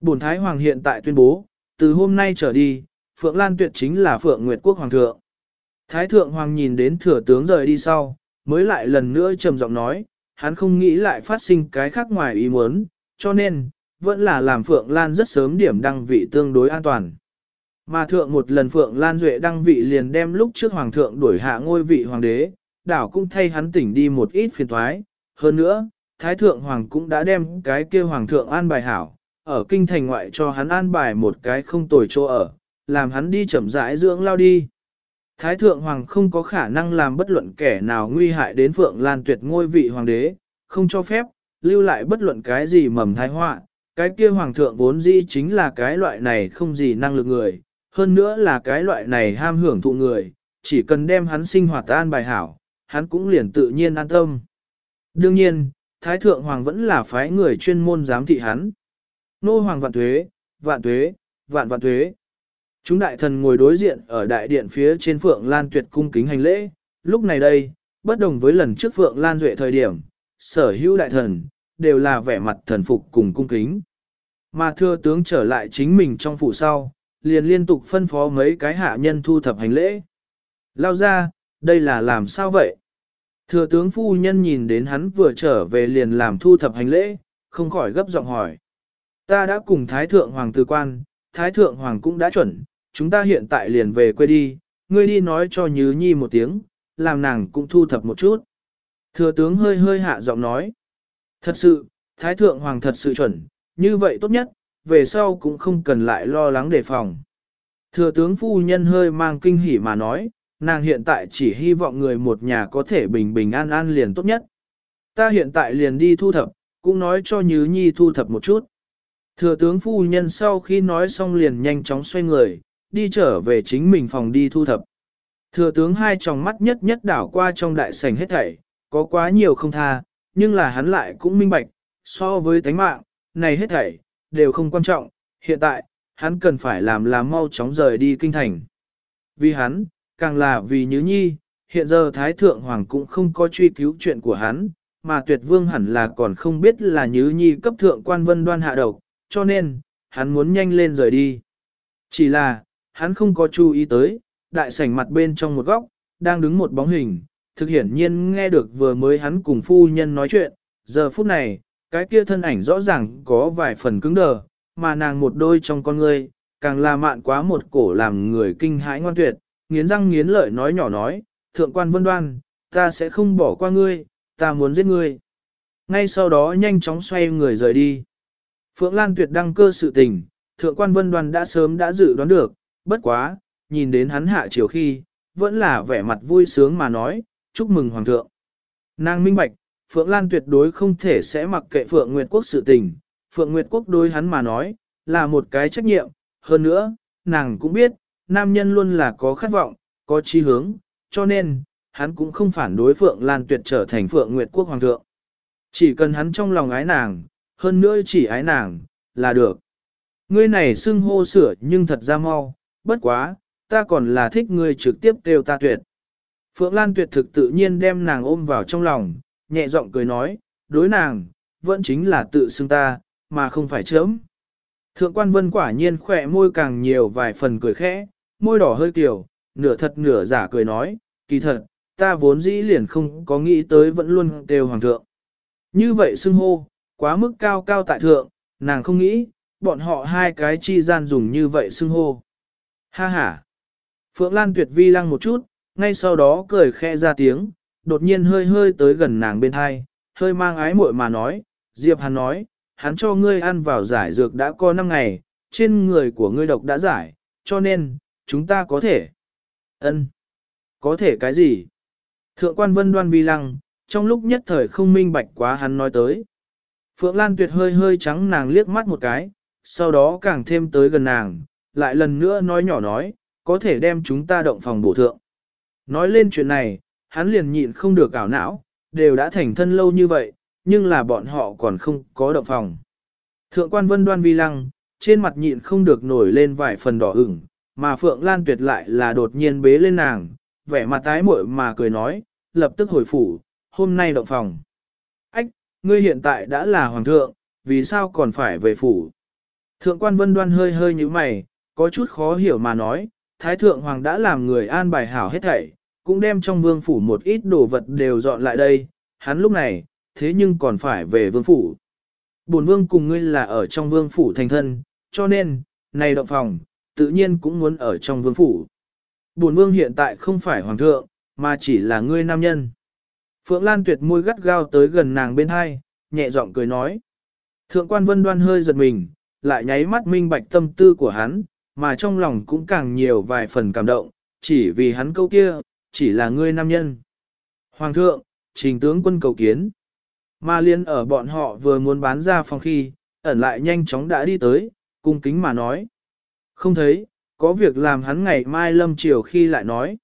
Speaker 1: Bổn Thái Hoàng hiện tại tuyên bố, từ hôm nay trở đi, Phượng Lan Tuyệt chính là Phượng Nguyệt Quốc Hoàng thượng. Thái Thượng Hoàng nhìn đến thừa tướng rời đi sau, mới lại lần nữa trầm giọng nói, hắn không nghĩ lại phát sinh cái khác ngoài ý muốn, cho nên, vẫn là làm Phượng Lan rất sớm điểm đăng vị tương đối an toàn. Mà thượng một lần Phượng Lan Duệ đăng vị liền đem lúc trước Hoàng thượng đuổi hạ ngôi vị Hoàng đế, đảo cũng thay hắn tỉnh đi một ít phiền thoái. Hơn nữa, Thái Thượng Hoàng cũng đã đem cái kia Hoàng thượng an bài hảo, ở kinh thành ngoại cho hắn an bài một cái không tồi chỗ ở, làm hắn đi chậm rãi dưỡng lao đi. Thái Thượng Hoàng không có khả năng làm bất luận kẻ nào nguy hại đến Phượng Lan tuyệt ngôi vị Hoàng đế, không cho phép, lưu lại bất luận cái gì mầm thái họa. Cái kia Hoàng thượng vốn dĩ chính là cái loại này không gì năng lực người, hơn nữa là cái loại này ham hưởng thụ người, chỉ cần đem hắn sinh hoạt an bài hảo, hắn cũng liền tự nhiên an tâm. Đương nhiên, Thái Thượng Hoàng vẫn là phái người chuyên môn giám thị hắn. Nô Hoàng vạn tuế, vạn tuế, vạn vạn tuế. Chúng đại thần ngồi đối diện ở đại điện phía trên Phượng Lan Tuyệt cung kính hành lễ, lúc này đây, bất đồng với lần trước Phượng Lan Duệ thời điểm, sở hữu đại thần, đều là vẻ mặt thần phục cùng cung kính. Mà thưa tướng trở lại chính mình trong phủ sau, liền liên tục phân phó mấy cái hạ nhân thu thập hành lễ. Lao ra, đây là làm sao vậy? Thừa tướng phu nhân nhìn đến hắn vừa trở về liền làm thu thập hành lễ, không khỏi gấp giọng hỏi. Ta đã cùng Thái Thượng Hoàng tư quan, Thái Thượng Hoàng cũng đã chuẩn, chúng ta hiện tại liền về quê đi, ngươi đi nói cho Nhứ Nhi một tiếng, làm nàng cũng thu thập một chút. Thừa tướng hơi hơi hạ giọng nói. Thật sự, Thái Thượng Hoàng thật sự chuẩn, như vậy tốt nhất, về sau cũng không cần lại lo lắng đề phòng. Thừa tướng phu nhân hơi mang kinh hỉ mà nói, nàng hiện tại chỉ hy vọng người một nhà có thể bình bình an an liền tốt nhất. Ta hiện tại liền đi thu thập, cũng nói cho Nhứ Nhi thu thập một chút. Thừa tướng phu nhân sau khi nói xong liền nhanh chóng xoay người, đi trở về chính mình phòng đi thu thập. Thừa tướng hai tròng mắt nhất nhất đảo qua trong đại sảnh hết thảy, có quá nhiều không tha, nhưng là hắn lại cũng minh bạch, so với tánh mạng, này hết thảy, đều không quan trọng, hiện tại, hắn cần phải làm là mau chóng rời đi kinh thành. Vì hắn, càng là vì Nhứ Nhi, hiện giờ Thái Thượng Hoàng cũng không có truy cứu chuyện của hắn, mà tuyệt vương hẳn là còn không biết là Nhứ Nhi cấp thượng quan vân đoan hạ độc, cho nên, hắn muốn nhanh lên rời đi. Chỉ là, hắn không có chú ý tới, đại sảnh mặt bên trong một góc, đang đứng một bóng hình, thực hiển nhiên nghe được vừa mới hắn cùng phu nhân nói chuyện, giờ phút này, cái kia thân ảnh rõ ràng có vài phần cứng đờ, mà nàng một đôi trong con ngươi, càng là mạn quá một cổ làm người kinh hãi ngoan tuyệt, nghiến răng nghiến lợi nói nhỏ nói, thượng quan vân đoan, ta sẽ không bỏ qua ngươi, ta muốn giết ngươi. Ngay sau đó nhanh chóng xoay người rời đi. Phượng Lan tuyệt đăng cơ sự tình, thượng quan vân đoan đã sớm đã dự đoán được, bất quá, nhìn đến hắn hạ chiều khi, vẫn là vẻ mặt vui sướng mà nói, chúc mừng hoàng thượng. Nàng minh bạch, Phượng Lan tuyệt đối không thể sẽ mặc kệ Phượng Nguyệt Quốc sự tình, Phượng Nguyệt Quốc đối hắn mà nói, là một cái trách nhiệm, hơn nữa, nàng cũng biết, nam nhân luôn là có khát vọng, có chí hướng, cho nên, hắn cũng không phản đối Phượng Lan tuyệt trở thành Phượng Nguyệt Quốc hoàng thượng. Chỉ cần hắn trong lòng ái nàng, hơn nữa chỉ ái nàng, là được. Ngươi này xưng hô sửa nhưng thật ra mau, bất quá, ta còn là thích ngươi trực tiếp kêu ta tuyệt. Phượng Lan tuyệt thực tự nhiên đem nàng ôm vào trong lòng, nhẹ giọng cười nói, đối nàng, vẫn chính là tự xưng ta, mà không phải chớm. Thượng quan vân quả nhiên khỏe môi càng nhiều vài phần cười khẽ, môi đỏ hơi tiểu, nửa thật nửa giả cười nói, kỳ thật, ta vốn dĩ liền không có nghĩ tới vẫn luôn đều hoàng thượng. Như vậy xưng hô, quá mức cao cao tại thượng, nàng không nghĩ, bọn họ hai cái chi gian dùng như vậy xưng hô. Ha ha! Phượng Lan tuyệt vi lăng một chút, ngay sau đó cười khẽ ra tiếng, đột nhiên hơi hơi tới gần nàng bên hai, hơi mang ái muội mà nói, Diệp Hàn nói, hắn cho ngươi ăn vào giải dược đã có 5 ngày, trên người của ngươi độc đã giải, cho nên, chúng ta có thể. ân Có thể cái gì? Thượng quan vân đoan vi lăng, trong lúc nhất thời không minh bạch quá hắn nói tới. Phượng Lan tuyệt hơi hơi trắng nàng liếc mắt một cái, sau đó càng thêm tới gần nàng, lại lần nữa nói nhỏ nói, có thể đem chúng ta động phòng bổ thượng. Nói lên chuyện này, hắn liền nhịn không được ảo não, đều đã thành thân lâu như vậy, nhưng là bọn họ còn không có động phòng. Thượng quan vân đoan vi lăng, trên mặt nhịn không được nổi lên vài phần đỏ ửng, mà Phượng Lan Tuyệt lại là đột nhiên bế lên nàng, vẻ mặt tái muội mà cười nói, lập tức hồi phủ, hôm nay động phòng. Ách, ngươi hiện tại đã là hoàng thượng, vì sao còn phải về phủ? Thượng quan vân đoan hơi hơi như mày, có chút khó hiểu mà nói, Thái thượng hoàng đã làm người an bài hảo hết thảy, cũng đem trong vương phủ một ít đồ vật đều dọn lại đây, hắn lúc này, thế nhưng còn phải về vương phủ. Bổn vương cùng ngươi là ở trong vương phủ thành thân, cho nên, này động phòng, tự nhiên cũng muốn ở trong vương phủ. Bổn vương hiện tại không phải hoàng thượng, mà chỉ là ngươi nam nhân. Phượng Lan tuyệt môi gắt gao tới gần nàng bên hai, nhẹ giọng cười nói. Thượng quan vân đoan hơi giật mình, lại nháy mắt minh bạch tâm tư của hắn, mà trong lòng cũng càng nhiều vài phần cảm động, chỉ vì hắn câu kia, chỉ là ngươi nam nhân. Hoàng thượng, trình tướng quân cầu kiến. Mà liên ở bọn họ vừa muốn bán ra phòng khi, ẩn lại nhanh chóng đã đi tới, cung kính mà nói. Không thấy, có việc làm hắn ngày mai lâm chiều khi lại nói.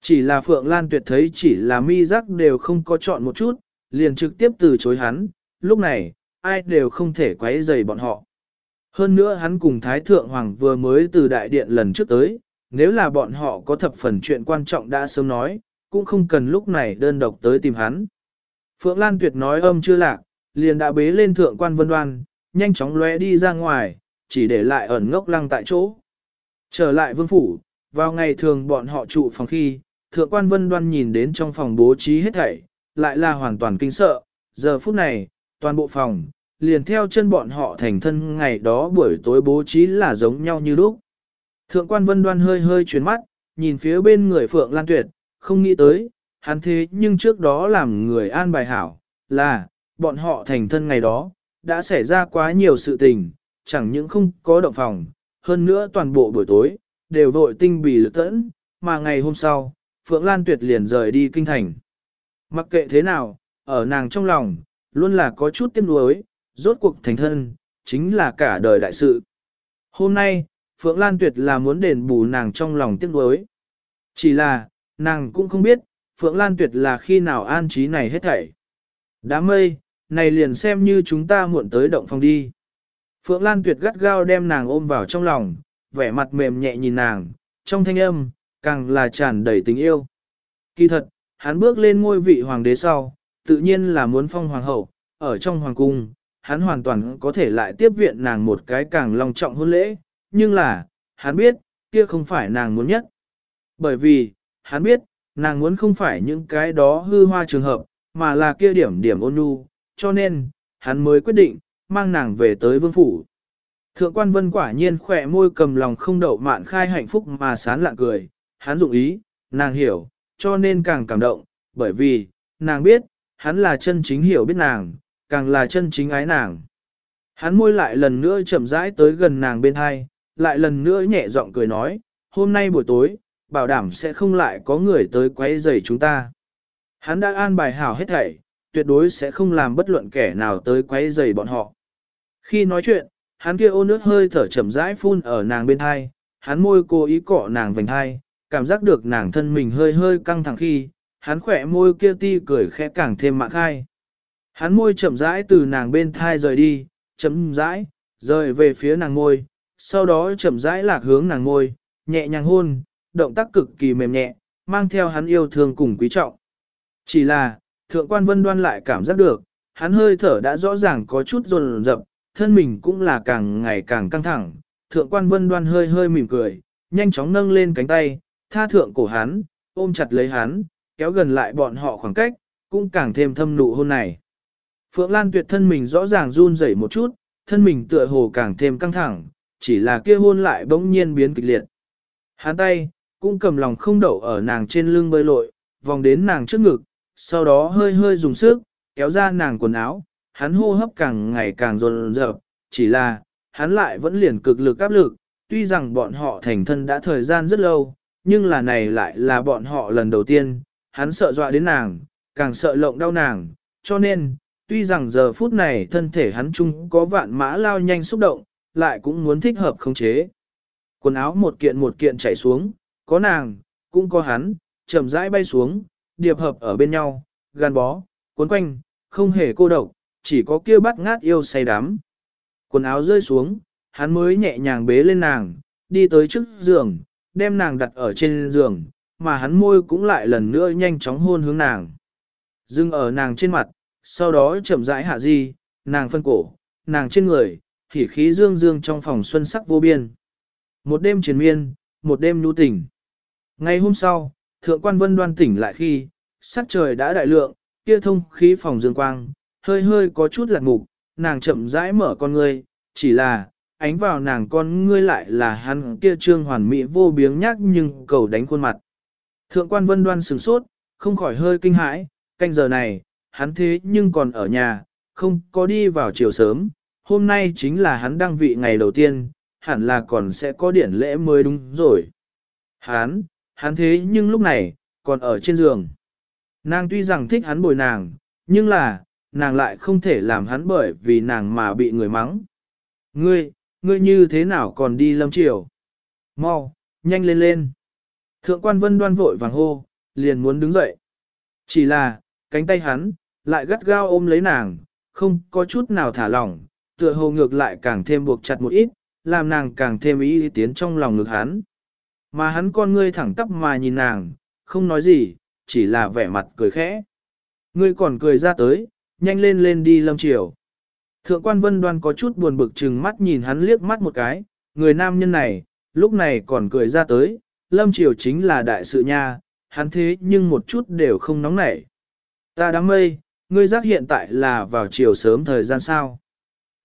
Speaker 1: Chỉ là Phượng Lan tuyệt thấy chỉ là mi giác đều không có chọn một chút, liền trực tiếp từ chối hắn, lúc này, ai đều không thể quấy rầy bọn họ. Hơn nữa hắn cùng Thái Thượng Hoàng vừa mới từ đại điện lần trước tới, nếu là bọn họ có thập phần chuyện quan trọng đã sớm nói, cũng không cần lúc này đơn độc tới tìm hắn. Phượng Lan Tuyệt nói âm chưa lạc, liền đã bế lên thượng quan vân đoan, nhanh chóng lóe đi ra ngoài, chỉ để lại ẩn ngốc lăng tại chỗ. Trở lại vương phủ, vào ngày thường bọn họ trụ phòng khi, thượng quan vân đoan nhìn đến trong phòng bố trí hết thảy, lại là hoàn toàn kinh sợ, giờ phút này, toàn bộ phòng, liền theo chân bọn họ thành thân ngày đó buổi tối bố trí là giống nhau như lúc. Thượng quan vân đoan hơi hơi chuyển mắt, nhìn phía bên người Phượng Lan Tuyệt, không nghĩ tới, hắn thế nhưng trước đó làm người an bài hảo, là, bọn họ thành thân ngày đó, đã xảy ra quá nhiều sự tình, chẳng những không có động phòng, hơn nữa toàn bộ buổi tối, đều vội tinh bì lực tẫn, mà ngày hôm sau, Phượng Lan Tuyệt liền rời đi kinh thành. Mặc kệ thế nào, ở nàng trong lòng, luôn là có chút tiếc nuối, rốt cuộc thành thân, chính là cả đời đại sự. Hôm nay, Phượng Lan Tuyệt là muốn đền bù nàng trong lòng tiếc nuối. Chỉ là, nàng cũng không biết, Phượng Lan Tuyệt là khi nào an trí này hết thảy. Đám mây, này liền xem như chúng ta muộn tới động phòng đi. Phượng Lan Tuyệt gắt gao đem nàng ôm vào trong lòng, vẻ mặt mềm nhẹ nhìn nàng, trong thanh âm, càng là tràn đầy tình yêu. Kỳ thật, hắn bước lên ngôi vị hoàng đế sau, tự nhiên là muốn phong hoàng hậu, ở trong hoàng cung, hắn hoàn toàn có thể lại tiếp viện nàng một cái càng long trọng hôn lễ, nhưng là, hắn biết, kia không phải nàng muốn nhất. Bởi vì, hắn biết, nàng muốn không phải những cái đó hư hoa trường hợp, mà là kia điểm điểm ôn nhu, cho nên, hắn mới quyết định, mang nàng về tới vương phủ. Thượng quan vân quả nhiên khỏe môi cầm lòng không đậu mạn khai hạnh phúc mà sán lạ cười, hắn dụng ý, nàng hiểu, cho nên càng cảm động, bởi vì, nàng biết, hắn là chân chính hiểu biết nàng, càng là chân chính ái nàng. Hắn môi lại lần nữa chậm rãi tới gần nàng bên hai, lại lần nữa nhẹ giọng cười nói, hôm nay buổi tối, bảo đảm sẽ không lại có người tới quấy rầy chúng ta. Hắn đã an bài hảo hết thảy, tuyệt đối sẽ không làm bất luận kẻ nào tới quấy rầy bọn họ. Khi nói chuyện, hắn kia ô nước hơi thở chậm rãi phun ở nàng bên hai, hắn môi cố ý cọ nàng vành hai, cảm giác được nàng thân mình hơi hơi căng thẳng khi, hắn khỏe môi kia ti cười khẽ càng thêm mạng khai. Hắn môi chậm rãi từ nàng bên thai rời đi, chậm rãi, rời về phía nàng môi, sau đó chậm rãi lạc hướng nàng ngôi, nhẹ nhàng hôn, động tác cực kỳ mềm nhẹ, mang theo hắn yêu thương cùng quý trọng. Chỉ là, thượng quan vân đoan lại cảm giác được, hắn hơi thở đã rõ ràng có chút rồn rập, thân mình cũng là càng ngày càng căng thẳng. Thượng quan vân đoan hơi hơi mỉm cười, nhanh chóng nâng lên cánh tay, tha thượng cổ hắn, ôm chặt lấy hắn, kéo gần lại bọn họ khoảng cách, cũng càng thêm thâm nụ hôn này. Phượng Lan tuyệt thân mình rõ ràng run rẩy một chút, thân mình tựa hồ càng thêm căng thẳng, chỉ là kia hôn lại bỗng nhiên biến kịch liệt. Hắn tay, cũng cầm lòng không đậu ở nàng trên lưng bơi lội, vòng đến nàng trước ngực, sau đó hơi hơi dùng sức, kéo ra nàng quần áo, hắn hô hấp càng ngày càng dồn dập, chỉ là, hắn lại vẫn liền cực lực áp lực, tuy rằng bọn họ thành thân đã thời gian rất lâu, nhưng là này lại là bọn họ lần đầu tiên, hắn sợ dọa đến nàng, càng sợ lộng đau nàng, cho nên, tuy rằng giờ phút này thân thể hắn chung có vạn mã lao nhanh xúc động, lại cũng muốn thích hợp khống chế. Quần áo một kiện một kiện chảy xuống, có nàng, cũng có hắn, chậm rãi bay xuống, điệp hợp ở bên nhau, gắn bó, cuốn quanh, không hề cô độc, chỉ có kia bắt ngát yêu say đắm. Quần áo rơi xuống, hắn mới nhẹ nhàng bế lên nàng, đi tới trước giường, đem nàng đặt ở trên giường, mà hắn môi cũng lại lần nữa nhanh chóng hôn hướng nàng. Dưng ở nàng trên mặt, sau đó chậm rãi hạ di, nàng phân cổ, nàng trên người, hỉ khí dương dương trong phòng xuân sắc vô biên. Một đêm triền miên, một đêm nhu tỉnh. Ngày hôm sau, thượng quan vân đoan tỉnh lại khi, sắc trời đã đại lượng, kia thông khí phòng dương quang, hơi hơi có chút lạc mục, nàng chậm rãi mở con ngươi, chỉ là, ánh vào nàng con ngươi lại là hắn kia trương hoàn mỹ vô biếng nhác nhưng cầu đánh khuôn mặt. Thượng quan vân đoan sửng sốt, không khỏi hơi kinh hãi, canh giờ này, hắn thế nhưng còn ở nhà, không có đi vào chiều sớm, hôm nay chính là hắn đăng vị ngày đầu tiên, hẳn là còn sẽ có điển lễ mới đúng rồi. Hắn, hắn thế nhưng lúc này, còn ở trên giường. Nàng tuy rằng thích hắn bồi nàng, nhưng là, nàng lại không thể làm hắn bởi vì nàng mà bị người mắng. Ngươi, ngươi như thế nào còn đi lâm chiều? Mau, nhanh lên lên. Thượng quan vân đoan vội vàng hô, liền muốn đứng dậy. Chỉ là, cánh tay hắn, lại gắt gao ôm lấy nàng, không có chút nào thả lỏng, tựa hồ ngược lại càng thêm buộc chặt một ít, làm nàng càng thêm ý tiến trong lòng ngực hắn. Mà hắn con ngươi thẳng tắp mà nhìn nàng, không nói gì, chỉ là vẻ mặt cười khẽ. Ngươi còn cười ra tới, nhanh lên lên đi lâm chiều. Thượng quan vân đoan có chút buồn bực chừng mắt nhìn hắn liếc mắt một cái, người nam nhân này, lúc này còn cười ra tới, lâm chiều chính là đại sự nha, hắn thế nhưng một chút đều không nóng nảy. Ta đám mây, ngươi giác hiện tại là vào chiều sớm thời gian sao.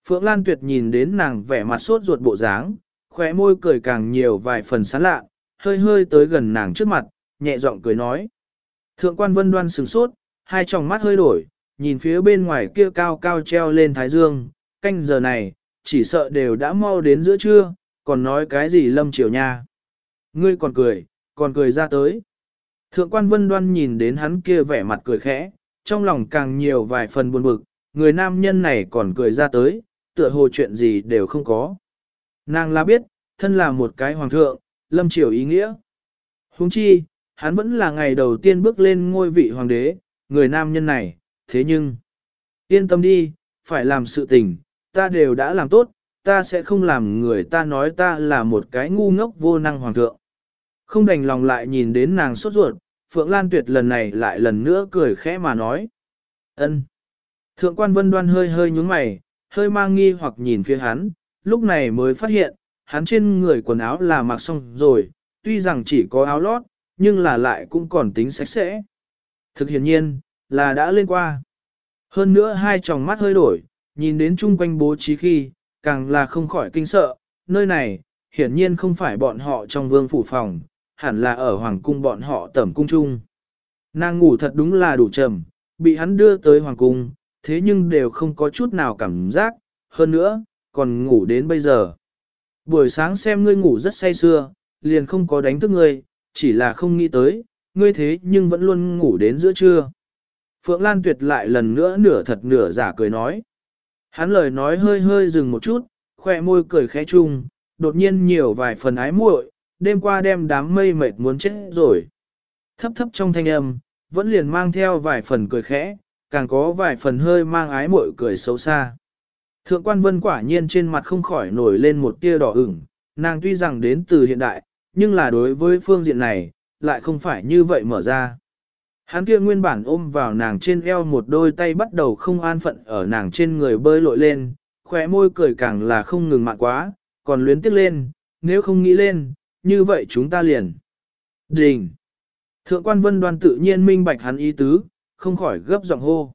Speaker 1: Phượng Lan Tuyệt nhìn đến nàng vẻ mặt sốt ruột bộ dáng, khóe môi cười càng nhiều vài phần sán lạ, hơi hơi tới gần nàng trước mặt, nhẹ giọng cười nói. Thượng quan vân đoan sừng sốt, hai tròng mắt hơi đổi, nhìn phía bên ngoài kia cao cao treo lên thái dương, canh giờ này, chỉ sợ đều đã mau đến giữa trưa, còn nói cái gì lâm chiều nha. Ngươi còn cười, còn cười ra tới. Thượng quan vân đoan nhìn đến hắn kia vẻ mặt cười khẽ, trong lòng càng nhiều vài phần buồn bực, người nam nhân này còn cười ra tới, tựa hồ chuyện gì đều không có. Nàng là biết, thân là một cái hoàng thượng, lâm triều ý nghĩa. Huống chi, hắn vẫn là ngày đầu tiên bước lên ngôi vị hoàng đế, người nam nhân này, thế nhưng, yên tâm đi, phải làm sự tình, ta đều đã làm tốt, ta sẽ không làm người ta nói ta là một cái ngu ngốc vô năng hoàng thượng. Không đành lòng lại nhìn đến nàng sốt ruột, Phượng Lan Tuyệt lần này lại lần nữa cười khẽ mà nói. ân. Thượng quan vân đoan hơi hơi nhúng mày, hơi mang nghi hoặc nhìn phía hắn, lúc này mới phát hiện, hắn trên người quần áo là mặc xong rồi, tuy rằng chỉ có áo lót, nhưng là lại cũng còn tính sạch sẽ. Thực hiện nhiên, là đã lên qua. Hơn nữa hai tròng mắt hơi đổi, nhìn đến chung quanh bố trí khi, càng là không khỏi kinh sợ, nơi này, hiển nhiên không phải bọn họ trong vương phủ phòng, hẳn là ở hoàng cung bọn họ tẩm cung chung. Nàng ngủ thật đúng là đủ trầm, bị hắn đưa tới hoàng cung, thế nhưng đều không có chút nào cảm giác, hơn nữa, còn ngủ đến bây giờ. Buổi sáng xem ngươi ngủ rất say sưa, liền không có đánh thức ngươi, chỉ là không nghĩ tới, ngươi thế nhưng vẫn luôn ngủ đến giữa trưa. Phượng Lan Tuyệt lại lần nữa nửa thật nửa giả cười nói. Hắn lời nói hơi hơi dừng một chút, khoe môi cười khẽ chung, đột nhiên nhiều vài phần ái muội, đêm qua đem đám mây mệt muốn chết rồi. Thấp thấp trong thanh âm, vẫn liền mang theo vài phần cười khẽ, càng có vài phần hơi mang ái muội cười xấu xa. Thượng quan vân quả nhiên trên mặt không khỏi nổi lên một tia đỏ ửng, nàng tuy rằng đến từ hiện đại, nhưng là đối với phương diện này, lại không phải như vậy mở ra. Hắn kia nguyên bản ôm vào nàng trên eo một đôi tay bắt đầu không an phận ở nàng trên người bơi lội lên, khóe môi cười càng là không ngừng mạn quá, còn luyến tiếc lên, nếu không nghĩ lên, như vậy chúng ta liền. Đình! Thượng quan vân đoan tự nhiên minh bạch hắn ý tứ, không khỏi gấp giọng hô.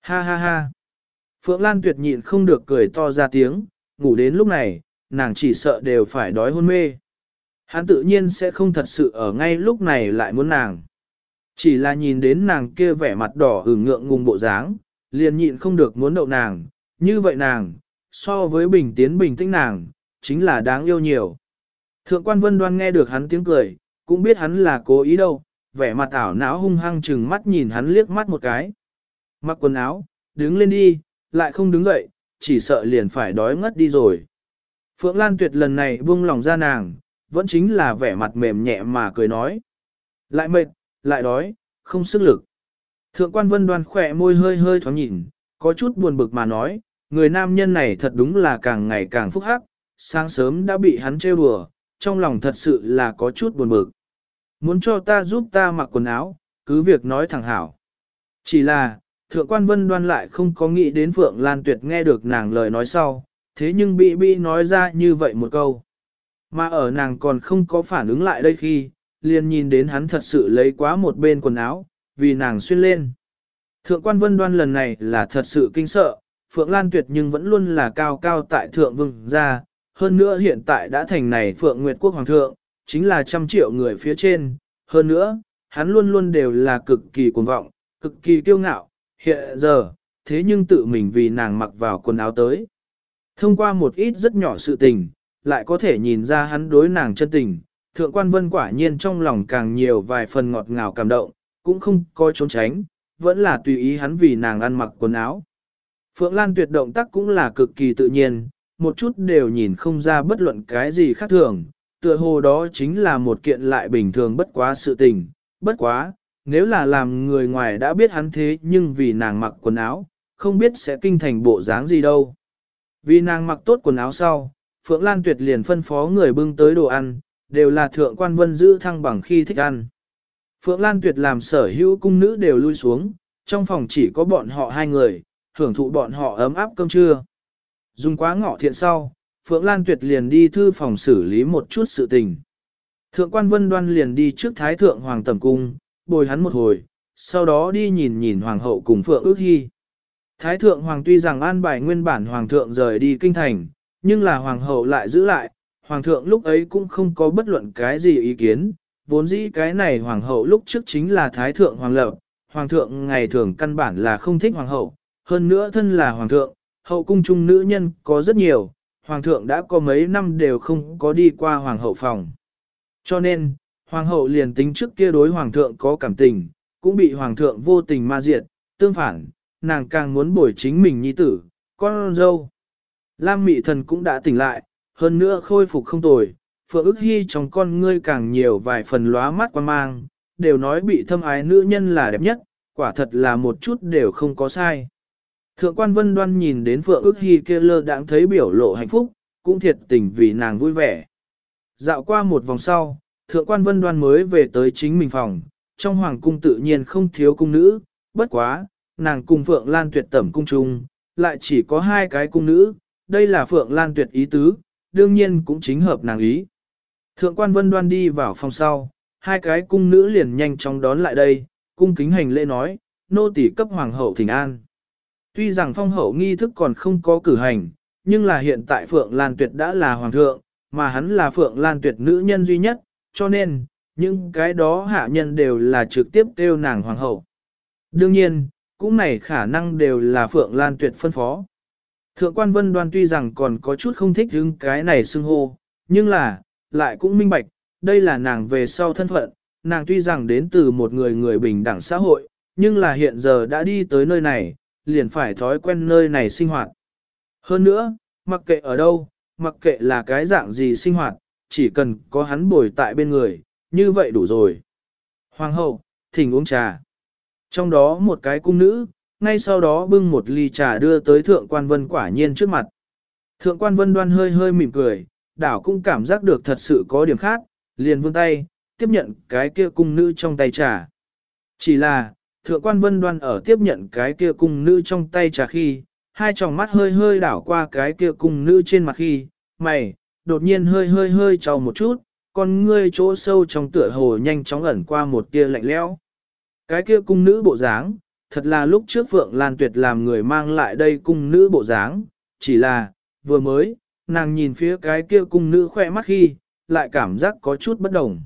Speaker 1: Ha ha ha! Phượng Lan tuyệt nhịn không được cười to ra tiếng, ngủ đến lúc này, nàng chỉ sợ đều phải đói hôn mê. Hắn tự nhiên sẽ không thật sự ở ngay lúc này lại muốn nàng. Chỉ là nhìn đến nàng kia vẻ mặt đỏ ửng ngượng ngùng bộ dáng, liền nhịn không được muốn đậu nàng, như vậy nàng, so với bình tiến bình tĩnh nàng, chính là đáng yêu nhiều. Thượng quan vân đoan nghe được hắn tiếng cười, cũng biết hắn là cố ý đâu, vẻ mặt ảo não hung hăng chừng mắt nhìn hắn liếc mắt một cái. Mặc quần áo, đứng lên đi, lại không đứng dậy, chỉ sợ liền phải đói ngất đi rồi. Phượng Lan Tuyệt lần này buông lòng ra nàng, vẫn chính là vẻ mặt mềm nhẹ mà cười nói. Lại mệt, lại đói, không sức lực. Thượng quan vân đoan khỏe môi hơi hơi thoáng nhìn, có chút buồn bực mà nói, người nam nhân này thật đúng là càng ngày càng phúc hắc, sáng sớm đã bị hắn trêu đùa, trong lòng thật sự là có chút buồn bực. Muốn cho ta giúp ta mặc quần áo, cứ việc nói thẳng hảo. Chỉ là, thượng quan vân đoan lại không có nghĩ đến Phượng Lan Tuyệt nghe được nàng lời nói sau, thế nhưng bị bị nói ra như vậy một câu. Mà ở nàng còn không có phản ứng lại đây khi, liền nhìn đến hắn thật sự lấy quá một bên quần áo, vì nàng xuyên lên. Thượng quan vân đoan lần này là thật sự kinh sợ, Phượng Lan Tuyệt nhưng vẫn luôn là cao cao tại thượng vương gia, hơn nữa hiện tại đã thành này Phượng Nguyệt Quốc Hoàng thượng, chính là trăm triệu người phía trên, hơn nữa, hắn luôn luôn đều là cực kỳ cuồng vọng, cực kỳ kiêu ngạo, hiện giờ, thế nhưng tự mình vì nàng mặc vào quần áo tới. Thông qua một ít rất nhỏ sự tình, lại có thể nhìn ra hắn đối nàng chân tình, thượng quan vân quả nhiên trong lòng càng nhiều vài phần ngọt ngào cảm động, cũng không coi trốn tránh, vẫn là tùy ý hắn vì nàng ăn mặc quần áo. Phượng Lan tuyệt động tác cũng là cực kỳ tự nhiên, một chút đều nhìn không ra bất luận cái gì khác thường, tựa hồ đó chính là một kiện lại bình thường bất quá sự tình, bất quá, nếu là làm người ngoài đã biết hắn thế nhưng vì nàng mặc quần áo, không biết sẽ kinh thành bộ dáng gì đâu. Vì nàng mặc tốt quần áo sau, Phượng Lan Tuyệt liền phân phó người bưng tới đồ ăn, đều là thượng quan vân giữ thăng bằng khi thích ăn. Phượng Lan Tuyệt làm sở hữu cung nữ đều lui xuống, trong phòng chỉ có bọn họ hai người, hưởng thụ bọn họ ấm áp cơm trưa. Dùng quá ngọ thiện sau, Phượng Lan Tuyệt liền đi thư phòng xử lý một chút sự tình. Thượng quan vân đoan liền đi trước Thái Thượng Hoàng Tầm Cung, bồi hắn một hồi, sau đó đi nhìn nhìn Hoàng hậu cùng Phượng ước hy. Thái Thượng Hoàng tuy rằng an bài nguyên bản Hoàng thượng rời đi kinh thành, nhưng là Hoàng hậu lại giữ lại, Hoàng thượng lúc ấy cũng không có bất luận cái gì ý kiến, vốn dĩ cái này Hoàng hậu lúc trước chính là Thái Thượng Hoàng lập, Hoàng thượng ngày thường căn bản là không thích Hoàng hậu, hơn nữa thân là Hoàng thượng, hậu cung trung nữ nhân có rất nhiều, Hoàng thượng đã có mấy năm đều không có đi qua Hoàng hậu phòng. Cho nên, Hoàng hậu liền tính trước kia đối Hoàng thượng có cảm tình, cũng bị Hoàng thượng vô tình ma diệt, tương phản, nàng càng muốn bồi chính mình nhi tử, con dâu. Lam mị thần cũng đã tỉnh lại, hơn nữa khôi phục không tồi, phượng ức hy trong con ngươi càng nhiều vài phần lóa mắt quan mang, đều nói bị thâm ái nữ nhân là đẹp nhất, quả thật là một chút đều không có sai. Thượng quan vân đoan nhìn đến phượng ước hy kia lơ đãng thấy biểu lộ hạnh phúc, cũng thiệt tình vì nàng vui vẻ. Dạo qua một vòng sau, thượng quan vân đoan mới về tới chính mình phòng, trong hoàng cung tự nhiên không thiếu cung nữ, bất quá, nàng cùng Phượng Lan Tuyệt tẩm cung chung, lại chỉ có hai cái cung nữ, đây là Phượng Lan Tuyệt ý tứ, đương nhiên cũng chính hợp nàng ý. Thượng quan vân đoan đi vào phòng sau, hai cái cung nữ liền nhanh chóng đón lại đây, cung kính hành lễ nói, nô tỳ cấp hoàng hậu thỉnh an. Tuy rằng phong hậu nghi thức còn không có cử hành, nhưng là hiện tại Phượng Lan Tuyệt đã là hoàng thượng, mà hắn là Phượng Lan Tuyệt nữ nhân duy nhất, cho nên, những cái đó hạ nhân đều là trực tiếp kêu nàng hoàng hậu. Đương nhiên, cũng này khả năng đều là Phượng Lan Tuyệt phân phó. Thượng quan vân đoan tuy rằng còn có chút không thích hứng cái này xưng hô, nhưng là, lại cũng minh bạch, đây là nàng về sau thân phận, nàng tuy rằng đến từ một người người bình đẳng xã hội, nhưng là hiện giờ đã đi tới nơi này, liền phải thói quen nơi này sinh hoạt. Hơn nữa, mặc kệ ở đâu, mặc kệ là cái dạng gì sinh hoạt, chỉ cần có hắn bồi tại bên người, như vậy đủ rồi. Hoàng hậu, thỉnh uống trà. Trong đó một cái cung nữ, ngay sau đó bưng một ly trà đưa tới thượng quan vân quả nhiên trước mặt. Thượng quan vân đoan hơi hơi mỉm cười, đảo cũng cảm giác được thật sự có điểm khác, liền vươn tay, tiếp nhận cái kia cung nữ trong tay trà. Chỉ là, thượng quan vân đoan ở tiếp nhận cái kia cung nữ trong tay trà khi, hai tròng mắt hơi hơi đảo qua cái kia cung nữ trên mặt khi, mày, đột nhiên hơi hơi hơi trào một chút, con ngươi chỗ sâu trong tựa hồ nhanh chóng ẩn qua một tia lạnh lẽo. Cái kia cung nữ bộ dáng, thật là lúc trước Phượng Lan Tuyệt làm người mang lại đây cung nữ bộ dáng, chỉ là, vừa mới, nàng nhìn phía cái kia cung nữ khoe mắt khi, lại cảm giác có chút bất đồng.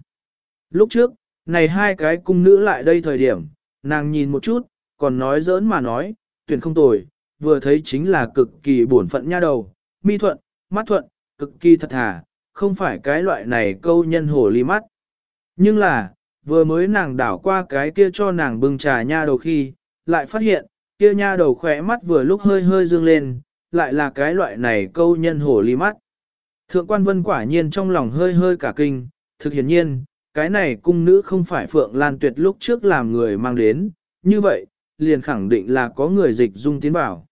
Speaker 1: Lúc trước, này hai cái cung nữ lại đây thời điểm, nàng nhìn một chút, còn nói giỡn mà nói, tuyển không tồi, vừa thấy chính là cực kỳ bổn phận nha đầu, mi thuận, mắt thuận, cực kỳ thật thà, không phải cái loại này câu nhân hồ ly mắt. Nhưng là, vừa mới nàng đảo qua cái kia cho nàng bưng trà nha đầu khi, lại phát hiện, kia nha đầu khỏe mắt vừa lúc hơi hơi dương lên, lại là cái loại này câu nhân hồ ly mắt. Thượng quan vân quả nhiên trong lòng hơi hơi cả kinh, thực hiển nhiên, cái này cung nữ không phải Phượng Lan Tuyệt lúc trước làm người mang đến, như vậy, liền khẳng định là có người dịch dung tiến bảo.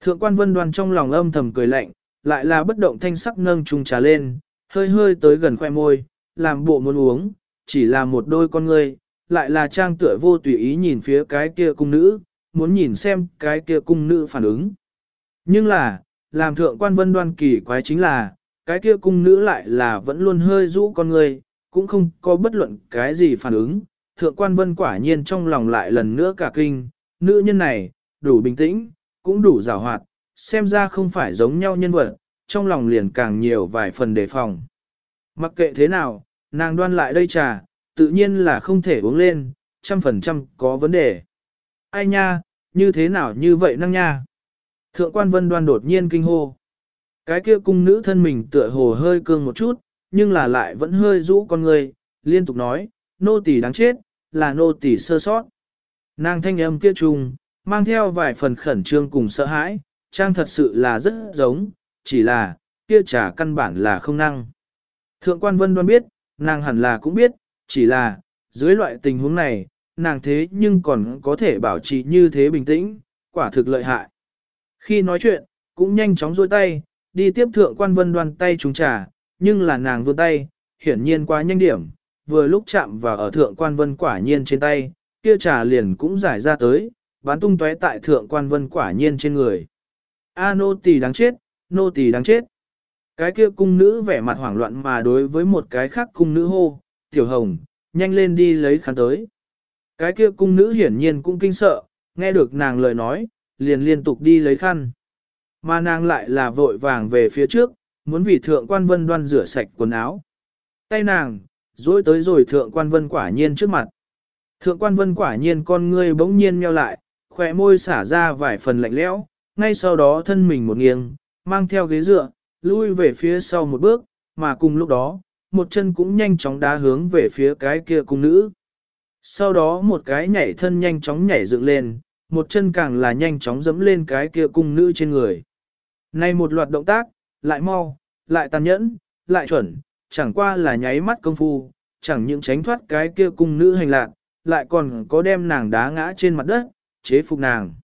Speaker 1: Thượng quan vân đoan trong lòng âm thầm cười lạnh, lại là bất động thanh sắc nâng chung trà lên, hơi hơi tới gần khoe môi, làm bộ muốn uống, chỉ là một đôi con ngươi, lại là trang tựa vô tùy ý nhìn phía cái kia cung nữ, muốn nhìn xem cái kia cung nữ phản ứng. Nhưng là, làm thượng quan vân đoan kỳ quái chính là, cái kia cung nữ lại là vẫn luôn hơi rũ con ngươi, cũng không có bất luận cái gì phản ứng. Thượng quan vân quả nhiên trong lòng lại lần nữa cả kinh, nữ nhân này, đủ bình tĩnh, cũng đủ rào hoạt, xem ra không phải giống nhau nhân vật, trong lòng liền càng nhiều vài phần đề phòng. Mặc kệ thế nào, nàng đoan lại đây trà, tự nhiên là không thể uống lên, trăm phần trăm có vấn đề. Ai nha, như thế nào như vậy năng nha? Thượng quan vân đoan đột nhiên kinh hô. Cái kia cung nữ thân mình tựa hồ hơi cương một chút, nhưng là lại vẫn hơi rũ con người, liên tục nói, nô tỳ đáng chết, là nô tỳ sơ sót. Nàng thanh âm kia trùng, mang theo vài phần khẩn trương cùng sợ hãi, trang thật sự là rất giống, chỉ là, kia trả căn bản là không năng. Thượng quan vân đoan biết, nàng hẳn là cũng biết, chỉ là, dưới loại tình huống này, nàng thế nhưng còn có thể bảo trì như thế bình tĩnh, quả thực lợi hại. Khi nói chuyện, cũng nhanh chóng dôi tay, đi tiếp thượng quan vân đoan tay trúng trà, nhưng là nàng vươn tay, hiển nhiên quá nhanh điểm, vừa lúc chạm vào ở thượng quan vân quả nhiên trên tay, kia trà liền cũng giải ra tới, bán tung tóe tại thượng quan vân quả nhiên trên người. A nô tỳ đáng chết, nô tỳ đáng chết. Cái kia cung nữ vẻ mặt hoảng loạn mà đối với một cái khác cung nữ hô, tiểu hồng, nhanh lên đi lấy khăn tới. Cái kia cung nữ hiển nhiên cũng kinh sợ, nghe được nàng lời nói, liền liên tục đi lấy khăn. Mà nàng lại là vội vàng về phía trước, muốn vì thượng quan vân đoan rửa sạch quần áo. Tay nàng, dối tới rồi thượng quan vân quả nhiên trước mặt. Thượng quan vân quả nhiên con ngươi bỗng nhiên meo lại, khỏe môi xả ra vài phần lạnh lẽo, ngay sau đó thân mình một nghiêng, mang theo ghế dựa, lui về phía sau một bước, mà cùng lúc đó, một chân cũng nhanh chóng đá hướng về phía cái kia cung nữ. Sau đó một cái nhảy thân nhanh chóng nhảy dựng lên, một chân càng là nhanh chóng dẫm lên cái kia cung nữ trên người. Này một loạt động tác, lại mau, lại tàn nhẫn, lại chuẩn, chẳng qua là nháy mắt công phu, chẳng những tránh thoát cái kia cung nữ hành lạc, lại còn có đem nàng đá ngã trên mặt đất, chế phục nàng.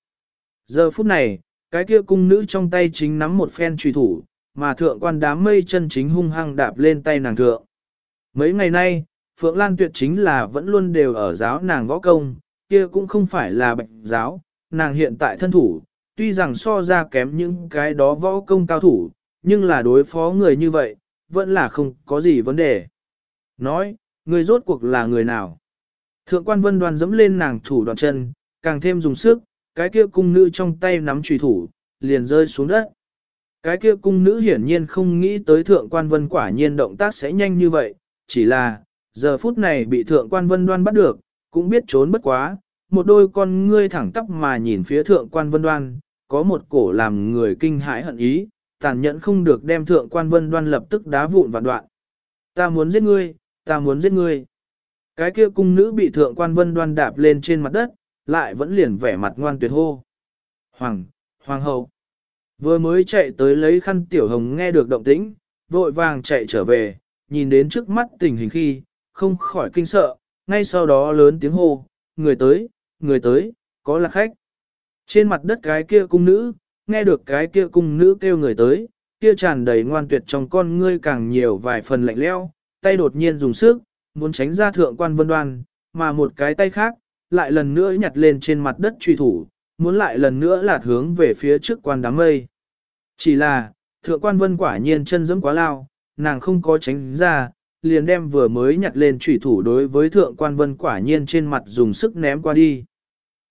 Speaker 1: Giờ phút này, cái kia cung nữ trong tay chính nắm một phen trùy thủ, mà thượng quan đám mây chân chính hung hăng đạp lên tay nàng thượng. Mấy ngày nay, Phượng Lan Tuyệt chính là vẫn luôn đều ở giáo nàng võ công, kia cũng không phải là bệnh giáo, nàng hiện tại thân thủ, tuy rằng so ra kém những cái đó võ công cao thủ, nhưng là đối phó người như vậy, vẫn là không có gì vấn đề. Nói, người rốt cuộc là người nào? Thượng quan vân đoàn dẫm lên nàng thủ đoạn chân, càng thêm dùng sức, cái kia cung nữ trong tay nắm trùy thủ, liền rơi xuống đất. Cái kia cung nữ hiển nhiên không nghĩ tới thượng quan vân quả nhiên động tác sẽ nhanh như vậy, chỉ là, giờ phút này bị thượng quan vân đoan bắt được, cũng biết trốn bất quá, một đôi con ngươi thẳng tắp mà nhìn phía thượng quan vân đoan, có một cổ làm người kinh hãi hận ý, tàn nhẫn không được đem thượng quan vân đoan lập tức đá vụn vạn đoạn. Ta muốn giết ngươi, ta muốn giết ngươi. Cái kia cung nữ bị thượng quan vân đoan đạp lên trên mặt đất, lại vẫn liền vẻ mặt ngoan tuyệt hô. Hoàng, hoàng hậu. Vừa mới chạy tới lấy khăn tiểu hồng nghe được động tĩnh, vội vàng chạy trở về, nhìn đến trước mắt tình hình khi, không khỏi kinh sợ, ngay sau đó lớn tiếng hô, người tới, người tới, có là khách. Trên mặt đất cái kia cung nữ, nghe được cái kia cung nữ kêu người tới, kia tràn đầy ngoan tuyệt trong con ngươi càng nhiều vài phần lạnh leo, tay đột nhiên dùng sức, muốn tránh ra thượng quan vân đoan, mà một cái tay khác, lại lần nữa nhặt lên trên mặt đất truy thủ, muốn lại lần nữa lạt hướng về phía trước quan đám mây. Chỉ là, thượng quan vân quả nhiên chân dẫm quá lao, nàng không có tránh ra, liền đem vừa mới nhặt lên trùy thủ đối với thượng quan vân quả nhiên trên mặt dùng sức ném qua đi.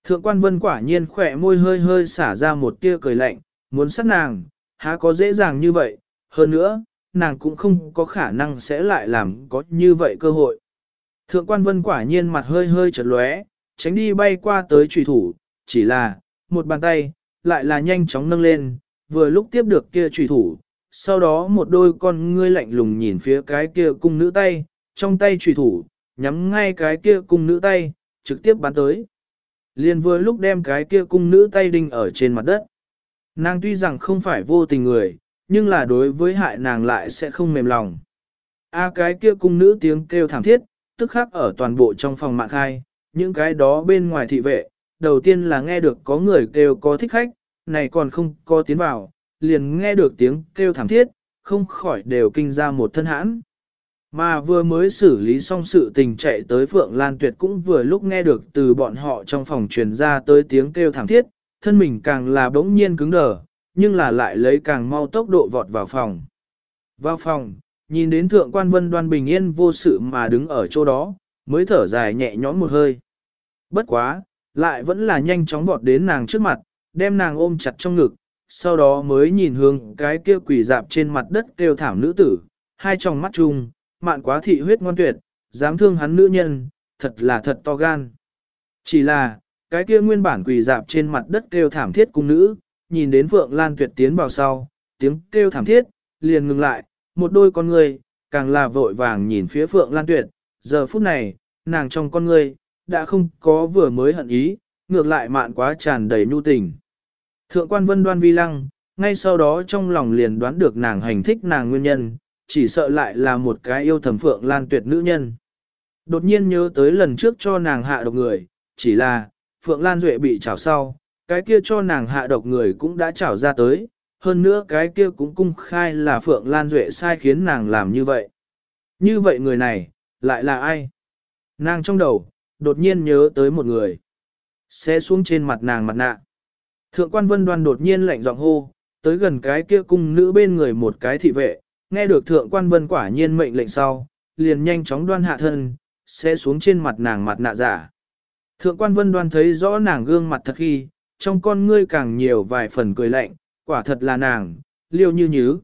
Speaker 1: Thượng quan vân quả nhiên khỏe môi hơi hơi xả ra một tia cười lạnh, muốn sát nàng, há có dễ dàng như vậy, hơn nữa, nàng cũng không có khả năng sẽ lại làm có như vậy cơ hội. Thượng quan vân quả nhiên mặt hơi hơi chật lóe, tránh đi bay qua tới trùy thủ, chỉ là, một bàn tay, lại là nhanh chóng nâng lên, vừa lúc tiếp được kia trùy thủ, sau đó một đôi con ngươi lạnh lùng nhìn phía cái kia cung nữ tay, trong tay trùy thủ, nhắm ngay cái kia cung nữ tay, trực tiếp bắn tới. Liền vừa lúc đem cái kia cung nữ tay đinh ở trên mặt đất. Nàng tuy rằng không phải vô tình người, nhưng là đối với hại nàng lại sẽ không mềm lòng. A cái kia cung nữ tiếng kêu thảm thiết, tức khắc ở toàn bộ trong phòng mạng khai, những cái đó bên ngoài thị vệ, đầu tiên là nghe được có người kêu có thích khách, này còn không có tiến vào, liền nghe được tiếng kêu thảm thiết, không khỏi đều kinh ra một thân hãn. Mà vừa mới xử lý xong sự tình chạy tới Phượng Lan Tuyệt cũng vừa lúc nghe được từ bọn họ trong phòng truyền ra tới tiếng kêu thảm thiết, thân mình càng là bỗng nhiên cứng đờ, nhưng là lại lấy càng mau tốc độ vọt vào phòng. Vào phòng, nhìn đến thượng quan vân đoan bình yên vô sự mà đứng ở chỗ đó, mới thở dài nhẹ nhõm một hơi. Bất quá, lại vẫn là nhanh chóng vọt đến nàng trước mặt, đem nàng ôm chặt trong ngực, sau đó mới nhìn hướng cái kia quỷ dạp trên mặt đất kêu thảm nữ tử, hai tròng mắt chung, mạn quá thị huyết ngoan tuyệt, dám thương hắn nữ nhân, thật là thật to gan. Chỉ là, cái kia nguyên bản quỳ dạp trên mặt đất kêu thảm thiết cung nữ, nhìn đến Phượng Lan Tuyệt tiến vào sau, tiếng kêu thảm thiết, liền ngừng lại, một đôi con người, càng là vội vàng nhìn phía Phượng Lan Tuyệt, giờ phút này, nàng trong con người, đã không có vừa mới hận ý, ngược lại mạn quá tràn đầy nhu tình. Thượng quan vân đoan vi lăng, ngay sau đó trong lòng liền đoán được nàng hành thích nàng nguyên nhân, chỉ sợ lại là một cái yêu thầm Phượng Lan Tuyệt nữ nhân. Đột nhiên nhớ tới lần trước cho nàng hạ độc người, chỉ là, Phượng Lan Duệ bị trảo sau, cái kia cho nàng hạ độc người cũng đã trảo ra tới, hơn nữa cái kia cũng cung khai là Phượng Lan Duệ sai khiến nàng làm như vậy. Như vậy người này, lại là ai? Nàng trong đầu, đột nhiên nhớ tới một người. Sẽ xuống trên mặt nàng mặt nạ. Thượng quan vân đoan đột nhiên lạnh giọng hô, tới gần cái kia cung nữ bên người một cái thị vệ, nghe được thượng quan vân quả nhiên mệnh lệnh sau, liền nhanh chóng đoan hạ thân, sẽ xuống trên mặt nàng mặt nạ giả. Thượng quan vân đoan thấy rõ nàng gương mặt thật khi, trong con ngươi càng nhiều vài phần cười lạnh, quả thật là nàng, liêu như nhứ.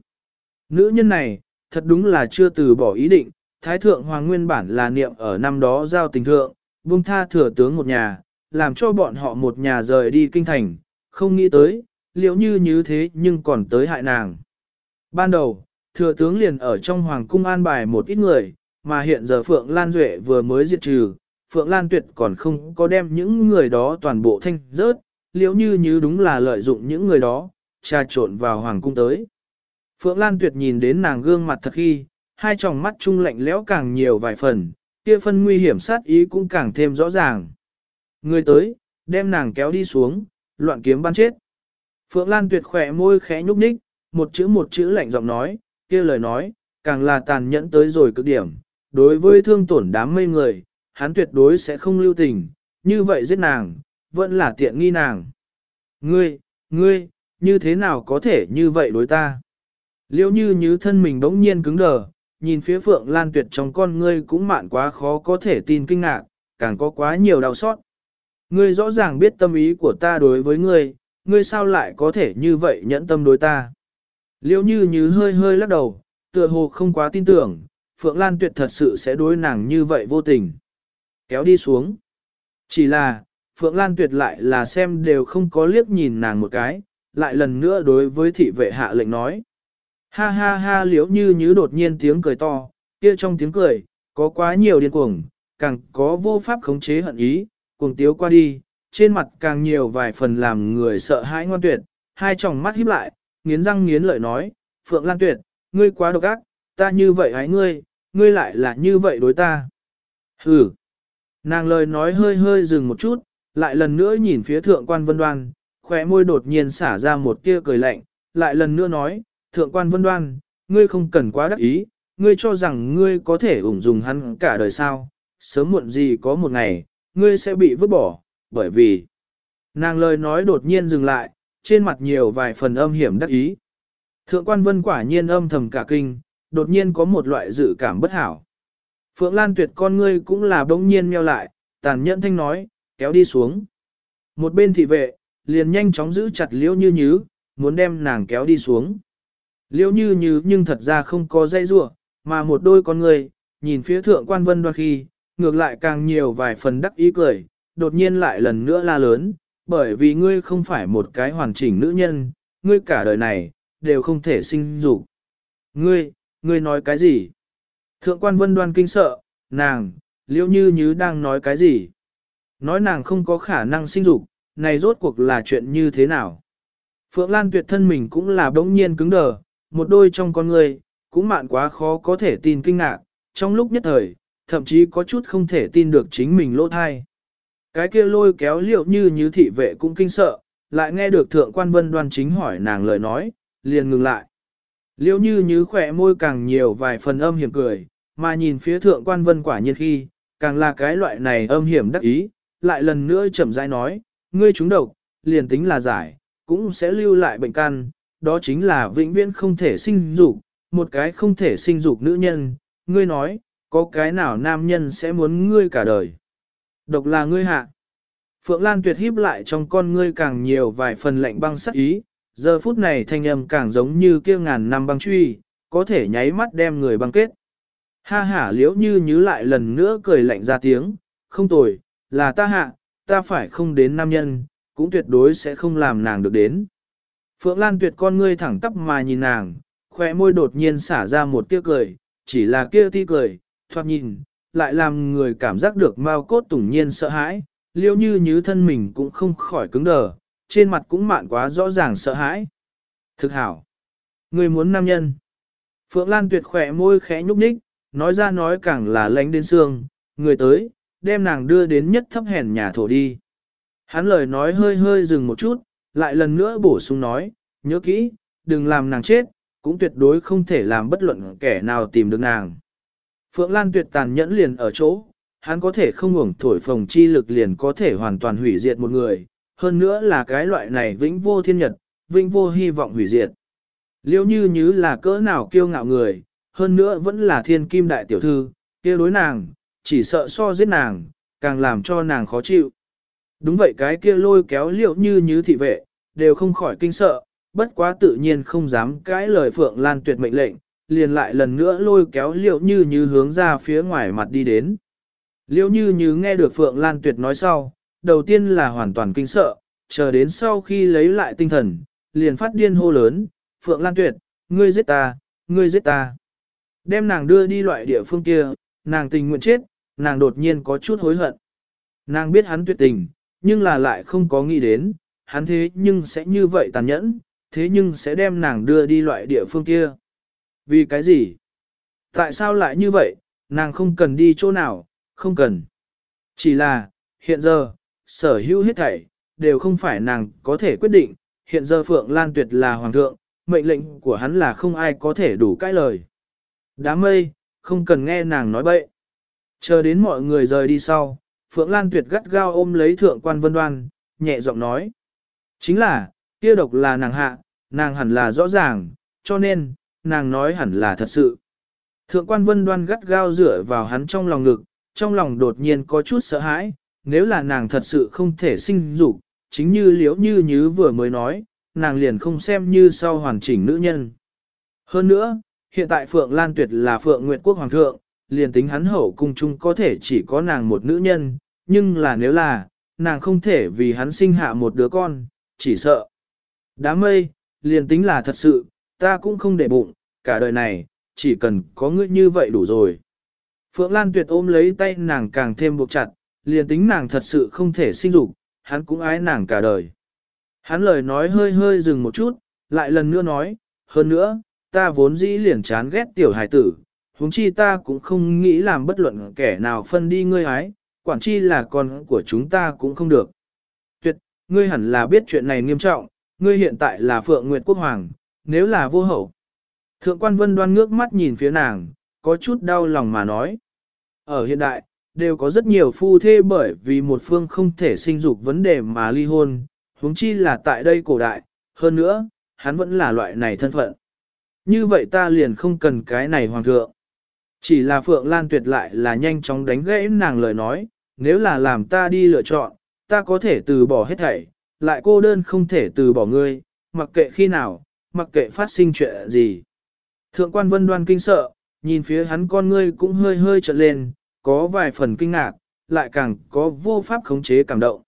Speaker 1: Nữ nhân này, thật đúng là chưa từ bỏ ý định, Thái Thượng Hoàng nguyên bản là niệm ở năm đó giao tình thượng, buông tha thừa tướng một nhà, làm cho bọn họ một nhà rời đi kinh thành, không nghĩ tới, liệu như như thế nhưng còn tới hại nàng. Ban đầu, thừa tướng liền ở trong Hoàng cung an bài một ít người, mà hiện giờ Phượng Lan Duệ vừa mới diệt trừ, Phượng Lan Tuyệt còn không có đem những người đó toàn bộ thanh rớt, liếu như như đúng là lợi dụng những người đó, trà trộn vào hoàng cung tới. Phượng Lan Tuyệt nhìn đến nàng gương mặt thật khi, hai tròng mắt trung lạnh lẽo càng nhiều vài phần, kia phân nguy hiểm sát ý cũng càng thêm rõ ràng. Người tới, đem nàng kéo đi xuống, loạn kiếm ban chết. Phượng Lan Tuyệt khỏe môi khẽ nhúc nhích, một chữ một chữ lạnh giọng nói, kia lời nói, càng là tàn nhẫn tới rồi cực điểm. Đối với thương tổn đám mây người, hắn tuyệt đối sẽ không lưu tình, như vậy giết nàng, vẫn là tiện nghi nàng. Ngươi, ngươi, như thế nào có thể như vậy đối ta? Liêu như như thân mình bỗng nhiên cứng đờ, nhìn phía phượng lan tuyệt trong con ngươi cũng mạn quá khó có thể tin kinh ngạc, càng có quá nhiều đau xót. Ngươi rõ ràng biết tâm ý của ta đối với ngươi, ngươi sao lại có thể như vậy nhẫn tâm đối ta? Liêu như như hơi hơi lắc đầu, tựa hồ không quá tin tưởng, Phượng Lan Tuyệt thật sự sẽ đối nàng như vậy vô tình. Kéo đi xuống. Chỉ là, Phượng Lan Tuyệt lại là xem đều không có liếc nhìn nàng một cái, lại lần nữa đối với thị vệ hạ lệnh nói. Ha ha ha liễu như như đột nhiên tiếng cười to, kia trong tiếng cười, có quá nhiều điên cuồng, càng có vô pháp khống chế hận ý, cuồng tiếu qua đi, trên mặt càng nhiều vài phần làm người sợ hãi ngoan tuyệt, hai tròng mắt híp lại, nghiến răng nghiến lợi nói, Phượng Lan Tuyệt, ngươi quá độc ác, ta như vậy hái ngươi, ngươi lại là như vậy đối ta. Hừ. Nàng lời nói hơi hơi dừng một chút, lại lần nữa nhìn phía thượng quan vân đoan, khóe môi đột nhiên xả ra một tia cười lạnh, lại lần nữa nói, thượng quan vân đoan, ngươi không cần quá đắc ý, ngươi cho rằng ngươi có thể ủng dùng hắn cả đời sao, sớm muộn gì có một ngày, ngươi sẽ bị vứt bỏ, bởi vì... Nàng lời nói đột nhiên dừng lại, trên mặt nhiều vài phần âm hiểm đắc ý. Thượng quan vân quả nhiên âm thầm cả kinh, đột nhiên có một loại dự cảm bất hảo. Phượng Lan tuyệt con ngươi cũng là bỗng nhiên meo lại, tàn nhẫn thanh nói, kéo đi xuống. Một bên thị vệ, liền nhanh chóng giữ chặt liễu như nhứ, muốn đem nàng kéo đi xuống. Liễu như như nhưng thật ra không có dây rua, mà một đôi con người, nhìn phía thượng quan vân đoan khi, ngược lại càng nhiều vài phần đắc ý cười, đột nhiên lại lần nữa la lớn, bởi vì ngươi không phải một cái hoàn chỉnh nữ nhân, ngươi cả đời này, đều không thể sinh dục. Ngươi, ngươi nói cái gì? Thượng quan vân đoan kinh sợ, nàng, liễu như như đang nói cái gì? Nói nàng không có khả năng sinh dục, này rốt cuộc là chuyện như thế nào? Phượng Lan tuyệt thân mình cũng là bỗng nhiên cứng đờ, một đôi trong con người, cũng mạn quá khó có thể tin kinh ngạc, trong lúc nhất thời, thậm chí có chút không thể tin được chính mình lỗ thai. Cái kia lôi kéo liệu như như thị vệ cũng kinh sợ, lại nghe được thượng quan vân đoan chính hỏi nàng lời nói, liền ngừng lại. Liêu như như khỏe môi càng nhiều vài phần âm hiểm cười, mà nhìn phía thượng quan vân quả nhiên khi, càng là cái loại này âm hiểm đắc ý, lại lần nữa chậm rãi nói, ngươi trúng độc, liền tính là giải, cũng sẽ lưu lại bệnh căn, đó chính là vĩnh viễn không thể sinh dục, một cái không thể sinh dục nữ nhân, ngươi nói, có cái nào nam nhân sẽ muốn ngươi cả đời. Độc là ngươi hạ. Phượng Lan tuyệt híp lại trong con ngươi càng nhiều vài phần lạnh băng sắc ý, giờ phút này thanh âm càng giống như kia ngàn năm băng truy, có thể nháy mắt đem người băng kết. Ha hả liễu như nhứ lại lần nữa cười lạnh ra tiếng, không tồi, là ta hạ, ta phải không đến nam nhân, cũng tuyệt đối sẽ không làm nàng được đến. Phượng Lan tuyệt con ngươi thẳng tắp mà nhìn nàng, khoe môi đột nhiên xả ra một tia cười, chỉ là kia ti cười, thoạt nhìn, lại làm người cảm giác được mau cốt tủng nhiên sợ hãi, liêu như như thân mình cũng không khỏi cứng đờ, trên mặt cũng mạn quá rõ ràng sợ hãi. Thực hảo, người muốn nam nhân. Phượng Lan tuyệt khỏe môi khẽ nhúc nhích, nói ra nói càng là lánh đến xương, người tới, đem nàng đưa đến nhất thấp hèn nhà thổ đi. Hắn lời nói hơi hơi dừng một chút, lại lần nữa bổ sung nói, nhớ kỹ, đừng làm nàng chết, cũng tuyệt đối không thể làm bất luận kẻ nào tìm được nàng. Phượng Lan tuyệt tàn nhẫn liền ở chỗ, hắn có thể không ngủng thổi phồng chi lực liền có thể hoàn toàn hủy diệt một người, hơn nữa là cái loại này vĩnh vô thiên nhật, vĩnh vô hy vọng hủy diệt. Liêu như như là cỡ nào kiêu ngạo người, hơn nữa vẫn là thiên kim đại tiểu thư, kia đối nàng, chỉ sợ so giết nàng, càng làm cho nàng khó chịu. Đúng vậy cái kia lôi kéo liệu như như thị vệ, đều không khỏi kinh sợ, bất quá tự nhiên không dám cãi lời Phượng Lan tuyệt mệnh lệnh, liền lại lần nữa lôi kéo liệu như như hướng ra phía ngoài mặt đi đến. Liệu như như nghe được Phượng Lan tuyệt nói sau, đầu tiên là hoàn toàn kinh sợ, chờ đến sau khi lấy lại tinh thần, liền phát điên hô lớn, Phượng Lan tuyệt, ngươi giết ta, ngươi giết ta. Đem nàng đưa đi loại địa phương kia, nàng tình nguyện chết, nàng đột nhiên có chút hối hận. Nàng biết hắn tuyệt tình, nhưng là lại không có nghĩ đến, hắn thế nhưng sẽ như vậy tàn nhẫn, thế nhưng sẽ đem nàng đưa đi loại địa phương kia. Vì cái gì? Tại sao lại như vậy, nàng không cần đi chỗ nào, không cần. Chỉ là, hiện giờ, sở hữu hết thảy, đều không phải nàng có thể quyết định, hiện giờ Phượng Lan Tuyệt là hoàng thượng, mệnh lệnh của hắn là không ai có thể đủ cãi lời. Đám mây, không cần nghe nàng nói bậy. Chờ đến mọi người rời đi sau, Phượng Lan Tuyệt gắt gao ôm lấy thượng quan vân đoan, nhẹ giọng nói. Chính là, kia độc là nàng hạ, nàng hẳn là rõ ràng, cho nên, nàng nói hẳn là thật sự. Thượng quan vân đoan gắt gao dựa vào hắn trong lòng ngực, trong lòng đột nhiên có chút sợ hãi, nếu là nàng thật sự không thể sinh dục, chính như liễu như như vừa mới nói, nàng liền không xem như sau hoàn chỉnh nữ nhân. Hơn nữa, hiện tại Phượng Lan Tuyệt là Phượng Nguyệt Quốc Hoàng thượng, liền tính hắn hậu cung chung có thể chỉ có nàng một nữ nhân, nhưng là nếu là, nàng không thể vì hắn sinh hạ một đứa con, chỉ sợ. Đám mây, liền tính là thật sự, ta cũng không để bụng, cả đời này, chỉ cần có ngươi như vậy đủ rồi. Phượng Lan Tuyệt ôm lấy tay nàng càng thêm buộc chặt, liền tính nàng thật sự không thể sinh dục, hắn cũng ái nàng cả đời. Hắn lời nói hơi hơi dừng một chút, lại lần nữa nói, hơn nữa, ta vốn dĩ liền chán ghét tiểu hài tử, huống chi ta cũng không nghĩ làm bất luận kẻ nào phân đi ngươi ái, quản chi là con của chúng ta cũng không được. Tuyệt, ngươi hẳn là biết chuyện này nghiêm trọng, ngươi hiện tại là Phượng Nguyệt Quốc Hoàng, nếu là vô hậu. Thượng quan vân đoan ngước mắt nhìn phía nàng, có chút đau lòng mà nói. Ở hiện đại, đều có rất nhiều phu thê bởi vì một phương không thể sinh dục vấn đề mà ly hôn, huống chi là tại đây cổ đại, hơn nữa, hắn vẫn là loại này thân phận. Như vậy ta liền không cần cái này hoàng thượng. Chỉ là Phượng Lan tuyệt lại là nhanh chóng đánh gãy nàng lời nói, nếu là làm ta đi lựa chọn, ta có thể từ bỏ hết thảy, lại cô đơn không thể từ bỏ ngươi, mặc kệ khi nào, mặc kệ phát sinh chuyện gì. Thượng quan vân đoan kinh sợ, nhìn phía hắn con ngươi cũng hơi hơi trợn lên, có vài phần kinh ngạc, lại càng có vô pháp khống chế cảm động.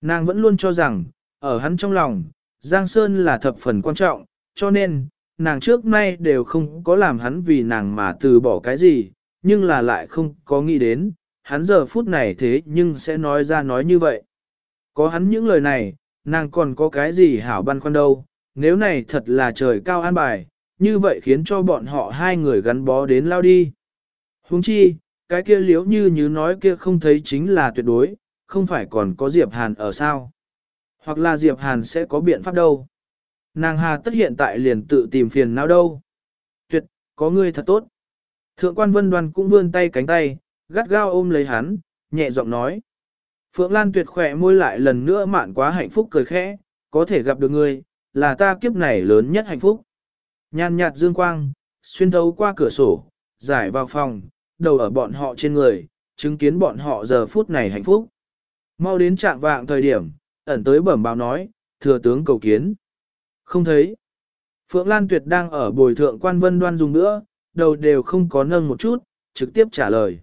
Speaker 1: Nàng vẫn luôn cho rằng, ở hắn trong lòng, Giang Sơn là thập phần quan trọng, cho nên, nàng trước nay đều không có làm hắn vì nàng mà từ bỏ cái gì, nhưng là lại không có nghĩ đến, hắn giờ phút này thế nhưng sẽ nói ra nói như vậy. Có hắn những lời này, nàng còn có cái gì hảo băn khoăn đâu, nếu này thật là trời cao an bài, như vậy khiến cho bọn họ hai người gắn bó đến lao đi. Huống chi, cái kia liếu như như nói kia không thấy chính là tuyệt đối, không phải còn có Diệp Hàn ở sao. Hoặc là Diệp Hàn sẽ có biện pháp đâu. Nàng hà tất hiện tại liền tự tìm phiền não đâu. Tuyệt, có ngươi thật tốt. Thượng quan vân đoàn cũng vươn tay cánh tay, gắt gao ôm lấy hắn, nhẹ giọng nói. Phượng Lan tuyệt khỏe môi lại lần nữa mạn quá hạnh phúc cười khẽ, có thể gặp được ngươi, là ta kiếp này lớn nhất hạnh phúc. Nhàn nhạt dương quang, xuyên thấu qua cửa sổ, giải vào phòng, đầu ở bọn họ trên người, chứng kiến bọn họ giờ phút này hạnh phúc. Mau đến trạng vạng thời điểm, ẩn tới bẩm báo nói, thừa tướng cầu kiến. Không thấy. Phượng Lan Tuyệt đang ở bồi thượng quan vân đoan dùng nữa, đầu đều không có nâng một chút, trực tiếp trả lời.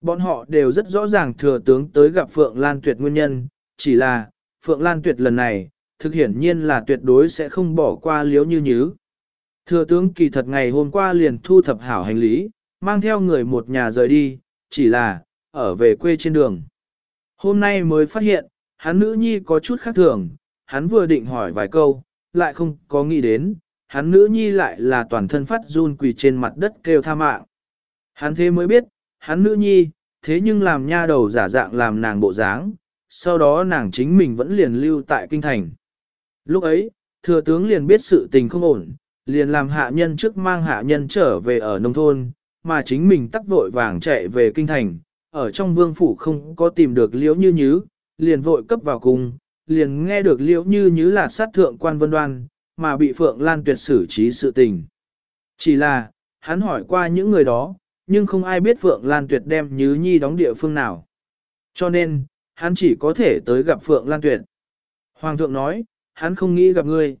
Speaker 1: Bọn họ đều rất rõ ràng thừa tướng tới gặp Phượng Lan Tuyệt nguyên nhân, chỉ là, Phượng Lan Tuyệt lần này, thực hiển nhiên là tuyệt đối sẽ không bỏ qua liếu như nhứ. Thừa tướng kỳ thật ngày hôm qua liền thu thập hảo hành lý, mang theo người một nhà rời đi, chỉ là, ở về quê trên đường. Hôm nay mới phát hiện, hắn nữ nhi có chút khác thường, hắn vừa định hỏi vài câu, lại không có nghĩ đến, hắn nữ nhi lại là toàn thân phát run quỳ trên mặt đất kêu tha mạng. Hắn thế mới biết, hắn nữ nhi, thế nhưng làm nha đầu giả dạng làm nàng bộ dáng, sau đó nàng chính mình vẫn liền lưu tại kinh thành. Lúc ấy, thừa tướng liền biết sự tình không ổn, liền làm hạ nhân trước mang hạ nhân trở về ở nông thôn, mà chính mình tắc vội vàng chạy về kinh thành, ở trong vương phủ không có tìm được liễu như nhứ, liền vội cấp vào cung, liền nghe được liễu như nhứ là sát thượng quan vân đoan, mà bị Phượng Lan tuyệt xử trí sự tình. Chỉ là, hắn hỏi qua những người đó, nhưng không ai biết Phượng Lan tuyệt đem Nhứ Nhi đóng địa phương nào. Cho nên, hắn chỉ có thể tới gặp Phượng Lan tuyệt. Hoàng thượng nói, hắn không nghĩ gặp ngươi.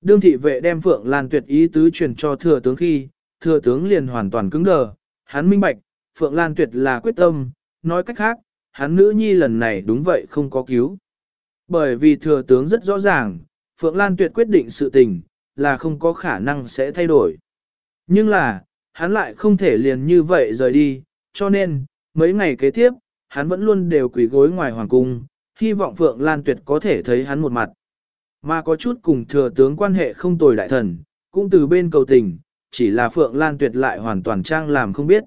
Speaker 1: Đương thị vệ đem Phượng Lan tuyệt ý tứ truyền cho thừa tướng khi, thừa tướng liền hoàn toàn cứng đờ, hắn minh bạch, Phượng Lan tuyệt là quyết tâm, nói cách khác, hắn nữ nhi lần này đúng vậy không có cứu. Bởi vì thừa tướng rất rõ ràng, Phượng Lan tuyệt quyết định sự tình, là không có khả năng sẽ thay đổi. Nhưng là, hắn lại không thể liền như vậy rời đi, cho nên, mấy ngày kế tiếp, hắn vẫn luôn đều quỳ gối ngoài hoàng cung, hy vọng Phượng Lan tuyệt có thể thấy hắn một mặt. Mà có chút cùng thừa tướng quan hệ không tồi đại thần, cũng từ bên cầu tình, chỉ là Phượng Lan tuyệt lại hoàn toàn trang làm không biết.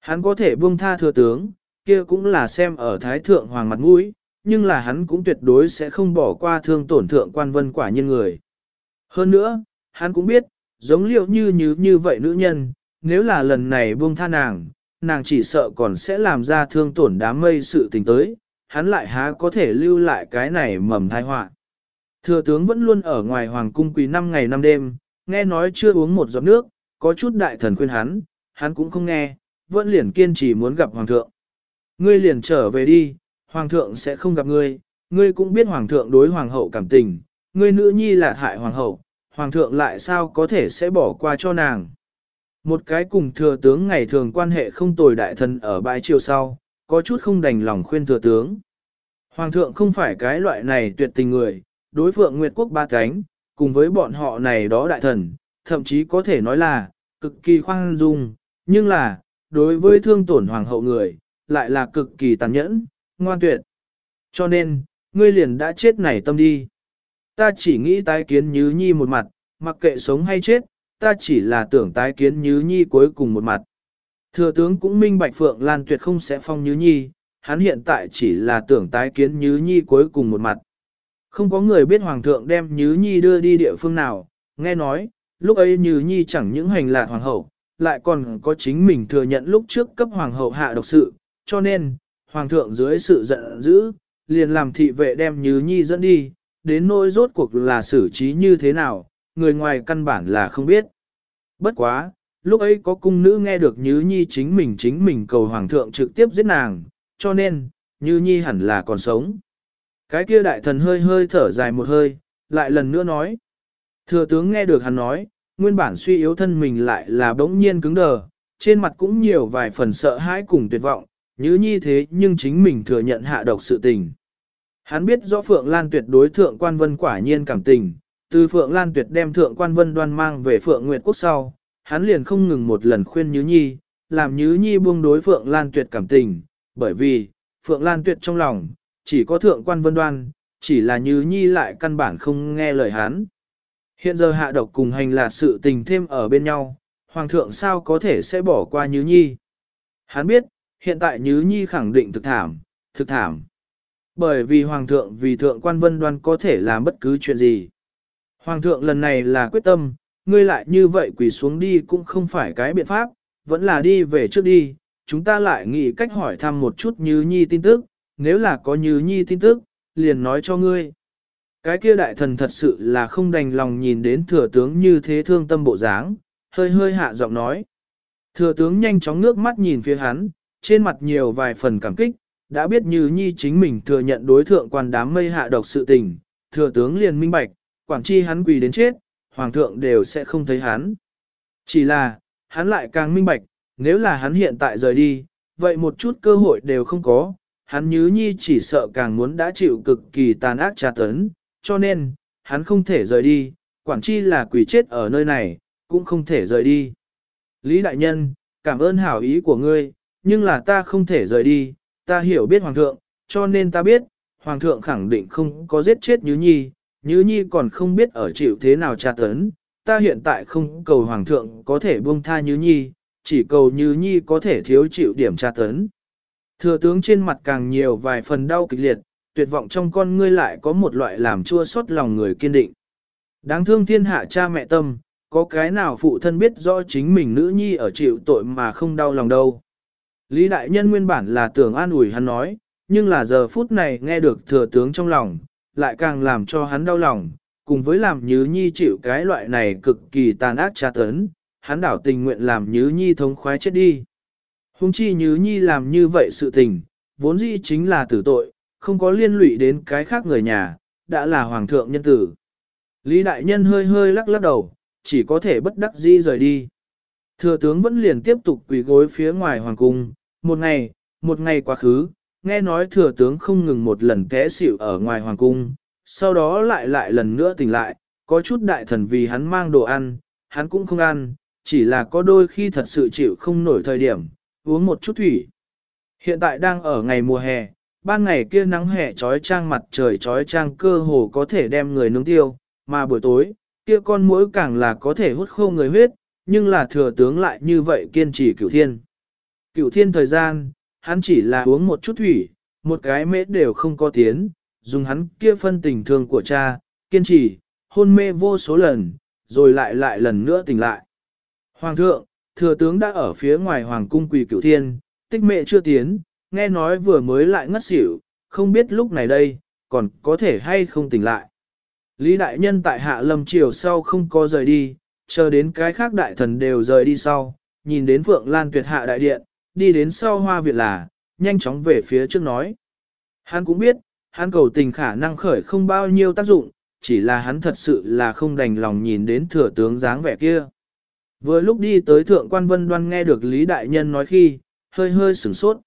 Speaker 1: Hắn có thể buông tha thừa tướng, kia cũng là xem ở thái thượng hoàng mặt mũi, nhưng là hắn cũng tuyệt đối sẽ không bỏ qua thương tổn thượng quan vân quả nhân người. Hơn nữa, hắn cũng biết, giống liệu như như như vậy nữ nhân, nếu là lần này buông tha nàng, nàng chỉ sợ còn sẽ làm ra thương tổn đám mây sự tình tới, hắn lại há có thể lưu lại cái này mầm thai họa. Thừa tướng vẫn luôn ở ngoài hoàng cung quỳ năm ngày năm đêm, nghe nói chưa uống một giọt nước, có chút đại thần khuyên hắn, hắn cũng không nghe, vẫn liền kiên trì muốn gặp hoàng thượng. Ngươi liền trở về đi, hoàng thượng sẽ không gặp ngươi, ngươi cũng biết hoàng thượng đối hoàng hậu cảm tình, ngươi nữ nhi là hại hoàng hậu, hoàng thượng lại sao có thể sẽ bỏ qua cho nàng. Một cái cùng thừa tướng ngày thường quan hệ không tồi đại thần ở bãi chiều sau, có chút không đành lòng khuyên thừa tướng. Hoàng thượng không phải cái loại này tuyệt tình người, đối phượng Nguyệt Quốc ba cánh, cùng với bọn họ này đó đại thần, thậm chí có thể nói là, cực kỳ khoan dung, nhưng là, đối với thương tổn hoàng hậu người, lại là cực kỳ tàn nhẫn, ngoan tuyệt. Cho nên, ngươi liền đã chết nảy tâm đi. Ta chỉ nghĩ tái kiến Nhứ Nhi một mặt, mặc kệ sống hay chết, ta chỉ là tưởng tái kiến Nhứ Nhi cuối cùng một mặt. Thừa tướng cũng minh bạch Phượng Lan tuyệt không sẽ phong Nhứ Nhi, hắn hiện tại chỉ là tưởng tái kiến Nhứ Nhi cuối cùng một mặt. Không có người biết Hoàng thượng đem Nhứ Nhi đưa đi địa phương nào, nghe nói, lúc ấy Nhứ Nhi chẳng những hành lạc Hoàng hậu, lại còn có chính mình thừa nhận lúc trước cấp Hoàng hậu hạ độc sự, cho nên, Hoàng thượng dưới sự giận dữ, liền làm thị vệ đem Nhứ Nhi dẫn đi, đến nỗi rốt cuộc là xử trí như thế nào, người ngoài căn bản là không biết. Bất quá, lúc ấy có cung nữ nghe được Như Nhi chính mình chính mình cầu Hoàng thượng trực tiếp giết nàng, cho nên, Như Nhi hẳn là còn sống. Cái kia đại thần hơi hơi thở dài một hơi, lại lần nữa nói. Thừa tướng nghe được hắn nói, nguyên bản suy yếu thân mình lại là bỗng nhiên cứng đờ, trên mặt cũng nhiều vài phần sợ hãi cùng tuyệt vọng, như nhi thế nhưng chính mình thừa nhận hạ độc sự tình. Hắn biết rõ Phượng Lan Tuyệt đối thượng quan vân quả nhiên cảm tình, từ Phượng Lan Tuyệt đem thượng quan vân đoan mang về Phượng Nguyệt Quốc sau, hắn liền không ngừng một lần khuyên Nhứ Nhi, làm Nhứ Nhi buông đối Phượng Lan Tuyệt cảm tình, bởi vì, Phượng Lan Tuyệt trong lòng, chỉ có thượng quan vân đoan, chỉ là như Nhi lại căn bản không nghe lời hắn. Hiện giờ hạ độc cùng hành là sự tình thêm ở bên nhau, hoàng thượng sao có thể sẽ bỏ qua như Nhi. Hắn biết, hiện tại như Nhi khẳng định thực thảm, thực thảm. Bởi vì hoàng thượng vì thượng quan vân đoan có thể làm bất cứ chuyện gì. Hoàng thượng lần này là quyết tâm, ngươi lại như vậy quỳ xuống đi cũng không phải cái biện pháp, vẫn là đi về trước đi, chúng ta lại nghĩ cách hỏi thăm một chút Như Nhi tin tức, nếu là có Như Nhi tin tức, liền nói cho ngươi. Cái kia đại thần thật sự là không đành lòng nhìn đến thừa tướng như thế thương tâm bộ dáng, hơi hơi hạ giọng nói. Thừa tướng nhanh chóng nước mắt nhìn phía hắn, trên mặt nhiều vài phần cảm kích, đã biết như nhi chính mình thừa nhận đối thượng quan đám mây hạ độc sự tình, thừa tướng liền minh bạch, quản chi hắn quỳ đến chết, hoàng thượng đều sẽ không thấy hắn. Chỉ là, hắn lại càng minh bạch, nếu là hắn hiện tại rời đi, vậy một chút cơ hội đều không có, hắn nhứ nhi chỉ sợ càng muốn đã chịu cực kỳ tàn ác tra tấn, cho nên, hắn không thể rời đi, quản chi là quỷ chết ở nơi này, cũng không thể rời đi. Lý Đại Nhân, cảm ơn hảo ý của ngươi, nhưng là ta không thể rời đi, ta hiểu biết Hoàng thượng, cho nên ta biết, Hoàng thượng khẳng định không có giết chết Nhứ Nhi, Nhứ Nhi còn không biết ở chịu thế nào tra tấn, ta hiện tại không cầu Hoàng thượng có thể buông tha Nhứ Nhi, chỉ cầu Nhứ Nhi có thể thiếu chịu điểm tra tấn. Thừa tướng trên mặt càng nhiều vài phần đau kịch liệt, tuyệt vọng trong con ngươi lại có một loại làm chua xót lòng người kiên định. Đáng thương thiên hạ cha mẹ tâm, có cái nào phụ thân biết rõ chính mình nữ nhi ở chịu tội mà không đau lòng đâu. Lý đại nhân nguyên bản là tưởng an ủi hắn nói, nhưng là giờ phút này nghe được thừa tướng trong lòng, lại càng làm cho hắn đau lòng, cùng với làm Nhứ Nhi chịu cái loại này cực kỳ tàn ác tra tấn, hắn đảo tình nguyện làm Nhứ Nhi thống khoái chết đi. Hùng chi như Nhi làm như vậy sự tình, vốn dĩ chính là tử tội, không có liên lụy đến cái khác người nhà, đã là hoàng thượng nhân tử. Lý đại nhân hơi hơi lắc lắc đầu, chỉ có thể bất đắc dĩ rời đi. Thừa tướng vẫn liền tiếp tục quỳ gối phía ngoài hoàng cung, một ngày, một ngày quá khứ, nghe nói thừa tướng không ngừng một lần té xỉu ở ngoài hoàng cung, sau đó lại lại lần nữa tỉnh lại, có chút đại thần vì hắn mang đồ ăn, hắn cũng không ăn, chỉ là có đôi khi thật sự chịu không nổi thời điểm, uống một chút thủy. Hiện tại đang ở ngày mùa hè, ban ngày kia nắng hè trói trang mặt trời trói trang cơ hồ có thể đem người nướng tiêu, mà buổi tối, kia con muỗi càng là có thể hút khô người huyết, nhưng là thừa tướng lại như vậy kiên trì cửu thiên. Cửu thiên thời gian, hắn chỉ là uống một chút thủy, một cái mễ đều không có tiến, dùng hắn kia phân tình thương của cha, kiên trì, hôn mê vô số lần, rồi lại lại lần nữa tỉnh lại. Hoàng thượng, thừa tướng đã ở phía ngoài hoàng cung quỳ cửu thiên, tích mệ chưa tiến, nghe nói vừa mới lại ngất xỉu, không biết lúc này đây, còn có thể hay không tỉnh lại. Lý đại nhân tại hạ lâm triều sau không có rời đi, chờ đến cái khác đại thần đều rời đi sau, nhìn đến Phượng Lan tuyệt hạ đại điện, đi đến sau hoa viện là, nhanh chóng về phía trước nói. Hắn cũng biết, hắn cầu tình khả năng khởi không bao nhiêu tác dụng, chỉ là hắn thật sự là không đành lòng nhìn đến thừa tướng dáng vẻ kia. Vừa lúc đi tới thượng quan vân đoan nghe được Lý Đại Nhân nói khi, hơi hơi sửng sốt.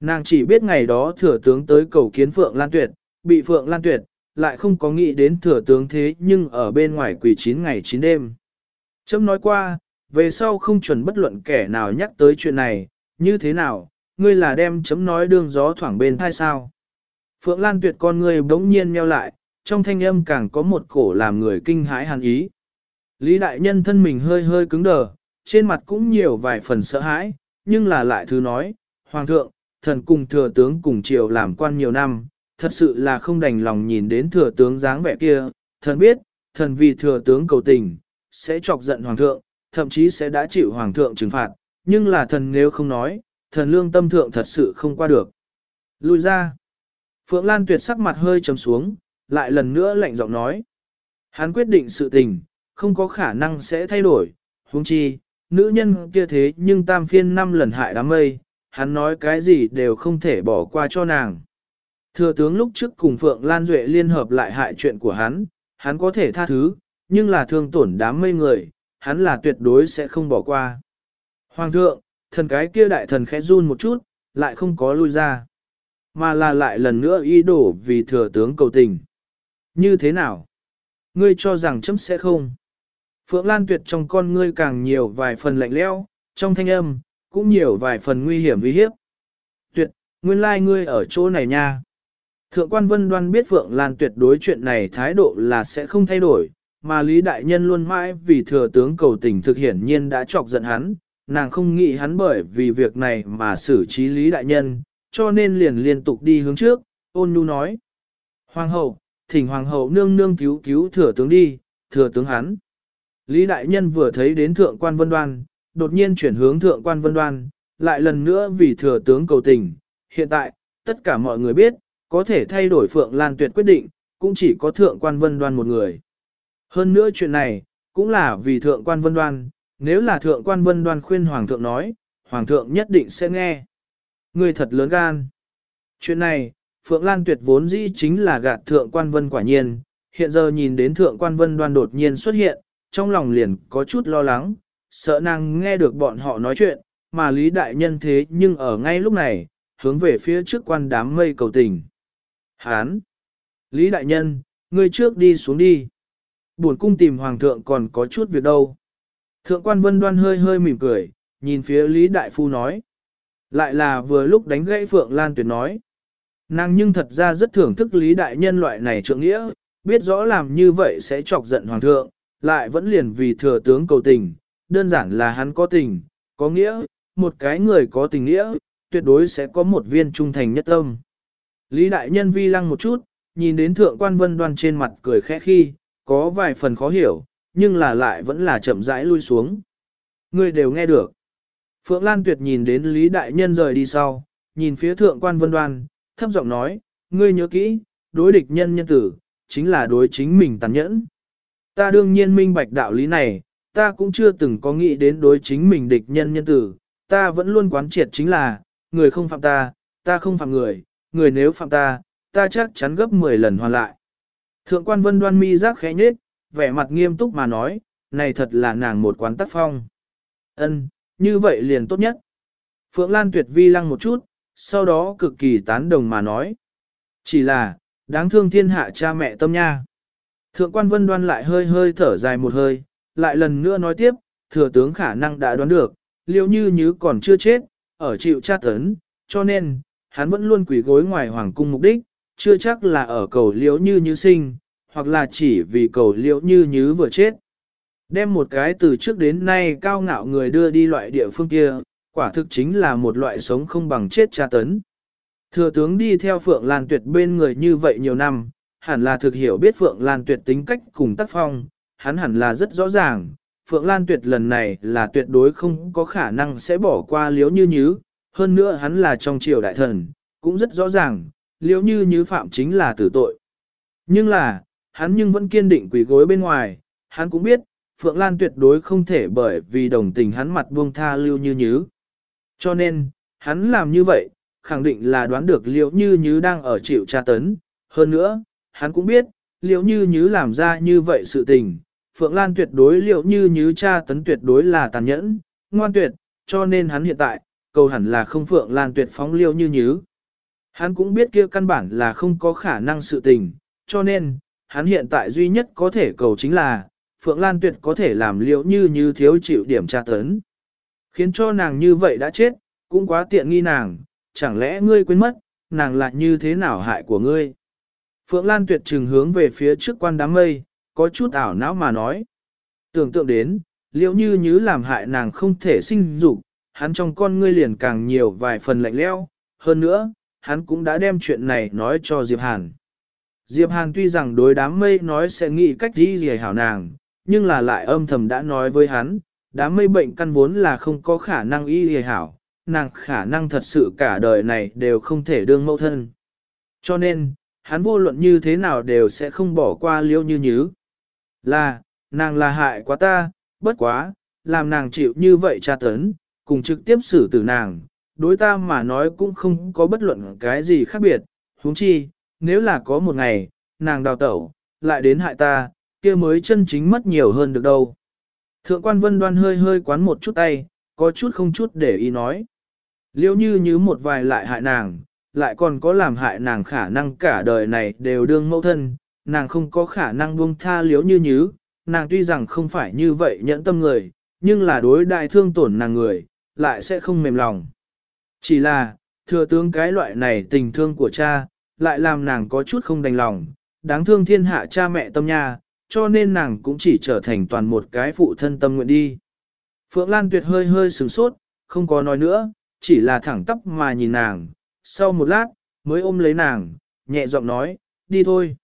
Speaker 1: Nàng chỉ biết ngày đó thừa tướng tới cầu kiến Phượng Lan Tuyệt, bị Phượng Lan Tuyệt, lại không có nghĩ đến thừa tướng thế nhưng ở bên ngoài quỷ 9 ngày 9 đêm. Chấm nói qua, về sau không chuẩn bất luận kẻ nào nhắc tới chuyện này, như thế nào, ngươi là đem chấm nói đương gió thoảng bên thai sao. Phượng Lan Tuyệt con ngươi bỗng nhiên meo lại, trong thanh âm càng có một cổ làm người kinh hãi hàn ý. Lý đại nhân thân mình hơi hơi cứng đờ, trên mặt cũng nhiều vài phần sợ hãi, nhưng là lại thứ nói, Hoàng thượng, thần cùng thừa tướng cùng triều làm quan nhiều năm, thật sự là không đành lòng nhìn đến thừa tướng dáng vẻ kia, thần biết, thần vì thừa tướng cầu tình, sẽ chọc giận hoàng thượng, thậm chí sẽ đã chịu hoàng thượng trừng phạt, nhưng là thần nếu không nói, thần lương tâm thượng thật sự không qua được. Lui ra. Phượng Lan tuyệt sắc mặt hơi trầm xuống, lại lần nữa lạnh giọng nói. Hắn quyết định sự tình, không có khả năng sẽ thay đổi, huống chi, nữ nhân kia thế nhưng tam phiên năm lần hại đám mây, hắn nói cái gì đều không thể bỏ qua cho nàng. Thừa tướng lúc trước cùng Phượng Lan Duệ liên hợp lại hại chuyện của hắn, hắn có thể tha thứ, nhưng là thương tổn đám mây người, hắn là tuyệt đối sẽ không bỏ qua. Hoàng thượng, thần cái kia đại thần khẽ run một chút, lại không có lui ra. Mà là lại lần nữa ý đổ vì thừa tướng cầu tình. Như thế nào? Ngươi cho rằng chấm sẽ không. Phượng Lan Tuyệt trong con ngươi càng nhiều vài phần lạnh lẽo, trong thanh âm, cũng nhiều vài phần nguy hiểm uy hiếp. Tuyệt, nguyên lai like ngươi ở chỗ này nha. Thượng quan Vân Đoan biết Phượng Lan tuyệt đối chuyện này thái độ là sẽ không thay đổi, mà Lý Đại Nhân luôn mãi vì thừa tướng cầu tình thực hiển nhiên đã chọc giận hắn, nàng không nghĩ hắn bởi vì việc này mà xử trí Lý Đại Nhân, cho nên liền liên tục đi hướng trước, ôn nhu nói. Hoàng hậu, thỉnh Hoàng hậu nương nương cứu cứu thừa tướng đi, thừa tướng hắn. Lý Đại Nhân vừa thấy đến thượng quan vân đoan, đột nhiên chuyển hướng thượng quan vân đoan, lại lần nữa vì thừa tướng cầu tình. Hiện tại, tất cả mọi người biết, có thể thay đổi Phượng Lan Tuyệt quyết định, cũng chỉ có thượng quan vân đoan một người. Hơn nữa chuyện này, cũng là vì thượng quan vân đoan, nếu là thượng quan vân đoan khuyên hoàng thượng nói, hoàng thượng nhất định sẽ nghe. Người thật lớn gan. Chuyện này, Phượng Lan Tuyệt vốn dĩ chính là gạt thượng quan vân quả nhiên, hiện giờ nhìn đến thượng quan vân đoan đột nhiên xuất hiện, trong lòng liền có chút lo lắng, sợ nàng nghe được bọn họ nói chuyện, mà Lý Đại Nhân thế nhưng ở ngay lúc này, hướng về phía trước quan đám mây cầu tình. Hán! Lý Đại Nhân, ngươi trước đi xuống đi. Buồn cung tìm Hoàng thượng còn có chút việc đâu. Thượng quan vân đoan hơi hơi mỉm cười, nhìn phía Lý Đại Phu nói. Lại là vừa lúc đánh gãy Phượng Lan Tuyệt nói. Nàng nhưng thật ra rất thưởng thức Lý Đại Nhân loại này trượng nghĩa, biết rõ làm như vậy sẽ chọc giận Hoàng thượng, lại vẫn liền vì thừa tướng cầu tình, đơn giản là hắn có tình, có nghĩa, một cái người có tình nghĩa, tuyệt đối sẽ có một viên trung thành nhất tâm. Lý Đại Nhân vi lăng một chút, nhìn đến thượng quan vân đoan trên mặt cười khẽ khi, có vài phần khó hiểu, nhưng là lại vẫn là chậm rãi lui xuống. Người đều nghe được. Phượng Lan Tuyệt nhìn đến Lý Đại Nhân rời đi sau, nhìn phía thượng quan vân đoan, thấp giọng nói, ngươi nhớ kỹ, đối địch nhân nhân tử, chính là đối chính mình tàn nhẫn. Ta đương nhiên minh bạch đạo lý này, ta cũng chưa từng có nghĩ đến đối chính mình địch nhân nhân tử, ta vẫn luôn quán triệt chính là, người không phạm ta, ta không phạm người, người nếu phạm ta, ta chắc chắn gấp 10 lần hoàn lại. Thượng quan vân đoan mi giác khẽ nhết, vẻ mặt nghiêm túc mà nói, này thật là nàng một quán tác phong. Ân, như vậy liền tốt nhất. Phượng Lan tuyệt vi lăng một chút, sau đó cực kỳ tán đồng mà nói. Chỉ là, đáng thương thiên hạ cha mẹ tâm nha. Thượng quan vân đoan lại hơi hơi thở dài một hơi, lại lần nữa nói tiếp, thừa tướng khả năng đã đoán được, liêu như như còn chưa chết, ở chịu tra tấn, cho nên, hắn vẫn luôn quỷ gối ngoài hoàng cung mục đích, chưa chắc là ở cầu liễu như như sinh, hoặc là chỉ vì cầu liễu như như vừa chết. Đem một cái từ trước đến nay cao ngạo người đưa đi loại địa phương kia, quả thực chính là một loại sống không bằng chết tra tấn. Thừa tướng đi theo Phượng Lan Tuyệt bên người như vậy nhiều năm, hẳn là thực hiểu biết Phượng Lan Tuyệt tính cách cùng tác phong, hắn hẳn là rất rõ ràng, Phượng Lan Tuyệt lần này là tuyệt đối không có khả năng sẽ bỏ qua liếu như nhứ, hơn nữa hắn là trong triều đại thần, cũng rất rõ ràng, liếu như nhứ phạm chính là tử tội. Nhưng là, hắn nhưng vẫn kiên định quỷ gối bên ngoài, hắn cũng biết, Phượng Lan tuyệt đối không thể bởi vì đồng tình hắn mặt buông tha lưu như nhứ. Cho nên, hắn làm như vậy, khẳng định là đoán được liễu như nhứ đang ở chịu tra tấn. Hơn nữa, hắn cũng biết, liệu như nhứ làm ra như vậy sự tình, Phượng Lan tuyệt đối liệu như nhứ cha tấn tuyệt đối là tàn nhẫn, ngoan tuyệt, cho nên hắn hiện tại, cầu hẳn là không Phượng Lan tuyệt phóng liệu như nhứ. Hắn cũng biết kia căn bản là không có khả năng sự tình, cho nên, hắn hiện tại duy nhất có thể cầu chính là, Phượng Lan tuyệt có thể làm liệu như như thiếu chịu điểm tra tấn. Khiến cho nàng như vậy đã chết, cũng quá tiện nghi nàng, chẳng lẽ ngươi quên mất, nàng lại như thế nào hại của ngươi. Phượng Lan tuyệt trừng hướng về phía trước quan đám mây, có chút ảo não mà nói. Tưởng tượng đến, liệu như như làm hại nàng không thể sinh dục, hắn trong con ngươi liền càng nhiều vài phần lạnh leo, hơn nữa, hắn cũng đã đem chuyện này nói cho Diệp Hàn. Diệp Hàn tuy rằng đối đám mây nói sẽ nghĩ cách đi gì hảo nàng, nhưng là lại âm thầm đã nói với hắn, đám mây bệnh căn vốn là không có khả năng y gì hảo, nàng khả năng thật sự cả đời này đều không thể đương mẫu thân. Cho nên, hắn vô luận như thế nào đều sẽ không bỏ qua liêu như nhứ. Là, nàng là hại quá ta, bất quá, làm nàng chịu như vậy tra tấn, cùng trực tiếp xử tử nàng, đối ta mà nói cũng không có bất luận cái gì khác biệt, huống chi, nếu là có một ngày, nàng đào tẩu, lại đến hại ta, kia mới chân chính mất nhiều hơn được đâu. Thượng quan vân đoan hơi hơi quán một chút tay, có chút không chút để ý nói. Liêu như như một vài lại hại nàng, lại còn có làm hại nàng khả năng cả đời này đều đương mẫu thân, nàng không có khả năng buông tha liếu như nhứ nàng tuy rằng không phải như vậy nhẫn tâm người, nhưng là đối đại thương tổn nàng người, lại sẽ không mềm lòng. Chỉ là, thừa tướng cái loại này tình thương của cha, lại làm nàng có chút không đành lòng, đáng thương thiên hạ cha mẹ tâm nha, cho nên nàng cũng chỉ trở thành toàn một cái phụ thân tâm nguyện đi. Phượng Lan Tuyệt hơi hơi sửng sốt, không có nói nữa, chỉ là thẳng tắp mà nhìn nàng, sau một lát, mới ôm lấy nàng, nhẹ giọng nói, đi thôi.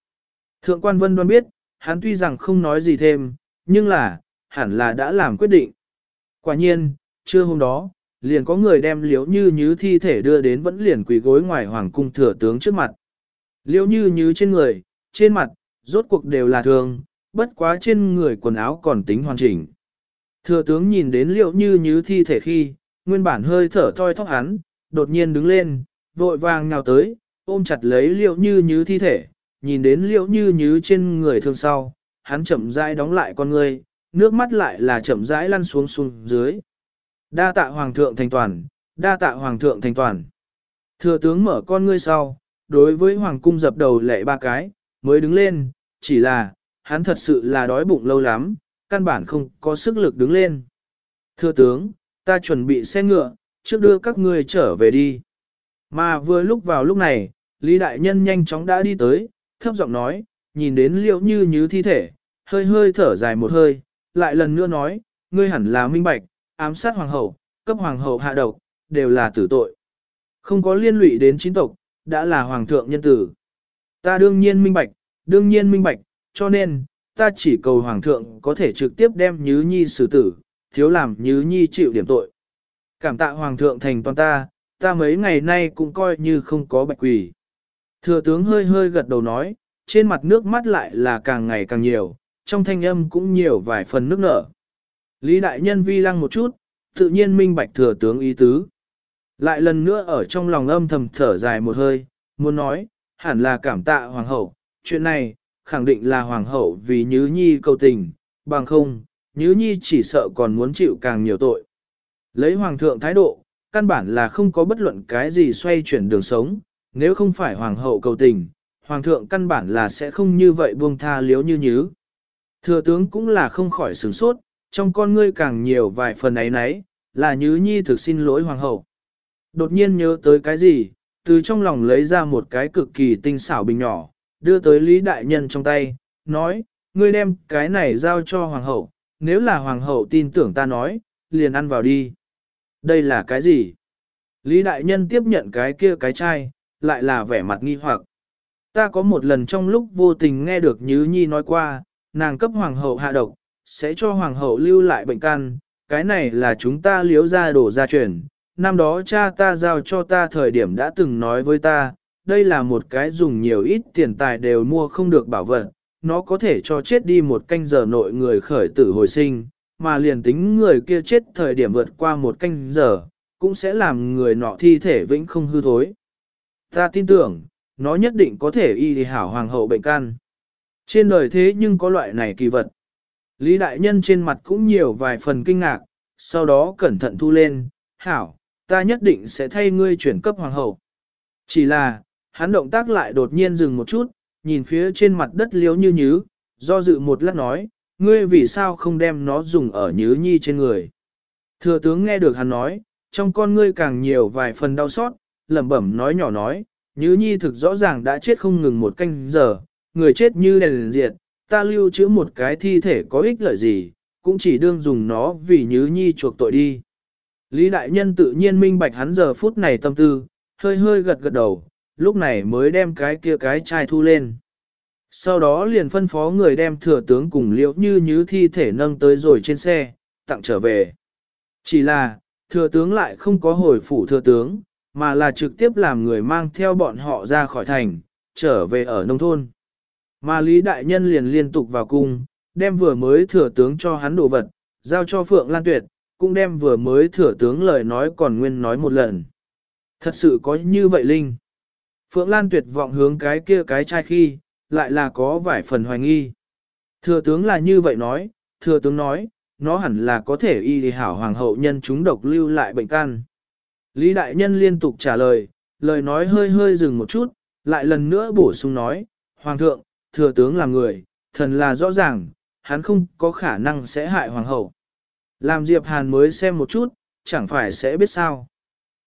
Speaker 1: Thượng quan vân đoan biết, hắn tuy rằng không nói gì thêm, nhưng là, hẳn là đã làm quyết định. Quả nhiên, trưa hôm đó, liền có người đem liễu như như thi thể đưa đến vẫn liền quỳ gối ngoài hoàng cung thừa tướng trước mặt. Liễu như như trên người, trên mặt, rốt cuộc đều là thương, bất quá trên người quần áo còn tính hoàn chỉnh. Thừa tướng nhìn đến liễu như như thi thể khi, nguyên bản hơi thở thoi thóp hắn, đột nhiên đứng lên, vội vàng nhào tới, ôm chặt lấy liễu như như thi thể, nhìn đến liễu như như trên người thương sau, hắn chậm rãi đóng lại con người, nước mắt lại là chậm rãi lăn xuống xuống dưới. Đa tạ hoàng thượng thành toàn, đa tạ hoàng thượng thành toàn. Thừa tướng mở con ngươi sau, đối với hoàng cung dập đầu lệ ba cái, mới đứng lên, chỉ là, hắn thật sự là đói bụng lâu lắm, căn bản không có sức lực đứng lên. Thưa tướng, ta chuẩn bị xe ngựa, trước đưa các ngươi trở về đi. Mà vừa lúc vào lúc này, Lý Đại Nhân nhanh chóng đã đi tới, thấp giọng nói, nhìn đến liệu như như thi thể, hơi hơi thở dài một hơi, lại lần nữa nói, ngươi hẳn là minh bạch, ám sát hoàng hậu, cấp hoàng hậu hạ độc, đều là tử tội. Không có liên lụy đến chính tộc, đã là hoàng thượng nhân tử. Ta đương nhiên minh bạch, đương nhiên minh bạch, cho nên, ta chỉ cầu hoàng thượng có thể trực tiếp đem Nhứ Nhi xử tử, thiếu làm Nhứ Nhi chịu điểm tội. Cảm tạ hoàng thượng thành toàn ta, ta mấy ngày nay cũng coi như không có bạch quỷ. Thừa tướng hơi hơi gật đầu nói, trên mặt nước mắt lại là càng ngày càng nhiều, trong thanh âm cũng nhiều vài phần nước nở. Lý đại nhân vi lăng một chút, tự nhiên minh bạch thừa tướng ý tứ. Lại lần nữa ở trong lòng âm thầm thở dài một hơi, muốn nói, hẳn là cảm tạ hoàng hậu, chuyện này, khẳng định là hoàng hậu vì Nhứ Nhi cầu tình, bằng không, Nhứ Nhi chỉ sợ còn muốn chịu càng nhiều tội. Lấy hoàng thượng thái độ, căn bản là không có bất luận cái gì xoay chuyển đường sống, nếu không phải hoàng hậu cầu tình, hoàng thượng căn bản là sẽ không như vậy buông tha liếu như nhứ. Thừa tướng cũng là không khỏi sửng sốt, trong con ngươi càng nhiều vài phần ấy nấy, là Nhứ Nhi thực xin lỗi hoàng hậu. Đột nhiên nhớ tới cái gì, từ trong lòng lấy ra một cái cực kỳ tinh xảo bình nhỏ, đưa tới Lý Đại Nhân trong tay, nói, ngươi đem cái này giao cho Hoàng hậu, nếu là Hoàng hậu tin tưởng ta nói, liền ăn vào đi. Đây là cái gì? Lý Đại Nhân tiếp nhận cái kia cái chai, lại là vẻ mặt nghi hoặc. Ta có một lần trong lúc vô tình nghe được Nhứ Nhi nói qua, nàng cấp Hoàng hậu hạ độc, sẽ cho Hoàng hậu lưu lại bệnh căn, cái này là chúng ta liếu ra đổ ra truyền. Năm đó cha ta giao cho ta thời điểm đã từng nói với ta, đây là một cái dùng nhiều ít tiền tài đều mua không được bảo vật, nó có thể cho chết đi một canh giờ nội người khởi tử hồi sinh, mà liền tính người kia chết thời điểm vượt qua một canh giờ, cũng sẽ làm người nọ thi thể vĩnh không hư thối. Ta tin tưởng, nó nhất định có thể y hảo hoàng hậu bệnh can. Trên đời thế nhưng có loại này kỳ vật. Lý đại nhân trên mặt cũng nhiều vài phần kinh ngạc, sau đó cẩn thận thu lên, hảo, ta nhất định sẽ thay ngươi chuyển cấp hoàng hậu. Chỉ là, hắn động tác lại đột nhiên dừng một chút, nhìn phía trên mặt đất liếu như nhứ, do dự một lát nói, ngươi vì sao không đem nó dùng ở nhứ nhi trên người. Thừa tướng nghe được hắn nói, trong con ngươi càng nhiều vài phần đau xót, lẩm bẩm nói nhỏ nói, nhứ nhi thực rõ ràng đã chết không ngừng một canh giờ, người chết như đèn diệt, ta lưu trữ một cái thi thể có ích lợi gì, cũng chỉ đương dùng nó vì nhứ nhi chuộc tội đi. Lý đại nhân tự nhiên minh bạch hắn giờ phút này tâm tư, hơi hơi gật gật đầu, lúc này mới đem cái kia cái chai thu lên. Sau đó liền phân phó người đem thừa tướng cùng liễu như như thi thể nâng tới rồi trên xe, tặng trở về. Chỉ là, thừa tướng lại không có hồi phủ thừa tướng, mà là trực tiếp làm người mang theo bọn họ ra khỏi thành, trở về ở nông thôn. Mà Lý Đại Nhân liền liên tục vào cung, đem vừa mới thừa tướng cho hắn đồ vật, giao cho Phượng Lan Tuyệt, cũng đem vừa mới thừa tướng lời nói còn nguyên nói một lần. Thật sự có như vậy Linh. Phượng Lan tuyệt vọng hướng cái kia cái trai khi, lại là có vài phần hoài nghi. Thừa tướng là như vậy nói, thừa tướng nói, nó hẳn là có thể y hảo hoàng hậu nhân chúng độc lưu lại bệnh căn. Lý đại nhân liên tục trả lời, lời nói hơi hơi dừng một chút, lại lần nữa bổ sung nói, hoàng thượng, thừa tướng là người, thần là rõ ràng, hắn không có khả năng sẽ hại hoàng hậu. Làm Diệp Hàn mới xem một chút, chẳng phải sẽ biết sao.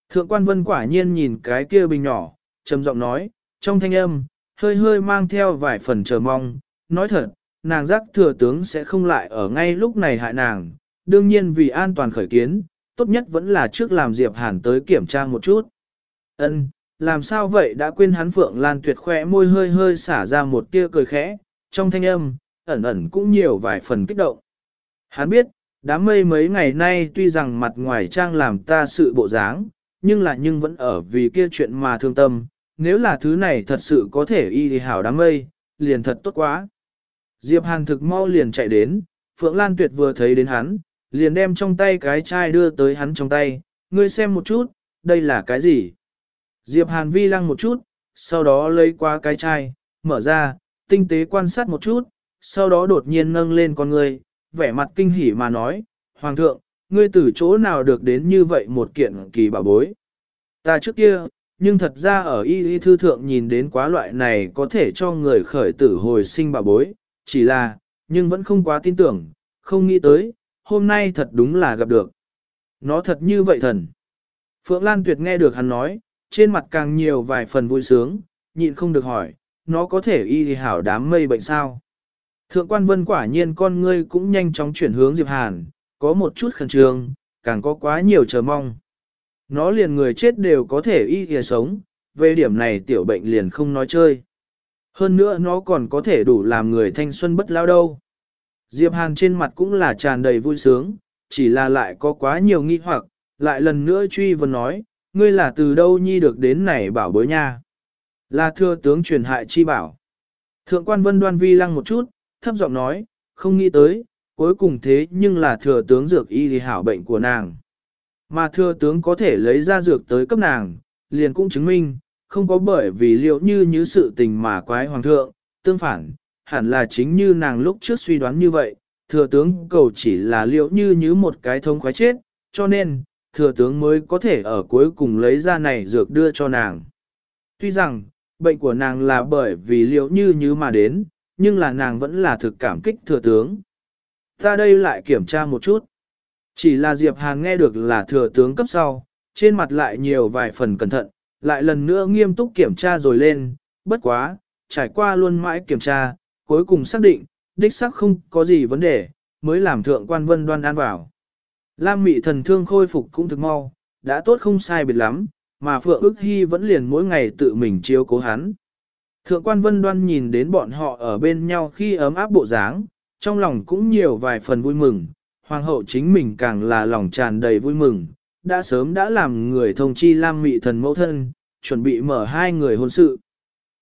Speaker 1: Thượng quan vân quả nhiên nhìn cái kia bình nhỏ, trầm giọng nói, trong thanh âm, hơi hơi mang theo vài phần chờ mong, nói thật, nàng giác thừa tướng sẽ không lại ở ngay lúc này hại nàng, đương nhiên vì an toàn khởi kiến, tốt nhất vẫn là trước làm Diệp Hàn tới kiểm tra một chút. Ân, làm sao vậy đã quên hắn Phượng Lan tuyệt khỏe môi hơi hơi xả ra một tia cười khẽ, trong thanh âm, ẩn ẩn cũng nhiều vài phần kích động. Hắn biết, đám mây mấy ngày nay tuy rằng mặt ngoài trang làm ta sự bộ dáng, nhưng là nhưng vẫn ở vì kia chuyện mà thương tâm, nếu là thứ này thật sự có thể y thì hảo đám mây, liền thật tốt quá. Diệp Hàn thực mau liền chạy đến, Phượng Lan Tuyệt vừa thấy đến hắn, liền đem trong tay cái chai đưa tới hắn trong tay, ngươi xem một chút, đây là cái gì? Diệp Hàn vi lăng một chút, sau đó lấy qua cái chai, mở ra, tinh tế quan sát một chút, sau đó đột nhiên nâng lên con ngươi, vẻ mặt kinh hỉ mà nói, Hoàng thượng, ngươi từ chỗ nào được đến như vậy một kiện kỳ bảo bối? Ta trước kia, nhưng thật ra ở y y thư thượng nhìn đến quá loại này có thể cho người khởi tử hồi sinh bà bối, chỉ là, nhưng vẫn không quá tin tưởng, không nghĩ tới, hôm nay thật đúng là gặp được. Nó thật như vậy thần. Phượng Lan Tuyệt nghe được hắn nói, trên mặt càng nhiều vài phần vui sướng, nhịn không được hỏi, nó có thể y hảo đám mây bệnh sao? Thượng quan vân quả nhiên con ngươi cũng nhanh chóng chuyển hướng Diệp Hàn, có một chút khẩn trương, càng có quá nhiều chờ mong. Nó liền người chết đều có thể y kìa sống, về điểm này tiểu bệnh liền không nói chơi. Hơn nữa nó còn có thể đủ làm người thanh xuân bất lao đâu. Diệp Hàn trên mặt cũng là tràn đầy vui sướng, chỉ là lại có quá nhiều nghi hoặc, lại lần nữa truy vấn nói, ngươi là từ đâu nhi được đến này bảo bối nha. Là thưa tướng truyền hại chi bảo. Thượng quan vân đoan vi lăng một chút, thấp giọng nói, không nghĩ tới, cuối cùng thế nhưng là thừa tướng dược y thì hảo bệnh của nàng. Mà thừa tướng có thể lấy ra dược tới cấp nàng, liền cũng chứng minh, không có bởi vì liệu như như sự tình mà quái hoàng thượng, tương phản, hẳn là chính như nàng lúc trước suy đoán như vậy, thừa tướng cầu chỉ là liệu như như một cái thông khoái chết, cho nên, thừa tướng mới có thể ở cuối cùng lấy ra này dược đưa cho nàng. Tuy rằng, bệnh của nàng là bởi vì liệu như như mà đến, nhưng là nàng vẫn là thực cảm kích thừa tướng. Ta đây lại kiểm tra một chút. Chỉ là Diệp Hàn nghe được là thừa tướng cấp sau, trên mặt lại nhiều vài phần cẩn thận, lại lần nữa nghiêm túc kiểm tra rồi lên, bất quá, trải qua luôn mãi kiểm tra, cuối cùng xác định, đích xác không có gì vấn đề, mới làm thượng quan vân đoan an vào. Lam mị thần thương khôi phục cũng thực mau, đã tốt không sai biệt lắm, mà Phượng ước hy vẫn liền mỗi ngày tự mình chiếu cố hắn. Thượng quan vân đoan nhìn đến bọn họ ở bên nhau khi ấm áp bộ dáng, trong lòng cũng nhiều vài phần vui mừng, hoàng hậu chính mình càng là lòng tràn đầy vui mừng, đã sớm đã làm người thông chi Lam Mị thần mẫu thân, chuẩn bị mở hai người hôn sự.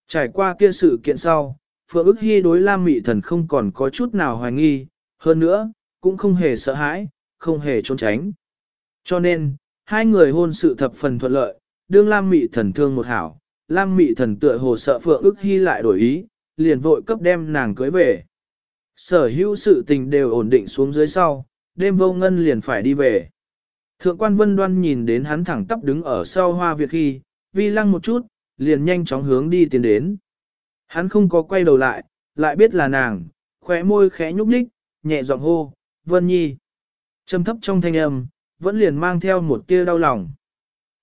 Speaker 1: Trải qua kia sự kiện sau, Phượng ức hy đối Lam Mị thần không còn có chút nào hoài nghi, hơn nữa, cũng không hề sợ hãi, không hề trốn tránh. Cho nên, hai người hôn sự thập phần thuận lợi, đương Lam Mị thần thương một hảo, Lam Mị thần tựa hồ sợ Phượng ức hy lại đổi ý, liền vội cấp đem nàng cưới về. Sở hữu sự tình đều ổn định xuống dưới sau, đêm vô ngân liền phải đi về. Thượng quan vân đoan nhìn đến hắn thẳng tắp đứng ở sau hoa việt khi, vi lăng một chút, liền nhanh chóng hướng đi tiến đến. Hắn không có quay đầu lại, lại biết là nàng, khóe môi khẽ nhúc nhích, nhẹ giọng hô, vân nhi. Trầm thấp trong thanh âm, vẫn liền mang theo một tia đau lòng.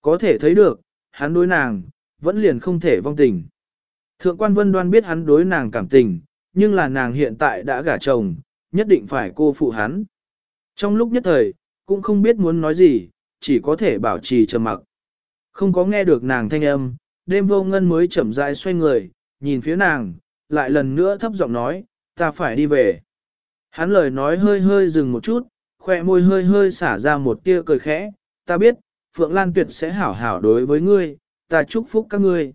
Speaker 1: Có thể thấy được, hắn đối nàng, vẫn liền không thể vong tình. Thượng quan vân đoan biết hắn đối nàng cảm tình, nhưng là nàng hiện tại đã gả chồng, nhất định phải cô phụ hắn. Trong lúc nhất thời, cũng không biết muốn nói gì, chỉ có thể bảo trì trầm mặc. Không có nghe được nàng thanh âm, đêm vô ngân mới chậm rãi xoay người, nhìn phía nàng, lại lần nữa thấp giọng nói, ta phải đi về. Hắn lời nói hơi hơi dừng một chút, khoe môi hơi hơi xả ra một tia cười khẽ, ta biết, Phượng Lan Tuyệt sẽ hảo hảo đối với ngươi, ta chúc phúc các ngươi.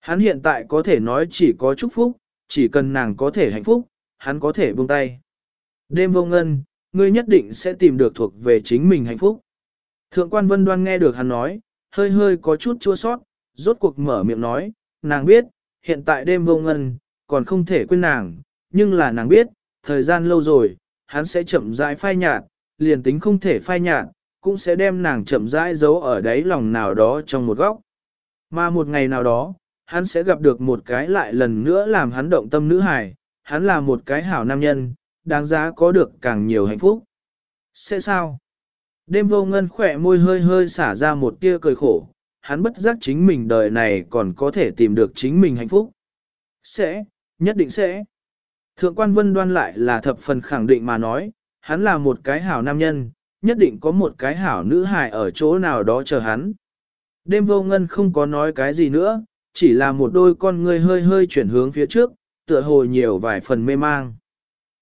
Speaker 1: Hắn hiện tại có thể nói chỉ có chúc phúc, chỉ cần nàng có thể hạnh phúc, hắn có thể buông tay. Đêm vô ngân, ngươi nhất định sẽ tìm được thuộc về chính mình hạnh phúc. Thượng quan vân đoan nghe được hắn nói, hơi hơi có chút chua sót, rốt cuộc mở miệng nói, nàng biết, hiện tại đêm vô ngân, còn không thể quên nàng, nhưng là nàng biết, thời gian lâu rồi, hắn sẽ chậm rãi phai nhạt, liền tính không thể phai nhạt, cũng sẽ đem nàng chậm rãi giấu ở đáy lòng nào đó trong một góc. Mà một ngày nào đó, hắn sẽ gặp được một cái lại lần nữa làm hắn động tâm nữ hài, hắn là một cái hảo nam nhân, đáng giá có được càng nhiều hạnh phúc. Sẽ sao? Đêm vô ngân khỏe môi hơi hơi xả ra một tia cười khổ, hắn bất giác chính mình đời này còn có thể tìm được chính mình hạnh phúc. Sẽ, nhất định sẽ. Thượng quan vân đoan lại là thập phần khẳng định mà nói, hắn là một cái hảo nam nhân, nhất định có một cái hảo nữ hài ở chỗ nào đó chờ hắn. Đêm vô ngân không có nói cái gì nữa, chỉ là một đôi con ngươi hơi hơi chuyển hướng phía trước, tựa hồ nhiều vài phần mê mang.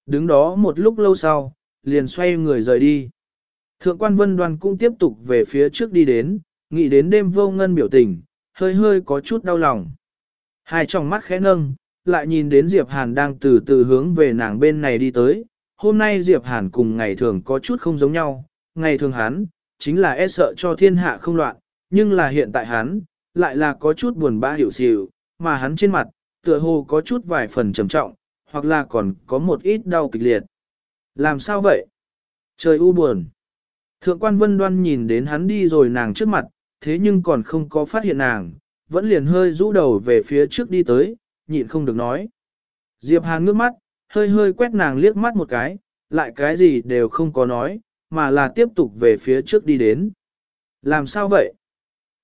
Speaker 1: Đứng đó một lúc lâu sau, liền xoay người rời đi. Thượng quan vân đoàn cũng tiếp tục về phía trước đi đến, nghĩ đến đêm vô ngân biểu tình, hơi hơi có chút đau lòng. Hai tròng mắt khẽ nâng, lại nhìn đến Diệp Hàn đang từ từ hướng về nàng bên này đi tới. Hôm nay Diệp Hàn cùng ngày thường có chút không giống nhau, ngày thường hắn, chính là e sợ cho thiên hạ không loạn, nhưng là hiện tại hắn, lại là có chút buồn bã hiểu xỉu, mà hắn trên mặt, tựa hồ có chút vài phần trầm trọng, hoặc là còn có một ít đau kịch liệt. Làm sao vậy? Trời u buồn. Thượng quan vân đoan nhìn đến hắn đi rồi nàng trước mặt, thế nhưng còn không có phát hiện nàng, vẫn liền hơi rũ đầu về phía trước đi tới, nhịn không được nói. Diệp Hàn ngước mắt, hơi hơi quét nàng liếc mắt một cái, lại cái gì đều không có nói, mà là tiếp tục về phía trước đi đến. Làm sao vậy?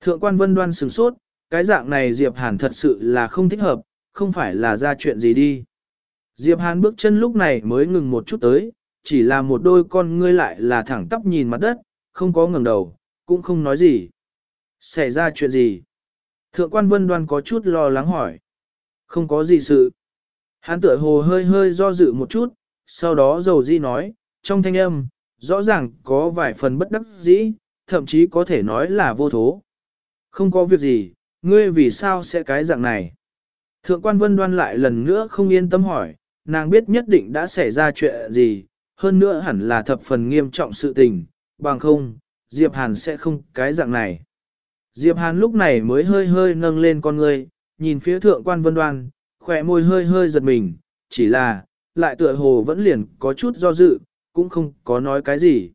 Speaker 1: Thượng quan vân đoan sửng sốt, cái dạng này Diệp Hàn thật sự là không thích hợp, không phải là ra chuyện gì đi. Diệp Hàn bước chân lúc này mới ngừng một chút tới, chỉ là một đôi con ngươi lại là thẳng tắp nhìn mặt đất, không có ngẩng đầu, cũng không nói gì. Xảy ra chuyện gì? Thượng quan vân đoan có chút lo lắng hỏi. Không có gì sự. Hắn tựa hồ hơi hơi do dự một chút, sau đó dầu di nói, trong thanh âm, rõ ràng có vài phần bất đắc dĩ, thậm chí có thể nói là vô thố. Không có việc gì, ngươi vì sao sẽ cái dạng này? Thượng quan vân đoan lại lần nữa không yên tâm hỏi, nàng biết nhất định đã xảy ra chuyện gì, hơn nữa hẳn là thập phần nghiêm trọng sự tình, bằng không, Diệp Hàn sẽ không cái dạng này. Diệp Hàn lúc này mới hơi hơi nâng lên con ngươi, nhìn phía thượng quan vân đoan, khỏe môi hơi hơi giật mình, chỉ là, lại tựa hồ vẫn liền có chút do dự, cũng không có nói cái gì.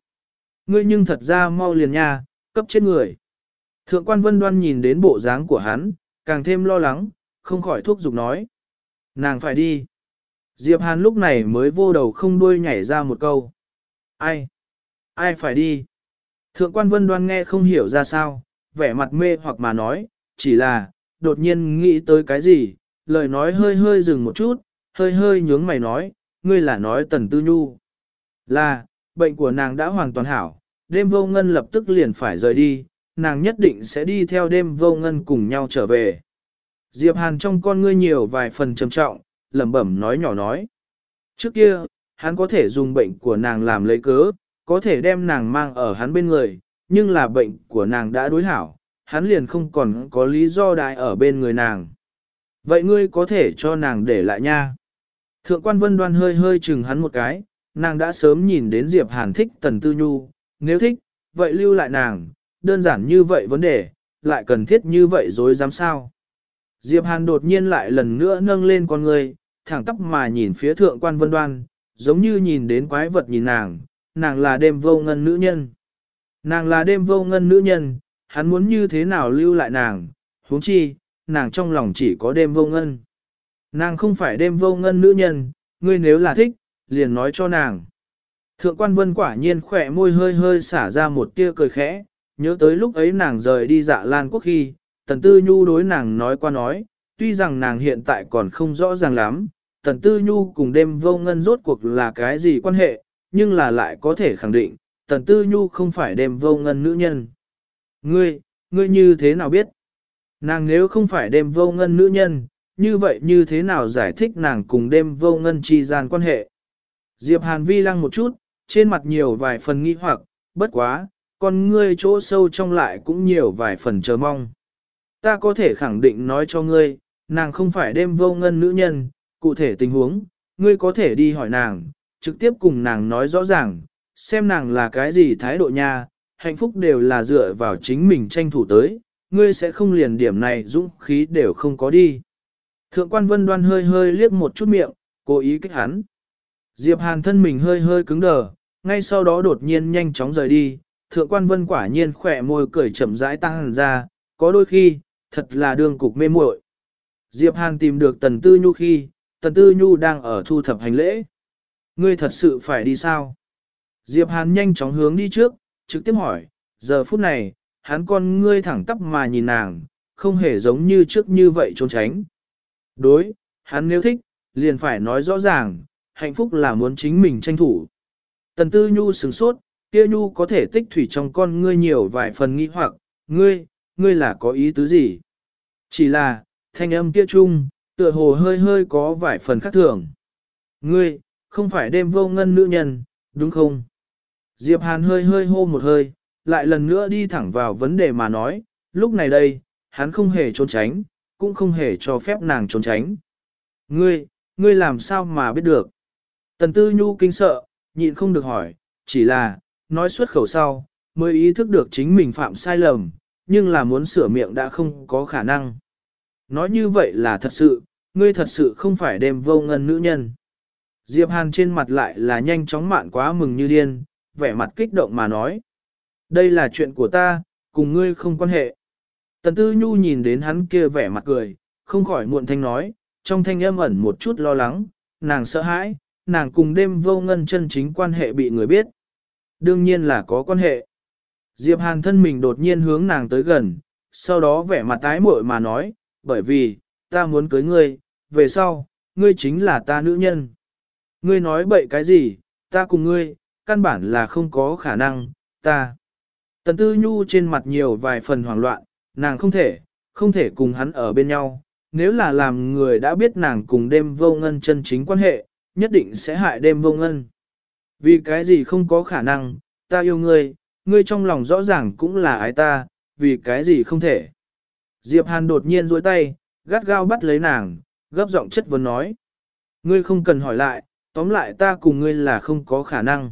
Speaker 1: Ngươi nhưng thật ra mau liền nha, cấp chết người. Thượng quan vân đoan nhìn đến bộ dáng của hắn, càng thêm lo lắng, không khỏi thuốc giục nói. Nàng phải đi. Diệp Hàn lúc này mới vô đầu không đuôi nhảy ra một câu. Ai? Ai phải đi? Thượng quan vân đoan nghe không hiểu ra sao, vẻ mặt mê hoặc mà nói, chỉ là, đột nhiên nghĩ tới cái gì, lời nói hơi hơi dừng một chút, hơi hơi nhướng mày nói, ngươi là nói tần tư nhu. Là, bệnh của nàng đã hoàn toàn hảo, đêm vô ngân lập tức liền phải rời đi, nàng nhất định sẽ đi theo đêm vô ngân cùng nhau trở về. Diệp Hàn trong con ngươi nhiều vài phần trầm trọng, lẩm bẩm nói nhỏ nói. Trước kia, hắn có thể dùng bệnh của nàng làm lấy cớ, có thể đem nàng mang ở hắn bên người, nhưng là bệnh của nàng đã đối hảo, hắn liền không còn có lý do đại ở bên người nàng. Vậy ngươi có thể cho nàng để lại nha. Thượng quan vân đoan hơi hơi chừng hắn một cái, nàng đã sớm nhìn đến Diệp Hàn thích Tần Tư Nhu, nếu thích, vậy lưu lại nàng, đơn giản như vậy vấn đề, lại cần thiết như vậy dối dám sao. Diệp Hàn đột nhiên lại lần nữa nâng lên con người, thẳng tóc mà nhìn phía thượng quan vân đoan, giống như nhìn đến quái vật nhìn nàng, nàng là đêm vô ngân nữ nhân. Nàng là đêm vô ngân nữ nhân, hắn muốn như thế nào lưu lại nàng, huống chi, nàng trong lòng chỉ có đêm vô ngân. Nàng không phải đêm vô ngân nữ nhân, ngươi nếu là thích, liền nói cho nàng. Thượng quan vân quả nhiên khỏe môi hơi hơi xả ra một tia cười khẽ, nhớ tới lúc ấy nàng rời đi dạ lan quốc khi, tần tư nhu đối nàng nói qua nói, tuy rằng nàng hiện tại còn không rõ ràng lắm, tần tư nhu cùng đêm vô ngân rốt cuộc là cái gì quan hệ, nhưng là lại có thể khẳng định, tần tư nhu không phải đêm vô ngân nữ nhân. Ngươi, ngươi như thế nào biết? Nàng nếu không phải đêm vô ngân nữ nhân, như vậy như thế nào giải thích nàng cùng đêm vô ngân chi gian quan hệ? Diệp Hàn vi lăng một chút, trên mặt nhiều vài phần nghi hoặc, bất quá, con ngươi chỗ sâu trong lại cũng nhiều vài phần chờ mong. Ta có thể khẳng định nói cho ngươi, nàng không phải đêm vô ngân nữ nhân, cụ thể tình huống, ngươi có thể đi hỏi nàng, trực tiếp cùng nàng nói rõ ràng, xem nàng là cái gì thái độ nha, hạnh phúc đều là dựa vào chính mình tranh thủ tới, ngươi sẽ không liền điểm này dũng khí đều không có đi. Thượng quan vân đoan hơi hơi liếc một chút miệng, cố ý kích hắn. Diệp Hàn thân mình hơi hơi cứng đờ, ngay sau đó đột nhiên nhanh chóng rời đi, thượng quan vân quả nhiên khỏe môi cười chậm rãi tăng ra, có đôi khi, thật là đường cục mê muội. Diệp Hàn tìm được Tần Tư Nhu khi, Tần Tư Nhu đang ở thu thập hành lễ. Ngươi thật sự phải đi sao? Diệp Hàn nhanh chóng hướng đi trước, trực tiếp hỏi, giờ phút này, hắn con ngươi thẳng tắp mà nhìn nàng, không hề giống như trước như vậy trốn tránh. Đối, hắn nếu thích, liền phải nói rõ ràng, hạnh phúc là muốn chính mình tranh thủ. Tần Tư Nhu sửng sốt, kia Nhu có thể tích thủy trong con ngươi nhiều vài phần nghi hoặc, ngươi, ngươi là có ý tứ gì? Chỉ là, thanh âm kia chung, tựa hồ hơi hơi có vài phần khác thường. Ngươi, không phải đêm vô ngân nữ nhân, đúng không? Diệp Hàn hơi hơi hô một hơi, lại lần nữa đi thẳng vào vấn đề mà nói, lúc này đây, hắn không hề trốn tránh, cũng không hề cho phép nàng trốn tránh. Ngươi, ngươi làm sao mà biết được? Tần Tư Nhu kinh sợ, nhịn không được hỏi, chỉ là, nói xuất khẩu sau, mới ý thức được chính mình phạm sai lầm, nhưng là muốn sửa miệng đã không có khả năng. Nói như vậy là thật sự, ngươi thật sự không phải đem vô ngân nữ nhân. Diệp Hàn trên mặt lại là nhanh chóng mạn quá mừng như điên, vẻ mặt kích động mà nói. Đây là chuyện của ta, cùng ngươi không quan hệ. Tần Tư Nhu nhìn đến hắn kia vẻ mặt cười, không khỏi muộn thanh nói, trong thanh âm ẩn một chút lo lắng, nàng sợ hãi, nàng cùng đêm vô ngân chân chính quan hệ bị người biết. Đương nhiên là có quan hệ. Diệp Hàn thân mình đột nhiên hướng nàng tới gần, sau đó vẻ mặt tái muội mà nói, bởi vì, ta muốn cưới ngươi, về sau, ngươi chính là ta nữ nhân. Ngươi nói bậy cái gì, ta cùng ngươi, căn bản là không có khả năng, ta. Tần Tư Nhu trên mặt nhiều vài phần hoảng loạn, nàng không thể, không thể cùng hắn ở bên nhau. Nếu là làm người đã biết nàng cùng đêm vô ngân chân chính quan hệ, nhất định sẽ hại đêm vô ngân. Vì cái gì không có khả năng, ta yêu ngươi, ngươi trong lòng rõ ràng cũng là ái ta, vì cái gì không thể. Diệp Hàn đột nhiên duỗi tay, gắt gao bắt lấy nàng, gấp giọng chất vấn nói. Ngươi không cần hỏi lại, tóm lại ta cùng ngươi là không có khả năng.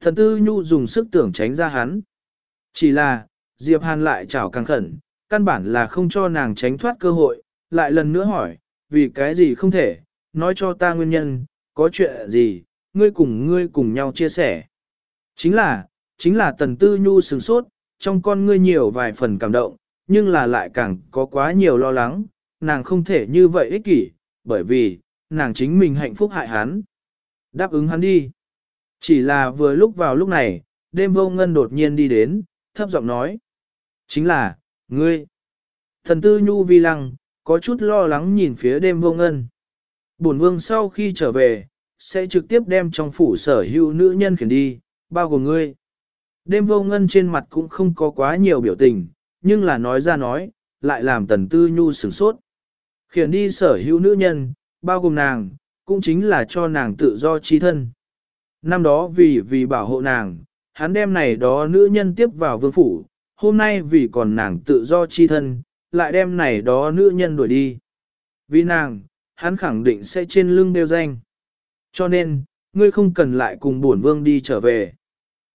Speaker 1: Thần tư nhu dùng sức tưởng tránh ra hắn. Chỉ là, Diệp Hàn lại chảo càng khẩn, căn bản là không cho nàng tránh thoát cơ hội, lại lần nữa hỏi, vì cái gì không thể, nói cho ta nguyên nhân, có chuyện gì, ngươi cùng ngươi cùng nhau chia sẻ. Chính là, chính là tần tư nhu sừng sốt, trong con ngươi nhiều vài phần cảm động, nhưng là lại càng có quá nhiều lo lắng, nàng không thể như vậy ích kỷ, bởi vì, nàng chính mình hạnh phúc hại hắn. Đáp ứng hắn đi. Chỉ là vừa lúc vào lúc này, đêm vô ngân đột nhiên đi đến, thấp giọng nói. Chính là, ngươi. Thần tư nhu vi lăng, có chút lo lắng nhìn phía đêm vô ngân. Bổn vương sau khi trở về, sẽ trực tiếp đem trong phủ sở hữu nữ nhân khiển đi, bao gồm ngươi. Đêm vô ngân trên mặt cũng không có quá nhiều biểu tình, nhưng là nói ra nói, lại làm tần tư nhu sửng sốt. Khiển đi sở hữu nữ nhân, bao gồm nàng, cũng chính là cho nàng tự do trí thân. Năm đó vì vì bảo hộ nàng, hắn đem này đó nữ nhân tiếp vào vương phủ, hôm nay vì còn nàng tự do chi thân, lại đem này đó nữ nhân đuổi đi. Vì nàng, hắn khẳng định sẽ trên lưng đeo danh. Cho nên, ngươi không cần lại cùng bổn vương đi trở về.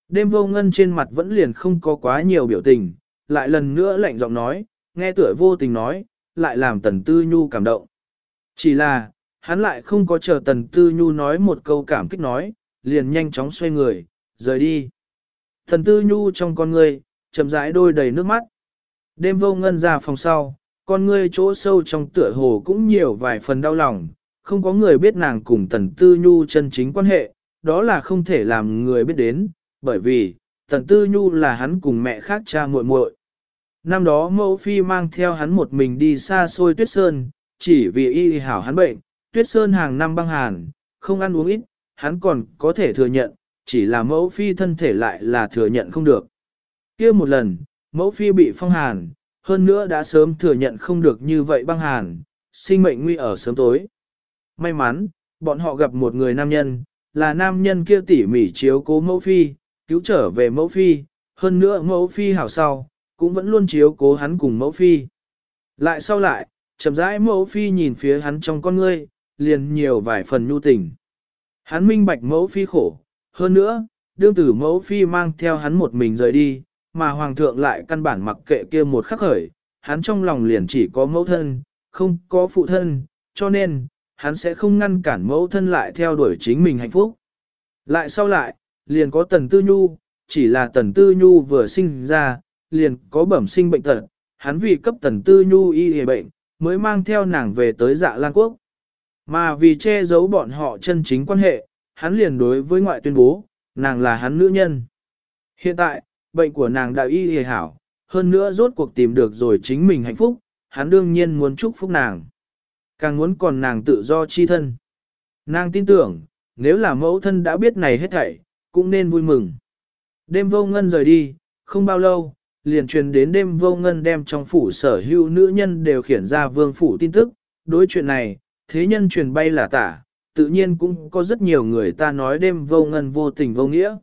Speaker 1: Đêm vô ngân trên mặt vẫn liền không có quá nhiều biểu tình, lại lần nữa lạnh giọng nói, nghe tựa vô tình nói, lại làm tần tư nhu cảm động. Chỉ là, hắn lại không có chờ tần tư nhu nói một câu cảm kích nói, liền nhanh chóng xoay người, rời đi. Tần tư nhu trong con ngươi, chậm rãi đôi đầy nước mắt. Đêm vô ngân ra phòng sau, con ngươi chỗ sâu trong tựa hồ cũng nhiều vài phần đau lòng, không có người biết nàng cùng tần tư nhu chân chính quan hệ, đó là không thể làm người biết đến, bởi vì, tần tư nhu là hắn cùng mẹ khác cha muội muội. Năm đó mẫu phi mang theo hắn một mình đi xa xôi tuyết sơn, chỉ vì y hảo hắn bệnh, tuyết sơn hàng năm băng hàn, không ăn uống ít, hắn còn có thể thừa nhận, chỉ là mẫu phi thân thể lại là thừa nhận không được. kia một lần, mẫu phi bị phong hàn, hơn nữa đã sớm thừa nhận không được như vậy băng hàn, sinh mệnh nguy ở sớm tối. May mắn, bọn họ gặp một người nam nhân, là nam nhân kia tỉ mỉ chiếu cố mẫu phi, cứu trở về mẫu phi, hơn nữa mẫu phi hảo sau, cũng vẫn luôn chiếu cố hắn cùng mẫu phi. Lại sau lại, chậm rãi mẫu phi nhìn phía hắn trong con ngươi, liền nhiều vài phần nhu tình. Hắn minh bạch mẫu phi khổ, hơn nữa, đương tử mẫu phi mang theo hắn một mình rời đi, mà hoàng thượng lại căn bản mặc kệ kia một khắc khởi, hắn trong lòng liền chỉ có mẫu thân, không có phụ thân, cho nên, hắn sẽ không ngăn cản mẫu thân lại theo đuổi chính mình hạnh phúc. Lại sau lại, liền có tần tư nhu, chỉ là tần tư nhu vừa sinh ra, liền có bẩm sinh bệnh tật, hắn vì cấp tần tư nhu y hề bệnh, mới mang theo nàng về tới dạ lan quốc. Mà vì che giấu bọn họ chân chính quan hệ, hắn liền đối với ngoại tuyên bố, nàng là hắn nữ nhân. Hiện tại, bệnh của nàng đã y hề hảo, hơn nữa rốt cuộc tìm được rồi chính mình hạnh phúc, hắn đương nhiên muốn chúc phúc nàng. Càng muốn còn nàng tự do chi thân. Nàng tin tưởng, nếu là mẫu thân đã biết này hết thảy, cũng nên vui mừng. Đêm vô ngân rời đi, không bao lâu, liền truyền đến đêm vô ngân đem trong phủ sở hữu nữ nhân đều khiển ra vương phủ tin tức. Đối chuyện này, thế nhân truyền bay là tả, tự nhiên cũng có rất nhiều người ta nói đêm vô ngân vô tình vô nghĩa.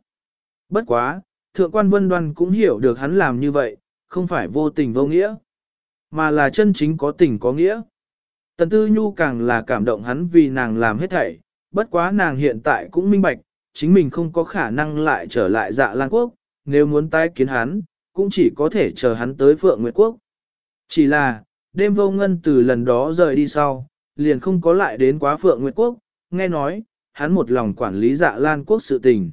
Speaker 1: Bất quá, thượng quan vân đoan cũng hiểu được hắn làm như vậy, không phải vô tình vô nghĩa, mà là chân chính có tình có nghĩa. Tần Tư Nhu càng là cảm động hắn vì nàng làm hết thảy, bất quá nàng hiện tại cũng minh bạch, chính mình không có khả năng lại trở lại dạ Lan Quốc, nếu muốn tái kiến hắn, cũng chỉ có thể chờ hắn tới Phượng Nguyệt Quốc. Chỉ là, đêm vô ngân từ lần đó rời đi sau, liền không có lại đến quá Phượng Nguyệt Quốc, nghe nói, hắn một lòng quản lý dạ Lan Quốc sự tình.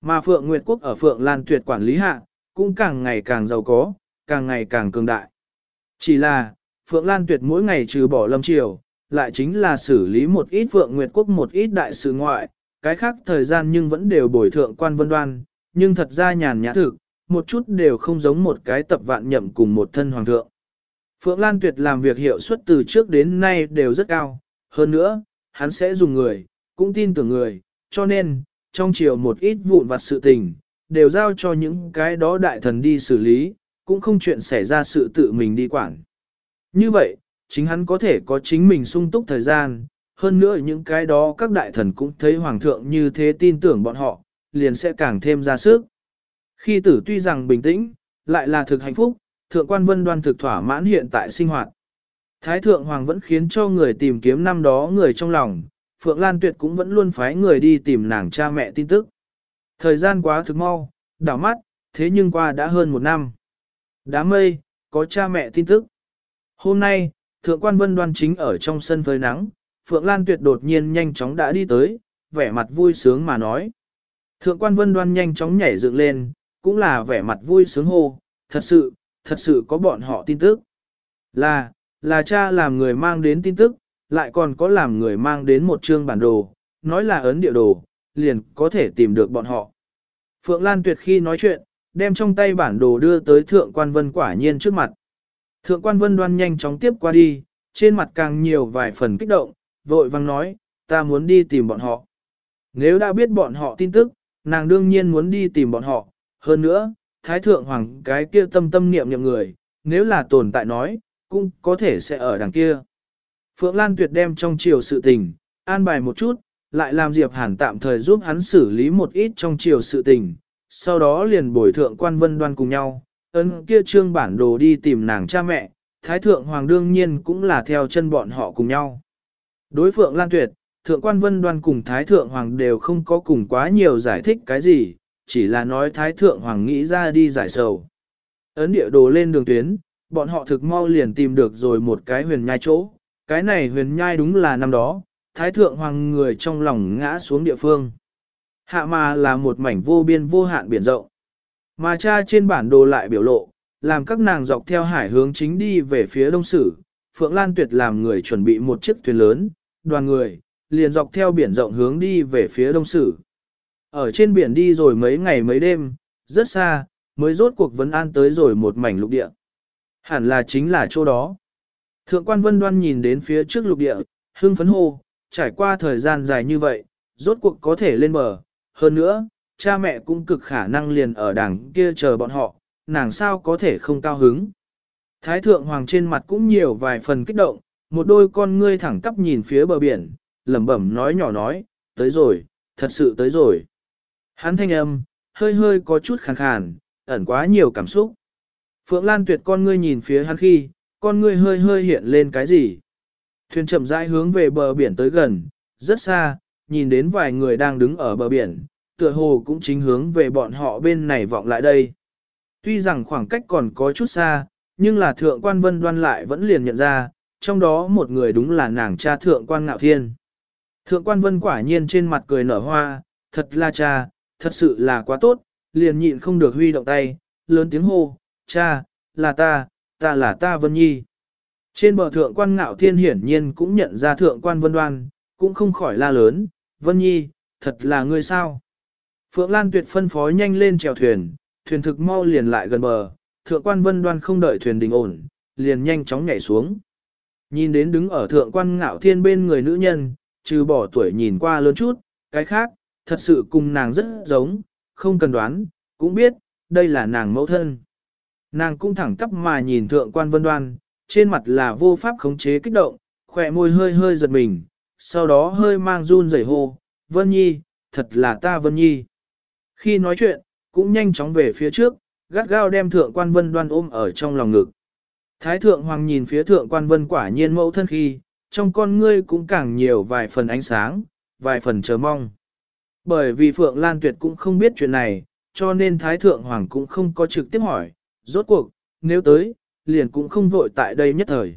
Speaker 1: Mà Phượng Nguyệt Quốc ở Phượng Lan Tuyệt quản lý hạ, cũng càng ngày càng giàu có, càng ngày càng cường đại. Chỉ là, Phượng Lan Tuyệt mỗi ngày trừ bỏ lâm triều, lại chính là xử lý một ít Phượng Nguyệt Quốc một ít đại sự ngoại, cái khác thời gian nhưng vẫn đều bồi thượng quan vân đoan, nhưng thật ra nhàn nhã thực, một chút đều không giống một cái tập vạn nhậm cùng một thân hoàng thượng. Phượng Lan Tuyệt làm việc hiệu suất từ trước đến nay đều rất cao, hơn nữa, hắn sẽ dùng người, cũng tin tưởng người, cho nên, trong chiều một ít vụn vặt sự tình, đều giao cho những cái đó đại thần đi xử lý, cũng không chuyện xảy ra sự tự mình đi quản. Như vậy, chính hắn có thể có chính mình sung túc thời gian, hơn nữa những cái đó các đại thần cũng thấy hoàng thượng như thế tin tưởng bọn họ, liền sẽ càng thêm ra sức. Khi tử tuy rằng bình tĩnh, lại là thực hạnh phúc, thượng quan vân đoan thực thỏa mãn hiện tại sinh hoạt. Thái thượng hoàng vẫn khiến cho người tìm kiếm năm đó người trong lòng, Phượng Lan Tuyệt cũng vẫn luôn phái người đi tìm nàng cha mẹ tin tức. Thời gian quá thực mau, đảo mắt, thế nhưng qua đã hơn một năm. Đám mây, có cha mẹ tin tức. Hôm nay, Thượng quan Vân Đoan chính ở trong sân phơi nắng, Phượng Lan Tuyệt đột nhiên nhanh chóng đã đi tới, vẻ mặt vui sướng mà nói. Thượng quan Vân Đoan nhanh chóng nhảy dựng lên, cũng là vẻ mặt vui sướng hô, thật sự, thật sự có bọn họ tin tức. Là, là cha làm người mang đến tin tức, lại còn có làm người mang đến một chương bản đồ, nói là ấn địa đồ, liền có thể tìm được bọn họ. Phượng Lan Tuyệt khi nói chuyện, đem trong tay bản đồ đưa tới Thượng quan Vân quả nhiên trước mặt. Thượng quan Vân đoan nhanh chóng tiếp qua đi, trên mặt càng nhiều vài phần kích động, vội vang nói, ta muốn đi tìm bọn họ. Nếu đã biết bọn họ tin tức, nàng đương nhiên muốn đi tìm bọn họ. Hơn nữa, Thái Thượng Hoàng cái kia tâm tâm niệm niệm người, nếu là tồn tại nói, cũng có thể sẽ ở đằng kia. Phượng Lan Tuyệt đem trong chiều sự tình, an bài một chút, lại làm Diệp Hàn tạm thời giúp hắn xử lý một ít trong chiều sự tình, sau đó liền bồi thượng quan vân đoan cùng nhau, ấn kia trương bản đồ đi tìm nàng cha mẹ, Thái Thượng Hoàng đương nhiên cũng là theo chân bọn họ cùng nhau. Đối Phượng Lan Tuyệt, Thượng quan Vân Đoan cùng Thái Thượng Hoàng đều không có cùng quá nhiều giải thích cái gì, chỉ là nói Thái Thượng Hoàng nghĩ ra đi giải sầu. Ấn địa đồ lên đường tuyến, bọn họ thực mau liền tìm được rồi một cái huyền nhai chỗ. Cái này huyền nhai đúng là năm đó, Thái Thượng Hoàng người trong lòng ngã xuống địa phương. Hạ mà là một mảnh vô biên vô hạn biển rộng. Mà cha trên bản đồ lại biểu lộ, làm các nàng dọc theo hải hướng chính đi về phía đông sử. Phượng Lan Tuyệt làm người chuẩn bị một chiếc thuyền lớn, đoàn người, liền dọc theo biển rộng hướng đi về phía đông sử. Ở trên biển đi rồi mấy ngày mấy đêm, rất xa, mới rốt cuộc vấn an tới rồi một mảnh lục địa. Hẳn là chính là chỗ đó. Thượng quan vân đoan nhìn đến phía trước lục địa, hưng phấn hô, trải qua thời gian dài như vậy, rốt cuộc có thể lên bờ. Hơn nữa, cha mẹ cũng cực khả năng liền ở đằng kia chờ bọn họ, nàng sao có thể không cao hứng. Thái thượng hoàng trên mặt cũng nhiều vài phần kích động, một đôi con ngươi thẳng tắp nhìn phía bờ biển, lẩm bẩm nói nhỏ nói, tới rồi, thật sự tới rồi. Hắn thanh âm, hơi hơi có chút khàn khàn, ẩn quá nhiều cảm xúc. Phượng Lan tuyệt con ngươi nhìn phía hắn khi, con ngươi hơi hơi hiện lên cái gì. Thuyền chậm rãi hướng về bờ biển tới gần, rất xa, nhìn đến vài người đang đứng ở bờ biển, tựa hồ cũng chính hướng về bọn họ bên này vọng lại đây. Tuy rằng khoảng cách còn có chút xa, nhưng là thượng quan vân đoan lại vẫn liền nhận ra, trong đó một người đúng là nàng cha thượng quan ngạo thiên. Thượng quan vân quả nhiên trên mặt cười nở hoa, thật là cha, thật sự là quá tốt, liền nhịn không được huy động tay, lớn tiếng hô, cha, là ta, ta là ta vân nhi. Trên bờ thượng quan ngạo thiên hiển nhiên cũng nhận ra thượng quan vân đoan, cũng không khỏi la lớn, vân nhi, thật là ngươi sao. Phượng Lan Tuyệt phân phó nhanh lên chèo thuyền, thuyền thực mau liền lại gần bờ, thượng quan vân đoan không đợi thuyền đình ổn, liền nhanh chóng nhảy xuống. Nhìn đến đứng ở thượng quan ngạo thiên bên người nữ nhân, trừ bỏ tuổi nhìn qua lớn chút, cái khác, thật sự cùng nàng rất giống, không cần đoán, cũng biết, đây là nàng mẫu thân. Nàng cũng thẳng tắp mà nhìn thượng quan vân đoan, trên mặt là vô pháp khống chế kích động, khỏe môi hơi hơi giật mình, sau đó hơi mang run rẩy hô, Vân Nhi, thật là ta Vân Nhi. Khi nói chuyện, cũng nhanh chóng về phía trước, gắt gao đem thượng quan vân đoan ôm ở trong lòng ngực. Thái thượng hoàng nhìn phía thượng quan vân quả nhiên mẫu thân khi, trong con ngươi cũng càng nhiều vài phần ánh sáng, vài phần chờ mong. Bởi vì Phượng Lan Tuyệt cũng không biết chuyện này, cho nên Thái Thượng Hoàng cũng không có trực tiếp hỏi, rốt cuộc, nếu tới, liền cũng không vội tại đây nhất thời.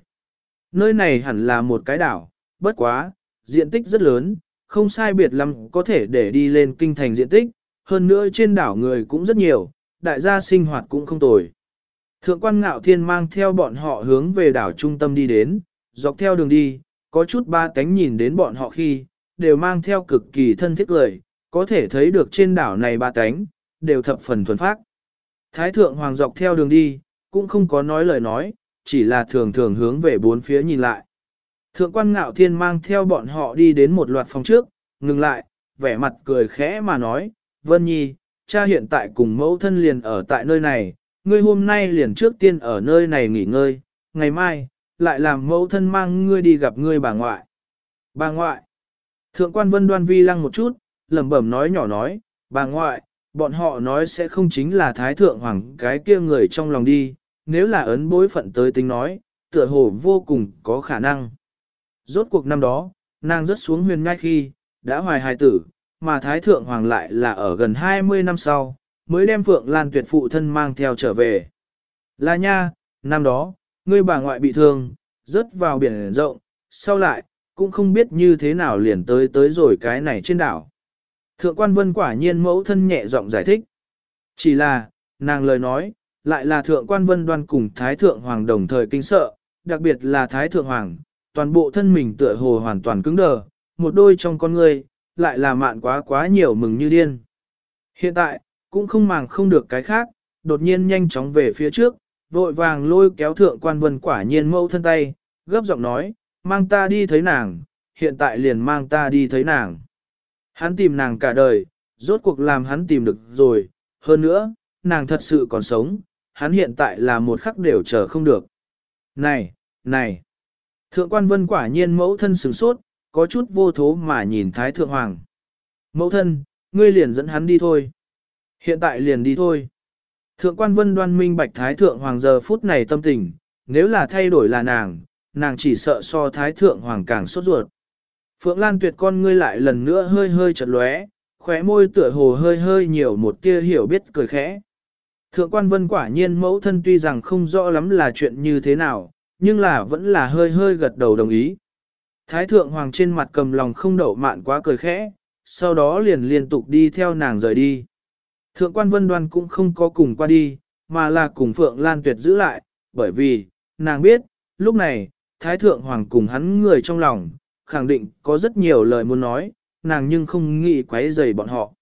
Speaker 1: Nơi này hẳn là một cái đảo, bất quá, diện tích rất lớn, không sai biệt lắm có thể để đi lên kinh thành diện tích, hơn nữa trên đảo người cũng rất nhiều, đại gia sinh hoạt cũng không tồi. Thượng quan ngạo thiên mang theo bọn họ hướng về đảo trung tâm đi đến, dọc theo đường đi, có chút ba cánh nhìn đến bọn họ khi, đều mang theo cực kỳ thân thiết lời, có thể thấy được trên đảo này ba cánh, đều thập phần thuần phát. Thái thượng hoàng dọc theo đường đi, cũng không có nói lời nói, chỉ là thường thường hướng về bốn phía nhìn lại. Thượng quan ngạo thiên mang theo bọn họ đi đến một loạt phòng trước, ngừng lại, vẻ mặt cười khẽ mà nói, Vân Nhi, cha hiện tại cùng mẫu thân liền ở tại nơi này, ngươi hôm nay liền trước tiên ở nơi này nghỉ ngơi, ngày mai, lại làm mẫu thân mang ngươi đi gặp ngươi bà ngoại. Bà ngoại. Thượng quan vân đoan vi lăng một chút, lẩm bẩm nói nhỏ nói, bà ngoại, bọn họ nói sẽ không chính là thái thượng hoàng cái kia người trong lòng đi, nếu là ấn bối phận tới tính nói, tựa hồ vô cùng có khả năng. Rốt cuộc năm đó, nàng rất xuống huyền ngay khi, đã hoài hài tử, mà thái thượng hoàng lại là ở gần 20 năm sau, mới đem Phượng Lan tuyệt phụ thân mang theo trở về. Là nha, năm đó, ngươi bà ngoại bị thương, rớt vào biển rộng, sau lại, cũng không biết như thế nào liền tới tới rồi cái này trên đảo. Thượng quan vân quả nhiên mẫu thân nhẹ giọng giải thích. Chỉ là, nàng lời nói, lại là thượng quan vân đoan cùng thái thượng hoàng đồng thời kinh sợ, đặc biệt là thái thượng hoàng, toàn bộ thân mình tựa hồ hoàn toàn cứng đờ, một đôi trong con người, lại là mạn quá quá nhiều mừng như điên. Hiện tại, cũng không màng không được cái khác, đột nhiên nhanh chóng về phía trước, vội vàng lôi kéo thượng quan vân quả nhiên mâu thân tay, gấp giọng nói, mang ta đi thấy nàng, hiện tại liền mang ta đi thấy nàng. Hắn tìm nàng cả đời, rốt cuộc làm hắn tìm được rồi, hơn nữa, nàng thật sự còn sống, hắn hiện tại là một khắc đều chờ không được. Này, này, thượng quan vân quả nhiên mẫu thân sửng sốt, có chút vô thố mà nhìn Thái Thượng Hoàng. Mẫu thân, ngươi liền dẫn hắn đi thôi. Hiện tại liền đi thôi. Thượng quan vân đoan minh bạch Thái Thượng Hoàng giờ phút này tâm tình, nếu là thay đổi là nàng, nàng chỉ sợ so Thái Thượng Hoàng càng sốt ruột. Phượng Lan tuyệt con ngươi lại lần nữa hơi hơi chật lóe, khóe môi tựa hồ hơi hơi nhiều một tia hiểu biết cười khẽ. Thượng quan vân quả nhiên mẫu thân tuy rằng không rõ lắm là chuyện như thế nào, nhưng là vẫn là hơi hơi gật đầu đồng ý. Thái thượng hoàng trên mặt cầm lòng không đậu mạn quá cười khẽ, sau đó liền liên tục đi theo nàng rời đi. Thượng quan vân đoan cũng không có cùng qua đi, mà là cùng Phượng Lan Tuyệt giữ lại, bởi vì, nàng biết, lúc này, Thái thượng hoàng cùng hắn người trong lòng, khẳng định có rất nhiều lời muốn nói, nàng nhưng không nghĩ quấy rầy bọn họ.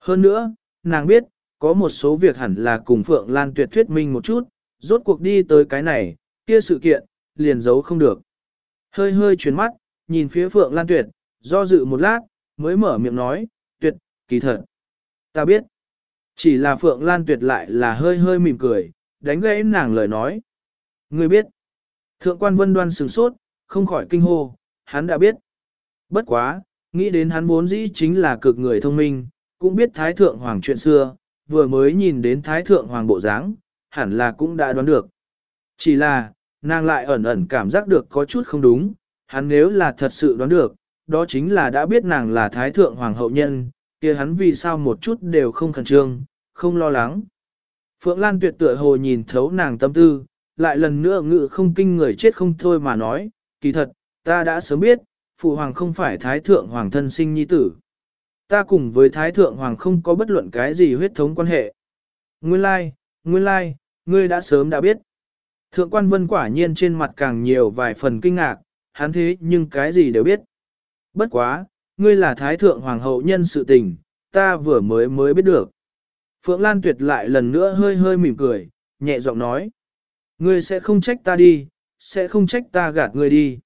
Speaker 1: Hơn nữa, nàng biết, có một số việc hẳn là cùng Phượng Lan Tuyệt thuyết minh một chút, rốt cuộc đi tới cái này, kia sự kiện, liền giấu không được. Hơi hơi chuyển mắt, nhìn phía Phượng Lan Tuyệt, do dự một lát, mới mở miệng nói, Tuyệt, kỳ thật. Ta biết. Chỉ là Phượng Lan Tuyệt lại là hơi hơi mỉm cười, đánh gãy nàng lời nói. Ngươi biết. Thượng quan vân đoan sửng sốt, không khỏi kinh hô, hắn đã biết. Bất quá, nghĩ đến hắn vốn dĩ chính là cực người thông minh, cũng biết Thái Thượng Hoàng chuyện xưa, vừa mới nhìn đến Thái Thượng Hoàng bộ dáng, hẳn là cũng đã đoán được. Chỉ là, nàng lại ẩn ẩn cảm giác được có chút không đúng, hắn nếu là thật sự đoán được, đó chính là đã biết nàng là Thái Thượng Hoàng hậu nhân, kia hắn vì sao một chút đều không khẩn trương, không lo lắng. Phượng Lan tuyệt tựa hồ nhìn thấu nàng tâm tư, lại lần nữa ngự không kinh người chết không thôi mà nói, kỳ thật, ta đã sớm biết, Phụ Hoàng không phải Thái Thượng Hoàng thân sinh nhi tử. Ta cùng với Thái Thượng Hoàng không có bất luận cái gì huyết thống quan hệ. Nguyên lai, nguyên lai, ngươi đã sớm đã biết. Thượng quan vân quả nhiên trên mặt càng nhiều vài phần kinh ngạc, hắn thế nhưng cái gì đều biết. Bất quá, ngươi là Thái Thượng Hoàng hậu nhân sự tình, ta vừa mới mới biết được. Phượng Lan Tuyệt lại lần nữa hơi hơi mỉm cười, nhẹ giọng nói. Ngươi sẽ không trách ta đi, sẽ không trách ta gạt ngươi đi.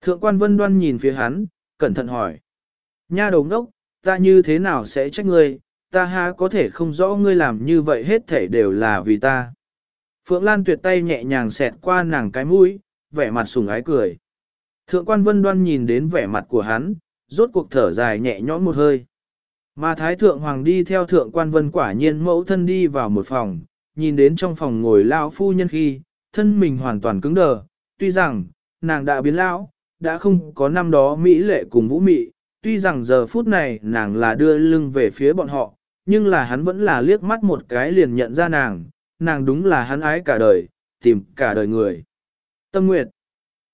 Speaker 1: Thượng quan vân đoan nhìn phía hắn, cẩn thận hỏi. Nha đầu ngốc, ta như thế nào sẽ trách ngươi, ta há có thể không rõ ngươi làm như vậy hết thể đều là vì ta. Phượng Lan tuyệt tay nhẹ nhàng xẹt qua nàng cái mũi, vẻ mặt sùng ái cười. Thượng quan vân đoan nhìn đến vẻ mặt của hắn, rốt cuộc thở dài nhẹ nhõm một hơi. Mà Thái Thượng Hoàng đi theo Thượng quan vân quả nhiên mẫu thân đi vào một phòng, nhìn đến trong phòng ngồi lao phu nhân khi, thân mình hoàn toàn cứng đờ, tuy rằng, nàng đã biến lão, đã không có năm đó Mỹ lệ cùng vũ mị, tuy rằng giờ phút này nàng là đưa lưng về phía bọn họ, nhưng là hắn vẫn là liếc mắt một cái liền nhận ra nàng, nàng đúng là hắn ái cả đời, tìm cả đời người. Tâm Nguyệt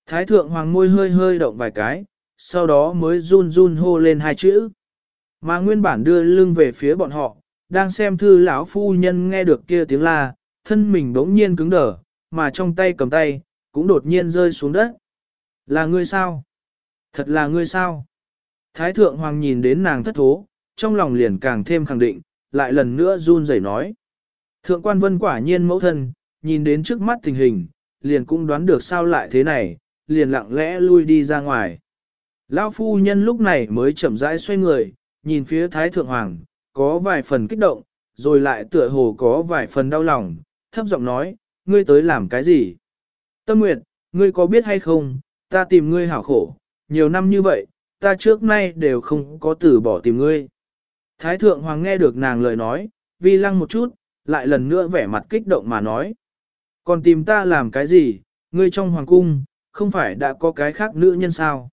Speaker 1: Thái thượng hoàng môi hơi hơi động vài cái, sau đó mới run run hô lên hai chữ. Mà nguyên bản đưa lưng về phía bọn họ, đang xem thư lão phu nhân nghe được kia tiếng la, thân mình bỗng nhiên cứng đờ, mà trong tay cầm tay, cũng đột nhiên rơi xuống đất. Là ngươi sao? Thật là ngươi sao? Thái thượng hoàng nhìn đến nàng thất thố, trong lòng liền càng thêm khẳng định, lại lần nữa run rẩy nói. Thượng quan vân quả nhiên mẫu thân, nhìn đến trước mắt tình hình, liền cũng đoán được sao lại thế này, liền lặng lẽ lui đi ra ngoài. Lão phu nhân lúc này mới chậm rãi xoay người, nhìn phía thái thượng hoàng, có vài phần kích động, rồi lại tựa hồ có vài phần đau lòng, thấp giọng nói, ngươi tới làm cái gì? Tâm Nguyệt, ngươi có biết hay không, ta tìm ngươi hảo khổ, nhiều năm như vậy, ta trước nay đều không có từ bỏ tìm ngươi. Thái thượng hoàng nghe được nàng lời nói, vi lăng một chút, lại lần nữa vẻ mặt kích động mà nói. Còn tìm ta làm cái gì, ngươi trong hoàng cung, không phải đã có cái khác nữ nhân sao?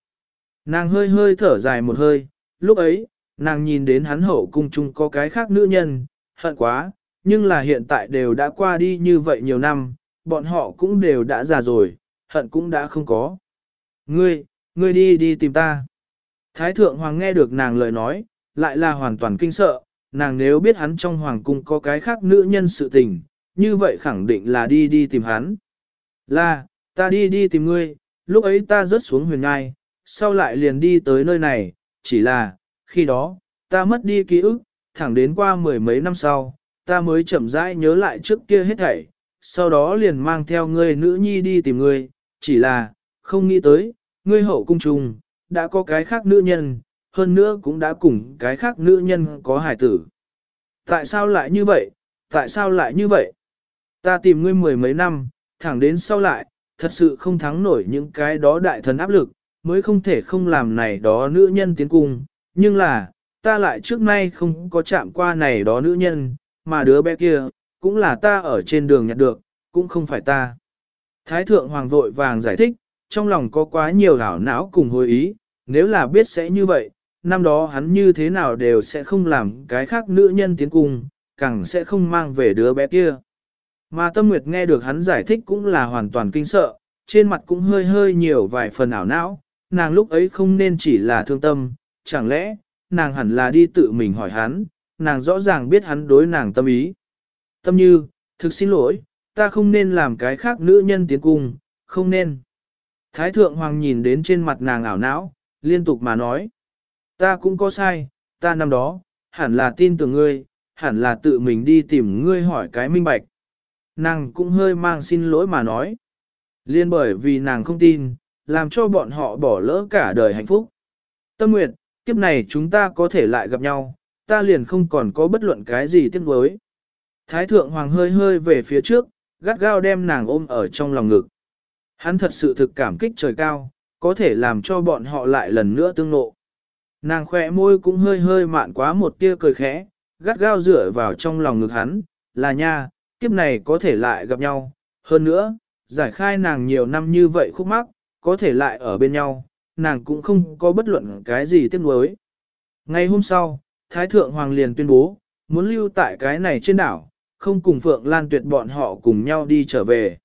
Speaker 1: Nàng hơi hơi thở dài một hơi, lúc ấy, nàng nhìn đến hắn hậu cung chung có cái khác nữ nhân, hận quá, nhưng là hiện tại đều đã qua đi như vậy nhiều năm, bọn họ cũng đều đã già rồi, hận cũng đã không có. Ngươi, ngươi đi đi tìm ta. Thái thượng hoàng nghe được nàng lời nói, lại là hoàn toàn kinh sợ, nàng nếu biết hắn trong hoàng cung có cái khác nữ nhân sự tình, như vậy khẳng định là đi đi tìm hắn. Là, ta đi đi tìm ngươi, lúc ấy ta rớt xuống huyền ngai, sau lại liền đi tới nơi này, chỉ là, khi đó, ta mất đi ký ức, thẳng đến qua mười mấy năm sau, ta mới chậm rãi nhớ lại trước kia hết thảy, sau đó liền mang theo ngươi nữ nhi đi tìm ngươi, chỉ là, không nghĩ tới, ngươi hậu cung trùng, đã có cái khác nữ nhân, hơn nữa cũng đã cùng cái khác nữ nhân có hài tử. Tại sao lại như vậy? Tại sao lại như vậy? Ta tìm ngươi mười mấy năm, thẳng đến sau lại, thật sự không thắng nổi những cái đó đại thần áp lực, mới không thể không làm này đó nữ nhân tiến cung. Nhưng là, ta lại trước nay không có chạm qua này đó nữ nhân, mà đứa bé kia, cũng là ta ở trên đường nhặt được, cũng không phải ta. Thái thượng hoàng vội vàng giải thích, trong lòng có quá nhiều đảo não cùng hồi ý, nếu là biết sẽ như vậy, năm đó hắn như thế nào đều sẽ không làm cái khác nữ nhân tiến cung, càng sẽ không mang về đứa bé kia. Mà Tâm Nguyệt nghe được hắn giải thích cũng là hoàn toàn kinh sợ, trên mặt cũng hơi hơi nhiều vài phần ảo não, nàng lúc ấy không nên chỉ là thương tâm, chẳng lẽ, nàng hẳn là đi tự mình hỏi hắn, nàng rõ ràng biết hắn đối nàng tâm ý. Tâm như, thực xin lỗi, ta không nên làm cái khác nữ nhân tiến cung, không nên. Thái thượng hoàng nhìn đến trên mặt nàng ảo não, liên tục mà nói. Ta cũng có sai, ta năm đó, hẳn là tin tưởng ngươi, hẳn là tự mình đi tìm ngươi hỏi cái minh bạch. Nàng cũng hơi mang xin lỗi mà nói. Liên bởi vì nàng không tin, làm cho bọn họ bỏ lỡ cả đời hạnh phúc. Tâm nguyện, kiếp này chúng ta có thể lại gặp nhau, ta liền không còn có bất luận cái gì tiếc nuối. Thái thượng hoàng hơi hơi về phía trước, gắt gao đem nàng ôm ở trong lòng ngực. Hắn thật sự thực cảm kích trời cao, có thể làm cho bọn họ lại lần nữa tương nộ. Nàng khỏe môi cũng hơi hơi mạn quá một tia cười khẽ, gắt gao dựa vào trong lòng ngực hắn, là nha, kiếp này có thể lại gặp nhau. Hơn nữa, giải khai nàng nhiều năm như vậy khúc mắc, có thể lại ở bên nhau, nàng cũng không có bất luận cái gì tiếc nuối. Ngày hôm sau, Thái Thượng Hoàng liền tuyên bố, muốn lưu tại cái này trên đảo, không cùng Phượng Lan Tuyệt bọn họ cùng nhau đi trở về.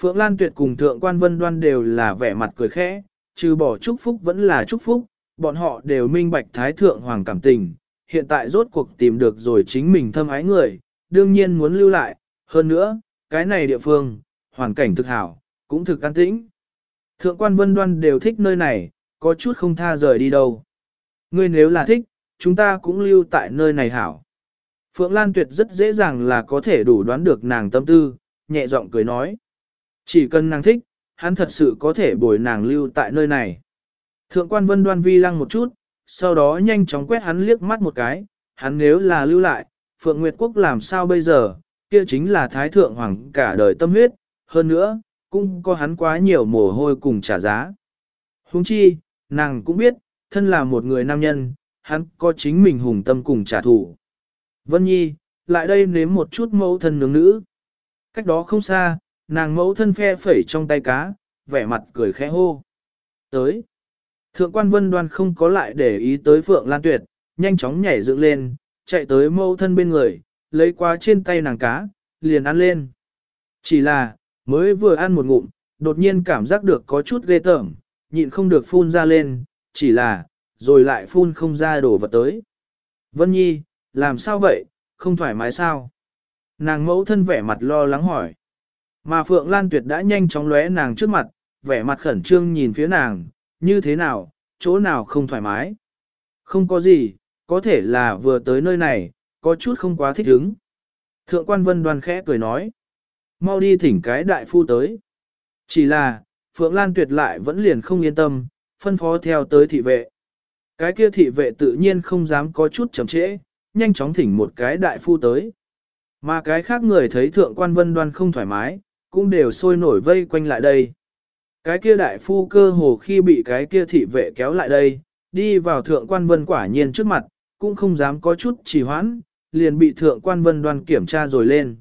Speaker 1: Phượng Lan Tuyệt cùng Thượng Quan Vân Đoan đều là vẻ mặt cười khẽ, trừ bỏ chúc phúc vẫn là chúc phúc, bọn họ đều minh bạch Thái Thượng Hoàng cảm tình, hiện tại rốt cuộc tìm được rồi chính mình thâm ái người, đương nhiên muốn lưu lại, hơn nữa, cái này địa phương, hoàn cảnh thực hảo, cũng thực an tĩnh. Thượng quan vân đoan đều thích nơi này, có chút không tha rời đi đâu. Ngươi nếu là thích, chúng ta cũng lưu tại nơi này hảo. Phượng Lan Tuyệt rất dễ dàng là có thể đủ đoán được nàng tâm tư, nhẹ giọng cười nói. Chỉ cần nàng thích, hắn thật sự có thể bồi nàng lưu tại nơi này. Thượng quan vân đoan vi lăng một chút, sau đó nhanh chóng quét hắn liếc mắt một cái, hắn nếu là lưu lại, Phượng Nguyệt Quốc làm sao bây giờ, kia chính là Thái Thượng Hoàng cả đời tâm huyết, hơn nữa, cũng có hắn quá nhiều mồ hôi cùng trả giá. Huống chi, nàng cũng biết, thân là một người nam nhân, hắn có chính mình hùng tâm cùng trả thù. Vân Nhi, lại đây nếm một chút mẫu thân nướng nữ. Cách đó không xa, nàng mẫu thân phe phẩy trong tay cá, vẻ mặt cười khẽ hô. Tới. Thượng quan vân đoan không có lại để ý tới Phượng Lan Tuyệt, nhanh chóng nhảy dựng lên, chạy tới mẫu thân bên người, lấy qua trên tay nàng cá, liền ăn lên. Chỉ là, mới vừa ăn một ngụm, đột nhiên cảm giác được có chút ghê tởm, nhịn không được phun ra lên, chỉ là, rồi lại phun không ra đổ vật tới. Vân Nhi, làm sao vậy, không thoải mái sao? Nàng mẫu thân vẻ mặt lo lắng hỏi. Mà Phượng Lan Tuyệt đã nhanh chóng lóe nàng trước mặt, vẻ mặt khẩn trương nhìn phía nàng, như thế nào, chỗ nào không thoải mái. Không có gì, có thể là vừa tới nơi này, có chút không quá thích ứng. Thượng quan vân đoan khẽ cười nói. Mau đi thỉnh cái đại phu tới. Chỉ là, Phượng Lan tuyệt lại vẫn liền không yên tâm, phân phó theo tới thị vệ. Cái kia thị vệ tự nhiên không dám có chút chậm trễ, nhanh chóng thỉnh một cái đại phu tới. Mà cái khác người thấy thượng quan vân đoan không thoải mái, cũng đều sôi nổi vây quanh lại đây. Cái kia đại phu cơ hồ khi bị cái kia thị vệ kéo lại đây, đi vào thượng quan vân quả nhiên trước mặt, cũng không dám có chút trì hoãn, liền bị thượng quan vân đoan kiểm tra rồi lên.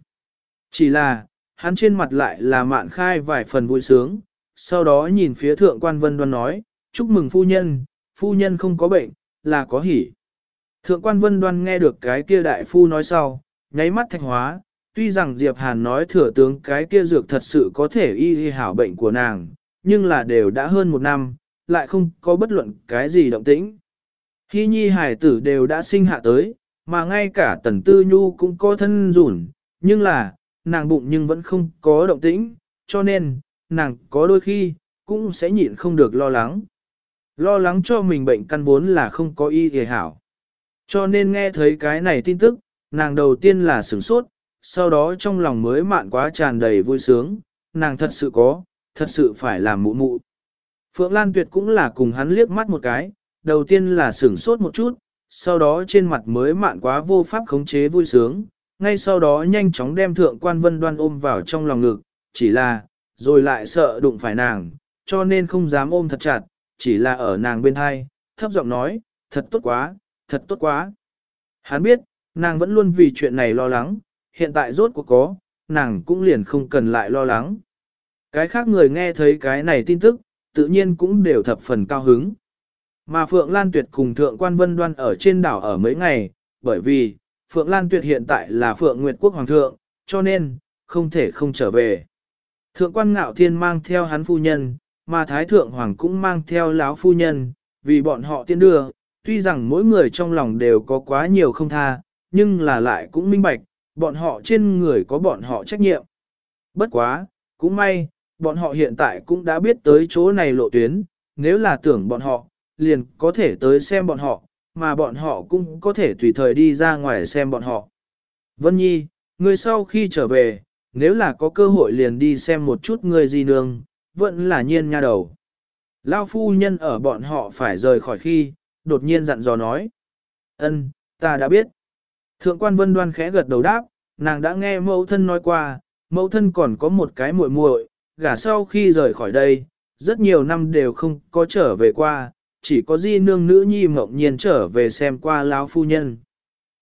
Speaker 1: Chỉ là, hắn trên mặt lại là mạn khai vài phần vui sướng, sau đó nhìn phía thượng quan vân đoan nói, chúc mừng phu nhân, phu nhân không có bệnh, là có hỉ. Thượng quan vân đoan nghe được cái kia đại phu nói sau, nháy mắt thạch hóa, tuy rằng Diệp Hàn nói thừa tướng cái kia dược thật sự có thể y y hảo bệnh của nàng, nhưng là đều đã hơn một năm, lại không có bất luận cái gì động tĩnh. Hy nhi hải tử đều đã sinh hạ tới, mà ngay cả tần tư nhu cũng có thân rủn, nhưng là, nàng bụng nhưng vẫn không có động tĩnh, cho nên, nàng có đôi khi, cũng sẽ nhịn không được lo lắng. Lo lắng cho mình bệnh căn vốn là không có y hề hảo. Cho nên nghe thấy cái này tin tức, nàng đầu tiên là sửng sốt, sau đó trong lòng mới mạn quá tràn đầy vui sướng, nàng thật sự có, thật sự phải làm mụ mụ. Phượng Lan Tuyệt cũng là cùng hắn liếc mắt một cái, đầu tiên là sửng sốt một chút, sau đó trên mặt mới mạn quá vô pháp khống chế vui sướng, ngay sau đó nhanh chóng đem thượng quan vân đoan ôm vào trong lòng ngực, chỉ là, rồi lại sợ đụng phải nàng, cho nên không dám ôm thật chặt, chỉ là ở nàng bên hai, thấp giọng nói, thật tốt quá, thật tốt quá. Hắn biết, nàng vẫn luôn vì chuyện này lo lắng, hiện tại rốt cuộc có, nàng cũng liền không cần lại lo lắng. Cái khác người nghe thấy cái này tin tức, tự nhiên cũng đều thập phần cao hứng. Mà Phượng Lan Tuyệt cùng Thượng quan Vân Đoan ở trên đảo ở mấy ngày, bởi vì, Phượng Lan Tuyệt hiện tại là Phượng Nguyệt Quốc Hoàng thượng, cho nên, không thể không trở về. Thượng quan Ngạo Thiên mang theo hắn phu nhân, mà Thái Thượng Hoàng cũng mang theo láo phu nhân, vì bọn họ tiên đưa, tuy rằng mỗi người trong lòng đều có quá nhiều không tha, nhưng là lại cũng minh bạch, bọn họ trên người có bọn họ trách nhiệm. Bất quá, cũng may, bọn họ hiện tại cũng đã biết tới chỗ này lộ tuyến, nếu là tưởng bọn họ, liền có thể tới xem bọn họ, mà bọn họ cũng có thể tùy thời đi ra ngoài xem bọn họ. Vân Nhi, người sau khi trở về, nếu là có cơ hội liền đi xem một chút người gì nương, vẫn là nhiên nha đầu. Lao phu nhân ở bọn họ phải rời khỏi khi, đột nhiên dặn dò nói. ân ta đã biết. Thượng quan vân đoan khẽ gật đầu đáp, nàng đã nghe mẫu thân nói qua, mẫu thân còn có một cái muội muội, gả sau khi rời khỏi đây, rất nhiều năm đều không có trở về qua, chỉ có di nương nữ nhi mộng nhiên trở về xem qua lão phu nhân.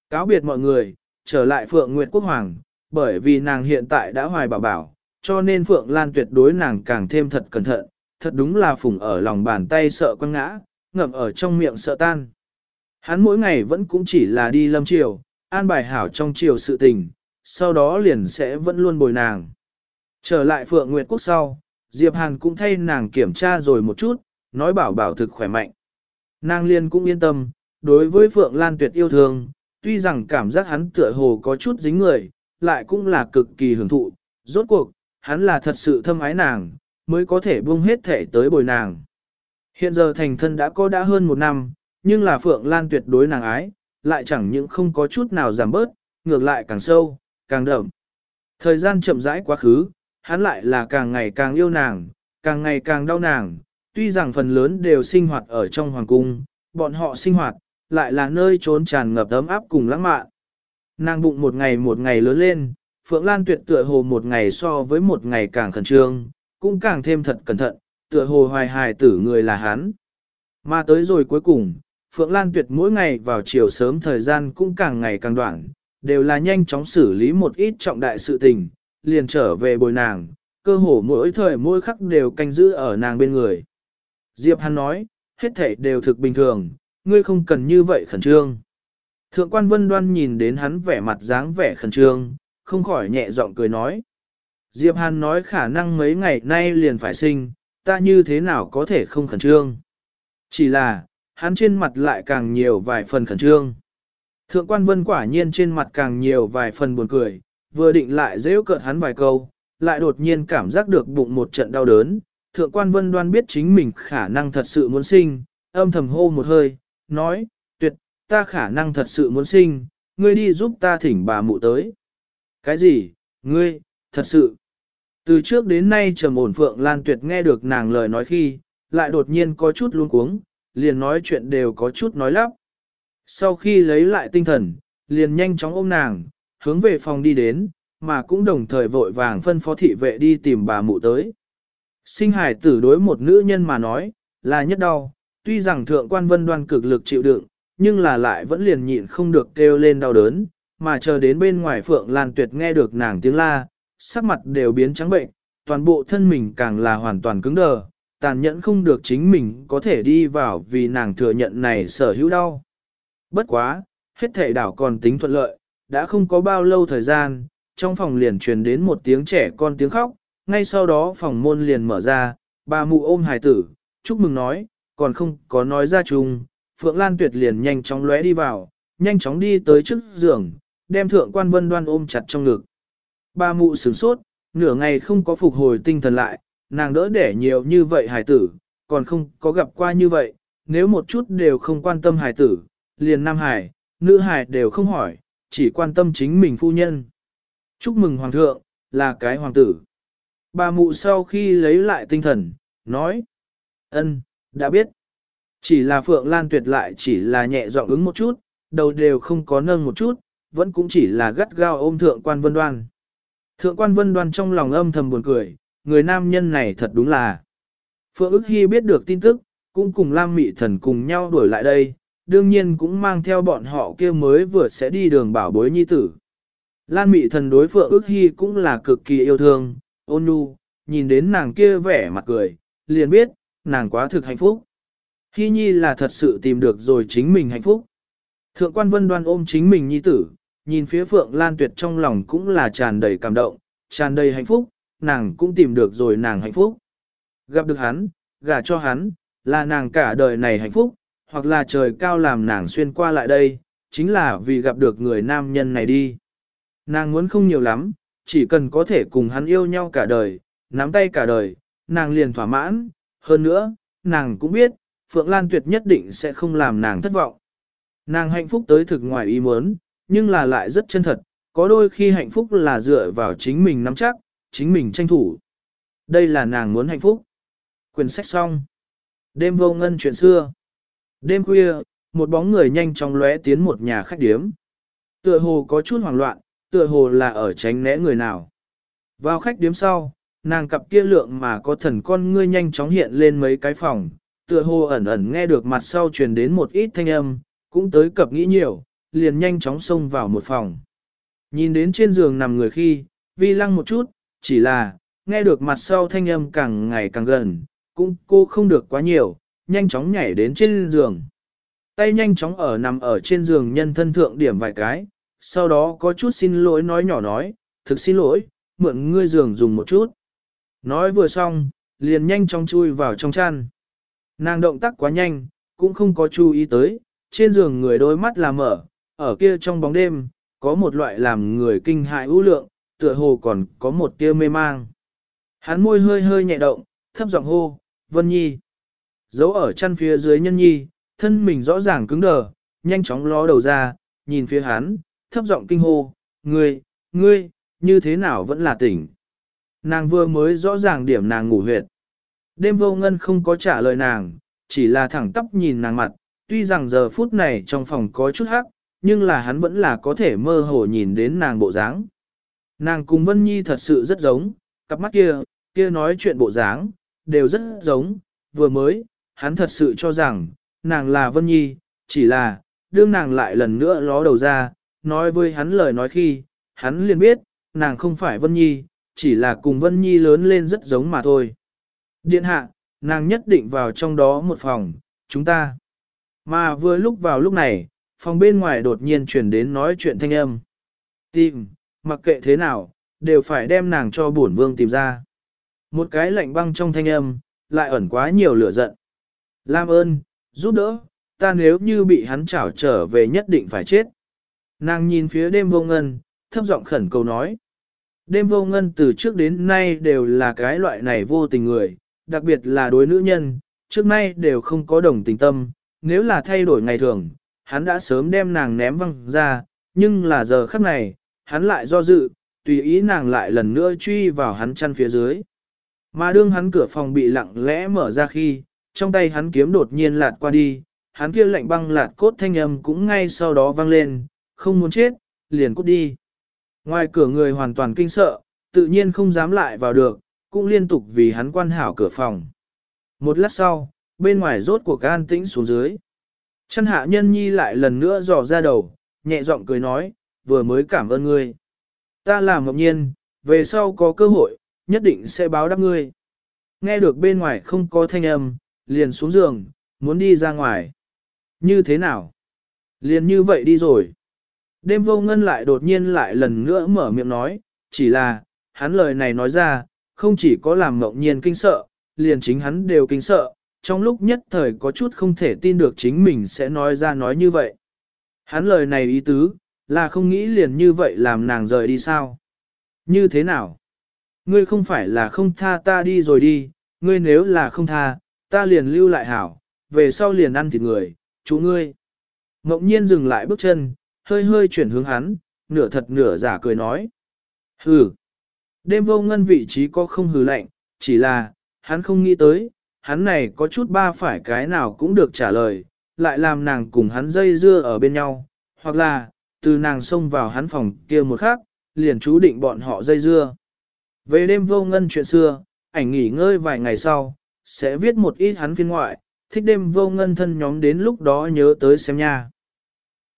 Speaker 1: Cáo biệt mọi người, trở lại Phượng Nguyệt Quốc Hoàng, bởi vì nàng hiện tại đã hoài bảo bảo, cho nên Phượng Lan tuyệt đối nàng càng thêm thật cẩn thận, thật đúng là phùng ở lòng bàn tay sợ quăng ngã, ngậm ở trong miệng sợ tan. Hắn mỗi ngày vẫn cũng chỉ là đi lâm triều, an bài hảo trong triều sự tình, sau đó liền sẽ vẫn luôn bồi nàng. Trở lại Phượng Nguyệt Quốc sau, Diệp Hàn cũng thay nàng kiểm tra rồi một chút, nói bảo bảo thực khỏe mạnh. Nàng liên cũng yên tâm, đối với Phượng Lan Tuyệt yêu thương, tuy rằng cảm giác hắn tựa hồ có chút dính người, lại cũng là cực kỳ hưởng thụ, rốt cuộc, hắn là thật sự thâm ái nàng, mới có thể buông hết thể tới bồi nàng. Hiện giờ thành thân đã có đã hơn một năm, nhưng là Phượng Lan tuyệt đối nàng ái, lại chẳng những không có chút nào giảm bớt, ngược lại càng sâu, càng đậm. Thời gian chậm rãi quá khứ, hắn lại là càng ngày càng yêu nàng, càng ngày càng đau nàng, tuy rằng phần lớn đều sinh hoạt ở trong hoàng cung, bọn họ sinh hoạt, lại là nơi trốn tràn ngập ấm áp cùng lãng mạn. Nàng bụng một ngày một ngày lớn lên, Phượng Lan tuyệt tựa hồ một ngày so với một ngày càng khẩn trương, cũng càng thêm thật cẩn thận, tựa hồ hoài hài tử người là hắn. Mà tới rồi cuối cùng, Phượng Lan tuyệt mỗi ngày vào chiều sớm thời gian cũng càng ngày càng đoạn, đều là nhanh chóng xử lý một ít trọng đại sự tình, liền trở về bồi nàng, cơ hồ mỗi thời mỗi khắc đều canh giữ ở nàng bên người. Diệp Hàn nói, hết thảy đều thực bình thường, ngươi không cần như vậy khẩn trương. Thượng quan vân đoan nhìn đến hắn vẻ mặt dáng vẻ khẩn trương, không khỏi nhẹ giọng cười nói. Diệp Hàn nói khả năng mấy ngày nay liền phải sinh, ta như thế nào có thể không khẩn trương. Chỉ là, hắn trên mặt lại càng nhiều vài phần khẩn trương. Thượng quan vân quả nhiên trên mặt càng nhiều vài phần buồn cười, vừa định lại dễ cợt hắn vài câu, lại đột nhiên cảm giác được bụng một trận đau đớn. Thượng quan vân đoan biết chính mình khả năng thật sự muốn sinh, âm thầm hô một hơi, nói, tuyệt, ta khả năng thật sự muốn sinh, ngươi đi giúp ta thỉnh bà mụ tới. Cái gì, ngươi, thật sự. Từ trước đến nay trầm ổn Phượng Lan Tuyệt nghe được nàng lời nói khi, lại đột nhiên có chút luống cuống, liền nói chuyện đều có chút nói lắp. Sau khi lấy lại tinh thần, liền nhanh chóng ôm nàng, hướng về phòng đi đến, mà cũng đồng thời vội vàng phân phó thị vệ đi tìm bà mụ tới. Sinh hải tử đối một nữ nhân mà nói, là nhất đau, tuy rằng thượng quan vân đoan cực lực chịu đựng, nhưng là lại vẫn liền nhịn không được kêu lên đau đớn, mà chờ đến bên ngoài Phượng Lan Tuyệt nghe được nàng tiếng la, sắc mặt đều biến trắng bệnh, toàn bộ thân mình càng là hoàn toàn cứng đờ, tàn nhẫn không được chính mình có thể đi vào vì nàng thừa nhận này sở hữu đau. Bất quá, hết thể đảo còn tính thuận lợi, đã không có bao lâu thời gian, trong phòng liền truyền đến một tiếng trẻ con tiếng khóc, ngay sau đó phòng môn liền mở ra, bà mụ ôm hài tử, chúc mừng nói, còn không có nói ra chung, Phượng Lan Tuyệt liền nhanh chóng lóe đi vào, nhanh chóng đi tới trước giường, đem thượng quan vân đoan ôm chặt trong ngực. Bà mụ sửng sốt, nửa ngày không có phục hồi tinh thần lại, nàng đỡ đẻ nhiều như vậy hài tử, còn không có gặp qua như vậy, nếu một chút đều không quan tâm hài tử, liền nam hài, nữ hài đều không hỏi, chỉ quan tâm chính mình phu nhân. Chúc mừng hoàng thượng, là cái hoàng tử. Bà mụ sau khi lấy lại tinh thần, nói, ân, đã biết. Chỉ là Phượng Lan tuyệt lại chỉ là nhẹ giọng ứng một chút, đầu đều không có nâng một chút, vẫn cũng chỉ là gắt gao ôm thượng quan vân đoan. Thượng quan vân đoan trong lòng âm thầm buồn cười, người nam nhân này thật đúng là. Phượng ức hy biết được tin tức, cũng cùng Lam Mị Thần cùng nhau đuổi lại đây, đương nhiên cũng mang theo bọn họ kia mới vừa sẽ đi đường bảo bối nhi tử. Lan Mị Thần đối Phượng ước hy cũng là cực kỳ yêu thương, ôn nhu, nhìn đến nàng kia vẻ mặt cười, liền biết, nàng quá thực hạnh phúc. Hy nhi là thật sự tìm được rồi chính mình hạnh phúc. Thượng quan vân đoan ôm chính mình nhi tử, nhìn phía Phượng Lan Tuyệt trong lòng cũng là tràn đầy cảm động, tràn đầy hạnh phúc, nàng cũng tìm được rồi nàng hạnh phúc. Gặp được hắn, gả cho hắn, là nàng cả đời này hạnh phúc, hoặc là trời cao làm nàng xuyên qua lại đây, chính là vì gặp được người nam nhân này đi. Nàng muốn không nhiều lắm, chỉ cần có thể cùng hắn yêu nhau cả đời, nắm tay cả đời, nàng liền thỏa mãn, hơn nữa, nàng cũng biết, Phượng Lan Tuyệt nhất định sẽ không làm nàng thất vọng. Nàng hạnh phúc tới thực ngoài ý muốn, nhưng là lại rất chân thật, có đôi khi hạnh phúc là dựa vào chính mình nắm chắc, chính mình tranh thủ. Đây là nàng muốn hạnh phúc. Quyển sách xong. Đêm vô ngân chuyện xưa. Đêm khuya, một bóng người nhanh chóng lóe tiến một nhà khách điếm. Tựa hồ có chút hoảng loạn, tựa hồ là ở tránh né người nào. Vào khách điếm sau, nàng cặp kia lượng mà có thần con ngươi nhanh chóng hiện lên mấy cái phòng, tựa hồ ẩn ẩn nghe được mặt sau truyền đến một ít thanh âm, cũng tới cập nghĩ nhiều, liền nhanh chóng xông vào một phòng. Nhìn đến trên giường nằm người khi, vi lăng một chút, chỉ là, nghe được mặt sau thanh âm càng ngày càng gần, cũng cô không được quá nhiều, nhanh chóng nhảy đến trên giường. Tay nhanh chóng ở nằm ở trên giường nhân thân thượng điểm vài cái, sau đó có chút xin lỗi nói nhỏ nói, thực xin lỗi, mượn ngươi giường dùng một chút. Nói vừa xong, liền nhanh chóng chui vào trong chăn. Nàng động tác quá nhanh, cũng không có chú ý tới, trên giường người đôi mắt là mở, ở kia trong bóng đêm, có một loại làm người kinh hại ưu lượng, tựa hồ còn có một tia mê mang. Hắn môi hơi hơi nhẹ động, thấp giọng hô, Vân Nhi. Giấu ở chăn phía dưới nhân nhi, thân mình rõ ràng cứng đờ, nhanh chóng ló đầu ra, nhìn phía hắn, thấp giọng kinh hô, ngươi, ngươi, như thế nào vẫn là tỉnh. Nàng vừa mới rõ ràng điểm nàng ngủ huyệt. Đêm vô ngân không có trả lời nàng, chỉ là thẳng tóc nhìn nàng mặt, tuy rằng giờ phút này trong phòng có chút hắc, nhưng là hắn vẫn là có thể mơ hồ nhìn đến nàng bộ dáng. Nàng cùng Vân Nhi thật sự rất giống, cặp mắt kia, kia nói chuyện bộ dáng, đều rất giống, vừa mới, hắn thật sự cho rằng, nàng là Vân Nhi, chỉ là, đương nàng lại lần nữa ló đầu ra, nói với hắn lời nói khi, hắn liền biết, nàng không phải Vân Nhi, chỉ là cùng Vân Nhi lớn lên rất giống mà thôi. Điện hạ, nàng nhất định vào trong đó một phòng, chúng ta. Mà vừa lúc vào lúc này, phòng bên ngoài đột nhiên chuyển đến nói chuyện thanh âm. Tìm, mặc kệ thế nào, đều phải đem nàng cho bổn vương tìm ra. Một cái lạnh băng trong thanh âm, lại ẩn quá nhiều lửa giận. Lam ơn, giúp đỡ, ta nếu như bị hắn trảo trở về nhất định phải chết. Nàng nhìn phía đêm vô ngân, thấp giọng khẩn cầu nói. Đêm vô ngân từ trước đến nay đều là cái loại này vô tình người, đặc biệt là đối nữ nhân, trước nay đều không có đồng tình tâm, nếu là thay đổi ngày thường, hắn đã sớm đem nàng ném văng ra, nhưng là giờ khắc này, hắn lại do dự, tùy ý nàng lại lần nữa truy vào hắn chăn phía dưới. Mà đương hắn cửa phòng bị lặng lẽ mở ra khi, trong tay hắn kiếm đột nhiên lạt qua đi, hắn kia lạnh băng lạt cốt thanh âm cũng ngay sau đó vang lên, không muốn chết, liền cút đi. Ngoài cửa người hoàn toàn kinh sợ, tự nhiên không dám lại vào được, cũng liên tục vì hắn quan hảo cửa phòng. Một lát sau, bên ngoài rốt cuộc an tĩnh xuống dưới. Chân hạ nhân nhi lại lần nữa dò ra đầu, nhẹ giọng cười nói, vừa mới cảm ơn ngươi. Ta làm ngọc nhiên, về sau có cơ hội, nhất định sẽ báo đáp ngươi. Nghe được bên ngoài không có thanh âm, liền xuống giường, muốn đi ra ngoài. Như thế nào? Liền như vậy đi rồi. Đêm vô ngân lại đột nhiên lại lần nữa mở miệng nói, chỉ là, hắn lời này nói ra, không chỉ có làm mộng nhiên kinh sợ, liền chính hắn đều kinh sợ, trong lúc nhất thời có chút không thể tin được chính mình sẽ nói ra nói như vậy. Hắn lời này ý tứ, là không nghĩ liền như vậy làm nàng rời đi sao? Như thế nào? Ngươi không phải là không tha ta đi rồi đi, ngươi nếu là không tha, ta liền lưu lại hảo, về sau liền ăn thịt người, chú ngươi. Ngọc nhiên dừng lại bước chân, hơi hơi chuyển hướng hắn, nửa thật nửa giả cười nói. Hừ. Đêm vô ngân vị trí có không hừ lạnh, chỉ là, hắn không nghĩ tới, hắn này có chút ba phải cái nào cũng được trả lời, lại làm nàng cùng hắn dây dưa ở bên nhau, hoặc là, từ nàng xông vào hắn phòng kia một khắc, liền chú định bọn họ dây dưa. Về đêm vô ngân chuyện xưa, ảnh nghỉ ngơi vài ngày sau, sẽ viết một ít hắn phiên ngoại, thích đêm vô ngân thân nhóm đến lúc đó nhớ tới xem nha.